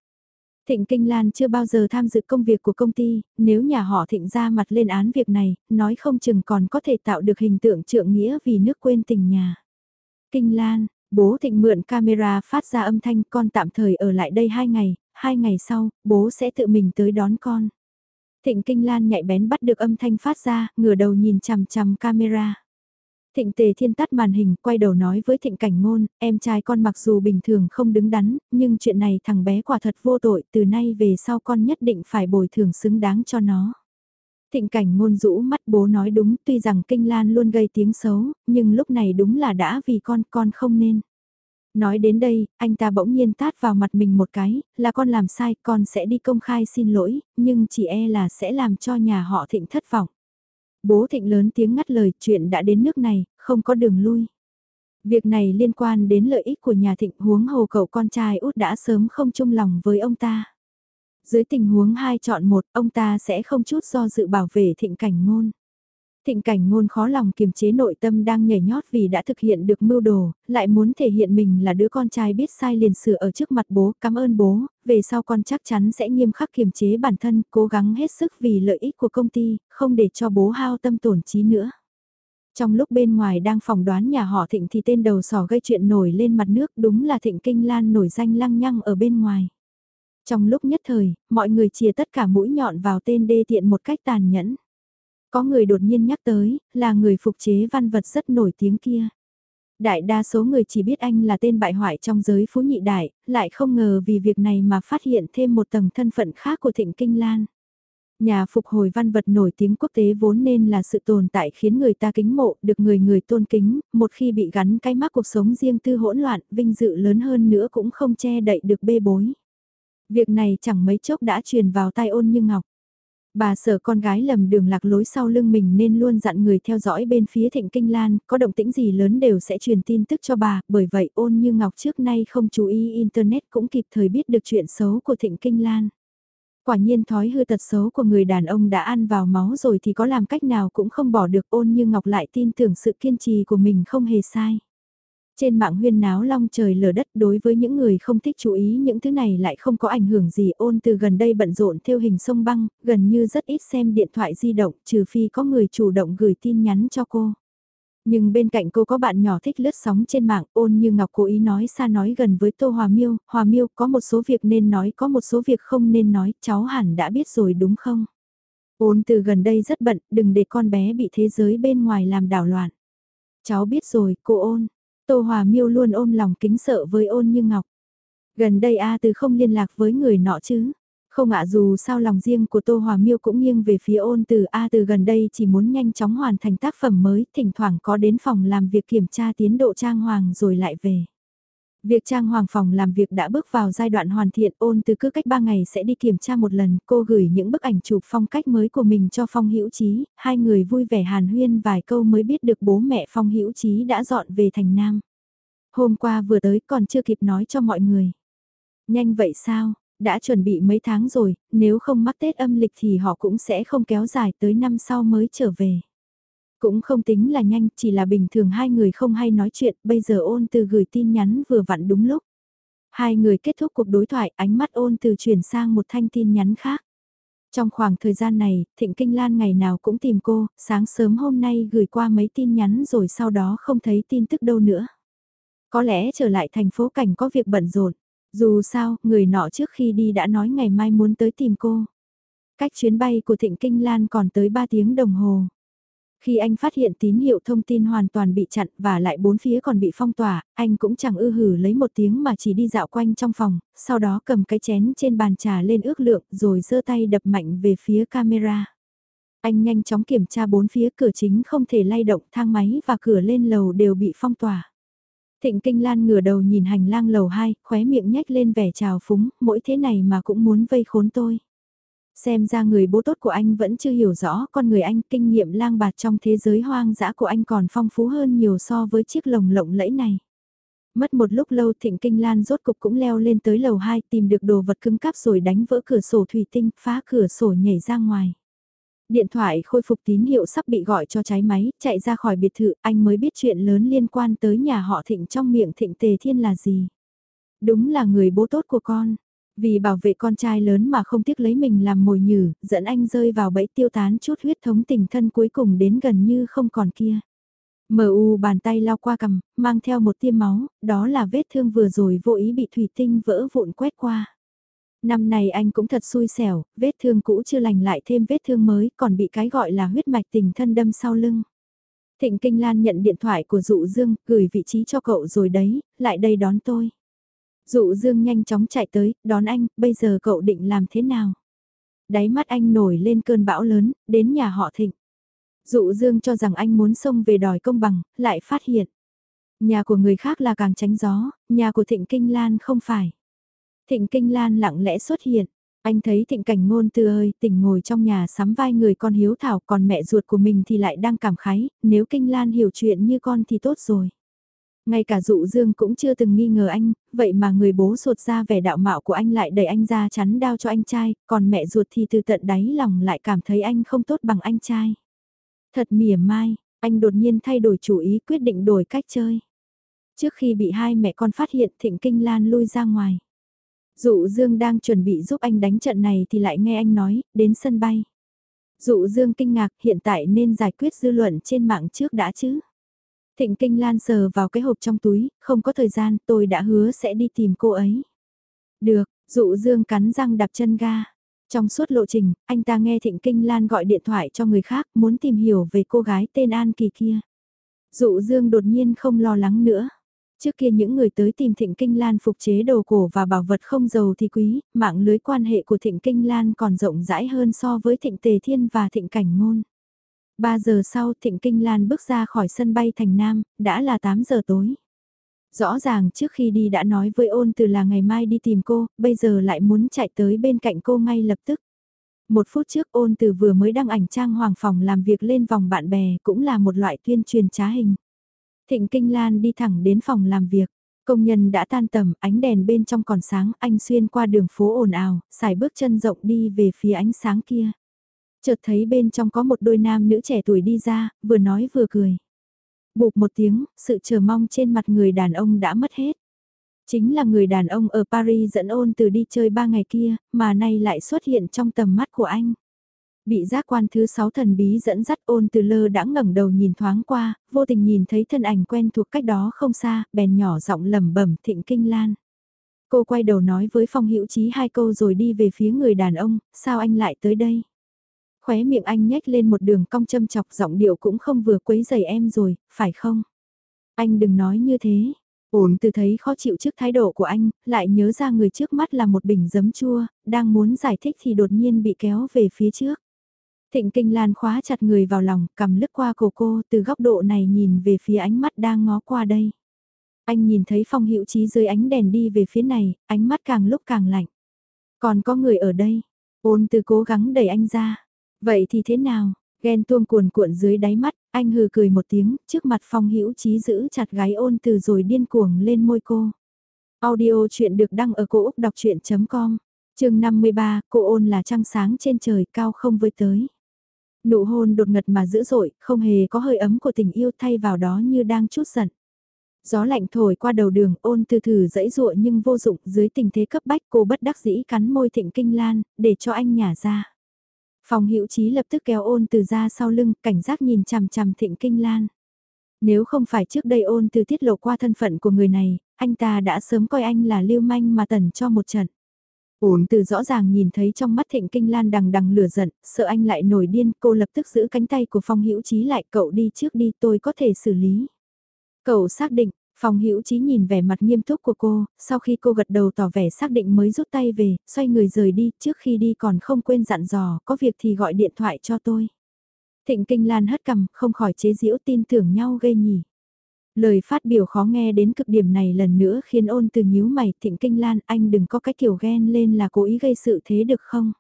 A: Thịnh Kinh Lan chưa bao giờ tham dự công việc của công ty, nếu nhà họ Thịnh ra mặt lên án việc này, nói không chừng còn có thể tạo được hình tượng trượng nghĩa vì nước quên tình nhà. Kinh Lan, Bố Thịnh mượn camera phát ra âm thanh con tạm thời ở lại đây hai ngày, hai ngày sau, bố sẽ tự mình tới đón con. Thịnh Kinh Lan nhạy bén bắt được âm thanh phát ra, ngửa đầu nhìn chằm chằm camera. Thịnh Tề Thiên tắt màn hình, quay đầu nói với Thịnh Cảnh Ngôn, em trai con mặc dù bình thường không đứng đắn, nhưng chuyện này thằng bé quả thật vô tội, từ nay về sau con nhất định phải bồi thường xứng đáng cho nó. Thịnh cảnh ngôn rũ mắt bố nói đúng tuy rằng kinh lan luôn gây tiếng xấu, nhưng lúc này đúng là đã vì con, con không nên. Nói đến đây, anh ta bỗng nhiên tát vào mặt mình một cái, là con làm sai, con sẽ đi công khai xin lỗi, nhưng chỉ e là sẽ làm cho nhà họ thịnh thất vọng. Bố thịnh lớn tiếng ngắt lời chuyện đã đến nước này, không có đường lui. Việc này liên quan đến lợi ích của nhà thịnh huống hồ cậu con trai út đã sớm không chung lòng với ông ta. Dưới tình huống hai chọn một, ông ta sẽ không chút do dự bảo vệ thịnh cảnh ngôn. Thịnh cảnh ngôn khó lòng kiềm chế nội tâm đang nhảy nhót vì đã thực hiện được mưu đồ, lại muốn thể hiện mình là đứa con trai biết sai liền sửa ở trước mặt bố, cảm ơn bố, về sau con chắc chắn sẽ nghiêm khắc kiềm chế bản thân, cố gắng hết sức vì lợi ích của công ty, không để cho bố hao tâm tổn trí nữa. Trong lúc bên ngoài đang phỏng đoán nhà họ Thịnh thì tên đầu sỏ gây chuyện nổi lên mặt nước đúng là Thịnh Kinh Lan nổi danh lăng nhăng ở bên ngoài. Trong lúc nhất thời, mọi người chia tất cả mũi nhọn vào tên đê tiện một cách tàn nhẫn. Có người đột nhiên nhắc tới, là người phục chế văn vật rất nổi tiếng kia. Đại đa số người chỉ biết anh là tên bại hoại trong giới phú nhị đại, lại không ngờ vì việc này mà phát hiện thêm một tầng thân phận khác của Thịnh Kinh Lan. Nhà phục hồi văn vật nổi tiếng quốc tế vốn nên là sự tồn tại khiến người ta kính mộ, được người người tôn kính, một khi bị gắn cái mắc cuộc sống riêng tư hỗn loạn, vinh dự lớn hơn nữa cũng không che đậy được bê bối. Việc này chẳng mấy chốc đã truyền vào tai ôn như ngọc. Bà sợ con gái lầm đường lạc lối sau lưng mình nên luôn dặn người theo dõi bên phía thịnh kinh lan, có động tĩnh gì lớn đều sẽ truyền tin tức cho bà, bởi vậy ôn như ngọc trước nay không chú ý internet cũng kịp thời biết được chuyện xấu của thịnh kinh lan. Quả nhiên thói hư tật xấu của người đàn ông đã ăn vào máu rồi thì có làm cách nào cũng không bỏ được ôn như ngọc lại tin tưởng sự kiên trì của mình không hề sai. Trên mạng huyên náo long trời lở đất đối với những người không thích chú ý những thứ này lại không có ảnh hưởng gì ôn từ gần đây bận rộn theo hình sông băng, gần như rất ít xem điện thoại di động trừ phi có người chủ động gửi tin nhắn cho cô. Nhưng bên cạnh cô có bạn nhỏ thích lướt sóng trên mạng ôn như Ngọc cố ý nói xa nói gần với Tô Hòa Miêu, Hòa Miêu có một số việc nên nói có một số việc không nên nói, cháu hẳn đã biết rồi đúng không? Ôn từ gần đây rất bận, đừng để con bé bị thế giới bên ngoài làm đảo loạn. Cháu biết rồi, cô ôn. Tô Hòa Miêu luôn ôm lòng kính sợ với ôn như ngọc. Gần đây A từ không liên lạc với người nọ chứ. Không ạ dù sao lòng riêng của Tô Hòa Miêu cũng nghiêng về phía ôn từ A từ gần đây chỉ muốn nhanh chóng hoàn thành tác phẩm mới, thỉnh thoảng có đến phòng làm việc kiểm tra tiến độ trang hoàng rồi lại về. Việc trang hoàng phòng làm việc đã bước vào giai đoạn hoàn thiện ôn từ cứ cách 3 ngày sẽ đi kiểm tra một lần, cô gửi những bức ảnh chụp phong cách mới của mình cho Phong Hữu Chí, hai người vui vẻ hàn huyên vài câu mới biết được bố mẹ Phong Hữu Chí đã dọn về thành Nam. Hôm qua vừa tới còn chưa kịp nói cho mọi người. Nhanh vậy sao, đã chuẩn bị mấy tháng rồi, nếu không mắc Tết âm lịch thì họ cũng sẽ không kéo dài tới năm sau mới trở về. Cũng không tính là nhanh, chỉ là bình thường hai người không hay nói chuyện, bây giờ ôn từ gửi tin nhắn vừa vặn đúng lúc. Hai người kết thúc cuộc đối thoại, ánh mắt ôn từ chuyển sang một thanh tin nhắn khác. Trong khoảng thời gian này, Thịnh Kinh Lan ngày nào cũng tìm cô, sáng sớm hôm nay gửi qua mấy tin nhắn rồi sau đó không thấy tin tức đâu nữa. Có lẽ trở lại thành phố cảnh có việc bận rộn. Dù sao, người nọ trước khi đi đã nói ngày mai muốn tới tìm cô. Cách chuyến bay của Thịnh Kinh Lan còn tới 3 tiếng đồng hồ. Khi anh phát hiện tín hiệu thông tin hoàn toàn bị chặn và lại bốn phía còn bị phong tỏa, anh cũng chẳng ư hử lấy một tiếng mà chỉ đi dạo quanh trong phòng, sau đó cầm cái chén trên bàn trà lên ước lượng rồi giơ tay đập mạnh về phía camera. Anh nhanh chóng kiểm tra bốn phía cửa chính không thể lay động thang máy và cửa lên lầu đều bị phong tỏa. Thịnh Kinh Lan ngửa đầu nhìn hành lang lầu 2, khóe miệng nhếch lên vẻ trào phúng, mỗi thế này mà cũng muốn vây khốn tôi. Xem ra người bố tốt của anh vẫn chưa hiểu rõ con người anh kinh nghiệm lang bạt trong thế giới hoang dã của anh còn phong phú hơn nhiều so với chiếc lồng lộng lẫy này. Mất một lúc lâu Thịnh Kinh Lan rốt cục cũng leo lên tới lầu 2 tìm được đồ vật cứng cáp rồi đánh vỡ cửa sổ thủy tinh phá cửa sổ nhảy ra ngoài. Điện thoại khôi phục tín hiệu sắp bị gọi cho cháy máy, chạy ra khỏi biệt thự, anh mới biết chuyện lớn liên quan tới nhà họ thịnh trong miệng thịnh tề thiên là gì. Đúng là người bố tốt của con. Vì bảo vệ con trai lớn mà không tiếc lấy mình làm mồi nhử, dẫn anh rơi vào bẫy tiêu tán chút huyết thống tình thân cuối cùng đến gần như không còn kia. mu u bàn tay lao qua cầm, mang theo một tiêm máu, đó là vết thương vừa rồi vô ý bị thủy tinh vỡ vụn quét qua. Năm này anh cũng thật xui xẻo, vết thương cũ chưa lành lại thêm vết thương mới, còn bị cái gọi là huyết mạch tình thân đâm sau lưng. Thịnh Kinh Lan nhận điện thoại của Dụ Dương, gửi vị trí cho cậu rồi đấy, lại đây đón tôi. Dụ Dương nhanh chóng chạy tới, đón anh, bây giờ cậu định làm thế nào? Đáy mắt anh nổi lên cơn bão lớn, đến nhà họ Thịnh. Dụ Dương cho rằng anh muốn xông về đòi công bằng, lại phát hiện. Nhà của người khác là càng tránh gió, nhà của Thịnh Kinh Lan không phải. Thịnh Kinh Lan lặng lẽ xuất hiện. Anh thấy thịnh cảnh ngôn tư ơi, tỉnh ngồi trong nhà sắm vai người con hiếu thảo còn mẹ ruột của mình thì lại đang cảm khái, nếu Kinh Lan hiểu chuyện như con thì tốt rồi. Ngay cả dụ dương cũng chưa từng nghi ngờ anh, vậy mà người bố ruột ra vẻ đạo mạo của anh lại đẩy anh ra chắn đao cho anh trai, còn mẹ ruột thì từ tận đáy lòng lại cảm thấy anh không tốt bằng anh trai. Thật mỉa mai, anh đột nhiên thay đổi chủ ý quyết định đổi cách chơi. Trước khi bị hai mẹ con phát hiện thịnh kinh lan lui ra ngoài. Dụ Dương đang chuẩn bị giúp anh đánh trận này thì lại nghe anh nói, đến sân bay. Dụ Dương kinh ngạc hiện tại nên giải quyết dư luận trên mạng trước đã chứ. Thịnh Kinh Lan sờ vào cái hộp trong túi, không có thời gian, tôi đã hứa sẽ đi tìm cô ấy. Được, dụ Dương cắn răng đạp chân ga. Trong suốt lộ trình, anh ta nghe Thịnh Kinh Lan gọi điện thoại cho người khác muốn tìm hiểu về cô gái tên An Kỳ kia. Dụ Dương đột nhiên không lo lắng nữa. Trước kia những người tới tìm Thịnh Kinh Lan phục chế đồ cổ và bảo vật không giàu thì quý, mạng lưới quan hệ của Thịnh Kinh Lan còn rộng rãi hơn so với Thịnh Tề Thiên và Thịnh Cảnh Ngôn. 3 giờ sau Thịnh Kinh Lan bước ra khỏi sân bay thành Nam, đã là 8 giờ tối. Rõ ràng trước khi đi đã nói với ôn từ là ngày mai đi tìm cô, bây giờ lại muốn chạy tới bên cạnh cô ngay lập tức. Một phút trước ôn từ vừa mới đăng ảnh trang hoàng phòng làm việc lên vòng bạn bè cũng là một loại tuyên truyền trá hình. Thịnh Kinh Lan đi thẳng đến phòng làm việc. Công nhân đã tan tầm, ánh đèn bên trong còn sáng, anh xuyên qua đường phố ồn ào, xài bước chân rộng đi về phía ánh sáng kia. Chợt thấy bên trong có một đôi nam nữ trẻ tuổi đi ra, vừa nói vừa cười. Bụp một tiếng, sự chờ mong trên mặt người đàn ông đã mất hết. Chính là người đàn ông ở Paris dẫn ôn từ đi chơi ba ngày kia, mà nay lại xuất hiện trong tầm mắt của anh. Bị giác quan thứ sáu thần bí dẫn dắt ôn từ lơ đã ngẩng đầu nhìn thoáng qua, vô tình nhìn thấy thân ảnh quen thuộc cách đó không xa, bèn nhỏ giọng lẩm bẩm thịnh kinh lan. Cô quay đầu nói với Phong Hữu Chí hai câu rồi đi về phía người đàn ông, sao anh lại tới đây? Khóe miệng anh nhếch lên một đường cong châm chọc giọng điệu cũng không vừa quấy giày em rồi, phải không? Anh đừng nói như thế. Ôn từ thấy khó chịu trước thái độ của anh, lại nhớ ra người trước mắt là một bình giấm chua, đang muốn giải thích thì đột nhiên bị kéo về phía trước. Thịnh Kinh Lan khóa chặt người vào lòng, cầm lướt qua cổ cô, từ góc độ này nhìn về phía ánh mắt đang ngó qua đây. Anh nhìn thấy Phong Hữu Chí dưới ánh đèn đi về phía này, ánh mắt càng lúc càng lạnh. Còn có người ở đây, ôn từ cố gắng đẩy anh ra. Vậy thì thế nào? Ghen tuông cuồn cuộn dưới đáy mắt, anh hừ cười một tiếng, trước mặt Phong Hữu trí giữ chặt gái ôn từ rồi điên cuồng lên môi cô. Audio chuyện được đăng ở cổ Úc đọc chuyện.com, trường 53, cô ôn là trăng sáng trên trời cao không với tới. Nụ hôn đột ngật mà dữ dội, không hề có hơi ấm của tình yêu thay vào đó như đang chút giận. Gió lạnh thổi qua đầu đường ôn từ thử dãy dụa nhưng vô dụng dưới tình thế cấp bách cô bất đắc dĩ cắn môi thịnh kinh lan, để cho anh nhả ra. Phòng hữu trí lập tức kéo ôn từ ra sau lưng, cảnh giác nhìn chằm chằm thịnh kinh lan. Nếu không phải trước đây ôn từ tiết lộ qua thân phận của người này, anh ta đã sớm coi anh là lưu manh mà tần cho một trận. Ôn từ rõ ràng nhìn thấy trong mắt thịnh kinh lan đằng đằng lửa giận, sợ anh lại nổi điên, cô lập tức giữ cánh tay của phong hữu trí lại cậu đi trước đi tôi có thể xử lý. Cậu xác định, Phong Hữu trí nhìn vẻ mặt nghiêm túc của cô, sau khi cô gật đầu tỏ vẻ xác định mới rút tay về, xoay người rời đi, trước khi đi còn không quên dặn dò, có việc thì gọi điện thoại cho tôi. Thịnh Kinh Lan hất cằm, không khỏi chế giễu tin tưởng nhau gây nhỉ. Lời phát biểu khó nghe đến cực điểm này lần nữa khiến ôn từ nhíu mày, Thịnh Kinh Lan anh đừng có cái kiểu ghen lên là cố ý gây sự thế được không?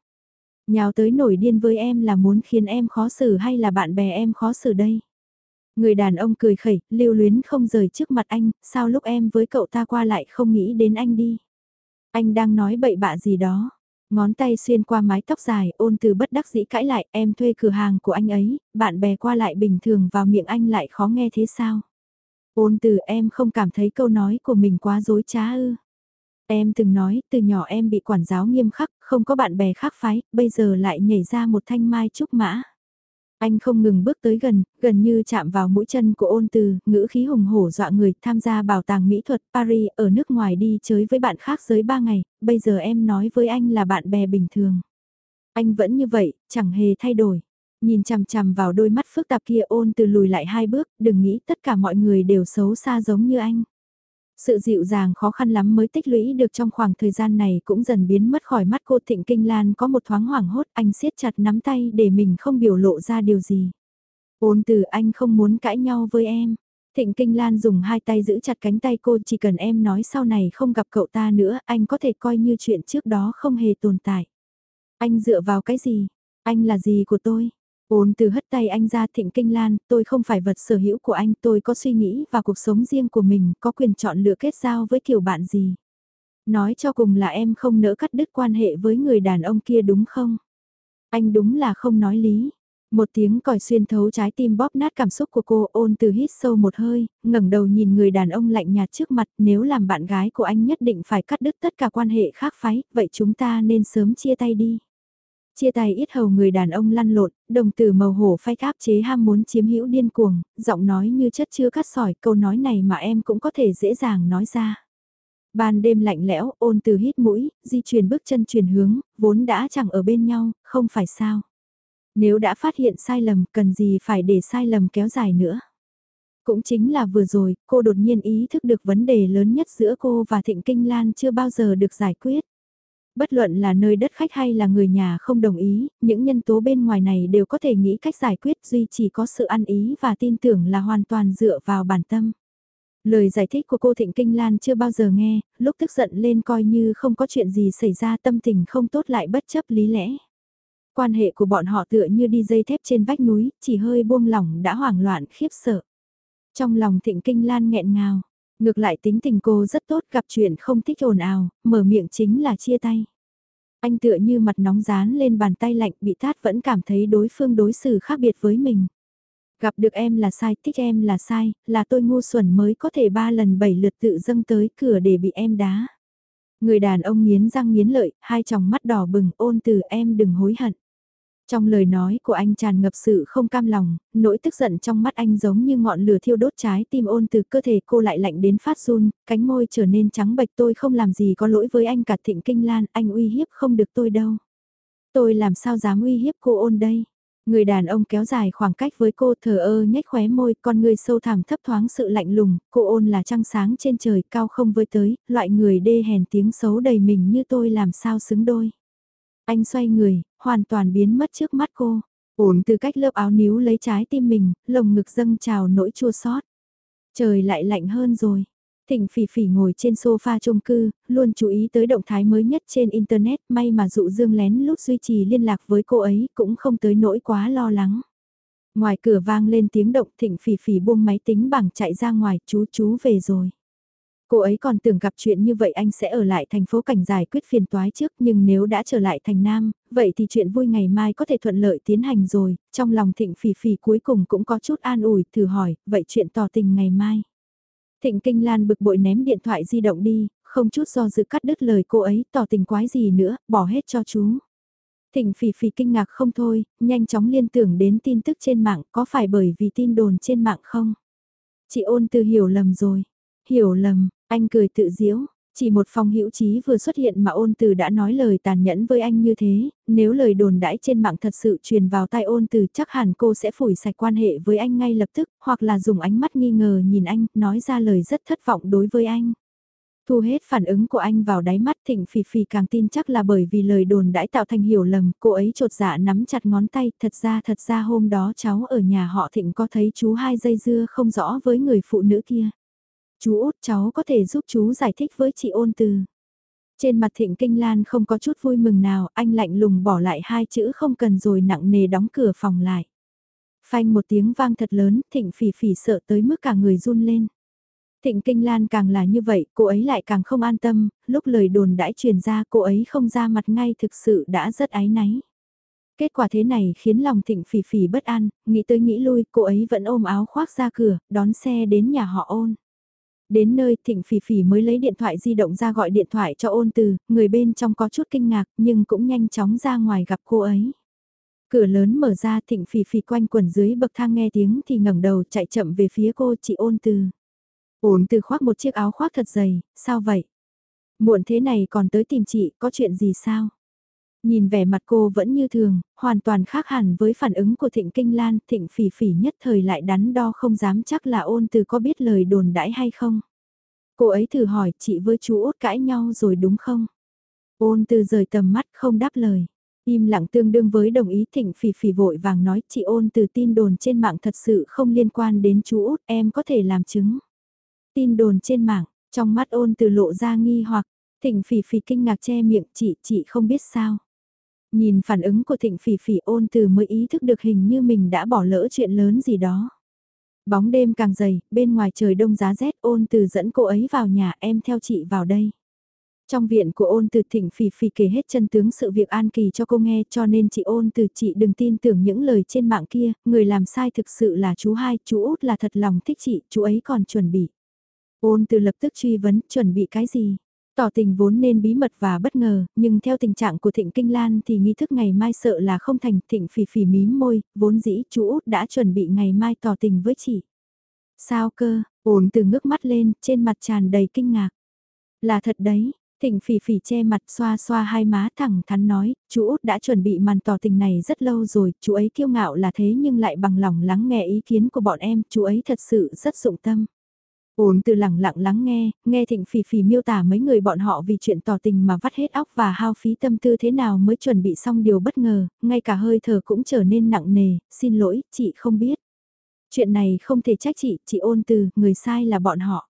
A: Nhào tới nổi điên với em là muốn khiến em khó xử hay là bạn bè em khó xử đây? Người đàn ông cười khẩy, lưu luyến không rời trước mặt anh, sao lúc em với cậu ta qua lại không nghĩ đến anh đi. Anh đang nói bậy bạ gì đó. Ngón tay xuyên qua mái tóc dài, ôn từ bất đắc dĩ cãi lại, em thuê cửa hàng của anh ấy, bạn bè qua lại bình thường vào miệng anh lại khó nghe thế sao? Ôn từ em không cảm thấy câu nói của mình quá dối trá ư. Em từng nói, từ nhỏ em bị quản giáo nghiêm khắc, không có bạn bè khác phái, bây giờ lại nhảy ra một thanh mai trúc mã. Anh không ngừng bước tới gần, gần như chạm vào mũi chân của ôn từ, ngữ khí hùng hổ dọa người tham gia bảo tàng mỹ thuật Paris ở nước ngoài đi chơi với bạn khác giới ba ngày, bây giờ em nói với anh là bạn bè bình thường. Anh vẫn như vậy, chẳng hề thay đổi. Nhìn chằm chằm vào đôi mắt phức tạp kia ôn từ lùi lại hai bước, đừng nghĩ tất cả mọi người đều xấu xa giống như anh. Sự dịu dàng khó khăn lắm mới tích lũy được trong khoảng thời gian này cũng dần biến mất khỏi mắt cô Thịnh Kinh Lan có một thoáng hoảng hốt, anh siết chặt nắm tay để mình không biểu lộ ra điều gì. Ôn từ, anh không muốn cãi nhau với em. Thịnh Kinh Lan dùng hai tay giữ chặt cánh tay cô, chỉ cần em nói sau này không gặp cậu ta nữa, anh có thể coi như chuyện trước đó không hề tồn tại. Anh dựa vào cái gì? Anh là gì của tôi? Ôn từ hất tay anh ra thịnh kinh lan, tôi không phải vật sở hữu của anh, tôi có suy nghĩ và cuộc sống riêng của mình, có quyền chọn lựa kết giao với kiểu bạn gì. Nói cho cùng là em không nỡ cắt đứt quan hệ với người đàn ông kia đúng không? Anh đúng là không nói lý. Một tiếng còi xuyên thấu trái tim bóp nát cảm xúc của cô ôn từ hít sâu một hơi, ngẩng đầu nhìn người đàn ông lạnh nhạt trước mặt nếu làm bạn gái của anh nhất định phải cắt đứt tất cả quan hệ khác phái, vậy chúng ta nên sớm chia tay đi. Chia tay ít hầu người đàn ông lăn lộn, đồng tử màu hổ phách áp chế ham muốn chiếm hữu điên cuồng, giọng nói như chất chưa cắt sỏi, câu nói này mà em cũng có thể dễ dàng nói ra. Ban đêm lạnh lẽo, ôn từ hít mũi, di chuyển bước chân chuyển hướng, vốn đã chẳng ở bên nhau, không phải sao. Nếu đã phát hiện sai lầm, cần gì phải để sai lầm kéo dài nữa. Cũng chính là vừa rồi, cô đột nhiên ý thức được vấn đề lớn nhất giữa cô và Thịnh Kinh Lan chưa bao giờ được giải quyết. Bất luận là nơi đất khách hay là người nhà không đồng ý, những nhân tố bên ngoài này đều có thể nghĩ cách giải quyết duy chỉ có sự ăn ý và tin tưởng là hoàn toàn dựa vào bản tâm. Lời giải thích của cô Thịnh Kinh Lan chưa bao giờ nghe, lúc tức giận lên coi như không có chuyện gì xảy ra tâm tình không tốt lại bất chấp lý lẽ. Quan hệ của bọn họ tựa như đi dây thép trên vách núi, chỉ hơi buông lỏng đã hoảng loạn khiếp sợ. Trong lòng Thịnh Kinh Lan nghẹn ngào, Ngược lại tính tình cô rất tốt gặp chuyện không thích ồn ào, mở miệng chính là chia tay. Anh tựa như mặt nóng dán lên bàn tay lạnh bị tát vẫn cảm thấy đối phương đối xử khác biệt với mình. Gặp được em là sai, thích em là sai, là tôi ngu xuẩn mới có thể ba lần bảy lượt tự dâng tới cửa để bị em đá. Người đàn ông nghiến răng nghiến lợi, hai tròng mắt đỏ bừng ôn từ em đừng hối hận. Trong lời nói của anh tràn ngập sự không cam lòng, nỗi tức giận trong mắt anh giống như ngọn lửa thiêu đốt trái tim ôn từ cơ thể cô lại lạnh đến phát run, cánh môi trở nên trắng bệch tôi không làm gì có lỗi với anh cả thịnh kinh lan, anh uy hiếp không được tôi đâu. Tôi làm sao dám uy hiếp cô ôn đây? Người đàn ông kéo dài khoảng cách với cô thờ ơ nhếch khóe môi, con người sâu thẳm thấp thoáng sự lạnh lùng, cô ôn là trăng sáng trên trời cao không với tới, loại người đê hèn tiếng xấu đầy mình như tôi làm sao xứng đôi. Anh xoay người, hoàn toàn biến mất trước mắt cô, ổn từ cách lớp áo níu lấy trái tim mình, lồng ngực dâng trào nỗi chua xót. Trời lại lạnh hơn rồi. Thịnh phỉ phỉ ngồi trên sofa chung cư, luôn chú ý tới động thái mới nhất trên Internet, may mà dụ dương lén lút duy trì liên lạc với cô ấy cũng không tới nỗi quá lo lắng. Ngoài cửa vang lên tiếng động thịnh phỉ phỉ buông máy tính bảng chạy ra ngoài, chú chú về rồi. Cô ấy còn tưởng gặp chuyện như vậy anh sẽ ở lại thành phố cảnh giải quyết phiền toái trước nhưng nếu đã trở lại thành Nam, vậy thì chuyện vui ngày mai có thể thuận lợi tiến hành rồi, trong lòng thịnh phỉ phỉ cuối cùng cũng có chút an ủi thử hỏi, vậy chuyện tỏ tình ngày mai. Thịnh Kinh Lan bực bội ném điện thoại di động đi, không chút do dự cắt đứt lời cô ấy tỏ tình quái gì nữa, bỏ hết cho chú. Thịnh phỉ phỉ kinh ngạc không thôi, nhanh chóng liên tưởng đến tin tức trên mạng có phải bởi vì tin đồn trên mạng không? Chị ôn từ hiểu lầm rồi. Hiểu lầm, anh cười tự diễu, chỉ một phong hữu trí vừa xuất hiện mà ôn từ đã nói lời tàn nhẫn với anh như thế, nếu lời đồn đãi trên mạng thật sự truyền vào tai ôn từ chắc hẳn cô sẽ phủi sạch quan hệ với anh ngay lập tức, hoặc là dùng ánh mắt nghi ngờ nhìn anh, nói ra lời rất thất vọng đối với anh. Thu hết phản ứng của anh vào đáy mắt thịnh phì phì càng tin chắc là bởi vì lời đồn đãi tạo thành hiểu lầm, cô ấy trột dạ nắm chặt ngón tay, thật ra thật ra hôm đó cháu ở nhà họ thịnh có thấy chú hai dây dưa không rõ với người phụ nữ kia. Chú út cháu có thể giúp chú giải thích với chị ôn từ. Trên mặt thịnh kinh lan không có chút vui mừng nào, anh lạnh lùng bỏ lại hai chữ không cần rồi nặng nề đóng cửa phòng lại. Phanh một tiếng vang thật lớn, thịnh phỉ phỉ sợ tới mức cả người run lên. Thịnh Kinh Lan càng là như vậy, cô ấy lại càng không an tâm, lúc lời đồn đãi truyền ra cô ấy không ra mặt ngay thực sự đã rất ái náy. Kết quả thế này khiến lòng thịnh phỉ phỉ bất an, nghĩ tới nghĩ lui, cô ấy vẫn ôm áo khoác ra cửa, đón xe đến nhà họ ôn. Đến nơi thịnh phỉ phỉ mới lấy điện thoại di động ra gọi điện thoại cho ôn từ, người bên trong có chút kinh ngạc nhưng cũng nhanh chóng ra ngoài gặp cô ấy. Cửa lớn mở ra thịnh phỉ phỉ quanh quần dưới bậc thang nghe tiếng thì ngẩng đầu chạy chậm về phía cô chị ôn từ. Ôn từ khoác một chiếc áo khoác thật dày, sao vậy? Muộn thế này còn tới tìm chị, có chuyện gì sao? Nhìn vẻ mặt cô vẫn như thường, hoàn toàn khác hẳn với phản ứng của Thịnh Kinh Lan, Thịnh Phỉ Phỉ nhất thời lại đắn đo không dám chắc là ôn từ có biết lời đồn đãi hay không. Cô ấy thử hỏi chị với chú út cãi nhau rồi đúng không? Ôn từ rời tầm mắt không đáp lời. Im lặng tương đương với đồng ý thịnh phỉ phỉ vội vàng nói chị ôn từ tin đồn trên mạng thật sự không liên quan đến chú út em có thể làm chứng. Tin đồn trên mạng, trong mắt ôn từ lộ ra nghi hoặc, thịnh phỉ phỉ kinh ngạc che miệng chị chị không biết sao. Nhìn phản ứng của thịnh phỉ phỉ ôn từ mới ý thức được hình như mình đã bỏ lỡ chuyện lớn gì đó. Bóng đêm càng dày, bên ngoài trời đông giá rét ôn từ dẫn cô ấy vào nhà em theo chị vào đây. Trong viện của ôn từ thịnh phỉ phỉ kể hết chân tướng sự việc an kỳ cho cô nghe cho nên chị ôn từ chị đừng tin tưởng những lời trên mạng kia, người làm sai thực sự là chú hai, chú út là thật lòng thích chị, chú ấy còn chuẩn bị. Ôn từ lập tức truy vấn, chuẩn bị cái gì? Tỏ tình vốn nên bí mật và bất ngờ, nhưng theo tình trạng của Thịnh Kinh Lan thì nghi thức ngày mai sợ là không thành Thịnh phỉ phỉ mím môi, vốn dĩ chú út đã chuẩn bị ngày mai tỏ tình với chị. Sao cơ, ổn từ ngước mắt lên, trên mặt tràn đầy kinh ngạc. Là thật đấy, Thịnh phỉ phỉ che mặt xoa xoa hai má thẳng thắn nói, chú út đã chuẩn bị màn tỏ tình này rất lâu rồi, chú ấy kiêu ngạo là thế nhưng lại bằng lòng lắng nghe ý kiến của bọn em, chú ấy thật sự rất dụng tâm. Ôn từ lặng lặng lắng nghe, nghe thịnh phì phì miêu tả mấy người bọn họ vì chuyện tỏ tình mà vắt hết óc và hao phí tâm tư thế nào mới chuẩn bị xong điều bất ngờ, ngay cả hơi thở cũng trở nên nặng nề, xin lỗi, chị không biết. Chuyện này không thể trách chị, chị ôn từ, người sai là bọn họ.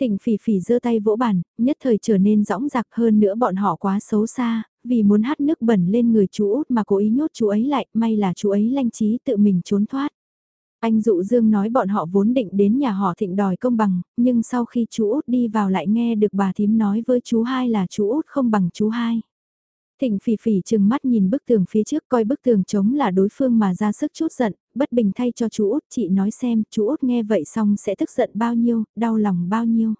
A: Thịnh phì phì giơ tay vỗ bàn, nhất thời trở nên rõng rạc hơn nữa bọn họ quá xấu xa, vì muốn hát nước bẩn lên người chú út mà cố ý nhốt chú ấy lại, may là chú ấy lanh trí tự mình trốn thoát. Anh dụ dương nói bọn họ vốn định đến nhà họ thịnh đòi công bằng, nhưng sau khi chú út đi vào lại nghe được bà thím nói với chú hai là chú út không bằng chú hai. Thịnh phỉ phỉ chừng mắt nhìn bức tường phía trước coi bức tường chống là đối phương mà ra sức chút giận, bất bình thay cho chú út chị nói xem chú út nghe vậy xong sẽ tức giận bao nhiêu, đau lòng bao nhiêu.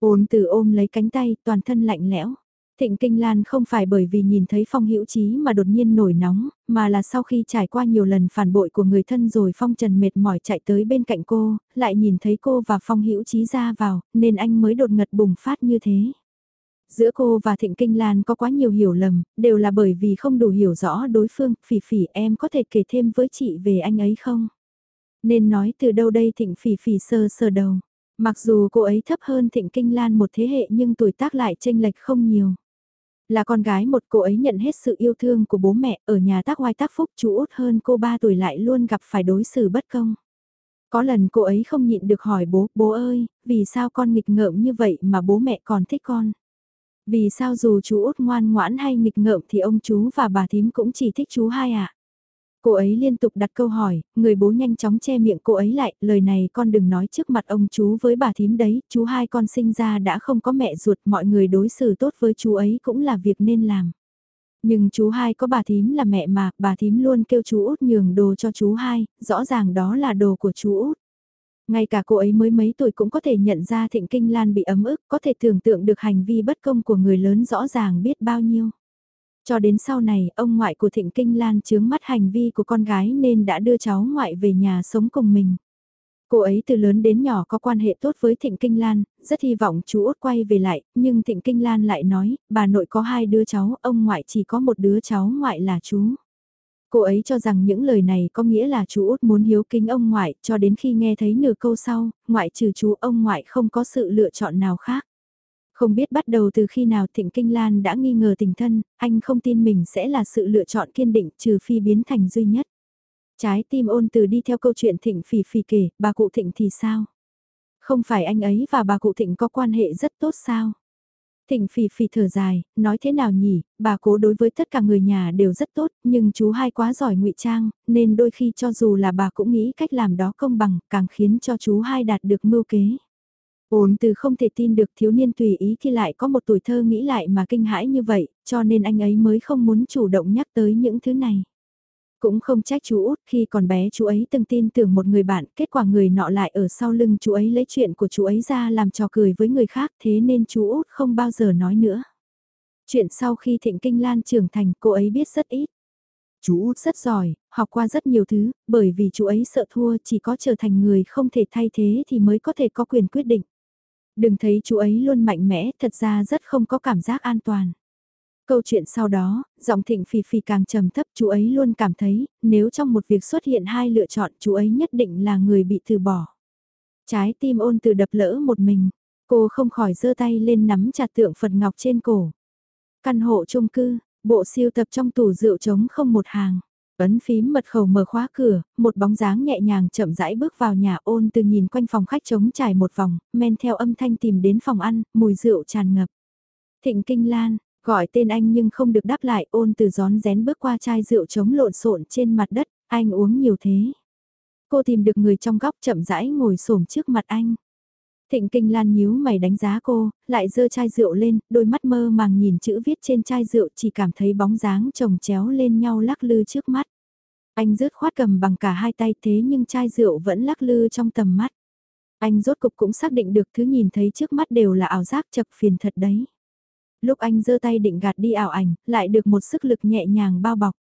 A: Ôn từ ôm lấy cánh tay toàn thân lạnh lẽo. Thịnh Kinh Lan không phải bởi vì nhìn thấy Phong Hữu Chí mà đột nhiên nổi nóng, mà là sau khi trải qua nhiều lần phản bội của người thân rồi Phong Trần mệt mỏi chạy tới bên cạnh cô, lại nhìn thấy cô và Phong Hữu Chí ra vào, nên anh mới đột ngật bùng phát như thế. Giữa cô và Thịnh Kinh Lan có quá nhiều hiểu lầm, đều là bởi vì không đủ hiểu rõ đối phương, phỉ phỉ em có thể kể thêm với chị về anh ấy không? Nên nói từ đâu đây Thịnh phỉ phỉ sơ sơ đầu. Mặc dù cô ấy thấp hơn Thịnh Kinh Lan một thế hệ nhưng tuổi tác lại chênh lệch không nhiều. Là con gái một cô ấy nhận hết sự yêu thương của bố mẹ ở nhà tác oai tác phúc chú út hơn cô 3 tuổi lại luôn gặp phải đối xử bất công. Có lần cô ấy không nhịn được hỏi bố, bố ơi, vì sao con nghịch ngợm như vậy mà bố mẹ còn thích con? Vì sao dù chú út ngoan ngoãn hay nghịch ngợm thì ông chú và bà thím cũng chỉ thích chú hai ạ? À? Cô ấy liên tục đặt câu hỏi, người bố nhanh chóng che miệng cô ấy lại, lời này con đừng nói trước mặt ông chú với bà thím đấy, chú hai con sinh ra đã không có mẹ ruột, mọi người đối xử tốt với chú ấy cũng là việc nên làm. Nhưng chú hai có bà thím là mẹ mà, bà thím luôn kêu chú út nhường đồ cho chú hai, rõ ràng đó là đồ của chú út. Ngay cả cô ấy mới mấy tuổi cũng có thể nhận ra Thịnh Kinh Lan bị ấm ức, có thể tưởng tượng được hành vi bất công của người lớn rõ ràng biết bao nhiêu. Cho đến sau này, ông ngoại của Thịnh Kinh Lan chướng mắt hành vi của con gái nên đã đưa cháu ngoại về nhà sống cùng mình. Cô ấy từ lớn đến nhỏ có quan hệ tốt với Thịnh Kinh Lan, rất hy vọng chú út quay về lại, nhưng Thịnh Kinh Lan lại nói, bà nội có hai đứa cháu, ông ngoại chỉ có một đứa cháu ngoại là chú. Cô ấy cho rằng những lời này có nghĩa là chú út muốn hiếu kính ông ngoại, cho đến khi nghe thấy nửa câu sau, ngoại trừ chú ông ngoại không có sự lựa chọn nào khác. Không biết bắt đầu từ khi nào Thịnh Kinh Lan đã nghi ngờ tình thân, anh không tin mình sẽ là sự lựa chọn kiên định trừ phi biến thành duy nhất. Trái tim ôn từ đi theo câu chuyện Thịnh phỉ phỉ kể, bà cụ Thịnh thì sao? Không phải anh ấy và bà cụ Thịnh có quan hệ rất tốt sao? Thịnh phỉ phỉ thở dài, nói thế nào nhỉ, bà cố đối với tất cả người nhà đều rất tốt, nhưng chú hai quá giỏi ngụy trang, nên đôi khi cho dù là bà cũng nghĩ cách làm đó công bằng, càng khiến cho chú hai đạt được mưu kế. Ôn từ không thể tin được thiếu niên tùy ý khi lại có một tuổi thơ nghĩ lại mà kinh hãi như vậy, cho nên anh ấy mới không muốn chủ động nhắc tới những thứ này. Cũng không trách chú út khi còn bé chú ấy từng tin tưởng một người bạn, kết quả người nọ lại ở sau lưng chú ấy lấy chuyện của chú ấy ra làm trò cười với người khác thế nên chú út không bao giờ nói nữa. Chuyện sau khi Thịnh Kinh Lan trưởng thành cô ấy biết rất ít. Chú út rất giỏi, học qua rất nhiều thứ, bởi vì chú ấy sợ thua chỉ có trở thành người không thể thay thế thì mới có thể có quyền quyết định. Đừng thấy chú ấy luôn mạnh mẽ, thật ra rất không có cảm giác an toàn. Câu chuyện sau đó, giọng thịnh phì phì càng trầm thấp chú ấy luôn cảm thấy, nếu trong một việc xuất hiện hai lựa chọn chú ấy nhất định là người bị từ bỏ. Trái tim ôn từ đập lỡ một mình, cô không khỏi giơ tay lên nắm chặt tượng Phật Ngọc trên cổ. Căn hộ chung cư, bộ siêu tập trong tủ rượu trống không một hàng. Ấn phím mật khẩu mở khóa cửa, một bóng dáng nhẹ nhàng chậm rãi bước vào nhà ôn từ nhìn quanh phòng khách trống trải một vòng, men theo âm thanh tìm đến phòng ăn, mùi rượu tràn ngập. Thịnh Kinh Lan, gọi tên anh nhưng không được đáp lại ôn từ gión rén bước qua chai rượu trống lộn xộn trên mặt đất, anh uống nhiều thế. Cô tìm được người trong góc chậm rãi ngồi xổm trước mặt anh. Thịnh Kinh Lan nhíu mày đánh giá cô, lại dơ chai rượu lên, đôi mắt mơ màng nhìn chữ viết trên chai rượu chỉ cảm thấy bóng dáng chồng chéo lên nhau lắc lư trước mắt. Anh rớt khoát cầm bằng cả hai tay thế nhưng chai rượu vẫn lắc lư trong tầm mắt. Anh rốt cục cũng xác định được thứ nhìn thấy trước mắt đều là ảo giác chập phiền thật đấy. Lúc anh giơ tay định gạt đi ảo ảnh, lại được một sức lực nhẹ nhàng bao bọc.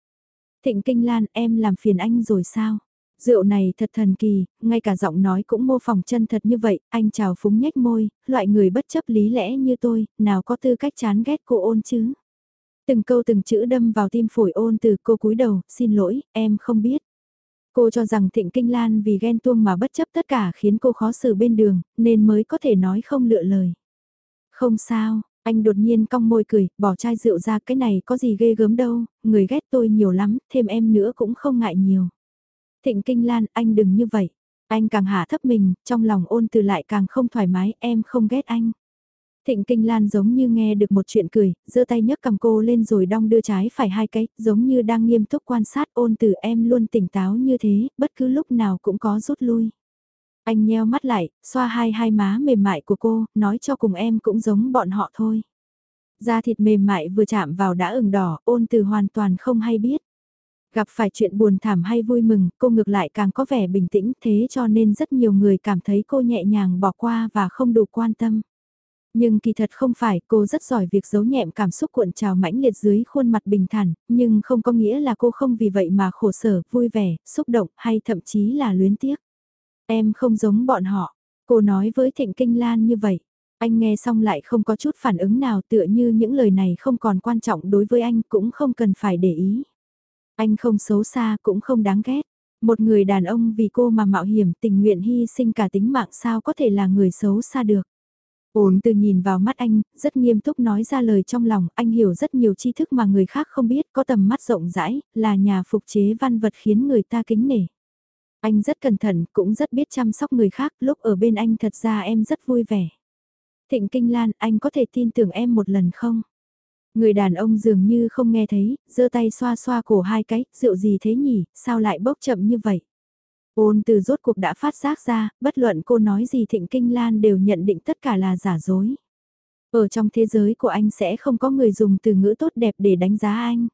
A: Thịnh Kinh Lan em làm phiền anh rồi sao? Rượu này thật thần kỳ, ngay cả giọng nói cũng mô phỏng chân thật như vậy, anh chào phúng nhếch môi, loại người bất chấp lý lẽ như tôi, nào có tư cách chán ghét cô ôn chứ. Từng câu từng chữ đâm vào tim phổi ôn từ cô cúi đầu, xin lỗi, em không biết. Cô cho rằng Thịnh Kinh Lan vì ghen tuông mà bất chấp tất cả khiến cô khó xử bên đường, nên mới có thể nói không lựa lời. Không sao, anh đột nhiên cong môi cười, bỏ chai rượu ra cái này có gì ghê gớm đâu, người ghét tôi nhiều lắm, thêm em nữa cũng không ngại nhiều. Thịnh Kinh Lan, anh đừng như vậy. Anh càng hạ thấp mình, trong lòng ôn từ lại càng không thoải mái, em không ghét anh. Thịnh Kinh Lan giống như nghe được một chuyện cười, giơ tay nhấc cầm cô lên rồi đong đưa trái phải hai cái, giống như đang nghiêm túc quan sát ôn từ em luôn tỉnh táo như thế, bất cứ lúc nào cũng có rút lui. Anh nheo mắt lại, xoa hai hai má mềm mại của cô, nói cho cùng em cũng giống bọn họ thôi. Da thịt mềm mại vừa chạm vào đã ửng đỏ, ôn từ hoàn toàn không hay biết. Gặp phải chuyện buồn thảm hay vui mừng, cô ngược lại càng có vẻ bình tĩnh thế cho nên rất nhiều người cảm thấy cô nhẹ nhàng bỏ qua và không đủ quan tâm. Nhưng kỳ thật không phải, cô rất giỏi việc giấu nhẹm cảm xúc cuộn trào mãnh liệt dưới khuôn mặt bình thản, nhưng không có nghĩa là cô không vì vậy mà khổ sở, vui vẻ, xúc động hay thậm chí là luyến tiếc. Em không giống bọn họ, cô nói với Thịnh Kinh Lan như vậy. Anh nghe xong lại không có chút phản ứng nào tựa như những lời này không còn quan trọng đối với anh cũng không cần phải để ý. Anh không xấu xa cũng không đáng ghét. Một người đàn ông vì cô mà mạo hiểm tình nguyện hy sinh cả tính mạng sao có thể là người xấu xa được. Ôn từ nhìn vào mắt anh, rất nghiêm túc nói ra lời trong lòng, anh hiểu rất nhiều tri thức mà người khác không biết, có tầm mắt rộng rãi, là nhà phục chế văn vật khiến người ta kính nể. Anh rất cẩn thận, cũng rất biết chăm sóc người khác, lúc ở bên anh thật ra em rất vui vẻ. Thịnh Kinh Lan, anh có thể tin tưởng em một lần không? Người đàn ông dường như không nghe thấy, giơ tay xoa xoa cổ hai cái, rượu gì thế nhỉ, sao lại bốc chậm như vậy? Ôn từ rốt cuộc đã phát giác ra, bất luận cô nói gì Thịnh Kinh Lan đều nhận định tất cả là giả dối. Ở trong thế giới của anh sẽ không có người dùng từ ngữ tốt đẹp để đánh giá anh.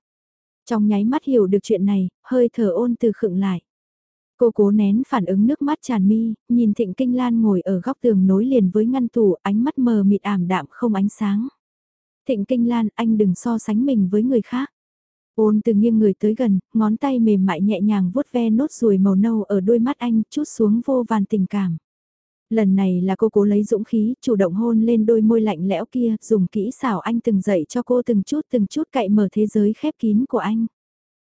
A: Trong nháy mắt hiểu được chuyện này, hơi thở ôn từ khựng lại. Cô cố nén phản ứng nước mắt tràn mi, nhìn Thịnh Kinh Lan ngồi ở góc tường nối liền với ngăn tủ, ánh mắt mờ mịt ảm đạm không ánh sáng. Thịnh Kinh Lan, anh đừng so sánh mình với người khác. Ôn từ nghiêng người tới gần, ngón tay mềm mại nhẹ nhàng vuốt ve nốt ruồi màu nâu ở đôi mắt anh, chút xuống vô vàn tình cảm. Lần này là cô cố lấy dũng khí, chủ động hôn lên đôi môi lạnh lẽo kia, dùng kỹ xảo anh từng dạy cho cô từng chút từng chút cậy mở thế giới khép kín của anh.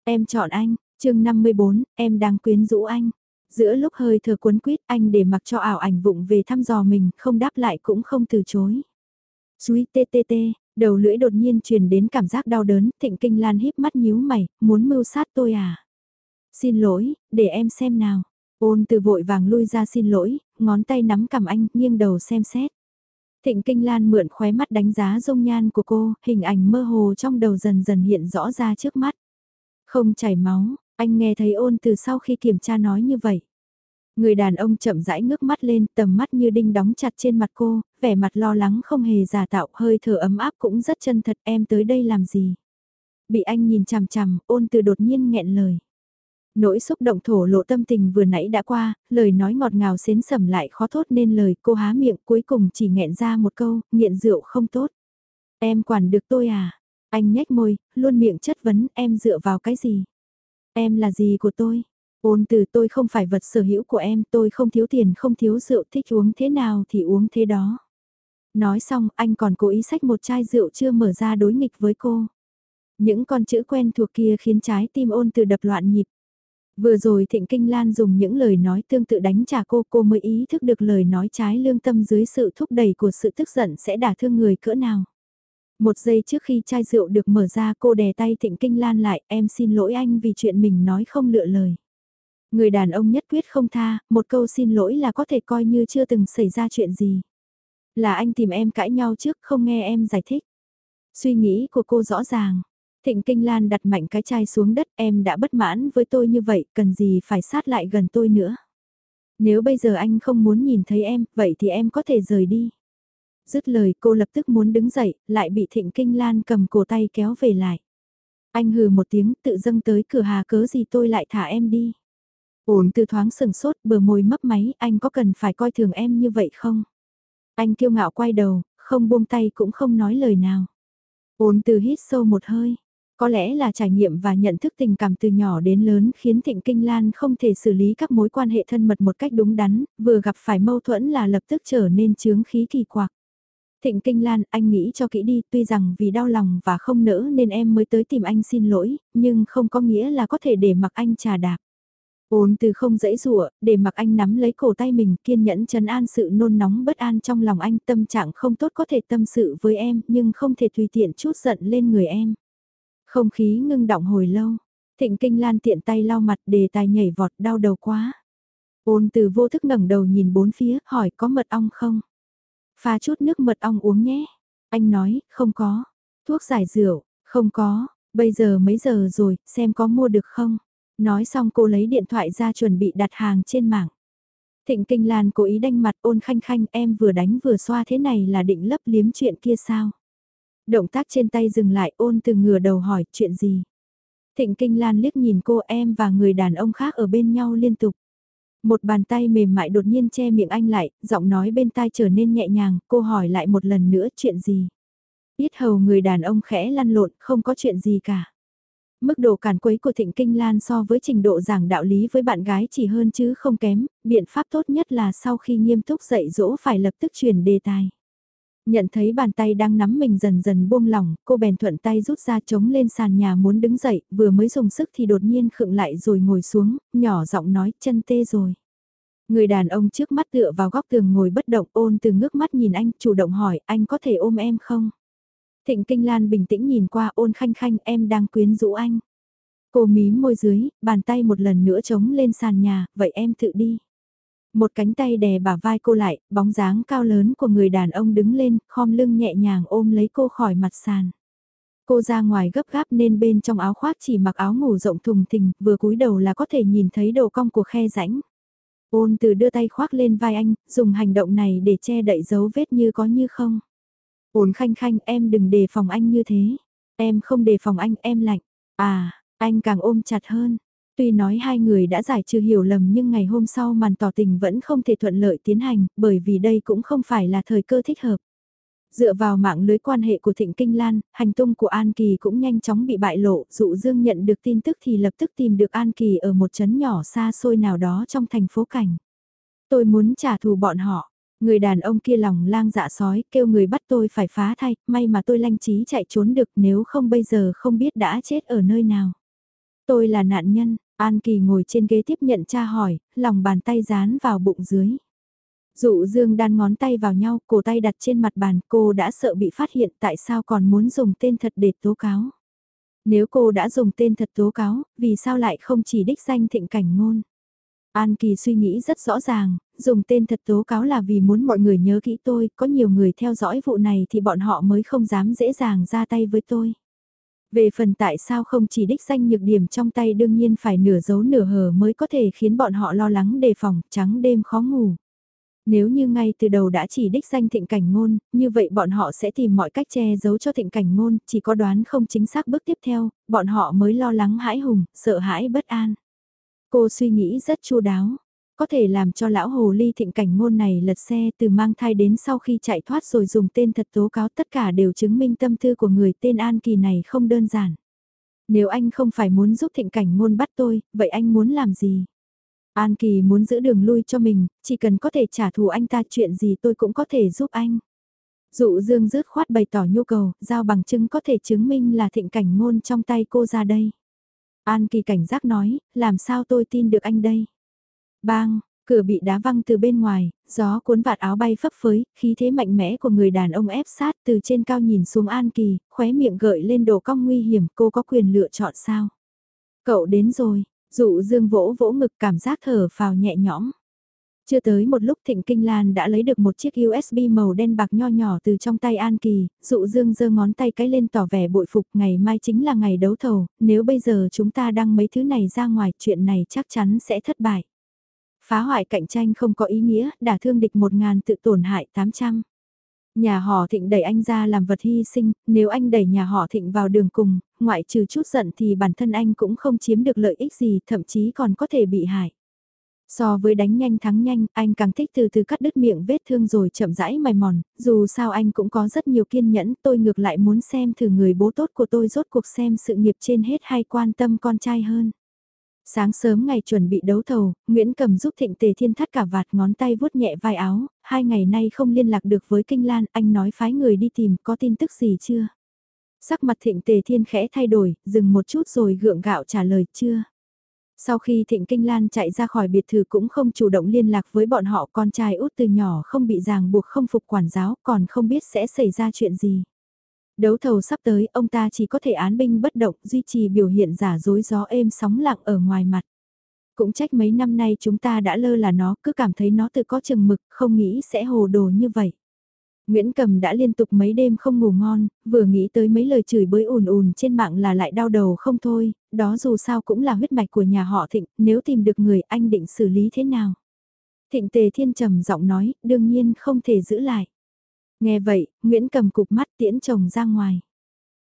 A: Em chọn anh, chương 54, em đang quyến rũ anh. Giữa lúc hơi thở cuốn quýt anh để mặc cho ảo ảnh vụng về thăm dò mình, không đáp lại cũng không từ chối. Suy tê tê tê, đầu lưỡi đột nhiên truyền đến cảm giác đau đớn, thịnh kinh lan híp mắt nhíu mày, muốn mưu sát tôi à? Xin lỗi, để em xem nào. Ôn từ vội vàng lui ra xin lỗi, ngón tay nắm cầm anh, nghiêng đầu xem xét. Thịnh Kinh Lan mượn khóe mắt đánh giá dung nhan của cô, hình ảnh mơ hồ trong đầu dần dần hiện rõ ra trước mắt. Không chảy máu, anh nghe thấy ôn từ sau khi kiểm tra nói như vậy. Người đàn ông chậm rãi ngước mắt lên, tầm mắt như đinh đóng chặt trên mặt cô, vẻ mặt lo lắng không hề giả tạo, hơi thở ấm áp cũng rất chân thật, em tới đây làm gì? Bị anh nhìn chằm chằm, ôn từ đột nhiên nghẹn lời. Nỗi xúc động thổ lộ tâm tình vừa nãy đã qua, lời nói ngọt ngào xến sầm lại khó thốt nên lời cô há miệng cuối cùng chỉ nghẹn ra một câu, nghiện rượu không tốt. Em quản được tôi à? Anh nhếch môi, luôn miệng chất vấn em dựa vào cái gì? Em là gì của tôi? Ôn từ tôi không phải vật sở hữu của em, tôi không thiếu tiền không thiếu rượu thích uống thế nào thì uống thế đó. Nói xong anh còn cố ý xách một chai rượu chưa mở ra đối nghịch với cô. Những con chữ quen thuộc kia khiến trái tim ôn từ đập loạn nhịp. Vừa rồi Thịnh Kinh Lan dùng những lời nói tương tự đánh trả cô, cô mới ý thức được lời nói trái lương tâm dưới sự thúc đẩy của sự tức giận sẽ đả thương người cỡ nào. Một giây trước khi chai rượu được mở ra cô đè tay Thịnh Kinh Lan lại, em xin lỗi anh vì chuyện mình nói không lựa lời. Người đàn ông nhất quyết không tha, một câu xin lỗi là có thể coi như chưa từng xảy ra chuyện gì. Là anh tìm em cãi nhau trước không nghe em giải thích. Suy nghĩ của cô rõ ràng. Thịnh Kinh Lan đặt mạnh cái chai xuống đất em đã bất mãn với tôi như vậy, cần gì phải sát lại gần tôi nữa. Nếu bây giờ anh không muốn nhìn thấy em, vậy thì em có thể rời đi. Dứt lời cô lập tức muốn đứng dậy, lại bị Thịnh Kinh Lan cầm cổ tay kéo về lại. Anh hừ một tiếng tự dâng tới cửa hà cớ gì tôi lại thả em đi. Ổn từ thoáng sừng sốt bờ môi mấp máy anh có cần phải coi thường em như vậy không? Anh kiêu ngạo quay đầu, không buông tay cũng không nói lời nào. Ổn từ hít sâu một hơi. Có lẽ là trải nghiệm và nhận thức tình cảm từ nhỏ đến lớn khiến Thịnh Kinh Lan không thể xử lý các mối quan hệ thân mật một cách đúng đắn, vừa gặp phải mâu thuẫn là lập tức trở nên chướng khí kỳ quặc. Thịnh Kinh Lan, anh nghĩ cho kỹ đi, tuy rằng vì đau lòng và không nỡ nên em mới tới tìm anh xin lỗi, nhưng không có nghĩa là có thể để mặc anh trà đạp. Ôn từ không dễ dụa, để mặc anh nắm lấy cổ tay mình kiên nhẫn trấn an sự nôn nóng bất an trong lòng anh tâm trạng không tốt có thể tâm sự với em nhưng không thể tùy tiện chút giận lên người em. Không khí ngưng động hồi lâu, thịnh kinh lan tiện tay lau mặt đề tài nhảy vọt đau đầu quá. Ôn từ vô thức ngẩng đầu nhìn bốn phía hỏi có mật ong không? Pha chút nước mật ong uống nhé. Anh nói, không có. Thuốc giải rượu, không có. Bây giờ mấy giờ rồi, xem có mua được không? Nói xong cô lấy điện thoại ra chuẩn bị đặt hàng trên mạng. Thịnh Kinh Lan cố ý đanh mặt ôn khanh khanh em vừa đánh vừa xoa thế này là định lấp liếm chuyện kia sao? Động tác trên tay dừng lại ôn từ ngửa đầu hỏi chuyện gì? Thịnh Kinh Lan liếc nhìn cô em và người đàn ông khác ở bên nhau liên tục. Một bàn tay mềm mại đột nhiên che miệng anh lại, giọng nói bên tai trở nên nhẹ nhàng, cô hỏi lại một lần nữa chuyện gì? Biết hầu người đàn ông khẽ lăn lộn, không có chuyện gì cả. Mức độ cản quấy của Thịnh Kinh Lan so với trình độ giảng đạo lý với bạn gái chỉ hơn chứ không kém, biện pháp tốt nhất là sau khi nghiêm túc dạy dỗ phải lập tức chuyển đề tài. Nhận thấy bàn tay đang nắm mình dần dần buông lỏng, cô bèn thuận tay rút ra chống lên sàn nhà muốn đứng dậy, vừa mới dùng sức thì đột nhiên khựng lại rồi ngồi xuống, nhỏ giọng nói chân tê rồi. Người đàn ông trước mắt tựa vào góc tường ngồi bất động ôn từ ngước mắt nhìn anh, chủ động hỏi anh có thể ôm em không? Thịnh Kinh Lan bình tĩnh nhìn qua ôn khanh khanh em đang quyến rũ anh. Cô mím môi dưới, bàn tay một lần nữa chống lên sàn nhà, vậy em tự đi. Một cánh tay đè bả vai cô lại, bóng dáng cao lớn của người đàn ông đứng lên, khom lưng nhẹ nhàng ôm lấy cô khỏi mặt sàn. Cô ra ngoài gấp gáp nên bên trong áo khoác chỉ mặc áo ngủ rộng thùng thình, vừa cúi đầu là có thể nhìn thấy đầu cong của khe rãnh. Ôn từ đưa tay khoác lên vai anh, dùng hành động này để che đậy dấu vết như có như không. Ôn khanh khanh em đừng đề phòng anh như thế. Em không đề phòng anh em lạnh. À, anh càng ôm chặt hơn. Tuy nói hai người đã giải trừ hiểu lầm nhưng ngày hôm sau màn tỏ tình vẫn không thể thuận lợi tiến hành bởi vì đây cũng không phải là thời cơ thích hợp. Dựa vào mạng lưới quan hệ của Thịnh Kinh Lan, hành tung của An Kỳ cũng nhanh chóng bị bại lộ, dụ Dương nhận được tin tức thì lập tức tìm được An Kỳ ở một trấn nhỏ xa xôi nào đó trong thành phố cảnh. Tôi muốn trả thù bọn họ. Người đàn ông kia lòng lang dạ sói, kêu người bắt tôi phải phá thai may mà tôi lanh trí chạy trốn được nếu không bây giờ không biết đã chết ở nơi nào. Tôi là nạn nhân, An Kỳ ngồi trên ghế tiếp nhận tra hỏi, lòng bàn tay dán vào bụng dưới. Dụ dương đan ngón tay vào nhau, cổ tay đặt trên mặt bàn, cô đã sợ bị phát hiện tại sao còn muốn dùng tên thật để tố cáo. Nếu cô đã dùng tên thật tố cáo, vì sao lại không chỉ đích danh thịnh cảnh ngôn? An Kỳ suy nghĩ rất rõ ràng, dùng tên thật tố cáo là vì muốn mọi người nhớ kỹ tôi, có nhiều người theo dõi vụ này thì bọn họ mới không dám dễ dàng ra tay với tôi. Về phần tại sao không chỉ đích danh nhược điểm trong tay đương nhiên phải nửa dấu nửa hờ mới có thể khiến bọn họ lo lắng đề phòng, trắng đêm khó ngủ. Nếu như ngay từ đầu đã chỉ đích danh thịnh cảnh ngôn, như vậy bọn họ sẽ tìm mọi cách che giấu cho thịnh cảnh ngôn, chỉ có đoán không chính xác bước tiếp theo, bọn họ mới lo lắng hãi hùng, sợ hãi bất an. Cô suy nghĩ rất chu đáo, có thể làm cho lão hồ ly thịnh cảnh ngôn này lật xe từ mang thai đến sau khi chạy thoát rồi dùng tên thật tố cáo tất cả đều chứng minh tâm tư của người tên An Kỳ này không đơn giản. Nếu anh không phải muốn giúp thịnh cảnh ngôn bắt tôi, vậy anh muốn làm gì? An Kỳ muốn giữ đường lui cho mình, chỉ cần có thể trả thù anh ta chuyện gì tôi cũng có thể giúp anh. Dụ dương rứt khoát bày tỏ nhu cầu, giao bằng chứng có thể chứng minh là thịnh cảnh ngôn trong tay cô ra đây. An Kỳ cảnh giác nói, làm sao tôi tin được anh đây? Bang, cửa bị đá văng từ bên ngoài, gió cuốn vạt áo bay phấp phới, khí thế mạnh mẽ của người đàn ông ép sát từ trên cao nhìn xuống An Kỳ, khóe miệng gợi lên đồ cong nguy hiểm, cô có quyền lựa chọn sao? Cậu đến rồi, dụ dương vỗ vỗ ngực cảm giác thở phào nhẹ nhõm. Chưa tới một lúc Thịnh Kinh Lan đã lấy được một chiếc USB màu đen bạc nho nhỏ từ trong tay An Kỳ, dụ dương giơ ngón tay cái lên tỏ vẻ bội phục ngày mai chính là ngày đấu thầu, nếu bây giờ chúng ta đăng mấy thứ này ra ngoài chuyện này chắc chắn sẽ thất bại. Phá hoại cạnh tranh không có ý nghĩa, đả thương địch một ngàn tự tổn hại 800. Nhà họ thịnh đẩy anh ra làm vật hy sinh, nếu anh đẩy nhà họ thịnh vào đường cùng, ngoại trừ chút giận thì bản thân anh cũng không chiếm được lợi ích gì, thậm chí còn có thể bị hại. So với đánh nhanh thắng nhanh, anh càng thích từ từ cắt đứt miệng vết thương rồi chậm rãi mài mòn, dù sao anh cũng có rất nhiều kiên nhẫn, tôi ngược lại muốn xem thử người bố tốt của tôi rốt cuộc xem sự nghiệp trên hết hay quan tâm con trai hơn. Sáng sớm ngày chuẩn bị đấu thầu, Nguyễn Cầm giúp Thịnh Tề Thiên thắt cả vạt ngón tay vuốt nhẹ vai áo, hai ngày nay không liên lạc được với Kinh Lan, anh nói phái người đi tìm, có tin tức gì chưa? Sắc mặt Thịnh Tề Thiên khẽ thay đổi, dừng một chút rồi gượng gạo trả lời chưa? Sau khi Thịnh Kinh Lan chạy ra khỏi biệt thự cũng không chủ động liên lạc với bọn họ con trai út từ nhỏ không bị ràng buộc không phục quản giáo còn không biết sẽ xảy ra chuyện gì. Đấu thầu sắp tới, ông ta chỉ có thể án binh bất động, duy trì biểu hiện giả dối gió êm sóng lặng ở ngoài mặt. Cũng trách mấy năm nay chúng ta đã lơ là nó, cứ cảm thấy nó tự có chừng mực, không nghĩ sẽ hồ đồ như vậy. Nguyễn Cầm đã liên tục mấy đêm không ngủ ngon, vừa nghĩ tới mấy lời chửi bới ùn ùn trên mạng là lại đau đầu không thôi, đó dù sao cũng là huyết mạch của nhà họ Thịnh, nếu tìm được người anh định xử lý thế nào? Thịnh Tề Thiên trầm giọng nói, đương nhiên không thể giữ lại. Nghe vậy, Nguyễn cầm cục mắt tiễn chồng ra ngoài.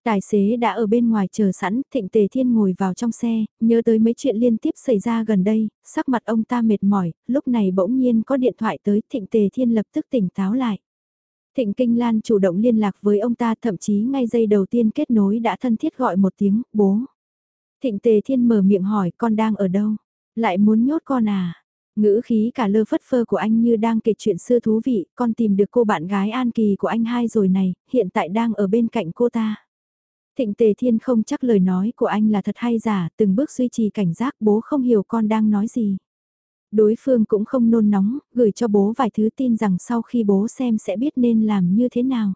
A: Tài xế đã ở bên ngoài chờ sẵn, Thịnh Tề Thiên ngồi vào trong xe, nhớ tới mấy chuyện liên tiếp xảy ra gần đây, sắc mặt ông ta mệt mỏi, lúc này bỗng nhiên có điện thoại tới, Thịnh Tề Thiên lập tức tỉnh táo lại. Thịnh Kinh Lan chủ động liên lạc với ông ta thậm chí ngay giây đầu tiên kết nối đã thân thiết gọi một tiếng, bố. Thịnh Tề Thiên mở miệng hỏi con đang ở đâu, lại muốn nhốt con à, Ngữ khí cả lơ phất phơ của anh như đang kể chuyện xưa thú vị, con tìm được cô bạn gái An Kỳ của anh hai rồi này, hiện tại đang ở bên cạnh cô ta. Thịnh Tề Thiên không chắc lời nói của anh là thật hay giả, từng bước duy trì cảnh giác bố không hiểu con đang nói gì. Đối phương cũng không nôn nóng, gửi cho bố vài thứ tin rằng sau khi bố xem sẽ biết nên làm như thế nào.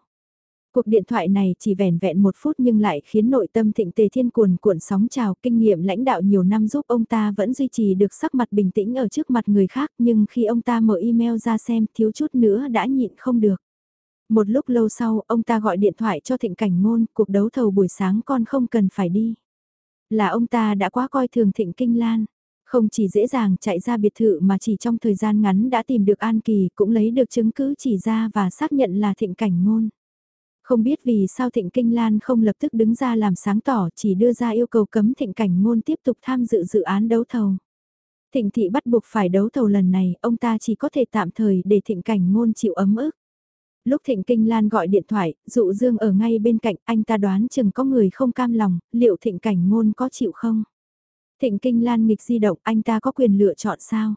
A: Cuộc điện thoại này chỉ vẻn vẹn một phút nhưng lại khiến nội tâm thịnh tề thiên cuồn cuộn sóng trào, kinh nghiệm lãnh đạo nhiều năm giúp ông ta vẫn duy trì được sắc mặt bình tĩnh ở trước mặt người khác, nhưng khi ông ta mở email ra xem, thiếu chút nữa đã nhịn không được. Một lúc lâu sau, ông ta gọi điện thoại cho thịnh cảnh ngôn, cuộc đấu thầu buổi sáng con không cần phải đi. Là ông ta đã quá coi thường thịnh kinh lan. Không chỉ dễ dàng chạy ra biệt thự mà chỉ trong thời gian ngắn đã tìm được An Kỳ, cũng lấy được chứng cứ chỉ ra và xác nhận là thịnh cảnh ngôn. Không biết vì sao Thịnh Kinh Lan không lập tức đứng ra làm sáng tỏ chỉ đưa ra yêu cầu cấm Thịnh Cảnh Ngôn tiếp tục tham dự dự án đấu thầu. Thịnh Thị bắt buộc phải đấu thầu lần này, ông ta chỉ có thể tạm thời để Thịnh Cảnh Ngôn chịu ấm ức. Lúc Thịnh Kinh Lan gọi điện thoại, dụ Dương ở ngay bên cạnh, anh ta đoán chừng có người không cam lòng, liệu Thịnh Cảnh Ngôn có chịu không? Thịnh Kinh Lan nghịch di động, anh ta có quyền lựa chọn sao?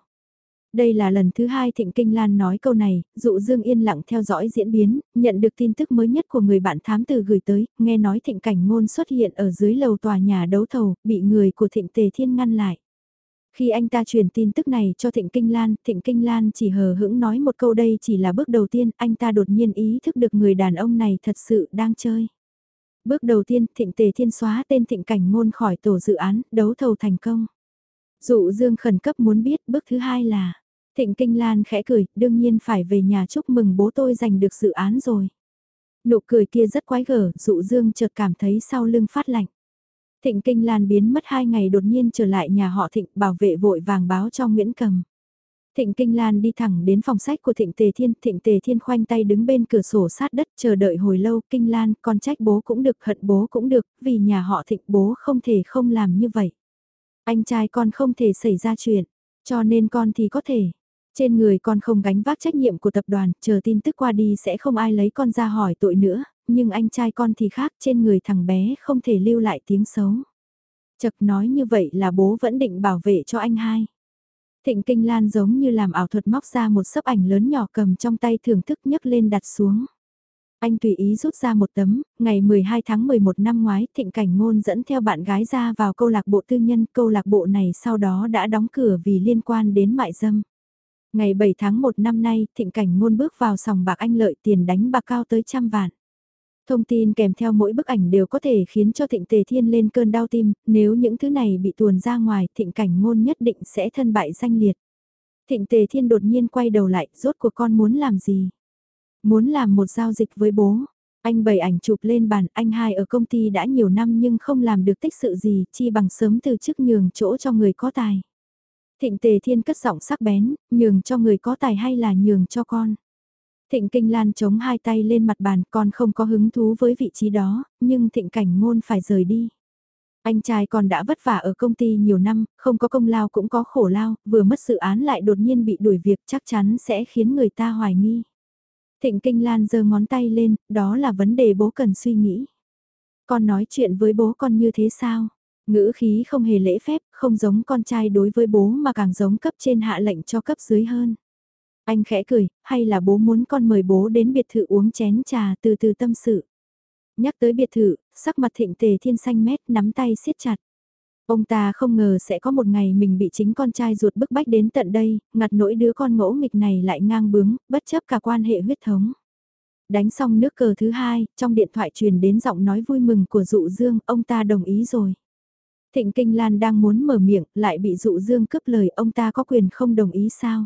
A: Đây là lần thứ hai Thịnh Kinh Lan nói câu này, dụ Dương yên lặng theo dõi diễn biến, nhận được tin tức mới nhất của người bạn thám tử gửi tới, nghe nói Thịnh Cảnh Ngôn xuất hiện ở dưới lầu tòa nhà đấu thầu, bị người của Thịnh Tề Thiên ngăn lại. Khi anh ta truyền tin tức này cho Thịnh Kinh Lan, Thịnh Kinh Lan chỉ hờ hững nói một câu đây chỉ là bước đầu tiên, anh ta đột nhiên ý thức được người đàn ông này thật sự đang chơi. Bước đầu tiên, Thịnh Tề Thiên xóa tên Thịnh Cảnh Ngôn khỏi tổ dự án, đấu thầu thành công. Dụ Dương khẩn cấp muốn biết bước thứ hai là, Thịnh Kinh Lan khẽ cười, đương nhiên phải về nhà chúc mừng bố tôi giành được dự án rồi. Nụ cười kia rất quái gở, dụ Dương chợt cảm thấy sau lưng phát lạnh. Thịnh Kinh Lan biến mất hai ngày đột nhiên trở lại nhà họ Thịnh bảo vệ vội vàng báo cho Nguyễn Cầm. Thịnh Kinh Lan đi thẳng đến phòng sách của Thịnh Tề Thiên, Thịnh Tề Thiên khoanh tay đứng bên cửa sổ sát đất chờ đợi hồi lâu, Kinh Lan, con trách bố cũng được, hận bố cũng được, vì nhà họ Thịnh bố không thể không làm như vậy. Anh trai con không thể xảy ra chuyện, cho nên con thì có thể. Trên người con không gánh vác trách nhiệm của tập đoàn, chờ tin tức qua đi sẽ không ai lấy con ra hỏi tội nữa, nhưng anh trai con thì khác, trên người thằng bé không thể lưu lại tiếng xấu. Chật nói như vậy là bố vẫn định bảo vệ cho anh hai. Thịnh Kinh Lan giống như làm ảo thuật móc ra một sấp ảnh lớn nhỏ cầm trong tay thưởng thức nhấc lên đặt xuống. Anh tùy ý rút ra một tấm, ngày 12 tháng 11 năm ngoái Thịnh Cảnh Ngôn dẫn theo bạn gái ra vào câu lạc bộ tư nhân. Câu lạc bộ này sau đó đã đóng cửa vì liên quan đến mại dâm. Ngày 7 tháng 1 năm nay, Thịnh Cảnh Ngôn bước vào sòng bạc anh lợi tiền đánh bạc cao tới trăm vạn. Thông tin kèm theo mỗi bức ảnh đều có thể khiến cho Thịnh Tề Thiên lên cơn đau tim, nếu những thứ này bị tuồn ra ngoài, Thịnh Cảnh Ngôn nhất định sẽ thân bại danh liệt. Thịnh Tề Thiên đột nhiên quay đầu lại, rốt cuộc con muốn làm gì? Muốn làm một giao dịch với bố. Anh bày ảnh chụp lên bàn, anh hai ở công ty đã nhiều năm nhưng không làm được tích sự gì, chi bằng sớm từ chức nhường chỗ cho người có tài. Thịnh Tề Thiên cất giọng sắc bén, nhường cho người có tài hay là nhường cho con. Thịnh Kinh Lan chống hai tay lên mặt bàn, con không có hứng thú với vị trí đó, nhưng Thịnh Cảnh Ngôn phải rời đi. Anh trai còn đã vất vả ở công ty nhiều năm, không có công lao cũng có khổ lao, vừa mất dự án lại đột nhiên bị đuổi việc chắc chắn sẽ khiến người ta hoài nghi. Thịnh Kinh Lan giơ ngón tay lên, đó là vấn đề bố cần suy nghĩ. Con nói chuyện với bố con như thế sao? Ngữ khí không hề lễ phép, không giống con trai đối với bố mà càng giống cấp trên hạ lệnh cho cấp dưới hơn. Anh khẽ cười, hay là bố muốn con mời bố đến biệt thự uống chén trà từ từ tâm sự. Nhắc tới biệt thự, sắc mặt thịnh tề thiên xanh mét nắm tay siết chặt. Ông ta không ngờ sẽ có một ngày mình bị chính con trai ruột bức bách đến tận đây, ngặt nỗi đứa con ngỗ nghịch này lại ngang bướng, bất chấp cả quan hệ huyết thống. Đánh xong nước cờ thứ hai, trong điện thoại truyền đến giọng nói vui mừng của dụ dương, ông ta đồng ý rồi. Thịnh Kinh Lan đang muốn mở miệng, lại bị dụ dương cướp lời ông ta có quyền không đồng ý sao?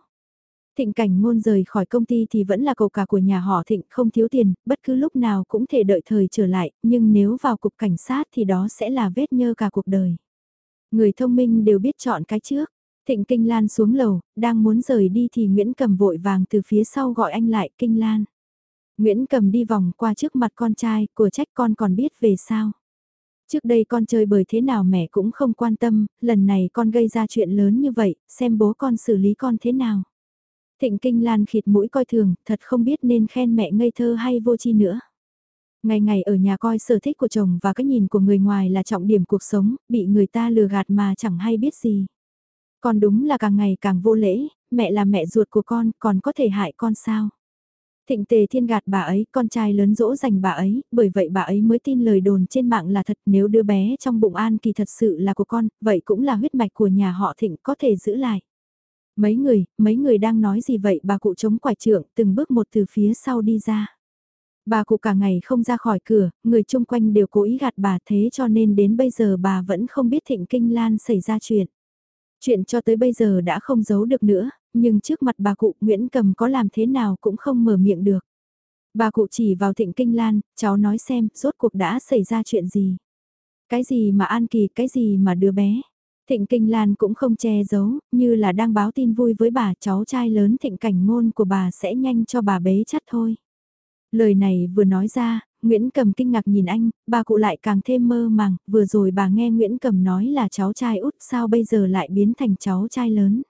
A: Thịnh cảnh ngôn rời khỏi công ty thì vẫn là cầu cả của nhà họ thịnh không thiếu tiền, bất cứ lúc nào cũng thể đợi thời trở lại, nhưng nếu vào cục cảnh sát thì đó sẽ là vết nhơ cả cuộc đời. Người thông minh đều biết chọn cái trước. Thịnh Kinh Lan xuống lầu, đang muốn rời đi thì Nguyễn Cầm vội vàng từ phía sau gọi anh lại Kinh Lan. Nguyễn Cầm đi vòng qua trước mặt con trai, của trách con còn biết về sao. Trước đây con chơi bời thế nào mẹ cũng không quan tâm, lần này con gây ra chuyện lớn như vậy, xem bố con xử lý con thế nào. Thịnh Kinh Lan khịt mũi coi thường, thật không biết nên khen mẹ ngây thơ hay vô chi nữa. Ngày ngày ở nhà coi sở thích của chồng và cái nhìn của người ngoài là trọng điểm cuộc sống, bị người ta lừa gạt mà chẳng hay biết gì. Còn đúng là càng ngày càng vô lễ, mẹ là mẹ ruột của con, còn có thể hại con sao? Thịnh tề thiên gạt bà ấy, con trai lớn dỗ dành bà ấy, bởi vậy bà ấy mới tin lời đồn trên mạng là thật nếu đứa bé trong bụng An Kỳ thật sự là của con, vậy cũng là huyết mạch của nhà họ thịnh có thể giữ lại. Mấy người, mấy người đang nói gì vậy bà cụ chống quải trưởng từng bước một từ phía sau đi ra. Bà cụ cả ngày không ra khỏi cửa, người chung quanh đều cố ý gạt bà thế cho nên đến bây giờ bà vẫn không biết thịnh kinh lan xảy ra chuyện. Chuyện cho tới bây giờ đã không giấu được nữa, nhưng trước mặt bà cụ Nguyễn Cầm có làm thế nào cũng không mở miệng được. Bà cụ chỉ vào thịnh kinh lan, cháu nói xem, rốt cuộc đã xảy ra chuyện gì. Cái gì mà An Kỳ, cái gì mà đứa bé. Thịnh Kinh Lan cũng không che giấu, như là đang báo tin vui với bà cháu trai lớn thịnh cảnh ngôn của bà sẽ nhanh cho bà bế chắt thôi. Lời này vừa nói ra, Nguyễn Cầm kinh ngạc nhìn anh, bà cụ lại càng thêm mơ màng, vừa rồi bà nghe Nguyễn Cầm nói là cháu trai út sao bây giờ lại biến thành cháu trai lớn.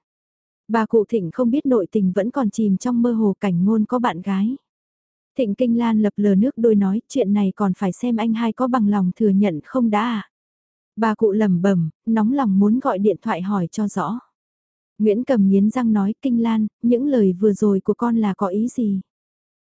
A: Bà cụ Thịnh không biết nội tình vẫn còn chìm trong mơ hồ cảnh ngôn có bạn gái. Thịnh Kinh Lan lập lờ nước đôi nói chuyện này còn phải xem anh hai có bằng lòng thừa nhận không đã à. Bà cụ lẩm bẩm, nóng lòng muốn gọi điện thoại hỏi cho rõ. Nguyễn Cầm nghiến răng nói Kinh Lan, những lời vừa rồi của con là có ý gì?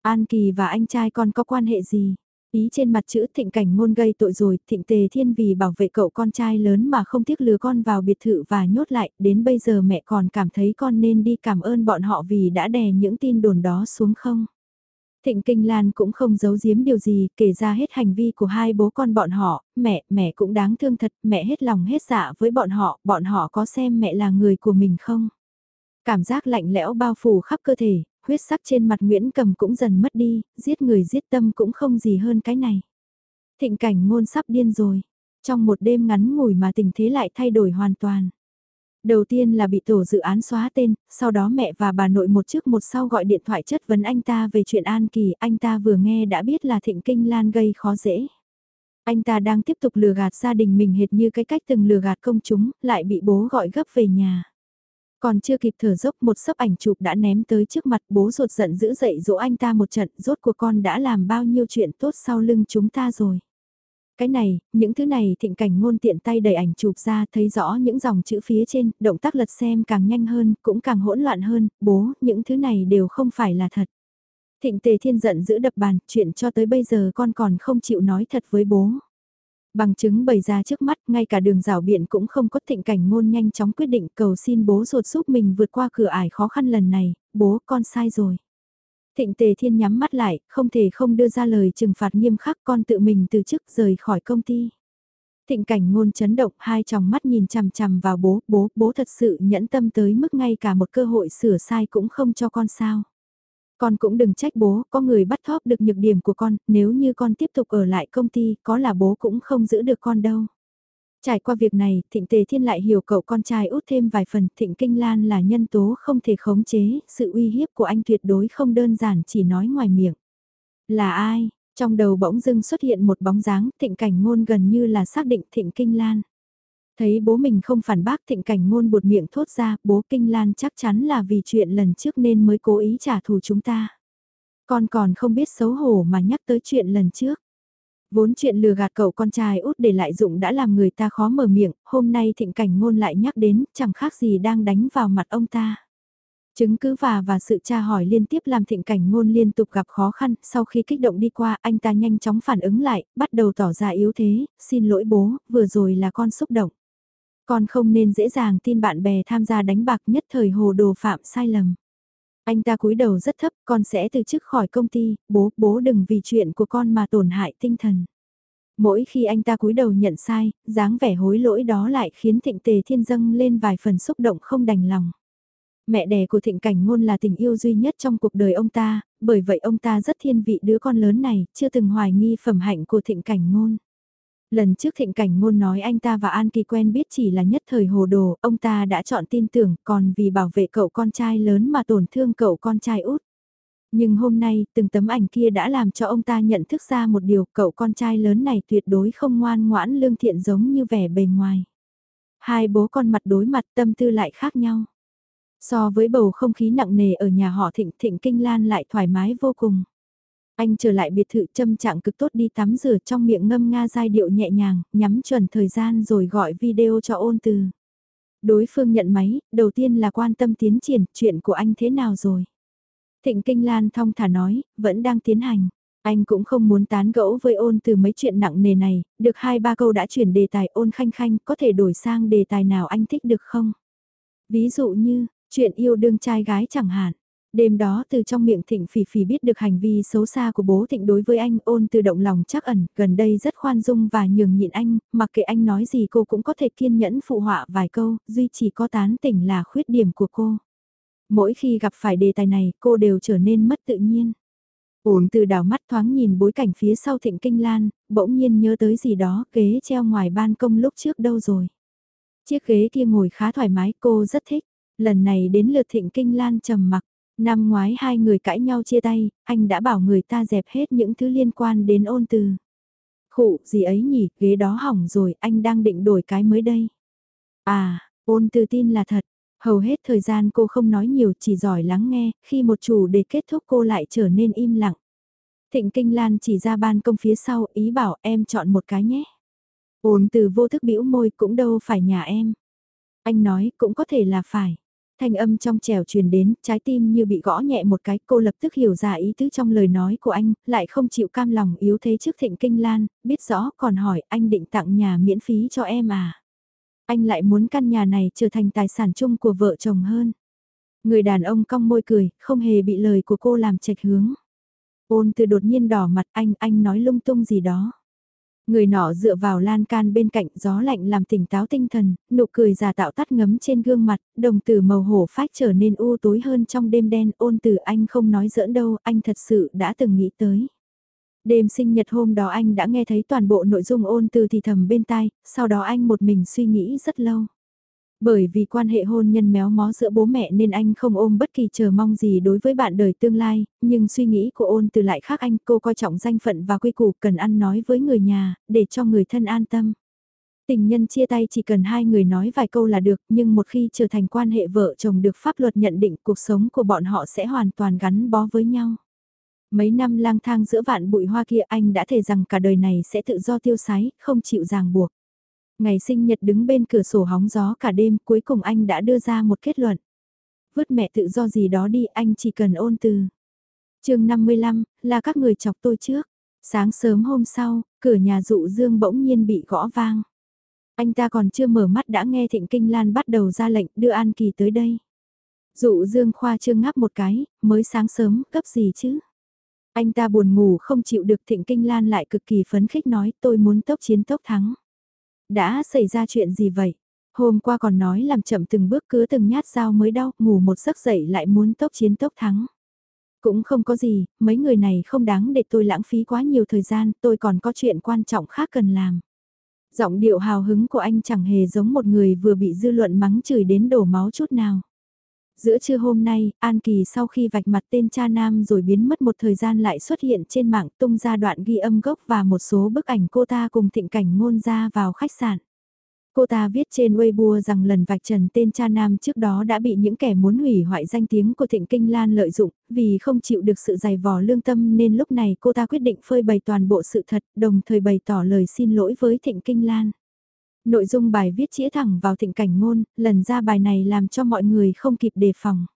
A: An Kỳ và anh trai con có quan hệ gì? Ý trên mặt chữ thịnh cảnh ngôn gây tội rồi, thịnh tề thiên vì bảo vệ cậu con trai lớn mà không tiếc lừa con vào biệt thự và nhốt lại, đến bây giờ mẹ còn cảm thấy con nên đi cảm ơn bọn họ vì đã đè những tin đồn đó xuống không? Thịnh Kinh Lan cũng không giấu giếm điều gì, kể ra hết hành vi của hai bố con bọn họ, mẹ, mẹ cũng đáng thương thật, mẹ hết lòng hết dạ với bọn họ, bọn họ có xem mẹ là người của mình không? Cảm giác lạnh lẽo bao phủ khắp cơ thể, huyết sắc trên mặt Nguyễn Cầm cũng dần mất đi, giết người giết tâm cũng không gì hơn cái này. Thịnh cảnh ngôn sắp điên rồi, trong một đêm ngắn ngủi mà tình thế lại thay đổi hoàn toàn. Đầu tiên là bị tổ dự án xóa tên, sau đó mẹ và bà nội một trước một sau gọi điện thoại chất vấn anh ta về chuyện An Kỳ, anh ta vừa nghe đã biết là Thịnh Kinh Lan gây khó dễ. Anh ta đang tiếp tục lừa gạt gia đình mình hệt như cái cách từng lừa gạt công chúng, lại bị bố gọi gấp về nhà. Còn chưa kịp thở dốc một sấp ảnh chụp đã ném tới trước mặt bố ruột giận dữ dậy dỗ anh ta một trận, rốt của con đã làm bao nhiêu chuyện tốt sau lưng chúng ta rồi. Cái này, những thứ này thịnh cảnh ngôn tiện tay đẩy ảnh chụp ra thấy rõ những dòng chữ phía trên, động tác lật xem càng nhanh hơn, cũng càng hỗn loạn hơn, bố, những thứ này đều không phải là thật. Thịnh tề thiên giận giữ đập bàn, chuyện cho tới bây giờ con còn không chịu nói thật với bố. Bằng chứng bày ra trước mắt, ngay cả đường rào biện cũng không có thịnh cảnh ngôn nhanh chóng quyết định cầu xin bố ruột giúp mình vượt qua cửa ải khó khăn lần này, bố con sai rồi. Thịnh Tề Thiên nhắm mắt lại, không thể không đưa ra lời trừng phạt nghiêm khắc con tự mình từ chức rời khỏi công ty. Thịnh cảnh ngôn chấn động hai tròng mắt nhìn chằm chằm vào bố, bố, bố thật sự nhẫn tâm tới mức ngay cả một cơ hội sửa sai cũng không cho con sao. Con cũng đừng trách bố, có người bắt thóp được nhược điểm của con, nếu như con tiếp tục ở lại công ty, có là bố cũng không giữ được con đâu. Trải qua việc này, Thịnh Tề Thiên lại hiểu cậu con trai út thêm vài phần, Thịnh Kinh Lan là nhân tố không thể khống chế, sự uy hiếp của anh tuyệt đối không đơn giản chỉ nói ngoài miệng. Là ai? Trong đầu bỗng dưng xuất hiện một bóng dáng, Thịnh Cảnh Ngôn gần như là xác định Thịnh Kinh Lan. Thấy bố mình không phản bác Thịnh Cảnh Ngôn buột miệng thốt ra, bố Kinh Lan chắc chắn là vì chuyện lần trước nên mới cố ý trả thù chúng ta. Con còn không biết xấu hổ mà nhắc tới chuyện lần trước. Vốn chuyện lừa gạt cậu con trai út để lại dụng đã làm người ta khó mở miệng, hôm nay thịnh cảnh ngôn lại nhắc đến, chẳng khác gì đang đánh vào mặt ông ta. Chứng cứ và và sự tra hỏi liên tiếp làm thịnh cảnh ngôn liên tục gặp khó khăn, sau khi kích động đi qua anh ta nhanh chóng phản ứng lại, bắt đầu tỏ ra yếu thế, xin lỗi bố, vừa rồi là con xúc động. Con không nên dễ dàng tin bạn bè tham gia đánh bạc nhất thời hồ đồ phạm sai lầm. Anh ta cúi đầu rất thấp, con sẽ từ chức khỏi công ty, bố, bố đừng vì chuyện của con mà tổn hại tinh thần. Mỗi khi anh ta cúi đầu nhận sai, dáng vẻ hối lỗi đó lại khiến thịnh tề thiên dâng lên vài phần xúc động không đành lòng. Mẹ đẻ của thịnh cảnh ngôn là tình yêu duy nhất trong cuộc đời ông ta, bởi vậy ông ta rất thiên vị đứa con lớn này, chưa từng hoài nghi phẩm hạnh của thịnh cảnh ngôn. Lần trước thịnh cảnh ngôn nói anh ta và An Kỳ quen biết chỉ là nhất thời hồ đồ, ông ta đã chọn tin tưởng còn vì bảo vệ cậu con trai lớn mà tổn thương cậu con trai út. Nhưng hôm nay, từng tấm ảnh kia đã làm cho ông ta nhận thức ra một điều cậu con trai lớn này tuyệt đối không ngoan ngoãn lương thiện giống như vẻ bề ngoài. Hai bố con mặt đối mặt tâm tư lại khác nhau. So với bầu không khí nặng nề ở nhà họ thịnh thịnh kinh lan lại thoải mái vô cùng. Anh trở lại biệt thự châm trạng cực tốt đi tắm rửa trong miệng ngâm nga giai điệu nhẹ nhàng, nhắm chuẩn thời gian rồi gọi video cho ôn từ. Đối phương nhận máy, đầu tiên là quan tâm tiến triển, chuyện của anh thế nào rồi? Thịnh Kinh Lan thong thả nói, vẫn đang tiến hành. Anh cũng không muốn tán gẫu với ôn từ mấy chuyện nặng nề này, được hai ba câu đã chuyển đề tài ôn khanh khanh, có thể đổi sang đề tài nào anh thích được không? Ví dụ như, chuyện yêu đương trai gái chẳng hạn. Đêm đó từ trong miệng Thịnh Phỉ Phỉ biết được hành vi xấu xa của bố Thịnh đối với anh ôn từ động lòng chắc ẩn, gần đây rất khoan dung và nhường nhịn anh, mặc kệ anh nói gì cô cũng có thể kiên nhẫn phụ họa vài câu, duy chỉ có tán tỉnh là khuyết điểm của cô. Mỗi khi gặp phải đề tài này cô đều trở nên mất tự nhiên. Ôn từ đảo mắt thoáng nhìn bối cảnh phía sau Thịnh Kinh Lan, bỗng nhiên nhớ tới gì đó, ghế treo ngoài ban công lúc trước đâu rồi. Chiếc ghế kia ngồi khá thoải mái cô rất thích, lần này đến lượt Thịnh Kinh Lan trầm mặc Năm ngoái hai người cãi nhau chia tay, anh đã bảo người ta dẹp hết những thứ liên quan đến ôn từ. Khụ, gì ấy nhỉ, ghế đó hỏng rồi, anh đang định đổi cái mới đây. À, ôn từ tin là thật. Hầu hết thời gian cô không nói nhiều chỉ giỏi lắng nghe, khi một chủ đề kết thúc cô lại trở nên im lặng. Thịnh Kinh Lan chỉ ra ban công phía sau ý bảo em chọn một cái nhé. Ôn từ vô thức bĩu môi cũng đâu phải nhà em. Anh nói cũng có thể là phải. Thanh âm trong trèo truyền đến, trái tim như bị gõ nhẹ một cái, cô lập tức hiểu ra ý tứ trong lời nói của anh, lại không chịu cam lòng yếu thế trước thịnh kinh lan, biết rõ còn hỏi anh định tặng nhà miễn phí cho em à. Anh lại muốn căn nhà này trở thành tài sản chung của vợ chồng hơn. Người đàn ông cong môi cười, không hề bị lời của cô làm chệch hướng. Ôn từ đột nhiên đỏ mặt anh, anh nói lung tung gì đó. Người nọ dựa vào lan can bên cạnh gió lạnh làm tỉnh táo tinh thần, nụ cười giả tạo tắt ngấm trên gương mặt, đồng tử màu hổ phách trở nên u tối hơn trong đêm đen ôn từ anh không nói giỡn đâu, anh thật sự đã từng nghĩ tới. Đêm sinh nhật hôm đó anh đã nghe thấy toàn bộ nội dung ôn từ thì thầm bên tai, sau đó anh một mình suy nghĩ rất lâu. Bởi vì quan hệ hôn nhân méo mó giữa bố mẹ nên anh không ôm bất kỳ chờ mong gì đối với bạn đời tương lai, nhưng suy nghĩ của ôn từ lại khác anh cô coi trọng danh phận và quy củ cần ăn nói với người nhà, để cho người thân an tâm. Tình nhân chia tay chỉ cần hai người nói vài câu là được, nhưng một khi trở thành quan hệ vợ chồng được pháp luật nhận định cuộc sống của bọn họ sẽ hoàn toàn gắn bó với nhau. Mấy năm lang thang giữa vạn bụi hoa kia anh đã thề rằng cả đời này sẽ tự do tiêu sái, không chịu ràng buộc. Ngày sinh nhật đứng bên cửa sổ hóng gió cả đêm cuối cùng anh đã đưa ra một kết luận. Vứt mẹ tự do gì đó đi anh chỉ cần ôn từ. chương 55, là các người chọc tôi trước. Sáng sớm hôm sau, cửa nhà dụ dương bỗng nhiên bị gõ vang. Anh ta còn chưa mở mắt đã nghe Thịnh Kinh Lan bắt đầu ra lệnh đưa An Kỳ tới đây. Dụ dương khoa trương ngáp một cái, mới sáng sớm, cấp gì chứ? Anh ta buồn ngủ không chịu được Thịnh Kinh Lan lại cực kỳ phấn khích nói tôi muốn tốc chiến tốc thắng. Đã xảy ra chuyện gì vậy? Hôm qua còn nói làm chậm từng bước cứ từng nhát dao mới đau, ngủ một giấc dậy lại muốn tốc chiến tốc thắng. Cũng không có gì, mấy người này không đáng để tôi lãng phí quá nhiều thời gian, tôi còn có chuyện quan trọng khác cần làm. Giọng điệu hào hứng của anh chẳng hề giống một người vừa bị dư luận mắng chửi đến đổ máu chút nào. Giữa trưa hôm nay, An Kỳ sau khi vạch mặt tên cha nam rồi biến mất một thời gian lại xuất hiện trên mạng tung ra đoạn ghi âm gốc và một số bức ảnh cô ta cùng thịnh cảnh ngôn ra vào khách sạn. Cô ta viết trên Weibo rằng lần vạch trần tên cha nam trước đó đã bị những kẻ muốn hủy hoại danh tiếng của Thịnh Kinh Lan lợi dụng, vì không chịu được sự dày vò lương tâm nên lúc này cô ta quyết định phơi bày toàn bộ sự thật, đồng thời bày tỏ lời xin lỗi với Thịnh Kinh Lan. Nội dung bài viết chĩa thẳng vào thịnh cảnh ngôn, lần ra bài này làm cho mọi người không kịp đề phòng.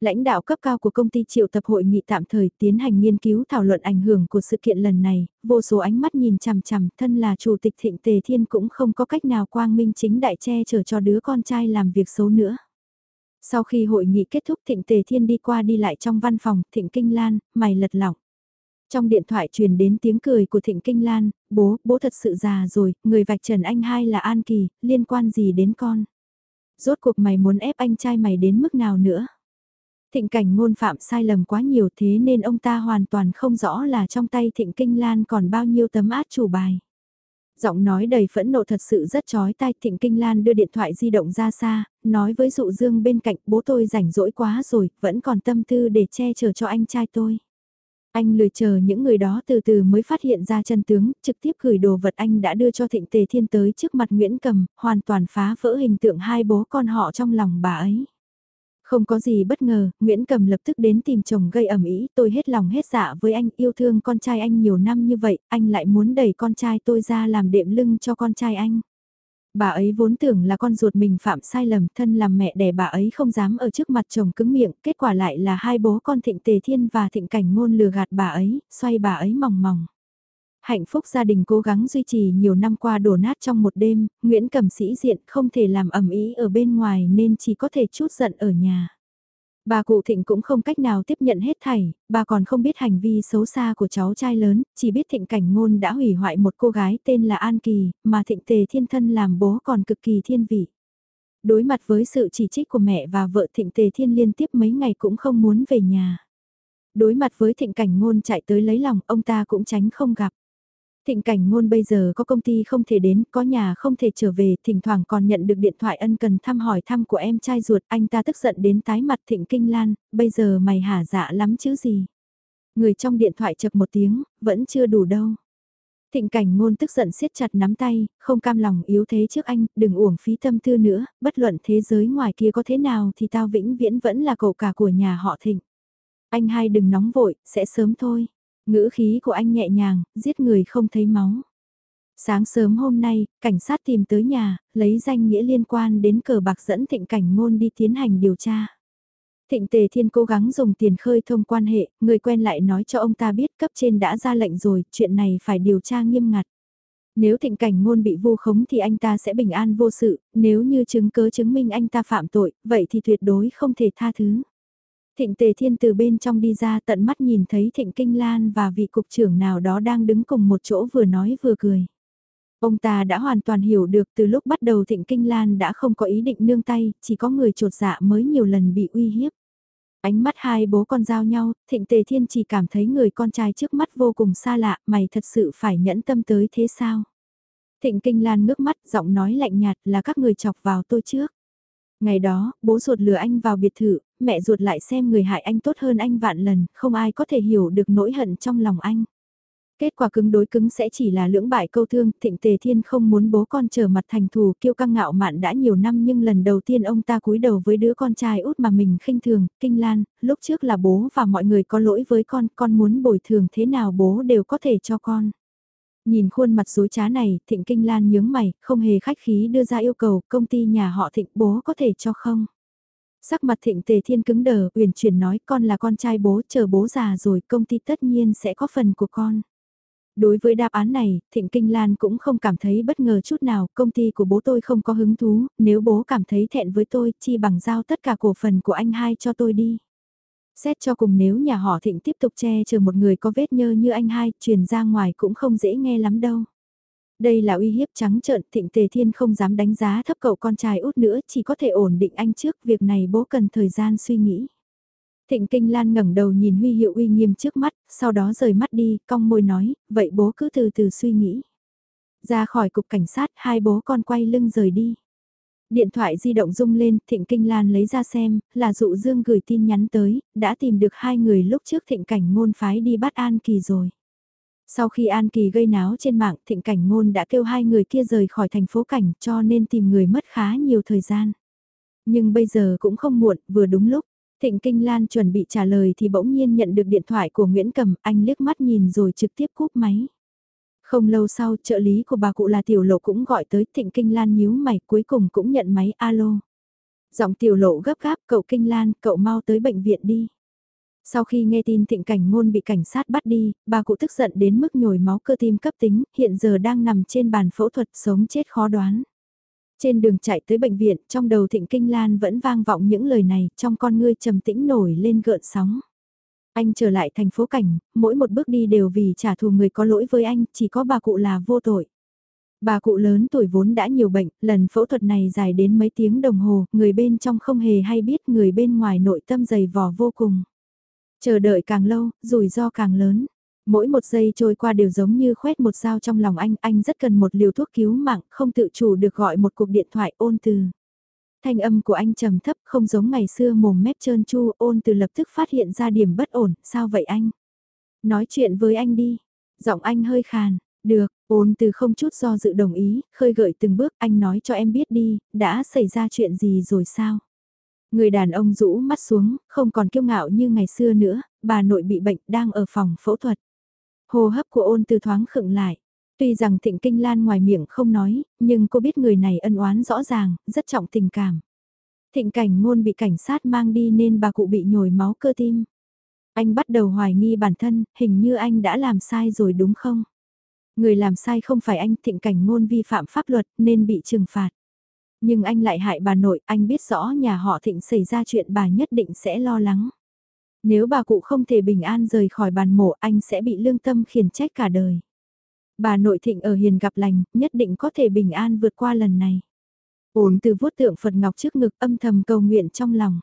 A: Lãnh đạo cấp cao của công ty triệu tập hội nghị tạm thời tiến hành nghiên cứu thảo luận ảnh hưởng của sự kiện lần này, vô số ánh mắt nhìn chằm chằm thân là chủ tịch thịnh tề thiên cũng không có cách nào quang minh chính đại che chở cho đứa con trai làm việc xấu nữa. Sau khi hội nghị kết thúc thịnh tề thiên đi qua đi lại trong văn phòng, thịnh kinh lan, mày lật lỏng. Trong điện thoại truyền đến tiếng cười của Thịnh Kinh Lan, bố, bố thật sự già rồi, người vạch trần anh hai là An Kỳ, liên quan gì đến con? Rốt cuộc mày muốn ép anh trai mày đến mức nào nữa? Thịnh cảnh ngôn phạm sai lầm quá nhiều thế nên ông ta hoàn toàn không rõ là trong tay Thịnh Kinh Lan còn bao nhiêu tấm át chủ bài. Giọng nói đầy phẫn nộ thật sự rất chói tai Thịnh Kinh Lan đưa điện thoại di động ra xa, nói với dụ dương bên cạnh bố tôi rảnh rỗi quá rồi, vẫn còn tâm tư để che chở cho anh trai tôi. Anh lười chờ những người đó từ từ mới phát hiện ra chân tướng, trực tiếp gửi đồ vật anh đã đưa cho Thịnh Tề Thiên tới trước mặt Nguyễn Cầm, hoàn toàn phá vỡ hình tượng hai bố con họ trong lòng bà ấy. Không có gì bất ngờ, Nguyễn Cầm lập tức đến tìm chồng gây ẩm ý, tôi hết lòng hết dạ với anh, yêu thương con trai anh nhiều năm như vậy, anh lại muốn đẩy con trai tôi ra làm đệm lưng cho con trai anh. Bà ấy vốn tưởng là con ruột mình phạm sai lầm thân làm mẹ đẻ bà ấy không dám ở trước mặt chồng cứng miệng, kết quả lại là hai bố con thịnh tề thiên và thịnh cảnh ngôn lừa gạt bà ấy, xoay bà ấy mỏng mỏng. Hạnh phúc gia đình cố gắng duy trì nhiều năm qua đổ nát trong một đêm, Nguyễn Cẩm Sĩ diện không thể làm ẩm ý ở bên ngoài nên chỉ có thể chút giận ở nhà. Bà cụ thịnh cũng không cách nào tiếp nhận hết thảy, bà còn không biết hành vi xấu xa của cháu trai lớn, chỉ biết thịnh cảnh ngôn đã hủy hoại một cô gái tên là An Kỳ, mà thịnh tề thiên thân làm bố còn cực kỳ thiên vị. Đối mặt với sự chỉ trích của mẹ và vợ thịnh tề thiên liên tiếp mấy ngày cũng không muốn về nhà. Đối mặt với thịnh cảnh ngôn chạy tới lấy lòng, ông ta cũng tránh không gặp. Thịnh cảnh ngôn bây giờ có công ty không thể đến, có nhà không thể trở về, thỉnh thoảng còn nhận được điện thoại ân cần thăm hỏi thăm của em trai ruột, anh ta tức giận đến tái mặt thịnh kinh lan, bây giờ mày hả dạ lắm chứ gì. Người trong điện thoại chập một tiếng, vẫn chưa đủ đâu. Thịnh cảnh ngôn tức giận siết chặt nắm tay, không cam lòng yếu thế trước anh, đừng uổng phí tâm tư nữa, bất luận thế giới ngoài kia có thế nào thì tao vĩnh viễn vẫn là cậu cả của nhà họ thịnh. Anh hai đừng nóng vội, sẽ sớm thôi. Ngữ khí của anh nhẹ nhàng, giết người không thấy máu. Sáng sớm hôm nay, cảnh sát tìm tới nhà, lấy danh nghĩa liên quan đến cờ bạc dẫn thịnh cảnh ngôn đi tiến hành điều tra. Thịnh Tề Thiên cố gắng dùng tiền khơi thông quan hệ, người quen lại nói cho ông ta biết cấp trên đã ra lệnh rồi, chuyện này phải điều tra nghiêm ngặt. Nếu thịnh cảnh ngôn bị vu khống thì anh ta sẽ bình an vô sự, nếu như chứng cớ chứng minh anh ta phạm tội, vậy thì tuyệt đối không thể tha thứ. Thịnh Tề Thiên từ bên trong đi ra tận mắt nhìn thấy Thịnh Kinh Lan và vị cục trưởng nào đó đang đứng cùng một chỗ vừa nói vừa cười. Ông ta đã hoàn toàn hiểu được từ lúc bắt đầu Thịnh Kinh Lan đã không có ý định nương tay, chỉ có người trột dạ mới nhiều lần bị uy hiếp. Ánh mắt hai bố con giao nhau, Thịnh Tề Thiên chỉ cảm thấy người con trai trước mắt vô cùng xa lạ, mày thật sự phải nhẫn tâm tới thế sao? Thịnh Kinh Lan ngước mắt, giọng nói lạnh nhạt là các người chọc vào tôi trước. Ngày đó, bố ruột lừa anh vào biệt thự, mẹ ruột lại xem người hại anh tốt hơn anh vạn lần, không ai có thể hiểu được nỗi hận trong lòng anh. Kết quả cứng đối cứng sẽ chỉ là lưỡng bại câu thương, thịnh tề thiên không muốn bố con trở mặt thành thù kiêu căng ngạo mạn đã nhiều năm nhưng lần đầu tiên ông ta cúi đầu với đứa con trai út mà mình khinh thường, kinh lan, lúc trước là bố và mọi người có lỗi với con, con muốn bồi thường thế nào bố đều có thể cho con. Nhìn khuôn mặt dối trá này, Thịnh Kinh Lan nhướng mày, không hề khách khí đưa ra yêu cầu công ty nhà họ Thịnh bố có thể cho không? Sắc mặt Thịnh Tề Thiên cứng đờ, uyển chuyển nói con là con trai bố, chờ bố già rồi công ty tất nhiên sẽ có phần của con. Đối với đáp án này, Thịnh Kinh Lan cũng không cảm thấy bất ngờ chút nào, công ty của bố tôi không có hứng thú, nếu bố cảm thấy thẹn với tôi, chi bằng giao tất cả cổ phần của anh hai cho tôi đi. Xét cho cùng nếu nhà họ thịnh tiếp tục che chở một người có vết nhơ như anh hai, truyền ra ngoài cũng không dễ nghe lắm đâu. Đây là uy hiếp trắng trợn, thịnh tề thiên không dám đánh giá thấp cậu con trai út nữa, chỉ có thể ổn định anh trước, việc này bố cần thời gian suy nghĩ. Thịnh Kinh Lan ngẩng đầu nhìn Huy Hiệu uy nghiêm trước mắt, sau đó rời mắt đi, cong môi nói, vậy bố cứ từ từ suy nghĩ. Ra khỏi cục cảnh sát, hai bố con quay lưng rời đi. Điện thoại di động rung lên, Thịnh Kinh Lan lấy ra xem, là dụ Dương gửi tin nhắn tới, đã tìm được hai người lúc trước Thịnh Cảnh Ngôn phái đi bắt An Kỳ rồi. Sau khi An Kỳ gây náo trên mạng, Thịnh Cảnh Ngôn đã kêu hai người kia rời khỏi thành phố Cảnh cho nên tìm người mất khá nhiều thời gian. Nhưng bây giờ cũng không muộn, vừa đúng lúc. Thịnh Kinh Lan chuẩn bị trả lời thì bỗng nhiên nhận được điện thoại của Nguyễn Cầm, anh liếc mắt nhìn rồi trực tiếp cúp máy. Không lâu sau, trợ lý của bà cụ là Tiểu Lộ cũng gọi tới Thịnh Kinh Lan nhíu mày cuối cùng cũng nhận máy alo. Giọng Tiểu Lộ gấp gáp, cậu Kinh Lan, cậu mau tới bệnh viện đi. Sau khi nghe tin thịnh cảnh ngôn bị cảnh sát bắt đi, bà cụ tức giận đến mức nhồi máu cơ tim cấp tính, hiện giờ đang nằm trên bàn phẫu thuật sống chết khó đoán. Trên đường chạy tới bệnh viện, trong đầu thịnh kinh lan vẫn vang vọng những lời này, trong con ngươi trầm tĩnh nổi lên gợn sóng. Anh trở lại thành phố cảnh, mỗi một bước đi đều vì trả thù người có lỗi với anh, chỉ có bà cụ là vô tội. Bà cụ lớn tuổi vốn đã nhiều bệnh, lần phẫu thuật này dài đến mấy tiếng đồng hồ, người bên trong không hề hay biết người bên ngoài nội tâm dày vò vô cùng. Chờ đợi càng lâu, rủi ro càng lớn. Mỗi một giây trôi qua đều giống như khoét một dao trong lòng anh, anh rất cần một liều thuốc cứu mạng, không tự chủ được gọi một cuộc điện thoại ôn từ. Thanh âm của anh trầm thấp không giống ngày xưa mồm mép trơn chu ôn từ lập tức phát hiện ra điểm bất ổn, sao vậy anh? Nói chuyện với anh đi. Giọng anh hơi khàn, được, ôn từ không chút do dự đồng ý, khơi gợi từng bước anh nói cho em biết đi, đã xảy ra chuyện gì rồi sao? Người đàn ông rũ mắt xuống, không còn kiêu ngạo như ngày xưa nữa, bà nội bị bệnh đang ở phòng phẫu thuật. Hồ hấp của ôn từ thoáng khựng lại. Tuy rằng Thịnh Kinh Lan ngoài miệng không nói, nhưng cô biết người này ân oán rõ ràng, rất trọng tình cảm. Thịnh cảnh ngôn bị cảnh sát mang đi nên bà cụ bị nhồi máu cơ tim. Anh bắt đầu hoài nghi bản thân, hình như anh đã làm sai rồi đúng không? Người làm sai không phải anh thịnh cảnh ngôn vi phạm pháp luật nên bị trừng phạt. Nhưng anh lại hại bà nội, anh biết rõ nhà họ thịnh xảy ra chuyện bà nhất định sẽ lo lắng. Nếu bà cụ không thể bình an rời khỏi bàn mổ anh sẽ bị lương tâm khiển trách cả đời. Bà nội thịnh ở hiền gặp lành, nhất định có thể bình an vượt qua lần này. Ổn từ vuốt tượng Phật Ngọc trước ngực âm thầm cầu nguyện trong lòng.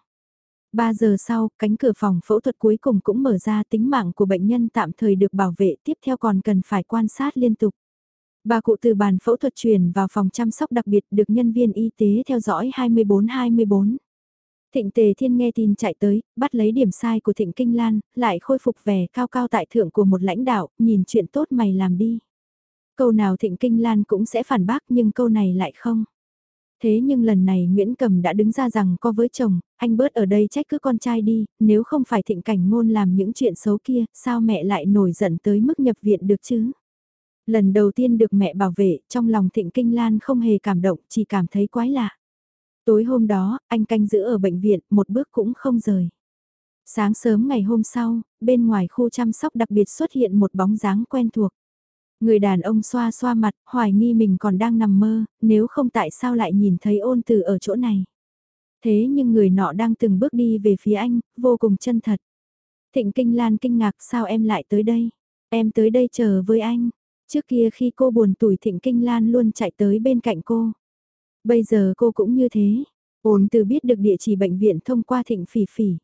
A: 3 giờ sau, cánh cửa phòng phẫu thuật cuối cùng cũng mở ra tính mạng của bệnh nhân tạm thời được bảo vệ tiếp theo còn cần phải quan sát liên tục. Bà cụ từ bàn phẫu thuật chuyển vào phòng chăm sóc đặc biệt được nhân viên y tế theo dõi 24-24. Thịnh Tề Thiên nghe tin chạy tới, bắt lấy điểm sai của Thịnh Kinh Lan, lại khôi phục vẻ cao cao tại thượng của một lãnh đạo, nhìn chuyện tốt mày làm đi. Câu nào Thịnh Kinh Lan cũng sẽ phản bác nhưng câu này lại không. Thế nhưng lần này Nguyễn Cầm đã đứng ra rằng có với chồng, anh bớt ở đây trách cứ con trai đi, nếu không phải thịnh cảnh ngôn làm những chuyện xấu kia, sao mẹ lại nổi giận tới mức nhập viện được chứ? Lần đầu tiên được mẹ bảo vệ, trong lòng thịnh kinh lan không hề cảm động, chỉ cảm thấy quái lạ. Tối hôm đó, anh canh giữ ở bệnh viện, một bước cũng không rời. Sáng sớm ngày hôm sau, bên ngoài khu chăm sóc đặc biệt xuất hiện một bóng dáng quen thuộc. Người đàn ông xoa xoa mặt, hoài nghi mình còn đang nằm mơ, nếu không tại sao lại nhìn thấy ôn từ ở chỗ này. Thế nhưng người nọ đang từng bước đi về phía anh, vô cùng chân thật. Thịnh Kinh Lan kinh ngạc sao em lại tới đây? Em tới đây chờ với anh. Trước kia khi cô buồn tủi Thịnh Kinh Lan luôn chạy tới bên cạnh cô. Bây giờ cô cũng như thế. Ôn từ biết được địa chỉ bệnh viện thông qua Thịnh Phỉ Phỉ.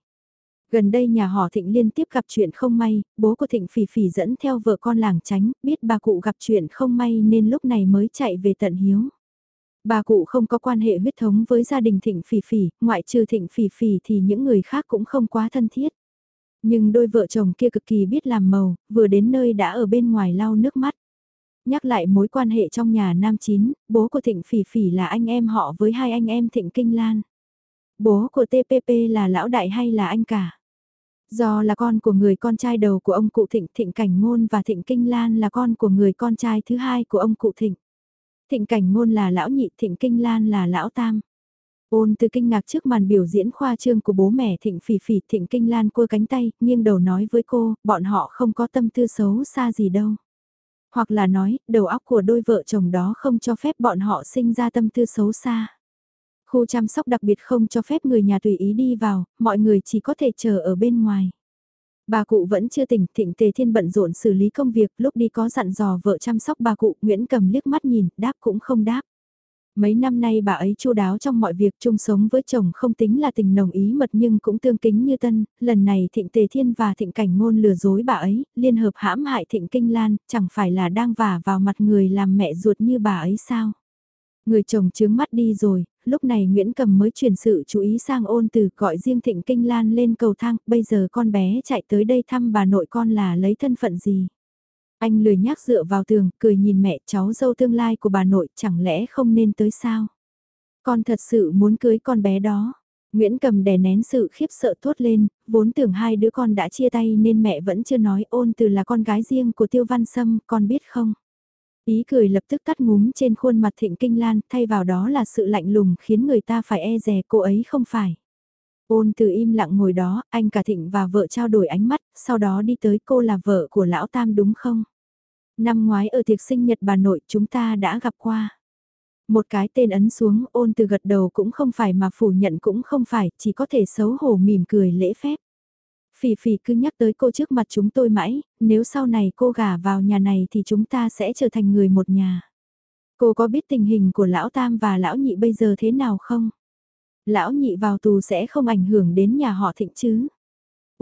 A: Gần đây nhà họ Thịnh liên tiếp gặp chuyện không may, bố của Thịnh Phỉ Phỉ dẫn theo vợ con làng tránh, biết bà cụ gặp chuyện không may nên lúc này mới chạy về tận hiếu. Bà cụ không có quan hệ huyết thống với gia đình Thịnh Phỉ Phỉ, ngoại trừ Thịnh Phỉ Phỉ thì những người khác cũng không quá thân thiết. Nhưng đôi vợ chồng kia cực kỳ biết làm màu, vừa đến nơi đã ở bên ngoài lau nước mắt. Nhắc lại mối quan hệ trong nhà Nam Chín, bố của Thịnh Phỉ Phỉ là anh em họ với hai anh em Thịnh Kinh Lan. Bố của TPP là lão đại hay là anh cả? Do là con của người con trai đầu của ông cụ Thịnh Thịnh Cảnh Ngôn và Thịnh Kinh Lan là con của người con trai thứ hai của ông cụ Thịnh. Thịnh Cảnh Ngôn là lão nhị Thịnh Kinh Lan là lão tam. Ôn từ kinh ngạc trước màn biểu diễn khoa trương của bố mẹ Thịnh Phỉ Phỉ Thịnh Kinh Lan cua cánh tay, nghiêng đầu nói với cô, bọn họ không có tâm tư xấu xa gì đâu. Hoặc là nói, đầu óc của đôi vợ chồng đó không cho phép bọn họ sinh ra tâm tư xấu xa. Khu chăm sóc đặc biệt không cho phép người nhà tùy ý đi vào, mọi người chỉ có thể chờ ở bên ngoài. Bà cụ vẫn chưa tỉnh, thịnh tề thiên bận rộn xử lý công việc, lúc đi có dặn dò vợ chăm sóc bà cụ, Nguyễn cầm liếc mắt nhìn, đáp cũng không đáp. Mấy năm nay bà ấy chu đáo trong mọi việc chung sống với chồng không tính là tình nồng ý mật nhưng cũng tương kính như tân, lần này thịnh tề thiên và thịnh cảnh ngôn lừa dối bà ấy, liên hợp hãm hại thịnh kinh lan, chẳng phải là đang vả vào mặt người làm mẹ ruột như bà ấy sao. Người chồng chướng mắt đi rồi, lúc này Nguyễn Cầm mới chuyển sự chú ý sang ôn từ gọi riêng Thịnh Kinh Lan lên cầu thang, bây giờ con bé chạy tới đây thăm bà nội con là lấy thân phận gì. Anh lười nhác dựa vào tường, cười nhìn mẹ cháu dâu tương lai của bà nội, chẳng lẽ không nên tới sao? Con thật sự muốn cưới con bé đó. Nguyễn Cầm đè nén sự khiếp sợ thốt lên, vốn tưởng hai đứa con đã chia tay nên mẹ vẫn chưa nói ôn từ là con gái riêng của Tiêu Văn Sâm, con biết không? Ý cười lập tức tắt ngúm trên khuôn mặt thịnh kinh lan, thay vào đó là sự lạnh lùng khiến người ta phải e rè cô ấy không phải. Ôn từ im lặng ngồi đó, anh cả thịnh và vợ trao đổi ánh mắt, sau đó đi tới cô là vợ của lão Tam đúng không? Năm ngoái ở tiệc sinh nhật bà nội chúng ta đã gặp qua. Một cái tên ấn xuống ôn từ gật đầu cũng không phải mà phủ nhận cũng không phải, chỉ có thể xấu hổ mỉm cười lễ phép. Phỉ phỉ cứ nhắc tới cô trước mặt chúng tôi mãi, nếu sau này cô gả vào nhà này thì chúng ta sẽ trở thành người một nhà. Cô có biết tình hình của lão tam và lão nhị bây giờ thế nào không? Lão nhị vào tù sẽ không ảnh hưởng đến nhà họ thịnh chứ?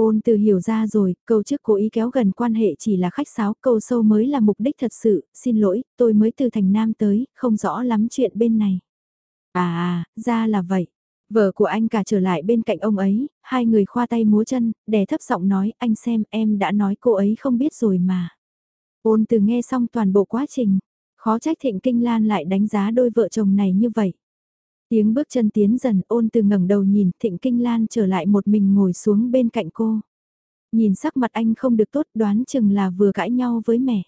A: Ôn từ hiểu ra rồi, câu trước cố ý kéo gần quan hệ chỉ là khách sáo, câu sâu mới là mục đích thật sự, xin lỗi, tôi mới từ thành Nam tới, không rõ lắm chuyện bên này. À, à ra là vậy. Vợ của anh cả trở lại bên cạnh ông ấy, hai người khoa tay múa chân, đè thấp giọng nói, anh xem em đã nói cô ấy không biết rồi mà. Ôn từ nghe xong toàn bộ quá trình, khó trách thịnh kinh lan lại đánh giá đôi vợ chồng này như vậy. Tiếng bước chân tiến dần ôn từ ngẩng đầu nhìn thịnh kinh lan trở lại một mình ngồi xuống bên cạnh cô. Nhìn sắc mặt anh không được tốt đoán chừng là vừa cãi nhau với mẹ.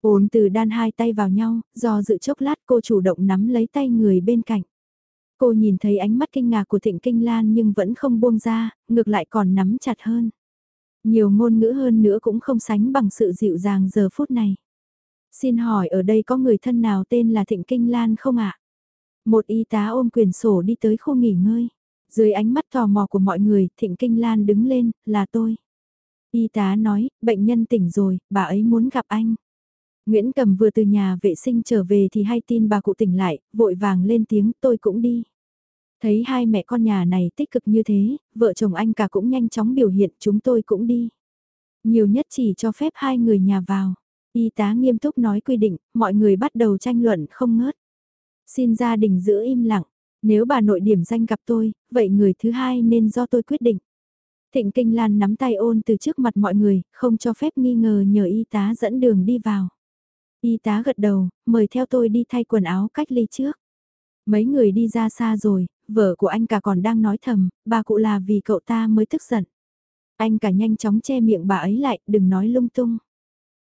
A: Ôn từ đan hai tay vào nhau, do dự chốc lát cô chủ động nắm lấy tay người bên cạnh. Cô nhìn thấy ánh mắt kinh ngạc của Thịnh Kinh Lan nhưng vẫn không buông ra, ngược lại còn nắm chặt hơn. Nhiều ngôn ngữ hơn nữa cũng không sánh bằng sự dịu dàng giờ phút này. Xin hỏi ở đây có người thân nào tên là Thịnh Kinh Lan không ạ? Một y tá ôm quyền sổ đi tới khu nghỉ ngơi. Dưới ánh mắt tò mò của mọi người, Thịnh Kinh Lan đứng lên, là tôi. Y tá nói, bệnh nhân tỉnh rồi, bà ấy muốn gặp anh. Nguyễn Cầm vừa từ nhà vệ sinh trở về thì hay tin bà cụ tỉnh lại, vội vàng lên tiếng tôi cũng đi. Thấy hai mẹ con nhà này tích cực như thế, vợ chồng anh cả cũng nhanh chóng biểu hiện chúng tôi cũng đi. Nhiều nhất chỉ cho phép hai người nhà vào. Y tá nghiêm túc nói quy định, mọi người bắt đầu tranh luận không ngớt. Xin gia đình giữ im lặng, nếu bà nội điểm danh gặp tôi, vậy người thứ hai nên do tôi quyết định. Thịnh Kinh Lan nắm tay ôn từ trước mặt mọi người, không cho phép nghi ngờ nhờ y tá dẫn đường đi vào. Y tá gật đầu, mời theo tôi đi thay quần áo cách ly trước. Mấy người đi ra xa rồi, vợ của anh cả còn đang nói thầm, bà cụ là vì cậu ta mới tức giận. Anh cả nhanh chóng che miệng bà ấy lại, đừng nói lung tung.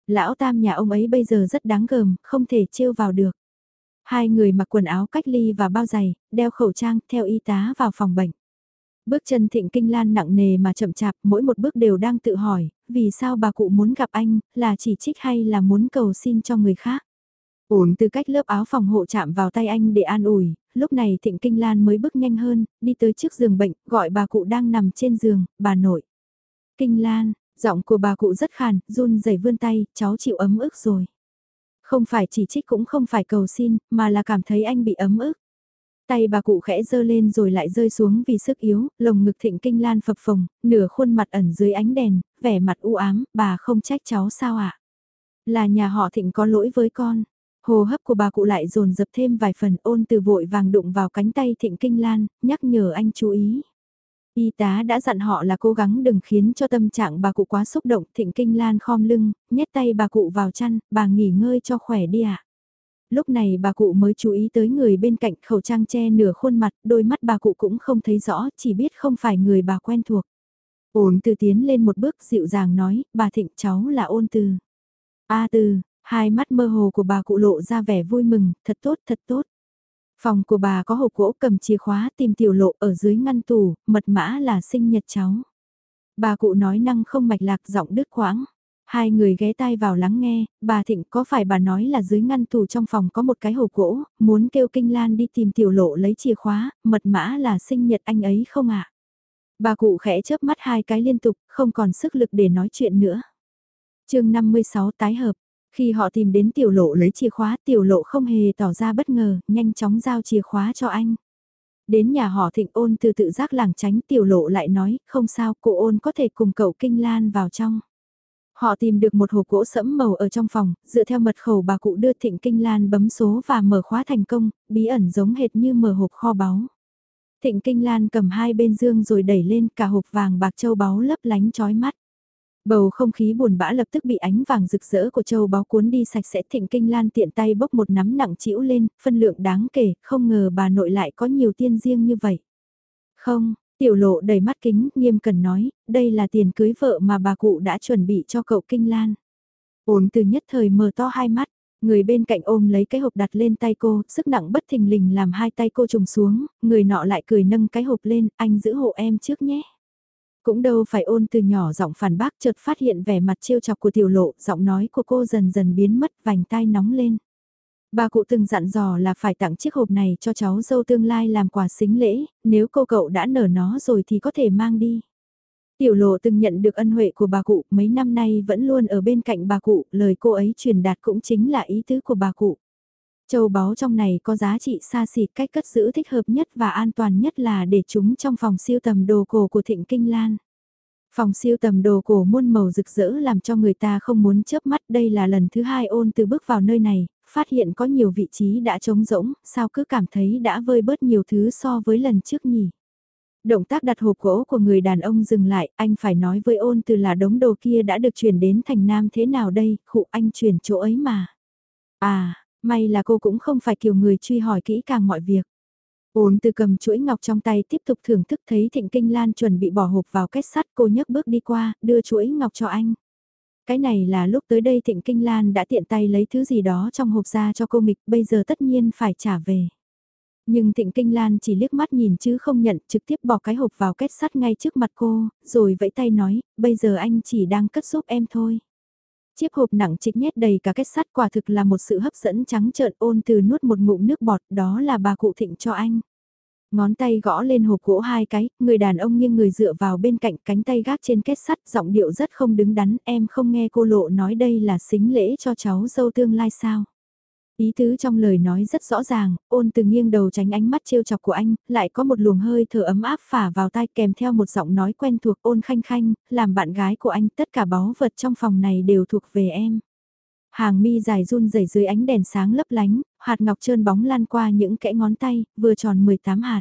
A: Lão tam nhà ông ấy bây giờ rất đáng gờm, không thể trêu vào được. Hai người mặc quần áo cách ly và bao giày, đeo khẩu trang, theo y tá vào phòng bệnh. Bước chân thịnh kinh lan nặng nề mà chậm chạp, mỗi một bước đều đang tự hỏi, vì sao bà cụ muốn gặp anh, là chỉ trích hay là muốn cầu xin cho người khác. Ổn từ cách lớp áo phòng hộ chạm vào tay anh để an ủi, lúc này thịnh kinh lan mới bước nhanh hơn, đi tới trước giường bệnh, gọi bà cụ đang nằm trên giường, bà nội. Kinh lan, giọng của bà cụ rất khàn, run rẩy vươn tay, cháu chịu ấm ức rồi. Không phải chỉ trích cũng không phải cầu xin, mà là cảm thấy anh bị ấm ức. Tay bà cụ khẽ dơ lên rồi lại rơi xuống vì sức yếu, lồng ngực thịnh kinh lan phập phồng, nửa khuôn mặt ẩn dưới ánh đèn, vẻ mặt u ám, bà không trách cháu sao ạ? Là nhà họ thịnh có lỗi với con. Hồ hấp của bà cụ lại dồn dập thêm vài phần ôn từ vội vàng đụng vào cánh tay thịnh kinh lan, nhắc nhở anh chú ý. Y tá đã dặn họ là cố gắng đừng khiến cho tâm trạng bà cụ quá xúc động, thịnh kinh lan khom lưng, nhét tay bà cụ vào chăn, bà nghỉ ngơi cho khỏe đi ạ. À. Lúc này bà cụ mới chú ý tới người bên cạnh khẩu trang che nửa khuôn mặt, đôi mắt bà cụ cũng không thấy rõ, chỉ biết không phải người bà quen thuộc. Ôn từ tiến lên một bước dịu dàng nói, bà thịnh cháu là ôn từ. A từ, hai mắt mơ hồ của bà cụ lộ ra vẻ vui mừng, thật tốt, thật tốt. Phòng của bà có hộp gỗ cầm chìa khóa tìm tiểu lộ ở dưới ngăn tủ, mật mã là sinh nhật cháu. Bà cụ nói năng không mạch lạc giọng đứt quãng. Hai người ghé tai vào lắng nghe, bà Thịnh có phải bà nói là dưới ngăn tủ trong phòng có một cái hộp gỗ, muốn kêu Kinh Lan đi tìm tiểu lộ lấy chìa khóa, mật mã là sinh nhật anh ấy không ạ? Bà cụ khẽ chớp mắt hai cái liên tục, không còn sức lực để nói chuyện nữa. chương 56 tái hợp, khi họ tìm đến tiểu lộ lấy chìa khóa, tiểu lộ không hề tỏ ra bất ngờ, nhanh chóng giao chìa khóa cho anh. Đến nhà họ thịnh ôn từ tự giác làng tránh tiểu lộ lại nói, không sao, cô ôn có thể cùng cậu kinh lan vào trong. Họ tìm được một hộp gỗ sẫm màu ở trong phòng, dựa theo mật khẩu bà cụ đưa thịnh kinh lan bấm số và mở khóa thành công, bí ẩn giống hệt như mở hộp kho báu. Thịnh kinh lan cầm hai bên dương rồi đẩy lên cả hộp vàng bạc châu báu lấp lánh chói mắt. Bầu không khí buồn bã lập tức bị ánh vàng rực rỡ của châu báu cuốn đi sạch sẽ thịnh kinh lan tiện tay bốc một nắm nặng chĩu lên, phân lượng đáng kể, không ngờ bà nội lại có nhiều tiên riêng như vậy. Không, tiểu lộ đầy mắt kính, nghiêm cần nói, đây là tiền cưới vợ mà bà cụ đã chuẩn bị cho cậu kinh lan. Ổn từ nhất thời mở to hai mắt, người bên cạnh ôm lấy cái hộp đặt lên tay cô, sức nặng bất thình lình làm hai tay cô trùng xuống, người nọ lại cười nâng cái hộp lên, anh giữ hộ em trước nhé. Cũng đâu phải ôn từ nhỏ giọng phản bác chợt phát hiện vẻ mặt trêu chọc của tiểu lộ, giọng nói của cô dần dần biến mất vành tai nóng lên. Bà cụ từng dặn dò là phải tặng chiếc hộp này cho cháu dâu tương lai làm quà xính lễ, nếu cô cậu đã nở nó rồi thì có thể mang đi. Tiểu lộ từng nhận được ân huệ của bà cụ, mấy năm nay vẫn luôn ở bên cạnh bà cụ, lời cô ấy truyền đạt cũng chính là ý tứ của bà cụ. Châu báu trong này có giá trị xa xỉ cách cất giữ thích hợp nhất và an toàn nhất là để chúng trong phòng siêu tầm đồ cổ của Thịnh Kinh Lan. Phòng siêu tầm đồ cổ muôn màu rực rỡ làm cho người ta không muốn chớp mắt đây là lần thứ hai ôn từ bước vào nơi này, phát hiện có nhiều vị trí đã trống rỗng, sao cứ cảm thấy đã vơi bớt nhiều thứ so với lần trước nhỉ. Động tác đặt hộp gỗ của người đàn ông dừng lại, anh phải nói với ôn từ là đống đồ kia đã được chuyển đến thành nam thế nào đây, khụ anh chuyển chỗ ấy mà. À, May là cô cũng không phải kiểu người truy hỏi kỹ càng mọi việc. Ôn từ cầm chuỗi ngọc trong tay tiếp tục thưởng thức thấy Thịnh Kinh Lan chuẩn bị bỏ hộp vào kết sắt cô nhấc bước đi qua, đưa chuỗi ngọc cho anh. Cái này là lúc tới đây Thịnh Kinh Lan đã tiện tay lấy thứ gì đó trong hộp ra cho cô nghịch, bây giờ tất nhiên phải trả về. Nhưng Thịnh Kinh Lan chỉ liếc mắt nhìn chứ không nhận, trực tiếp bỏ cái hộp vào kết sắt ngay trước mặt cô, rồi vẫy tay nói, bây giờ anh chỉ đang cất giúp em thôi. Chiếc hộp nặng trịch nhét đầy cả kết sắt quả thực là một sự hấp dẫn trắng trợn ôn từ nuốt một ngụm nước bọt, đó là bà cụ Thịnh cho anh. Ngón tay gõ lên hộp gỗ hai cái, người đàn ông nghiêng người dựa vào bên cạnh cánh tay gác trên kết sắt, giọng điệu rất không đứng đắn, em không nghe cô lộ nói đây là xính lễ cho cháu dâu tương lai sao. Ý tứ trong lời nói rất rõ ràng, ôn từ nghiêng đầu tránh ánh mắt trêu chọc của anh, lại có một luồng hơi thở ấm áp phả vào tai kèm theo một giọng nói quen thuộc ôn khanh khanh, làm bạn gái của anh tất cả báu vật trong phòng này đều thuộc về em. Hàng mi dài run rẩy dưới ánh đèn sáng lấp lánh, hạt ngọc trơn bóng lan qua những kẽ ngón tay, vừa tròn 18 hạt.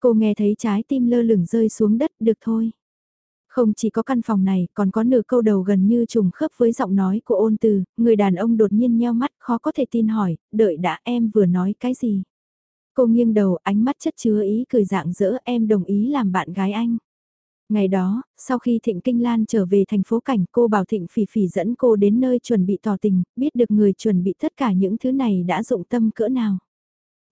A: Cô nghe thấy trái tim lơ lửng rơi xuống đất, được thôi. Không chỉ có căn phòng này, còn có nửa câu đầu gần như trùng khớp với giọng nói của ôn từ, người đàn ông đột nhiên nheo mắt khó có thể tin hỏi, đợi đã em vừa nói cái gì. Cô nghiêng đầu ánh mắt chất chứa ý cười dạng dỡ em đồng ý làm bạn gái anh. Ngày đó, sau khi Thịnh Kinh Lan trở về thành phố cảnh cô bảo Thịnh Phỉ Phỉ dẫn cô đến nơi chuẩn bị tỏ tình, biết được người chuẩn bị tất cả những thứ này đã dụng tâm cỡ nào.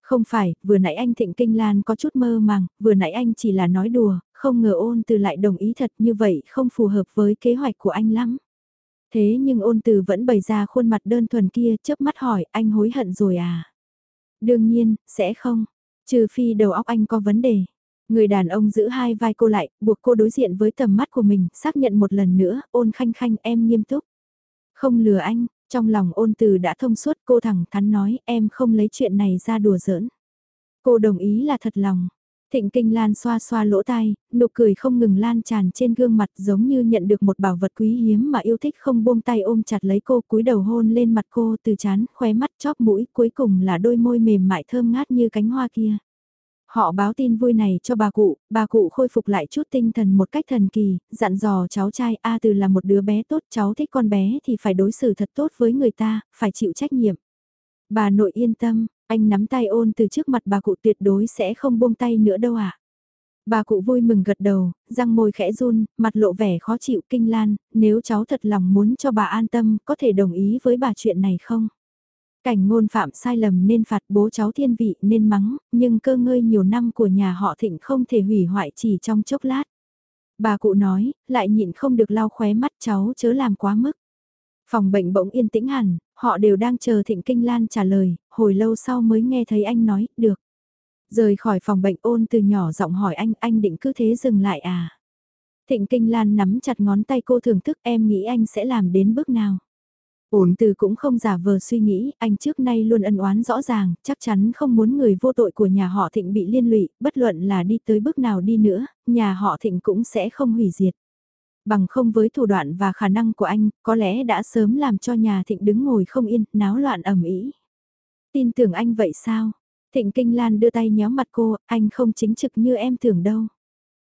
A: Không phải, vừa nãy anh Thịnh Kinh Lan có chút mơ màng, vừa nãy anh chỉ là nói đùa, không ngờ ôn từ lại đồng ý thật như vậy không phù hợp với kế hoạch của anh lắm. Thế nhưng ôn từ vẫn bày ra khuôn mặt đơn thuần kia chớp mắt hỏi anh hối hận rồi à? Đương nhiên, sẽ không. Trừ phi đầu óc anh có vấn đề. Người đàn ông giữ hai vai cô lại, buộc cô đối diện với tầm mắt của mình, xác nhận một lần nữa, ôn khanh khanh em nghiêm túc. Không lừa anh, trong lòng ôn từ đã thông suốt cô thẳng thắn nói em không lấy chuyện này ra đùa giỡn. Cô đồng ý là thật lòng. Thịnh Kinh Lan xoa xoa lỗ tai, nụ cười không ngừng lan tràn trên gương mặt giống như nhận được một bảo vật quý hiếm mà yêu thích không buông tay ôm chặt lấy cô cúi đầu hôn lên mặt cô từ chán, khóe mắt chóp mũi cuối cùng là đôi môi mềm mại thơm ngát như cánh hoa kia. Họ báo tin vui này cho bà cụ, bà cụ khôi phục lại chút tinh thần một cách thần kỳ, dặn dò cháu trai A từ là một đứa bé tốt, cháu thích con bé thì phải đối xử thật tốt với người ta, phải chịu trách nhiệm. Bà nội yên tâm, anh nắm tay ôn từ trước mặt bà cụ tuyệt đối sẽ không buông tay nữa đâu ạ. À. Bà cụ vui mừng gật đầu, răng môi khẽ run, mặt lộ vẻ khó chịu kinh lan, nếu cháu thật lòng muốn cho bà an tâm, có thể đồng ý với bà chuyện này không? Cảnh ngôn phạm sai lầm nên phạt bố cháu thiên vị nên mắng, nhưng cơ ngơi nhiều năm của nhà họ thịnh không thể hủy hoại chỉ trong chốc lát. Bà cụ nói, lại nhịn không được lau khóe mắt cháu chớ làm quá mức. Phòng bệnh bỗng yên tĩnh hẳn, họ đều đang chờ Thịnh Kinh Lan trả lời, hồi lâu sau mới nghe thấy anh nói, được. Rời khỏi phòng bệnh ôn từ nhỏ giọng hỏi anh, anh định cứ thế dừng lại à? Thịnh Kinh Lan nắm chặt ngón tay cô thưởng thức em nghĩ anh sẽ làm đến bước nào? Ôn từ cũng không giả vờ suy nghĩ, anh trước nay luôn ân oán rõ ràng, chắc chắn không muốn người vô tội của nhà họ thịnh bị liên lụy, bất luận là đi tới bước nào đi nữa, nhà họ thịnh cũng sẽ không hủy diệt. Bằng không với thủ đoạn và khả năng của anh, có lẽ đã sớm làm cho nhà thịnh đứng ngồi không yên, náo loạn ầm ĩ Tin tưởng anh vậy sao? Thịnh Kinh Lan đưa tay nhéo mặt cô, anh không chính trực như em tưởng đâu.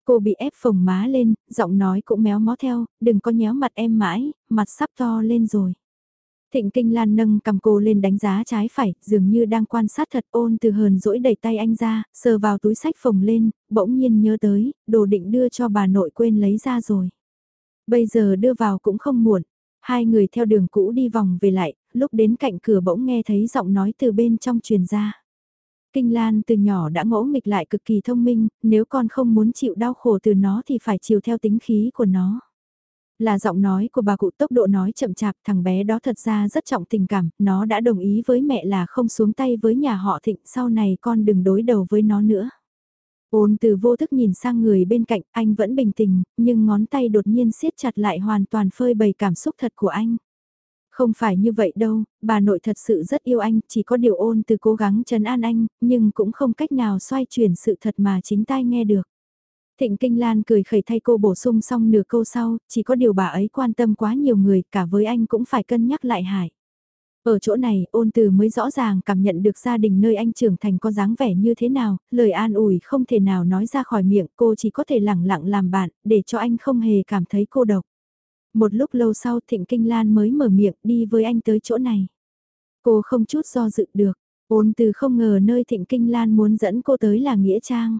A: Cô bị ép phồng má lên, giọng nói cũng méo mó theo, đừng có nhéo mặt em mãi, mặt sắp to lên rồi. Thịnh Kinh Lan nâng cầm cô lên đánh giá trái phải, dường như đang quan sát thật ôn từ hờn dỗi đẩy tay anh ra, sờ vào túi sách phồng lên, bỗng nhiên nhớ tới, đồ định đưa cho bà nội quên lấy ra rồi. Bây giờ đưa vào cũng không muộn. Hai người theo đường cũ đi vòng về lại, lúc đến cạnh cửa bỗng nghe thấy giọng nói từ bên trong truyền ra. Kinh Lan từ nhỏ đã ngỗ nghịch lại cực kỳ thông minh, nếu con không muốn chịu đau khổ từ nó thì phải chiều theo tính khí của nó. Là giọng nói của bà cụ tốc độ nói chậm chạp thằng bé đó thật ra rất trọng tình cảm, nó đã đồng ý với mẹ là không xuống tay với nhà họ thịnh sau này con đừng đối đầu với nó nữa. Ôn từ vô thức nhìn sang người bên cạnh, anh vẫn bình tĩnh, nhưng ngón tay đột nhiên siết chặt lại hoàn toàn phơi bày cảm xúc thật của anh. Không phải như vậy đâu, bà nội thật sự rất yêu anh, chỉ có điều ôn từ cố gắng trấn an anh, nhưng cũng không cách nào xoay chuyển sự thật mà chính tai nghe được. Thịnh Kinh Lan cười khẩy thay cô bổ sung xong nửa câu sau, chỉ có điều bà ấy quan tâm quá nhiều người, cả với anh cũng phải cân nhắc lại hải. Ở chỗ này, ôn từ mới rõ ràng cảm nhận được gia đình nơi anh trưởng thành có dáng vẻ như thế nào, lời an ủi không thể nào nói ra khỏi miệng, cô chỉ có thể lẳng lặng làm bạn, để cho anh không hề cảm thấy cô độc. Một lúc lâu sau Thịnh Kinh Lan mới mở miệng đi với anh tới chỗ này. Cô không chút do dự được, ôn từ không ngờ nơi Thịnh Kinh Lan muốn dẫn cô tới là Nghĩa Trang.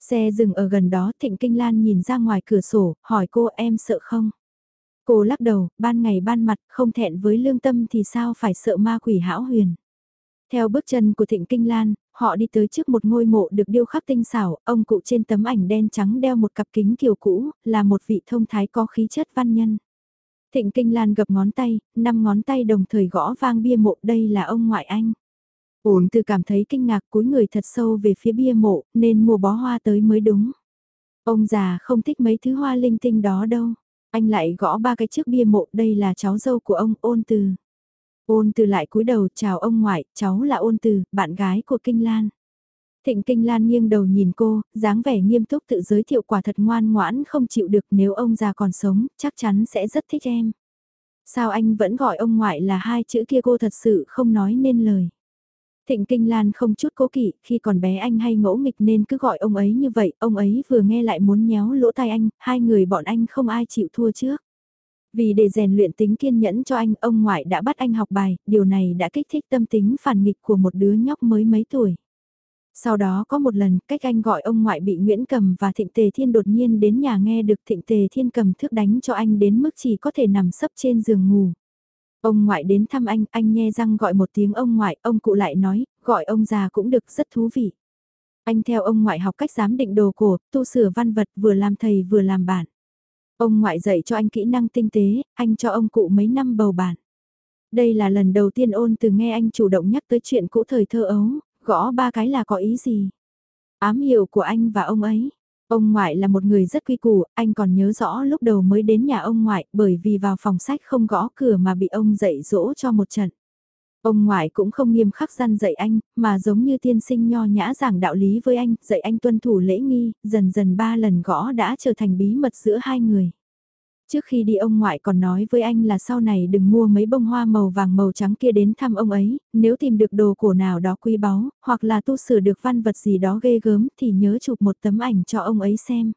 A: Xe dừng ở gần đó Thịnh Kinh Lan nhìn ra ngoài cửa sổ, hỏi cô em sợ không? Cô lắc đầu, ban ngày ban mặt, không thẹn với lương tâm thì sao phải sợ ma quỷ hão huyền. Theo bước chân của Thịnh Kinh Lan, họ đi tới trước một ngôi mộ được điêu khắc tinh xảo, ông cụ trên tấm ảnh đen trắng đeo một cặp kính kiều cũ, là một vị thông thái có khí chất văn nhân. Thịnh Kinh Lan gập ngón tay, năm ngón tay đồng thời gõ vang bia mộ đây là ông ngoại anh. Ổn từ cảm thấy kinh ngạc cúi người thật sâu về phía bia mộ, nên mua bó hoa tới mới đúng. Ông già không thích mấy thứ hoa linh tinh đó đâu. Anh lại gõ ba cái trước bia mộ đây là cháu dâu của ông ôn từ. Ôn từ lại cúi đầu chào ông ngoại, cháu là ôn từ, bạn gái của Kinh Lan. Thịnh Kinh Lan nghiêng đầu nhìn cô, dáng vẻ nghiêm túc tự giới thiệu quả thật ngoan ngoãn không chịu được nếu ông già còn sống, chắc chắn sẽ rất thích em. Sao anh vẫn gọi ông ngoại là hai chữ kia cô thật sự không nói nên lời. Thịnh Kinh Lan không chút cố kỵ, khi còn bé anh hay ngỗ nghịch nên cứ gọi ông ấy như vậy, ông ấy vừa nghe lại muốn nhéo lỗ tai anh, hai người bọn anh không ai chịu thua trước. Vì để rèn luyện tính kiên nhẫn cho anh, ông ngoại đã bắt anh học bài, điều này đã kích thích tâm tính phản nghịch của một đứa nhóc mới mấy tuổi. Sau đó có một lần, cách anh gọi ông ngoại bị Nguyễn Cầm và Thịnh Tề Thiên đột nhiên đến nhà nghe được Thịnh Tề Thiên cầm thước đánh cho anh đến mức chỉ có thể nằm sấp trên giường ngủ. Ông ngoại đến thăm anh, anh nghe răng gọi một tiếng ông ngoại, ông cụ lại nói, gọi ông già cũng được rất thú vị. Anh theo ông ngoại học cách giám định đồ cổ, tu sửa văn vật vừa làm thầy vừa làm bạn. Ông ngoại dạy cho anh kỹ năng tinh tế, anh cho ông cụ mấy năm bầu bản. Đây là lần đầu tiên ôn từ nghe anh chủ động nhắc tới chuyện cũ thời thơ ấu, gõ ba cái là có ý gì. Ám hiệu của anh và ông ấy. Ông ngoại là một người rất quy củ, anh còn nhớ rõ lúc đầu mới đến nhà ông ngoại bởi vì vào phòng sách không gõ cửa mà bị ông dạy dỗ cho một trận. Ông ngoại cũng không nghiêm khắc gian dạy anh, mà giống như tiên sinh nho nhã giảng đạo lý với anh, dạy anh tuân thủ lễ nghi, dần dần ba lần gõ đã trở thành bí mật giữa hai người. Trước khi đi ông ngoại còn nói với anh là sau này đừng mua mấy bông hoa màu vàng màu trắng kia đến thăm ông ấy, nếu tìm được đồ cổ nào đó quý báu, hoặc là tu sửa được văn vật gì đó ghê gớm thì nhớ chụp một tấm ảnh cho ông ấy xem.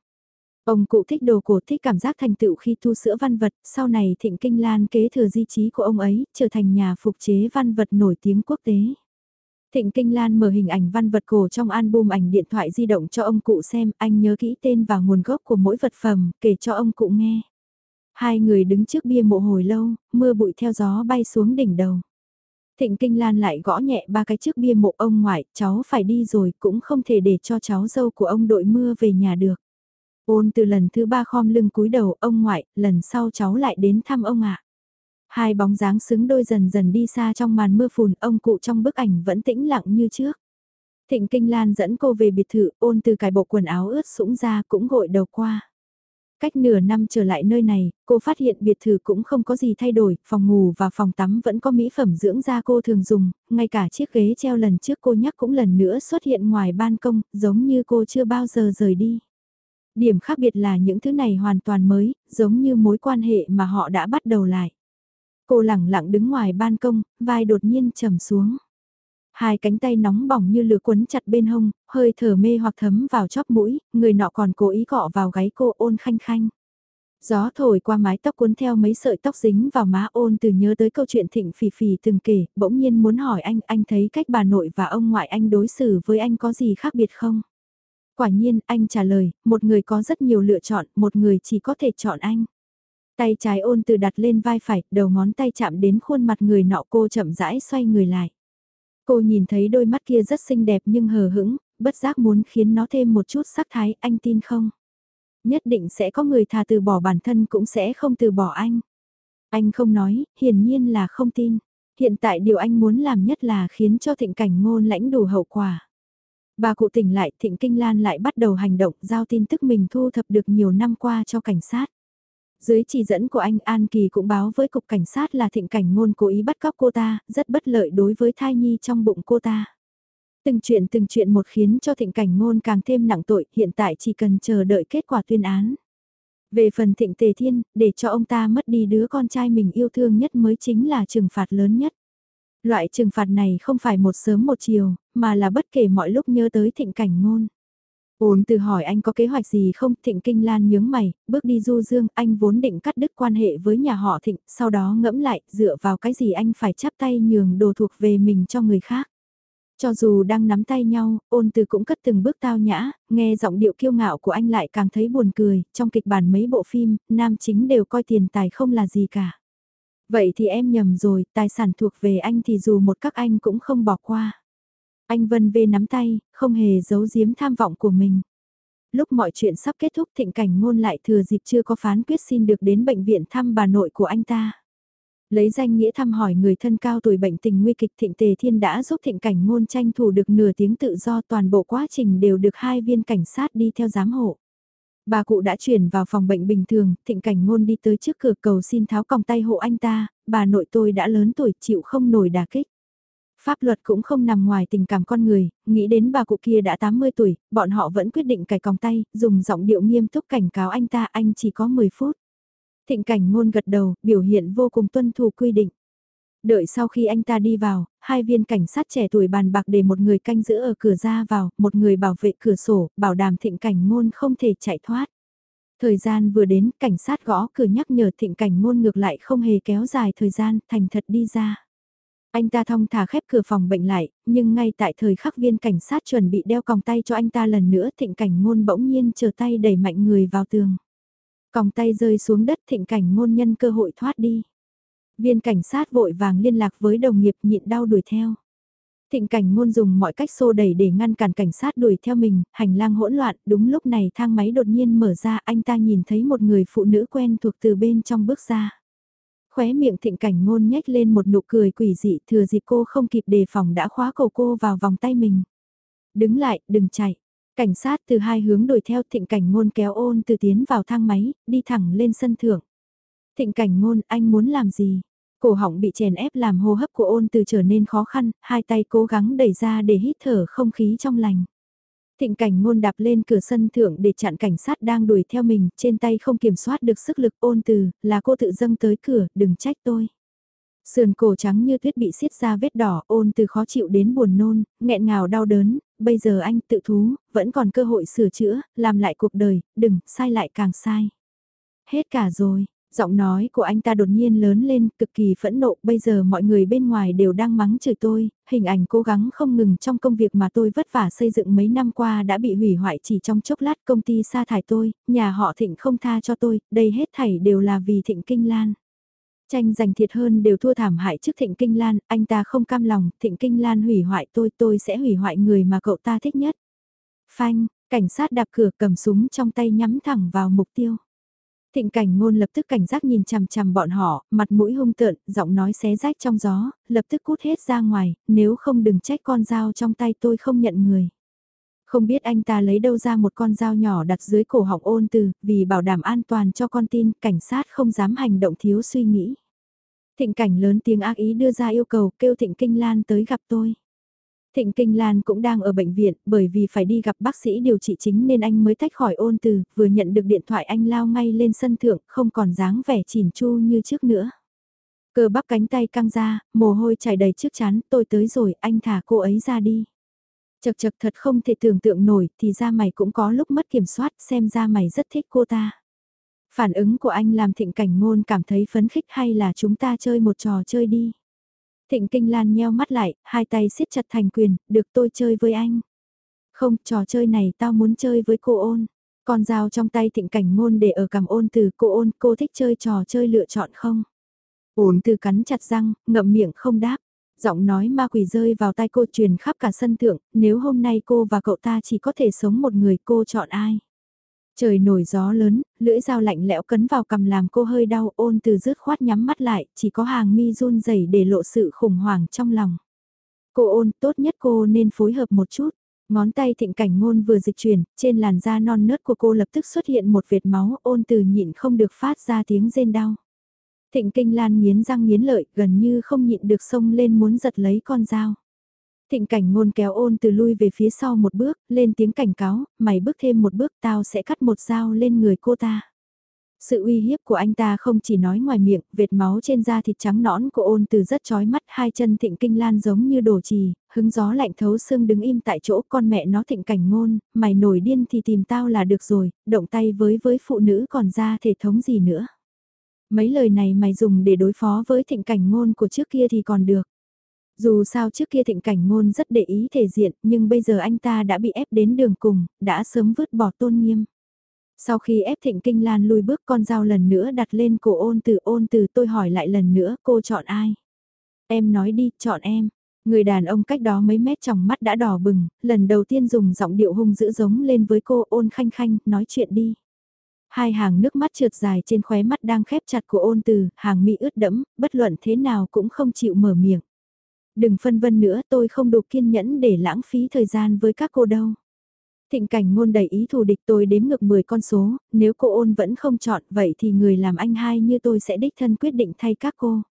A: Ông cụ thích đồ cổ thích cảm giác thành tựu khi tu sửa văn vật, sau này thịnh kinh lan kế thừa di trí của ông ấy, trở thành nhà phục chế văn vật nổi tiếng quốc tế. Thịnh Kinh Lan mở hình ảnh văn vật cổ trong album ảnh điện thoại di động cho ông cụ xem, anh nhớ kỹ tên và nguồn gốc của mỗi vật phẩm, kể cho ông cụ nghe. Hai người đứng trước bia mộ hồi lâu, mưa bụi theo gió bay xuống đỉnh đầu. Thịnh Kinh Lan lại gõ nhẹ ba cái trước bia mộ ông ngoại, cháu phải đi rồi, cũng không thể để cho cháu dâu của ông đội mưa về nhà được. Ôn từ lần thứ ba khom lưng cúi đầu, ông ngoại, lần sau cháu lại đến thăm ông ạ. Hai bóng dáng xứng đôi dần dần đi xa trong màn mưa phùn, ông cụ trong bức ảnh vẫn tĩnh lặng như trước. Thịnh Kinh Lan dẫn cô về biệt thự, ôn từ cài bộ quần áo ướt sũng ra cũng gội đầu qua. Cách nửa năm trở lại nơi này, cô phát hiện biệt thự cũng không có gì thay đổi, phòng ngủ và phòng tắm vẫn có mỹ phẩm dưỡng da cô thường dùng, ngay cả chiếc ghế treo lần trước cô nhắc cũng lần nữa xuất hiện ngoài ban công, giống như cô chưa bao giờ rời đi. Điểm khác biệt là những thứ này hoàn toàn mới, giống như mối quan hệ mà họ đã bắt đầu lại. Cô lẳng lặng đứng ngoài ban công, vai đột nhiên trầm xuống. Hai cánh tay nóng bỏng như lửa quấn chặt bên hông, hơi thở mê hoặc thấm vào chóp mũi, người nọ còn cố ý cọ vào gáy cô ôn khanh khanh. Gió thổi qua mái tóc cuốn theo mấy sợi tóc dính vào má ôn từ nhớ tới câu chuyện thịnh phì phì từng kể, bỗng nhiên muốn hỏi anh, anh thấy cách bà nội và ông ngoại anh đối xử với anh có gì khác biệt không? Quả nhiên, anh trả lời, một người có rất nhiều lựa chọn, một người chỉ có thể chọn anh. Tay trái ôn từ đặt lên vai phải, đầu ngón tay chạm đến khuôn mặt người nọ cô chậm rãi xoay người lại. Cô nhìn thấy đôi mắt kia rất xinh đẹp nhưng hờ hững, bất giác muốn khiến nó thêm một chút sắc thái, anh tin không? Nhất định sẽ có người thà từ bỏ bản thân cũng sẽ không từ bỏ anh. Anh không nói, hiển nhiên là không tin. Hiện tại điều anh muốn làm nhất là khiến cho thịnh cảnh ngôn lãnh đủ hậu quả. Bà cụ tỉnh lại, thịnh kinh lan lại bắt đầu hành động giao tin tức mình thu thập được nhiều năm qua cho cảnh sát. Dưới chỉ dẫn của anh An Kỳ cũng báo với cục cảnh sát là thịnh cảnh ngôn cố ý bắt cóc cô ta, rất bất lợi đối với thai nhi trong bụng cô ta. Từng chuyện từng chuyện một khiến cho thịnh cảnh ngôn càng thêm nặng tội, hiện tại chỉ cần chờ đợi kết quả tuyên án. Về phần thịnh tề thiên, để cho ông ta mất đi đứa con trai mình yêu thương nhất mới chính là trừng phạt lớn nhất. Loại trừng phạt này không phải một sớm một chiều, mà là bất kể mọi lúc nhớ tới thịnh cảnh ngôn. Ôn từ hỏi anh có kế hoạch gì không, Thịnh Kinh Lan nhướng mày, bước đi du dương, anh vốn định cắt đứt quan hệ với nhà họ Thịnh, sau đó ngẫm lại, dựa vào cái gì anh phải chắp tay nhường đồ thuộc về mình cho người khác. Cho dù đang nắm tay nhau, ôn từ cũng cất từng bước tao nhã, nghe giọng điệu kiêu ngạo của anh lại càng thấy buồn cười, trong kịch bản mấy bộ phim, nam chính đều coi tiền tài không là gì cả. Vậy thì em nhầm rồi, tài sản thuộc về anh thì dù một các anh cũng không bỏ qua. Anh vân về nắm tay, không hề giấu giếm tham vọng của mình. Lúc mọi chuyện sắp kết thúc thịnh cảnh ngôn lại thừa dịp chưa có phán quyết xin được đến bệnh viện thăm bà nội của anh ta. Lấy danh nghĩa thăm hỏi người thân cao tuổi bệnh tình nguy kịch thịnh tề thiên đã giúp thịnh cảnh ngôn tranh thủ được nửa tiếng tự do toàn bộ quá trình đều được hai viên cảnh sát đi theo giám hộ. Bà cụ đã chuyển vào phòng bệnh bình thường, thịnh cảnh ngôn đi tới trước cửa cầu xin tháo còng tay hộ anh ta, bà nội tôi đã lớn tuổi chịu không nổi đà kích. Pháp luật cũng không nằm ngoài tình cảm con người, nghĩ đến bà cụ kia đã 80 tuổi, bọn họ vẫn quyết định cài còng tay, dùng giọng điệu nghiêm túc cảnh cáo anh ta anh chỉ có 10 phút. Thịnh cảnh ngôn gật đầu, biểu hiện vô cùng tuân thủ quy định. Đợi sau khi anh ta đi vào, hai viên cảnh sát trẻ tuổi bàn bạc để một người canh giữ ở cửa ra vào, một người bảo vệ cửa sổ, bảo đảm thịnh cảnh ngôn không thể chạy thoát. Thời gian vừa đến, cảnh sát gõ cửa nhắc nhở thịnh cảnh ngôn ngược lại không hề kéo dài thời gian, thành thật đi ra. Anh ta thong thả khép cửa phòng bệnh lại, nhưng ngay tại thời khắc viên cảnh sát chuẩn bị đeo còng tay cho anh ta lần nữa thịnh cảnh ngôn bỗng nhiên chờ tay đẩy mạnh người vào tường. Còng tay rơi xuống đất thịnh cảnh ngôn nhân cơ hội thoát đi. Viên cảnh sát vội vàng liên lạc với đồng nghiệp nhịn đau đuổi theo. Thịnh cảnh ngôn dùng mọi cách xô đẩy để ngăn cản cảnh sát đuổi theo mình, hành lang hỗn loạn, đúng lúc này thang máy đột nhiên mở ra anh ta nhìn thấy một người phụ nữ quen thuộc từ bên trong bước ra. Khóe miệng thịnh cảnh ngôn nhếch lên một nụ cười quỷ dị thừa dịp cô không kịp đề phòng đã khóa cổ cô vào vòng tay mình. Đứng lại, đừng chạy. Cảnh sát từ hai hướng đuổi theo thịnh cảnh ngôn kéo ôn từ tiến vào thang máy, đi thẳng lên sân thượng. Thịnh cảnh ngôn, anh muốn làm gì? Cổ họng bị chèn ép làm hô hấp của ôn từ trở nên khó khăn, hai tay cố gắng đẩy ra để hít thở không khí trong lành. Thịnh cảnh ngôn đạp lên cửa sân thượng để chặn cảnh sát đang đuổi theo mình, trên tay không kiểm soát được sức lực ôn từ, là cô tự dâng tới cửa, đừng trách tôi. Sườn cổ trắng như tuyết bị xiết ra vết đỏ, ôn từ khó chịu đến buồn nôn, nghẹn ngào đau đớn, bây giờ anh tự thú, vẫn còn cơ hội sửa chữa, làm lại cuộc đời, đừng, sai lại càng sai. Hết cả rồi, giọng nói của anh ta đột nhiên lớn lên, cực kỳ phẫn nộ, bây giờ mọi người bên ngoài đều đang mắng chửi tôi, hình ảnh cố gắng không ngừng trong công việc mà tôi vất vả xây dựng mấy năm qua đã bị hủy hoại chỉ trong chốc lát công ty sa thải tôi, nhà họ thịnh không tha cho tôi, đây hết thảy đều là vì thịnh kinh lan. Tranh giành thiệt hơn đều thua thảm hại trước thịnh kinh lan, anh ta không cam lòng, thịnh kinh lan hủy hoại tôi, tôi sẽ hủy hoại người mà cậu ta thích nhất. Phanh, cảnh sát đạp cửa cầm súng trong tay nhắm thẳng vào mục tiêu. Thịnh cảnh ngôn lập tức cảnh giác nhìn chằm chằm bọn họ, mặt mũi hung tợn, giọng nói xé rách trong gió, lập tức cút hết ra ngoài, nếu không đừng trách con dao trong tay tôi không nhận người. Không biết anh ta lấy đâu ra một con dao nhỏ đặt dưới cổ họng ôn từ, vì bảo đảm an toàn cho con tin, cảnh sát không dám hành động thiếu suy nghĩ. Thịnh cảnh lớn tiếng ác ý đưa ra yêu cầu kêu Thịnh Kinh Lan tới gặp tôi. Thịnh Kinh Lan cũng đang ở bệnh viện, bởi vì phải đi gặp bác sĩ điều trị chính nên anh mới tách khỏi ôn từ, vừa nhận được điện thoại anh lao ngay lên sân thượng, không còn dáng vẻ chỉn chu như trước nữa. Cơ bắp cánh tay căng ra, mồ hôi chảy đầy trước chán, tôi tới rồi, anh thả cô ấy ra đi. Chật chật thật không thể tưởng tượng nổi, thì ra mày cũng có lúc mất kiểm soát, xem ra mày rất thích cô ta. Phản ứng của anh làm thịnh cảnh ngôn cảm thấy phấn khích hay là chúng ta chơi một trò chơi đi. Thịnh Kinh Lan nheo mắt lại, hai tay siết chặt thành quyền, được tôi chơi với anh. Không, trò chơi này tao muốn chơi với cô ôn. Con dao trong tay thịnh cảnh ngôn để ở cầm ôn từ cô ôn, cô thích chơi trò chơi lựa chọn không? Ôn từ cắn chặt răng, ngậm miệng không đáp. Giọng nói ma quỷ rơi vào tay cô truyền khắp cả sân thượng, nếu hôm nay cô và cậu ta chỉ có thể sống một người cô chọn ai? Trời nổi gió lớn, lưỡi dao lạnh lẽo cấn vào cầm làm cô hơi đau ôn từ rứt khoát nhắm mắt lại, chỉ có hàng mi run rẩy để lộ sự khủng hoảng trong lòng. Cô ôn, tốt nhất cô nên phối hợp một chút. Ngón tay thịnh cảnh ngôn vừa dịch chuyển, trên làn da non nớt của cô lập tức xuất hiện một vệt máu ôn từ nhịn không được phát ra tiếng rên đau. Thịnh kinh lan nghiến răng nghiến lợi, gần như không nhịn được xông lên muốn giật lấy con dao. Thịnh cảnh ngôn kéo ôn từ lui về phía sau một bước, lên tiếng cảnh cáo, mày bước thêm một bước tao sẽ cắt một dao lên người cô ta. Sự uy hiếp của anh ta không chỉ nói ngoài miệng, vệt máu trên da thịt trắng nõn của ôn từ rất chói mắt, hai chân thịnh kinh lan giống như đổ trì, hứng gió lạnh thấu xương đứng im tại chỗ con mẹ nó thịnh cảnh ngôn, mày nổi điên thì tìm tao là được rồi, động tay với với phụ nữ còn ra thể thống gì nữa. Mấy lời này mày dùng để đối phó với thịnh cảnh ngôn của trước kia thì còn được. Dù sao trước kia thịnh cảnh ngôn rất để ý thể diện, nhưng bây giờ anh ta đã bị ép đến đường cùng, đã sớm vứt bỏ tôn nghiêm. Sau khi ép thịnh kinh lan lùi bước con dao lần nữa đặt lên cổ ôn từ ôn từ tôi hỏi lại lần nữa cô chọn ai? Em nói đi, chọn em. Người đàn ông cách đó mấy mét trong mắt đã đỏ bừng, lần đầu tiên dùng giọng điệu hung dữ giống lên với cô ôn khanh khanh, nói chuyện đi. Hai hàng nước mắt trượt dài trên khóe mắt đang khép chặt của ôn từ, hàng mi ướt đẫm, bất luận thế nào cũng không chịu mở miệng. Đừng phân vân nữa tôi không đủ kiên nhẫn để lãng phí thời gian với các cô đâu. Thịnh cảnh ngôn đầy ý thù địch tôi đếm ngược 10 con số, nếu cô ôn vẫn không chọn vậy thì người làm anh hai như tôi sẽ đích thân quyết định thay các cô.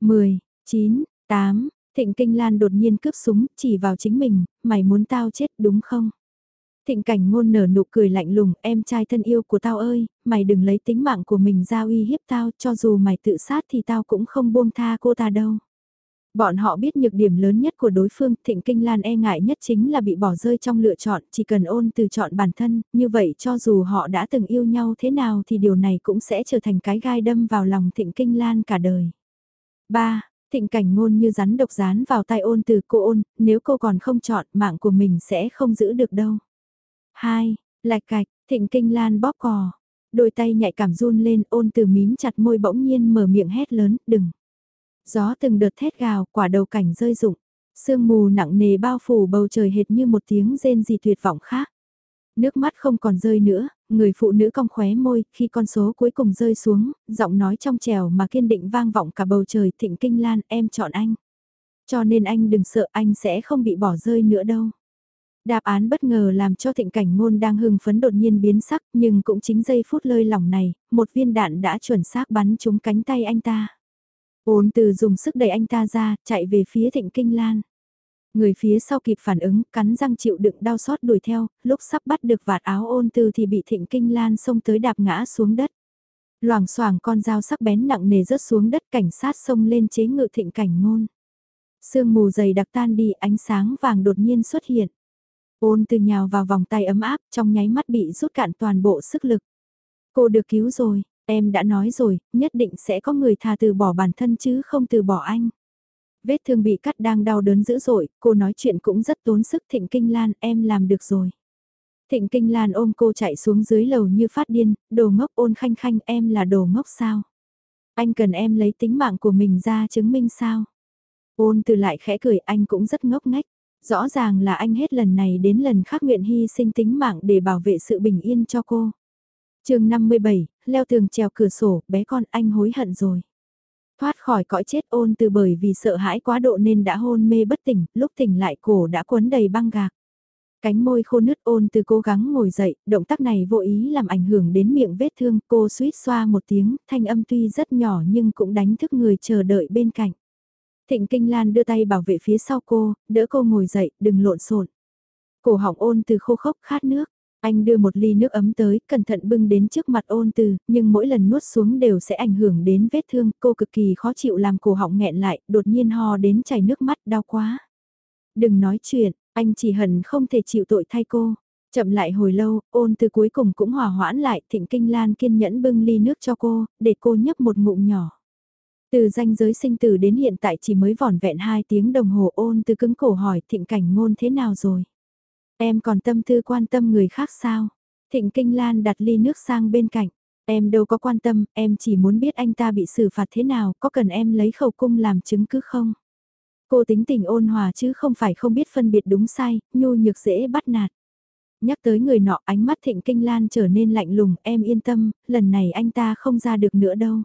A: 10, 9, 8, Thịnh Kinh Lan đột nhiên cướp súng, chỉ vào chính mình, mày muốn tao chết đúng không? Thịnh cảnh ngôn nở nụ cười lạnh lùng, em trai thân yêu của tao ơi, mày đừng lấy tính mạng của mình ra uy hiếp tao, cho dù mày tự sát thì tao cũng không buông tha cô ta đâu. Bọn họ biết nhược điểm lớn nhất của đối phương, Thịnh Kinh Lan e ngại nhất chính là bị bỏ rơi trong lựa chọn, chỉ cần ôn từ chọn bản thân, như vậy cho dù họ đã từng yêu nhau thế nào thì điều này cũng sẽ trở thành cái gai đâm vào lòng Thịnh Kinh Lan cả đời. 3. Thịnh cảnh ngôn như rắn độc rán vào tai ôn từ cô ôn, nếu cô còn không chọn mạng của mình sẽ không giữ được đâu. 2. Lạch cạch, thịnh kinh lan bóp cò. Đôi tay nhạy cảm run lên ôn từ mím chặt môi bỗng nhiên mở miệng hét lớn, đừng. Gió từng đợt thét gào, quả đầu cảnh rơi rụng. Sương mù nặng nề bao phủ bầu trời hệt như một tiếng rên gì tuyệt vọng khác. Nước mắt không còn rơi nữa, người phụ nữ cong khóe môi, khi con số cuối cùng rơi xuống, giọng nói trong trèo mà kiên định vang vọng cả bầu trời thịnh kinh lan, em chọn anh. Cho nên anh đừng sợ anh sẽ không bị bỏ rơi nữa đâu. Đáp án bất ngờ làm cho thịnh cảnh ngôn đang hưng phấn đột nhiên biến sắc, nhưng cũng chính giây phút lơi lỏng này, một viên đạn đã chuẩn xác bắn trúng cánh tay anh ta. Ôn từ dùng sức đẩy anh ta ra, chạy về phía thịnh kinh lan. Người phía sau kịp phản ứng, cắn răng chịu đựng đau xót đuổi theo, lúc sắp bắt được vạt áo ôn từ thì bị thịnh kinh lan xông tới đạp ngã xuống đất. Loảng xoảng con dao sắc bén nặng nề rớt xuống đất cảnh sát xông lên chế ngự thịnh cảnh ngôn. Sương mù dày đặc tan đi ánh sáng vàng đột nhiên xuất hiện. Ôn từ nhào vào vòng tay ấm áp trong nháy mắt bị rút cạn toàn bộ sức lực. Cô được cứu rồi, em đã nói rồi, nhất định sẽ có người tha từ bỏ bản thân chứ không từ bỏ anh. Vết thương bị cắt đang đau đớn dữ dội, cô nói chuyện cũng rất tốn sức Thịnh Kinh Lan, em làm được rồi. Thịnh Kinh Lan ôm cô chạy xuống dưới lầu như phát điên, đồ ngốc ôn khanh khanh em là đồ ngốc sao? Anh cần em lấy tính mạng của mình ra chứng minh sao? Ôn từ lại khẽ cười anh cũng rất ngốc ngách. Rõ ràng là anh hết lần này đến lần khác nguyện hy sinh tính mạng để bảo vệ sự bình yên cho cô chương 57, leo tường trèo cửa sổ, bé con anh hối hận rồi. Thoát khỏi cõi chết ôn từ bởi vì sợ hãi quá độ nên đã hôn mê bất tỉnh, lúc tỉnh lại cổ đã quấn đầy băng gạc. Cánh môi khô nứt ôn từ cố gắng ngồi dậy, động tác này vô ý làm ảnh hưởng đến miệng vết thương, cô suýt xoa một tiếng, thanh âm tuy rất nhỏ nhưng cũng đánh thức người chờ đợi bên cạnh. Thịnh Kinh Lan đưa tay bảo vệ phía sau cô, đỡ cô ngồi dậy, đừng lộn xộn. Cổ họng ôn từ khô khốc khát nước. Anh đưa một ly nước ấm tới, cẩn thận bưng đến trước mặt ôn từ, nhưng mỗi lần nuốt xuống đều sẽ ảnh hưởng đến vết thương, cô cực kỳ khó chịu làm cổ họng nghẹn lại, đột nhiên ho đến chảy nước mắt, đau quá. Đừng nói chuyện, anh chỉ hận không thể chịu tội thay cô. Chậm lại hồi lâu, ôn từ cuối cùng cũng hòa hoãn lại, thịnh kinh lan kiên nhẫn bưng ly nước cho cô, để cô nhấp một ngụm nhỏ. Từ danh giới sinh tử đến hiện tại chỉ mới vỏn vẹn 2 tiếng đồng hồ ôn từ cứng cổ hỏi thịnh cảnh ngôn thế nào rồi. Em còn tâm tư quan tâm người khác sao? Thịnh Kinh Lan đặt ly nước sang bên cạnh. Em đâu có quan tâm, em chỉ muốn biết anh ta bị xử phạt thế nào, có cần em lấy khẩu cung làm chứng cứ không? Cô tính tình ôn hòa chứ không phải không biết phân biệt đúng sai, nhu nhược dễ bắt nạt. Nhắc tới người nọ ánh mắt thịnh kinh lan trở nên lạnh lùng, em yên tâm, lần này anh ta không ra được nữa đâu.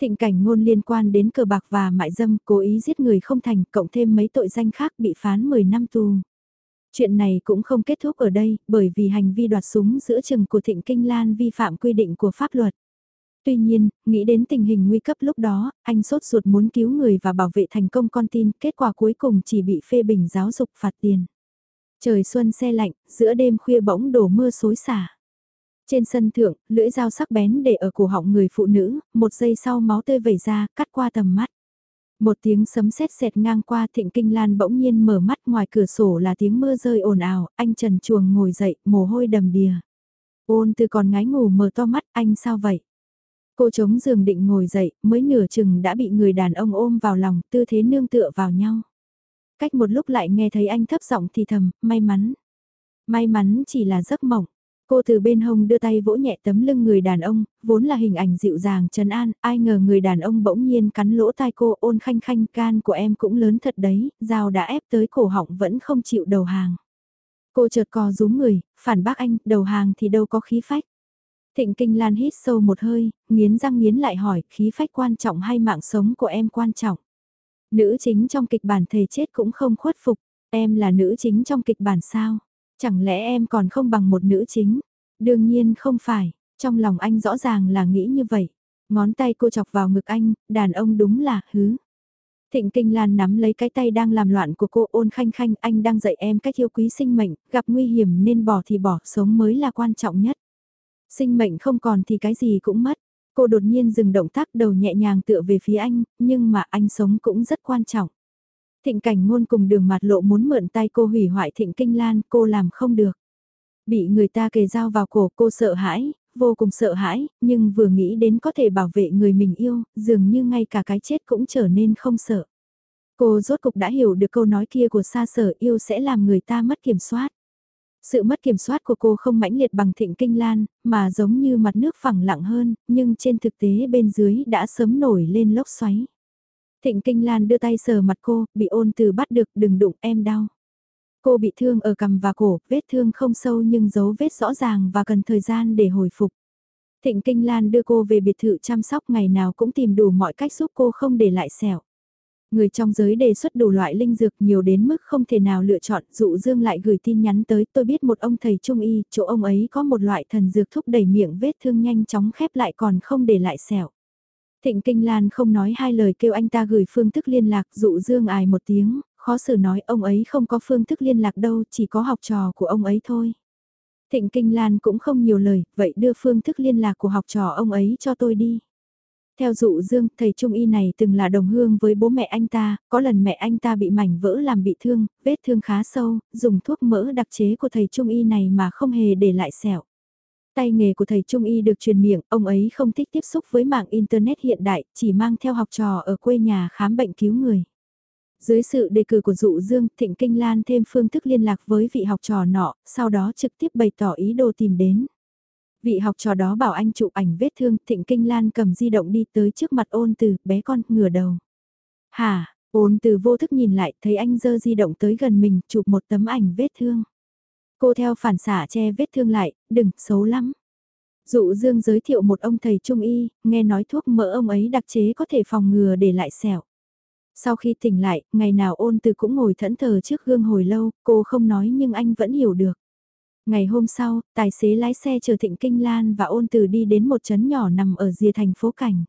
A: Thịnh cảnh ngôn liên quan đến cờ bạc và mại dâm, cố ý giết người không thành, cộng thêm mấy tội danh khác bị phán 10 năm tù. Chuyện này cũng không kết thúc ở đây, bởi vì hành vi đoạt súng giữa chừng của Thịnh Kinh Lan vi phạm quy định của pháp luật. Tuy nhiên, nghĩ đến tình hình nguy cấp lúc đó, anh sốt ruột muốn cứu người và bảo vệ thành công con tin, kết quả cuối cùng chỉ bị phê bình giáo dục phạt tiền. Trời xuân xe lạnh, giữa đêm khuya bỗng đổ mưa xối xả. Trên sân thượng, lưỡi dao sắc bén để ở cổ họng người phụ nữ, một giây sau máu tươi vẩy ra, cắt qua tầm mắt. Một tiếng sấm sét sẹt ngang qua thịnh kinh lan bỗng nhiên mở mắt ngoài cửa sổ là tiếng mưa rơi ồn ào, anh trần chuồng ngồi dậy, mồ hôi đầm đìa. Ôn từ còn ngái ngủ mở to mắt, anh sao vậy? Cô chống giường định ngồi dậy, mới nửa chừng đã bị người đàn ông ôm vào lòng, tư thế nương tựa vào nhau. Cách một lúc lại nghe thấy anh thấp giọng thì thầm, may mắn. May mắn chỉ là giấc mộng. Cô từ bên hông đưa tay vỗ nhẹ tấm lưng người đàn ông, vốn là hình ảnh dịu dàng trấn an, ai ngờ người đàn ông bỗng nhiên cắn lỗ tai cô ôn khanh khanh can của em cũng lớn thật đấy, dao đã ép tới cổ họng vẫn không chịu đầu hàng. Cô chợt co rúm người, phản bác anh, đầu hàng thì đâu có khí phách. Thịnh Kinh Lan hít sâu một hơi, nghiến răng nghiến lại hỏi, khí phách quan trọng hay mạng sống của em quan trọng? Nữ chính trong kịch bản thầy chết cũng không khuất phục, em là nữ chính trong kịch bản sao? Chẳng lẽ em còn không bằng một nữ chính? Đương nhiên không phải, trong lòng anh rõ ràng là nghĩ như vậy. Ngón tay cô chọc vào ngực anh, đàn ông đúng là hứ. Thịnh Kinh Lan nắm lấy cái tay đang làm loạn của cô ôn khanh khanh anh đang dạy em cách yêu quý sinh mệnh, gặp nguy hiểm nên bỏ thì bỏ, sống mới là quan trọng nhất. Sinh mệnh không còn thì cái gì cũng mất. Cô đột nhiên dừng động tác đầu nhẹ nhàng tựa về phía anh, nhưng mà anh sống cũng rất quan trọng. Thịnh cảnh ngôn cùng đường mặt lộ muốn mượn tay cô hủy hoại thịnh kinh lan, cô làm không được. Bị người ta kề dao vào cổ cô sợ hãi, vô cùng sợ hãi, nhưng vừa nghĩ đến có thể bảo vệ người mình yêu, dường như ngay cả cái chết cũng trở nên không sợ. Cô rốt cục đã hiểu được câu nói kia của xa sở yêu sẽ làm người ta mất kiểm soát. Sự mất kiểm soát của cô không mãnh liệt bằng thịnh kinh lan, mà giống như mặt nước phẳng lặng hơn, nhưng trên thực tế bên dưới đã sớm nổi lên lốc xoáy. Thịnh kinh lan đưa tay sờ mặt cô, bị ôn từ bắt được đừng đụng em đau. Cô bị thương ở cằm và cổ, vết thương không sâu nhưng dấu vết rõ ràng và cần thời gian để hồi phục. Thịnh Kinh Lan đưa cô về biệt thự chăm sóc ngày nào cũng tìm đủ mọi cách giúp cô không để lại sẹo. Người trong giới đề xuất đủ loại linh dược nhiều đến mức không thể nào lựa chọn, dụ Dương lại gửi tin nhắn tới tôi biết một ông thầy trung y, chỗ ông ấy có một loại thần dược thúc đẩy miệng vết thương nhanh chóng khép lại còn không để lại sẹo. Thịnh Kinh Lan không nói hai lời kêu anh ta gửi phương thức liên lạc dụ Dương ai một tiếng, khó xử nói ông ấy không có phương thức liên lạc đâu, chỉ có học trò của ông ấy thôi. Thịnh Kinh Lan cũng không nhiều lời, vậy đưa phương thức liên lạc của học trò ông ấy cho tôi đi. Theo dụ dương, thầy trung y này từng là đồng hương với bố mẹ anh ta, có lần mẹ anh ta bị mảnh vỡ làm bị thương, vết thương khá sâu, dùng thuốc mỡ đặc chế của thầy trung y này mà không hề để lại sẹo. Tay nghề của thầy trung y được truyền miệng, ông ấy không thích tiếp xúc với mạng Internet hiện đại, chỉ mang theo học trò ở quê nhà khám bệnh cứu người. Dưới sự đề cử của dụ dương, Thịnh Kinh Lan thêm phương thức liên lạc với vị học trò nọ, sau đó trực tiếp bày tỏ ý đồ tìm đến. Vị học trò đó bảo anh chụp ảnh vết thương, Thịnh Kinh Lan cầm di động đi tới trước mặt ôn từ, bé con, ngửa đầu. hà ôn từ vô thức nhìn lại, thấy anh dơ di động tới gần mình, chụp một tấm ảnh vết thương. Cô theo phản xả che vết thương lại, đừng, xấu lắm. Dụ dương giới thiệu một ông thầy trung y, nghe nói thuốc mỡ ông ấy đặc chế có thể phòng ngừa để lại sẹo. Sau khi tỉnh lại, ngày nào ôn từ cũng ngồi thẫn thờ trước gương hồi lâu, cô không nói nhưng anh vẫn hiểu được. Ngày hôm sau, tài xế lái xe chờ Thịnh Kinh Lan và ôn từ đi đến một trấn nhỏ nằm ở rìa thành phố Cảnh.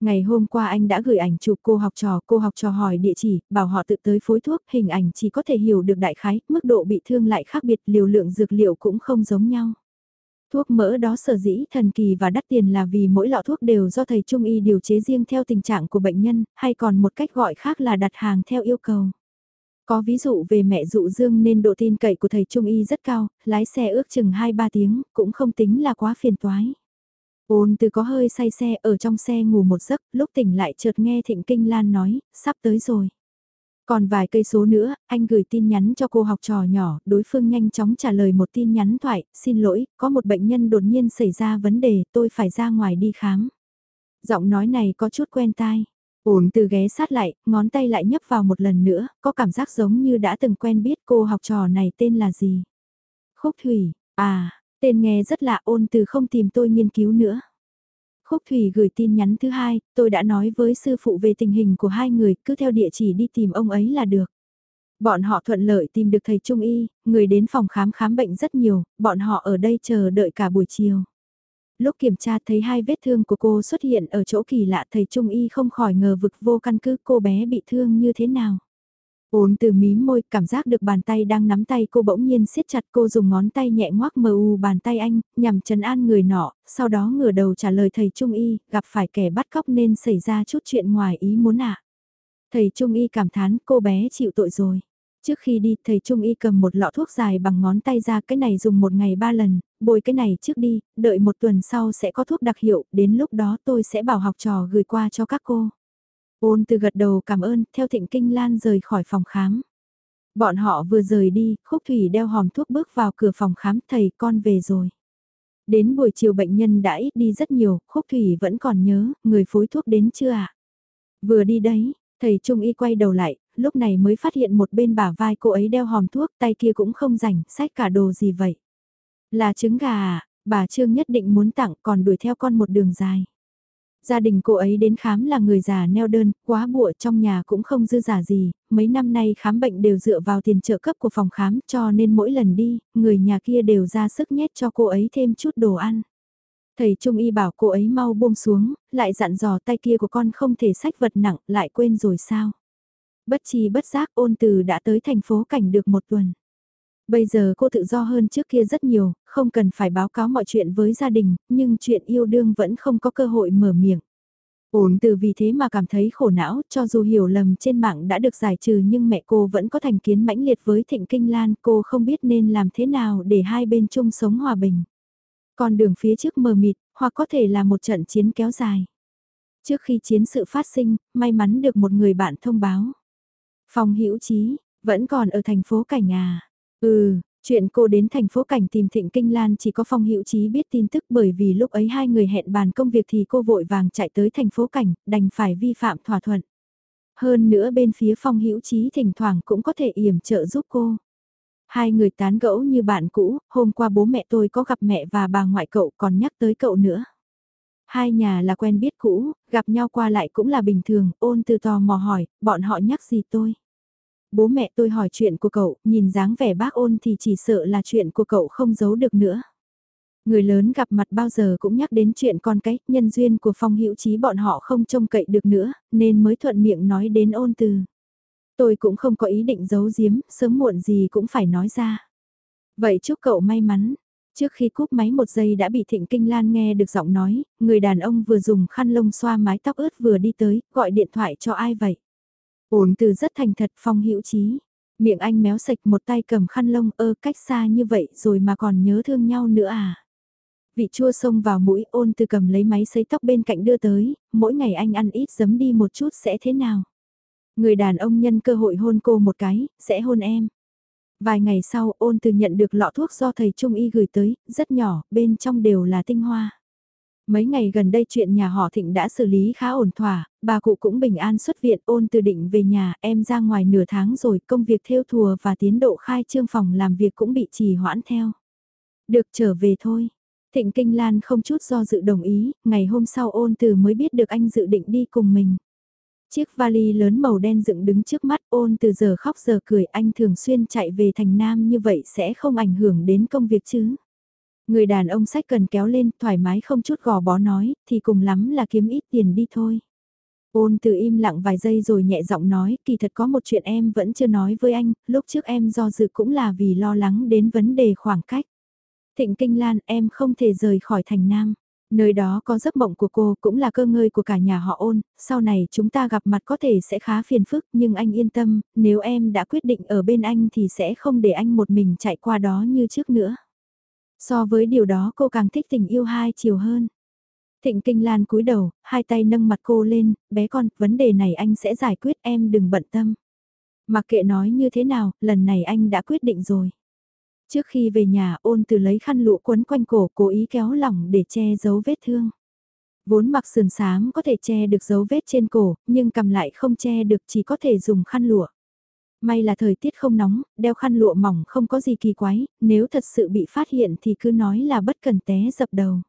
A: Ngày hôm qua anh đã gửi ảnh chụp cô học trò, cô học trò hỏi địa chỉ, bảo họ tự tới phối thuốc, hình ảnh chỉ có thể hiểu được đại khái, mức độ bị thương lại khác biệt, liều lượng dược liệu cũng không giống nhau. Thuốc mỡ đó sở dĩ thần kỳ và đắt tiền là vì mỗi lọ thuốc đều do thầy trung y điều chế riêng theo tình trạng của bệnh nhân, hay còn một cách gọi khác là đặt hàng theo yêu cầu. Có ví dụ về mẹ dụ dương nên độ tin cậy của thầy trung y rất cao, lái xe ước chừng 2-3 tiếng, cũng không tính là quá phiền toái. Ôn từ có hơi say xe ở trong xe ngủ một giấc, lúc tỉnh lại chợt nghe Thịnh Kinh Lan nói, sắp tới rồi. Còn vài cây số nữa, anh gửi tin nhắn cho cô học trò nhỏ, đối phương nhanh chóng trả lời một tin nhắn thoại, xin lỗi, có một bệnh nhân đột nhiên xảy ra vấn đề, tôi phải ra ngoài đi khám. Giọng nói này có chút quen tai. Ổn từ ghé sát lại, ngón tay lại nhấp vào một lần nữa, có cảm giác giống như đã từng quen biết cô học trò này tên là gì. Khúc Thủy, à, tên nghe rất lạ ôn từ không tìm tôi nghiên cứu nữa. Khúc Thủy gửi tin nhắn thứ hai, tôi đã nói với sư phụ về tình hình của hai người, cứ theo địa chỉ đi tìm ông ấy là được. Bọn họ thuận lợi tìm được thầy Trung Y, người đến phòng khám khám bệnh rất nhiều, bọn họ ở đây chờ đợi cả buổi chiều. Lúc kiểm tra thấy hai vết thương của cô xuất hiện ở chỗ kỳ lạ thầy Trung Y không khỏi ngờ vực vô căn cứ cô bé bị thương như thế nào. Ôn từ mím môi, cảm giác được bàn tay đang nắm tay cô bỗng nhiên siết chặt cô dùng ngón tay nhẹ ngoác mờ u bàn tay anh, nhằm trấn an người nọ, sau đó ngửa đầu trả lời thầy Trung Y, gặp phải kẻ bắt cóc nên xảy ra chút chuyện ngoài ý muốn ạ. Thầy Trung Y cảm thán cô bé chịu tội rồi. Trước khi đi, thầy Trung Y cầm một lọ thuốc dài bằng ngón tay ra, cái này dùng một ngày ba lần, bôi cái này trước đi, đợi một tuần sau sẽ có thuốc đặc hiệu, đến lúc đó tôi sẽ bảo học trò gửi qua cho các cô. Ôn từ gật đầu cảm ơn, theo thịnh kinh lan rời khỏi phòng khám. Bọn họ vừa rời đi, Khúc Thủy đeo hòm thuốc bước vào cửa phòng khám thầy con về rồi. Đến buổi chiều bệnh nhân đã ít đi rất nhiều, Khúc Thủy vẫn còn nhớ, người phối thuốc đến chưa ạ? Vừa đi đấy, thầy Trung Y quay đầu lại, lúc này mới phát hiện một bên bả vai cô ấy đeo hòm thuốc, tay kia cũng không rảnh, sách cả đồ gì vậy? Là trứng gà à, bà Trương nhất định muốn tặng còn đuổi theo con một đường dài. Gia đình cô ấy đến khám là người già neo đơn, quá bụa trong nhà cũng không dư giả gì, mấy năm nay khám bệnh đều dựa vào tiền trợ cấp của phòng khám cho nên mỗi lần đi, người nhà kia đều ra sức nhét cho cô ấy thêm chút đồ ăn. Thầy Trung Y bảo cô ấy mau buông xuống, lại dặn dò tay kia của con không thể sách vật nặng, lại quên rồi sao. Bất chi bất giác ôn từ đã tới thành phố cảnh được một tuần. Bây giờ cô tự do hơn trước kia rất nhiều, không cần phải báo cáo mọi chuyện với gia đình, nhưng chuyện yêu đương vẫn không có cơ hội mở miệng. Ổn từ vì thế mà cảm thấy khổ não, cho dù hiểu lầm trên mạng đã được giải trừ nhưng mẹ cô vẫn có thành kiến mãnh liệt với Thịnh Kinh Lan, cô không biết nên làm thế nào để hai bên chung sống hòa bình. còn đường phía trước mờ mịt, hoặc có thể là một trận chiến kéo dài. Trước khi chiến sự phát sinh, may mắn được một người bạn thông báo. Phong Hữu Chí vẫn còn ở thành phố Cảnh à. Ừ, chuyện cô đến thành phố Cảnh tìm Thịnh Kinh Lan chỉ có Phong Hữu Chí biết tin tức bởi vì lúc ấy hai người hẹn bàn công việc thì cô vội vàng chạy tới thành phố Cảnh, đành phải vi phạm thỏa thuận. Hơn nữa bên phía Phong Hữu Chí thỉnh thoảng cũng có thể yểm trợ giúp cô. Hai người tán gẫu như bạn cũ, hôm qua bố mẹ tôi có gặp mẹ và bà ngoại cậu còn nhắc tới cậu nữa. Hai nhà là quen biết cũ, gặp nhau qua lại cũng là bình thường, ôn từ tò mò hỏi, bọn họ nhắc gì tôi. Bố mẹ tôi hỏi chuyện của cậu, nhìn dáng vẻ bác ôn thì chỉ sợ là chuyện của cậu không giấu được nữa. Người lớn gặp mặt bao giờ cũng nhắc đến chuyện con cái, nhân duyên của phong hữu trí bọn họ không trông cậy được nữa, nên mới thuận miệng nói đến ôn từ. Tôi cũng không có ý định giấu giếm, sớm muộn gì cũng phải nói ra. Vậy chúc cậu may mắn. Trước khi cúp máy một giây đã bị Thịnh Kinh Lan nghe được giọng nói, người đàn ông vừa dùng khăn lông xoa mái tóc ướt vừa đi tới, gọi điện thoại cho ai vậy? Ổn từ rất thành thật phong hữu trí. Miệng anh méo sạch một tay cầm khăn lông ơ cách xa như vậy rồi mà còn nhớ thương nhau nữa à? Vị chua xông vào mũi ôn từ cầm lấy máy sấy tóc bên cạnh đưa tới, mỗi ngày anh ăn ít giấm đi một chút sẽ thế nào? Người đàn ông nhân cơ hội hôn cô một cái, sẽ hôn em. Vài ngày sau ôn từ nhận được lọ thuốc do thầy Trung Y gửi tới, rất nhỏ, bên trong đều là tinh hoa. Mấy ngày gần đây chuyện nhà họ Thịnh đã xử lý khá ổn thỏa, bà cụ cũng bình an xuất viện ôn từ định về nhà, em ra ngoài nửa tháng rồi, công việc theo thùa và tiến độ khai trương phòng làm việc cũng bị trì hoãn theo. Được trở về thôi. Thịnh Kinh Lan không chút do dự đồng ý, ngày hôm sau ôn từ mới biết được anh dự định đi cùng mình. Chiếc vali lớn màu đen dựng đứng trước mắt ôn từ giờ khóc giờ cười anh thường xuyên chạy về thành Nam như vậy sẽ không ảnh hưởng đến công việc chứ. Người đàn ông sách cần kéo lên thoải mái không chút gò bó nói thì cùng lắm là kiếm ít tiền đi thôi. Ôn từ im lặng vài giây rồi nhẹ giọng nói kỳ thật có một chuyện em vẫn chưa nói với anh, lúc trước em do dự cũng là vì lo lắng đến vấn đề khoảng cách. Thịnh Kinh Lan em không thể rời khỏi thành Nam. Nơi đó có giấc mộng của cô cũng là cơ ngơi của cả nhà họ ôn, sau này chúng ta gặp mặt có thể sẽ khá phiền phức nhưng anh yên tâm, nếu em đã quyết định ở bên anh thì sẽ không để anh một mình chạy qua đó như trước nữa. So với điều đó cô càng thích tình yêu hai chiều hơn. Thịnh Kinh Lan cúi đầu, hai tay nâng mặt cô lên, bé con, vấn đề này anh sẽ giải quyết em đừng bận tâm. Mặc kệ nói như thế nào, lần này anh đã quyết định rồi. Trước khi về nhà ôn từ lấy khăn lụa quấn quanh cổ cố ý kéo lỏng để che giấu vết thương. Vốn mặc sườn xám có thể che được dấu vết trên cổ, nhưng cầm lại không che được chỉ có thể dùng khăn lụa. May là thời tiết không nóng, đeo khăn lụa mỏng không có gì kỳ quái, nếu thật sự bị phát hiện thì cứ nói là bất cần té dập đầu.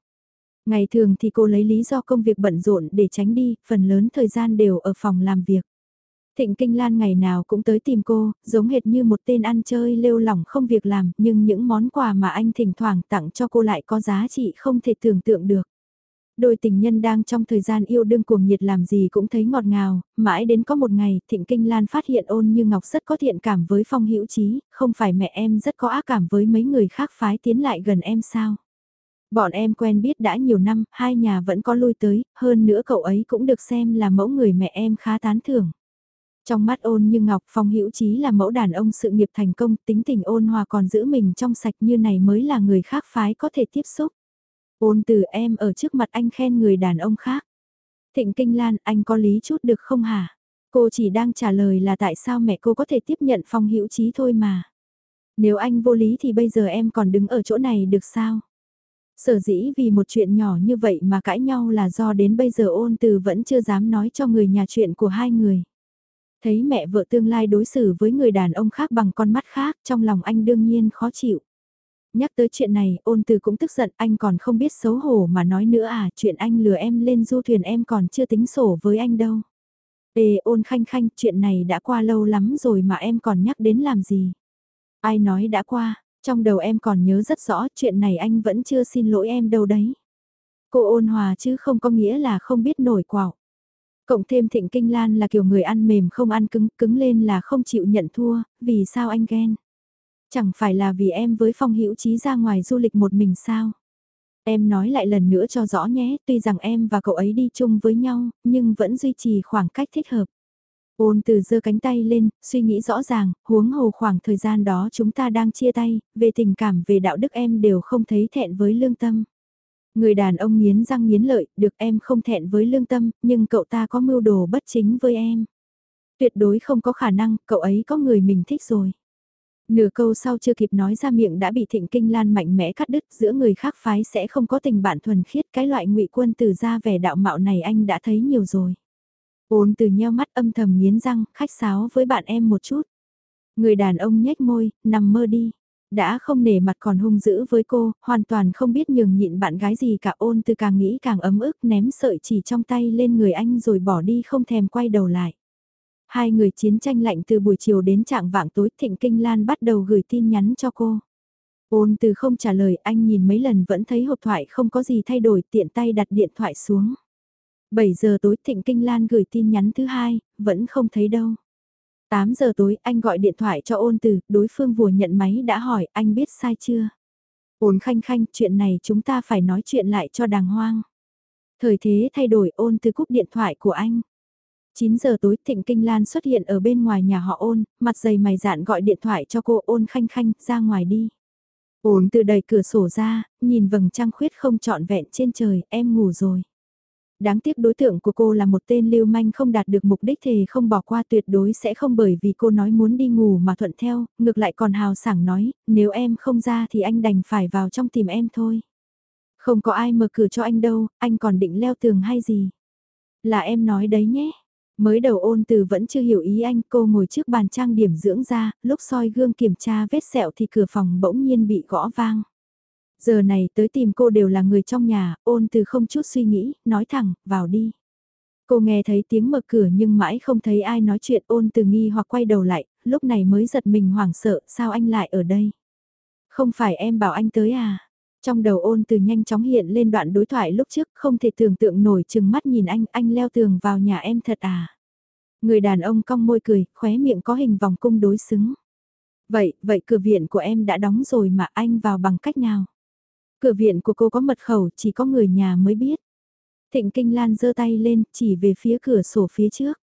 A: Ngày thường thì cô lấy lý do công việc bận rộn để tránh đi, phần lớn thời gian đều ở phòng làm việc. Thịnh Kinh Lan ngày nào cũng tới tìm cô, giống hệt như một tên ăn chơi lêu lỏng không việc làm, nhưng những món quà mà anh thỉnh thoảng tặng cho cô lại có giá trị không thể tưởng tượng được. Đôi tình nhân đang trong thời gian yêu đương cuồng nhiệt làm gì cũng thấy ngọt ngào, mãi đến có một ngày, Thịnh Kinh Lan phát hiện ôn như Ngọc rất có thiện cảm với Phong Hữu Trí, không phải mẹ em rất có ác cảm với mấy người khác phái tiến lại gần em sao? Bọn em quen biết đã nhiều năm, hai nhà vẫn có lui tới, hơn nữa cậu ấy cũng được xem là mẫu người mẹ em khá tán thưởng. Trong mắt ôn như Ngọc Phong Hữu Trí là mẫu đàn ông sự nghiệp thành công, tính tình ôn hòa còn giữ mình trong sạch như này mới là người khác phái có thể tiếp xúc. Ôn từ em ở trước mặt anh khen người đàn ông khác. Thịnh Kinh Lan, anh có lý chút được không hả? Cô chỉ đang trả lời là tại sao mẹ cô có thể tiếp nhận Phong Hữu Chí thôi mà. Nếu anh vô lý thì bây giờ em còn đứng ở chỗ này được sao? Sở dĩ vì một chuyện nhỏ như vậy mà cãi nhau là do đến bây giờ ôn từ vẫn chưa dám nói cho người nhà chuyện của hai người. Thấy mẹ vợ tương lai đối xử với người đàn ông khác bằng con mắt khác trong lòng anh đương nhiên khó chịu. Nhắc tới chuyện này ôn từ cũng tức giận anh còn không biết xấu hổ mà nói nữa à chuyện anh lừa em lên du thuyền em còn chưa tính sổ với anh đâu. Ê ôn khanh khanh chuyện này đã qua lâu lắm rồi mà em còn nhắc đến làm gì. Ai nói đã qua, trong đầu em còn nhớ rất rõ chuyện này anh vẫn chưa xin lỗi em đâu đấy. Cô ôn hòa chứ không có nghĩa là không biết nổi quạo. Cộng thêm thịnh kinh lan là kiểu người ăn mềm không ăn cứng, cứng lên là không chịu nhận thua, vì sao anh ghen? Chẳng phải là vì em với phong hữu Chí ra ngoài du lịch một mình sao? Em nói lại lần nữa cho rõ nhé, tuy rằng em và cậu ấy đi chung với nhau, nhưng vẫn duy trì khoảng cách thích hợp. Ôn từ giơ cánh tay lên, suy nghĩ rõ ràng, huống hồ khoảng thời gian đó chúng ta đang chia tay, về tình cảm về đạo đức em đều không thấy thẹn với lương tâm. Người đàn ông nghiến răng nghiến lợi, được em không thẹn với lương tâm, nhưng cậu ta có mưu đồ bất chính với em. Tuyệt đối không có khả năng, cậu ấy có người mình thích rồi. Nửa câu sau chưa kịp nói ra miệng đã bị thịnh kinh lan mạnh mẽ cắt đứt giữa người khác phái sẽ không có tình bạn thuần khiết cái loại ngụy quân từ ra vẻ đạo mạo này anh đã thấy nhiều rồi. Ôn từ nheo mắt âm thầm nghiến răng, khách sáo với bạn em một chút. Người đàn ông nhếch môi, nằm mơ đi. Đã không nể mặt còn hung dữ với cô, hoàn toàn không biết nhường nhịn bạn gái gì cả ôn từ càng nghĩ càng ấm ức ném sợi chỉ trong tay lên người anh rồi bỏ đi không thèm quay đầu lại. Hai người chiến tranh lạnh từ buổi chiều đến trạng vạng tối Thịnh Kinh Lan bắt đầu gửi tin nhắn cho cô. Ôn từ không trả lời anh nhìn mấy lần vẫn thấy hộp thoại không có gì thay đổi tiện tay đặt điện thoại xuống. 7 giờ tối Thịnh Kinh Lan gửi tin nhắn thứ hai, vẫn không thấy đâu. 8 giờ tối anh gọi điện thoại cho ôn từ, đối phương vừa nhận máy đã hỏi anh biết sai chưa. Ôn khanh khanh chuyện này chúng ta phải nói chuyện lại cho đàng hoang. Thời thế thay đổi ôn từ cúp điện thoại của anh. 9 giờ tối Thịnh Kinh Lan xuất hiện ở bên ngoài nhà họ ôn, mặt dày mày dạn gọi điện thoại cho cô ôn khanh khanh ra ngoài đi. Ôn từ đẩy cửa sổ ra, nhìn vầng trăng khuyết không trọn vẹn trên trời, em ngủ rồi. Đáng tiếc đối tượng của cô là một tên lưu manh không đạt được mục đích thì không bỏ qua tuyệt đối sẽ không bởi vì cô nói muốn đi ngủ mà thuận theo, ngược lại còn hào sảng nói, nếu em không ra thì anh đành phải vào trong tìm em thôi. Không có ai mở cửa cho anh đâu, anh còn định leo tường hay gì? Là em nói đấy nhé. Mới đầu ôn từ vẫn chưa hiểu ý anh, cô ngồi trước bàn trang điểm dưỡng da, lúc soi gương kiểm tra vết sẹo thì cửa phòng bỗng nhiên bị gõ vang. Giờ này tới tìm cô đều là người trong nhà, ôn từ không chút suy nghĩ, nói thẳng, vào đi. Cô nghe thấy tiếng mở cửa nhưng mãi không thấy ai nói chuyện ôn từ nghi hoặc quay đầu lại, lúc này mới giật mình hoảng sợ, sao anh lại ở đây? Không phải em bảo anh tới à? Trong đầu ôn từ nhanh chóng hiện lên đoạn đối thoại lúc trước, không thể tưởng tượng nổi chừng mắt nhìn anh, anh leo tường vào nhà em thật à? Người đàn ông cong môi cười, khóe miệng có hình vòng cung đối xứng. Vậy, vậy cửa viện của em đã đóng rồi mà anh vào bằng cách nào? Cửa viện của cô có mật khẩu, chỉ có người nhà mới biết. Thịnh Kinh Lan giơ tay lên, chỉ về phía cửa sổ phía trước.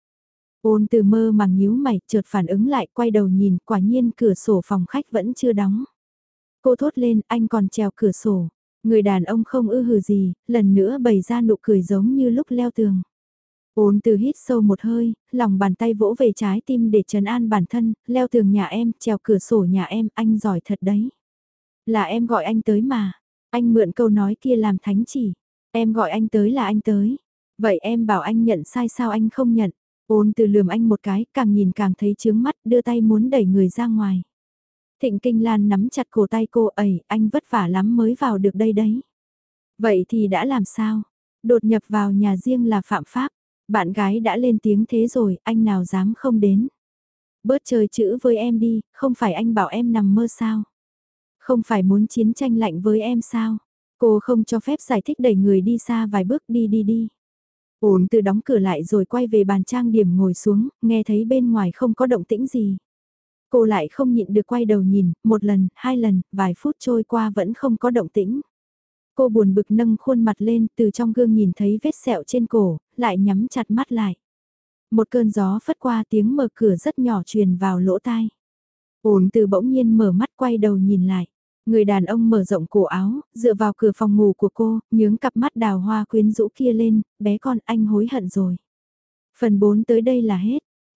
A: Ôn từ mơ màng nhíu mày, chợt phản ứng lại, quay đầu nhìn, quả nhiên cửa sổ phòng khách vẫn chưa đóng. Cô thốt lên, anh còn trèo cửa sổ. Người đàn ông không ư hừ gì, lần nữa bày ra nụ cười giống như lúc leo tường. Ôn từ hít sâu một hơi, lòng bàn tay vỗ về trái tim để trấn an bản thân, leo tường nhà em, trèo cửa sổ nhà em, anh giỏi thật đấy. Là em gọi anh tới mà, anh mượn câu nói kia làm thánh chỉ. Em gọi anh tới là anh tới. Vậy em bảo anh nhận sai sao anh không nhận. Ôn từ lườm anh một cái, càng nhìn càng thấy chướng mắt, đưa tay muốn đẩy người ra ngoài. Thịnh Kinh Lan nắm chặt cổ tay cô ẩy, anh vất vả lắm mới vào được đây đấy. Vậy thì đã làm sao? Đột nhập vào nhà riêng là phạm pháp. Bạn gái đã lên tiếng thế rồi, anh nào dám không đến. Bớt chơi chữ với em đi, không phải anh bảo em nằm mơ sao? Không phải muốn chiến tranh lạnh với em sao? Cô không cho phép giải thích đẩy người đi xa vài bước đi đi đi. Ổn từ đóng cửa lại rồi quay về bàn trang điểm ngồi xuống, nghe thấy bên ngoài không có động tĩnh gì. Cô lại không nhịn được quay đầu nhìn, một lần, hai lần, vài phút trôi qua vẫn không có động tĩnh. Cô buồn bực nâng khuôn mặt lên, từ trong gương nhìn thấy vết sẹo trên cổ, lại nhắm chặt mắt lại. Một cơn gió phất qua tiếng mở cửa rất nhỏ truyền vào lỗ tai. Ổn từ bỗng nhiên mở mắt quay đầu nhìn lại. Người đàn ông mở rộng cổ áo, dựa vào cửa phòng ngủ của cô, nhướng cặp mắt đào hoa quyến rũ kia lên, bé con anh hối hận rồi. Phần 4 tới đây là hết.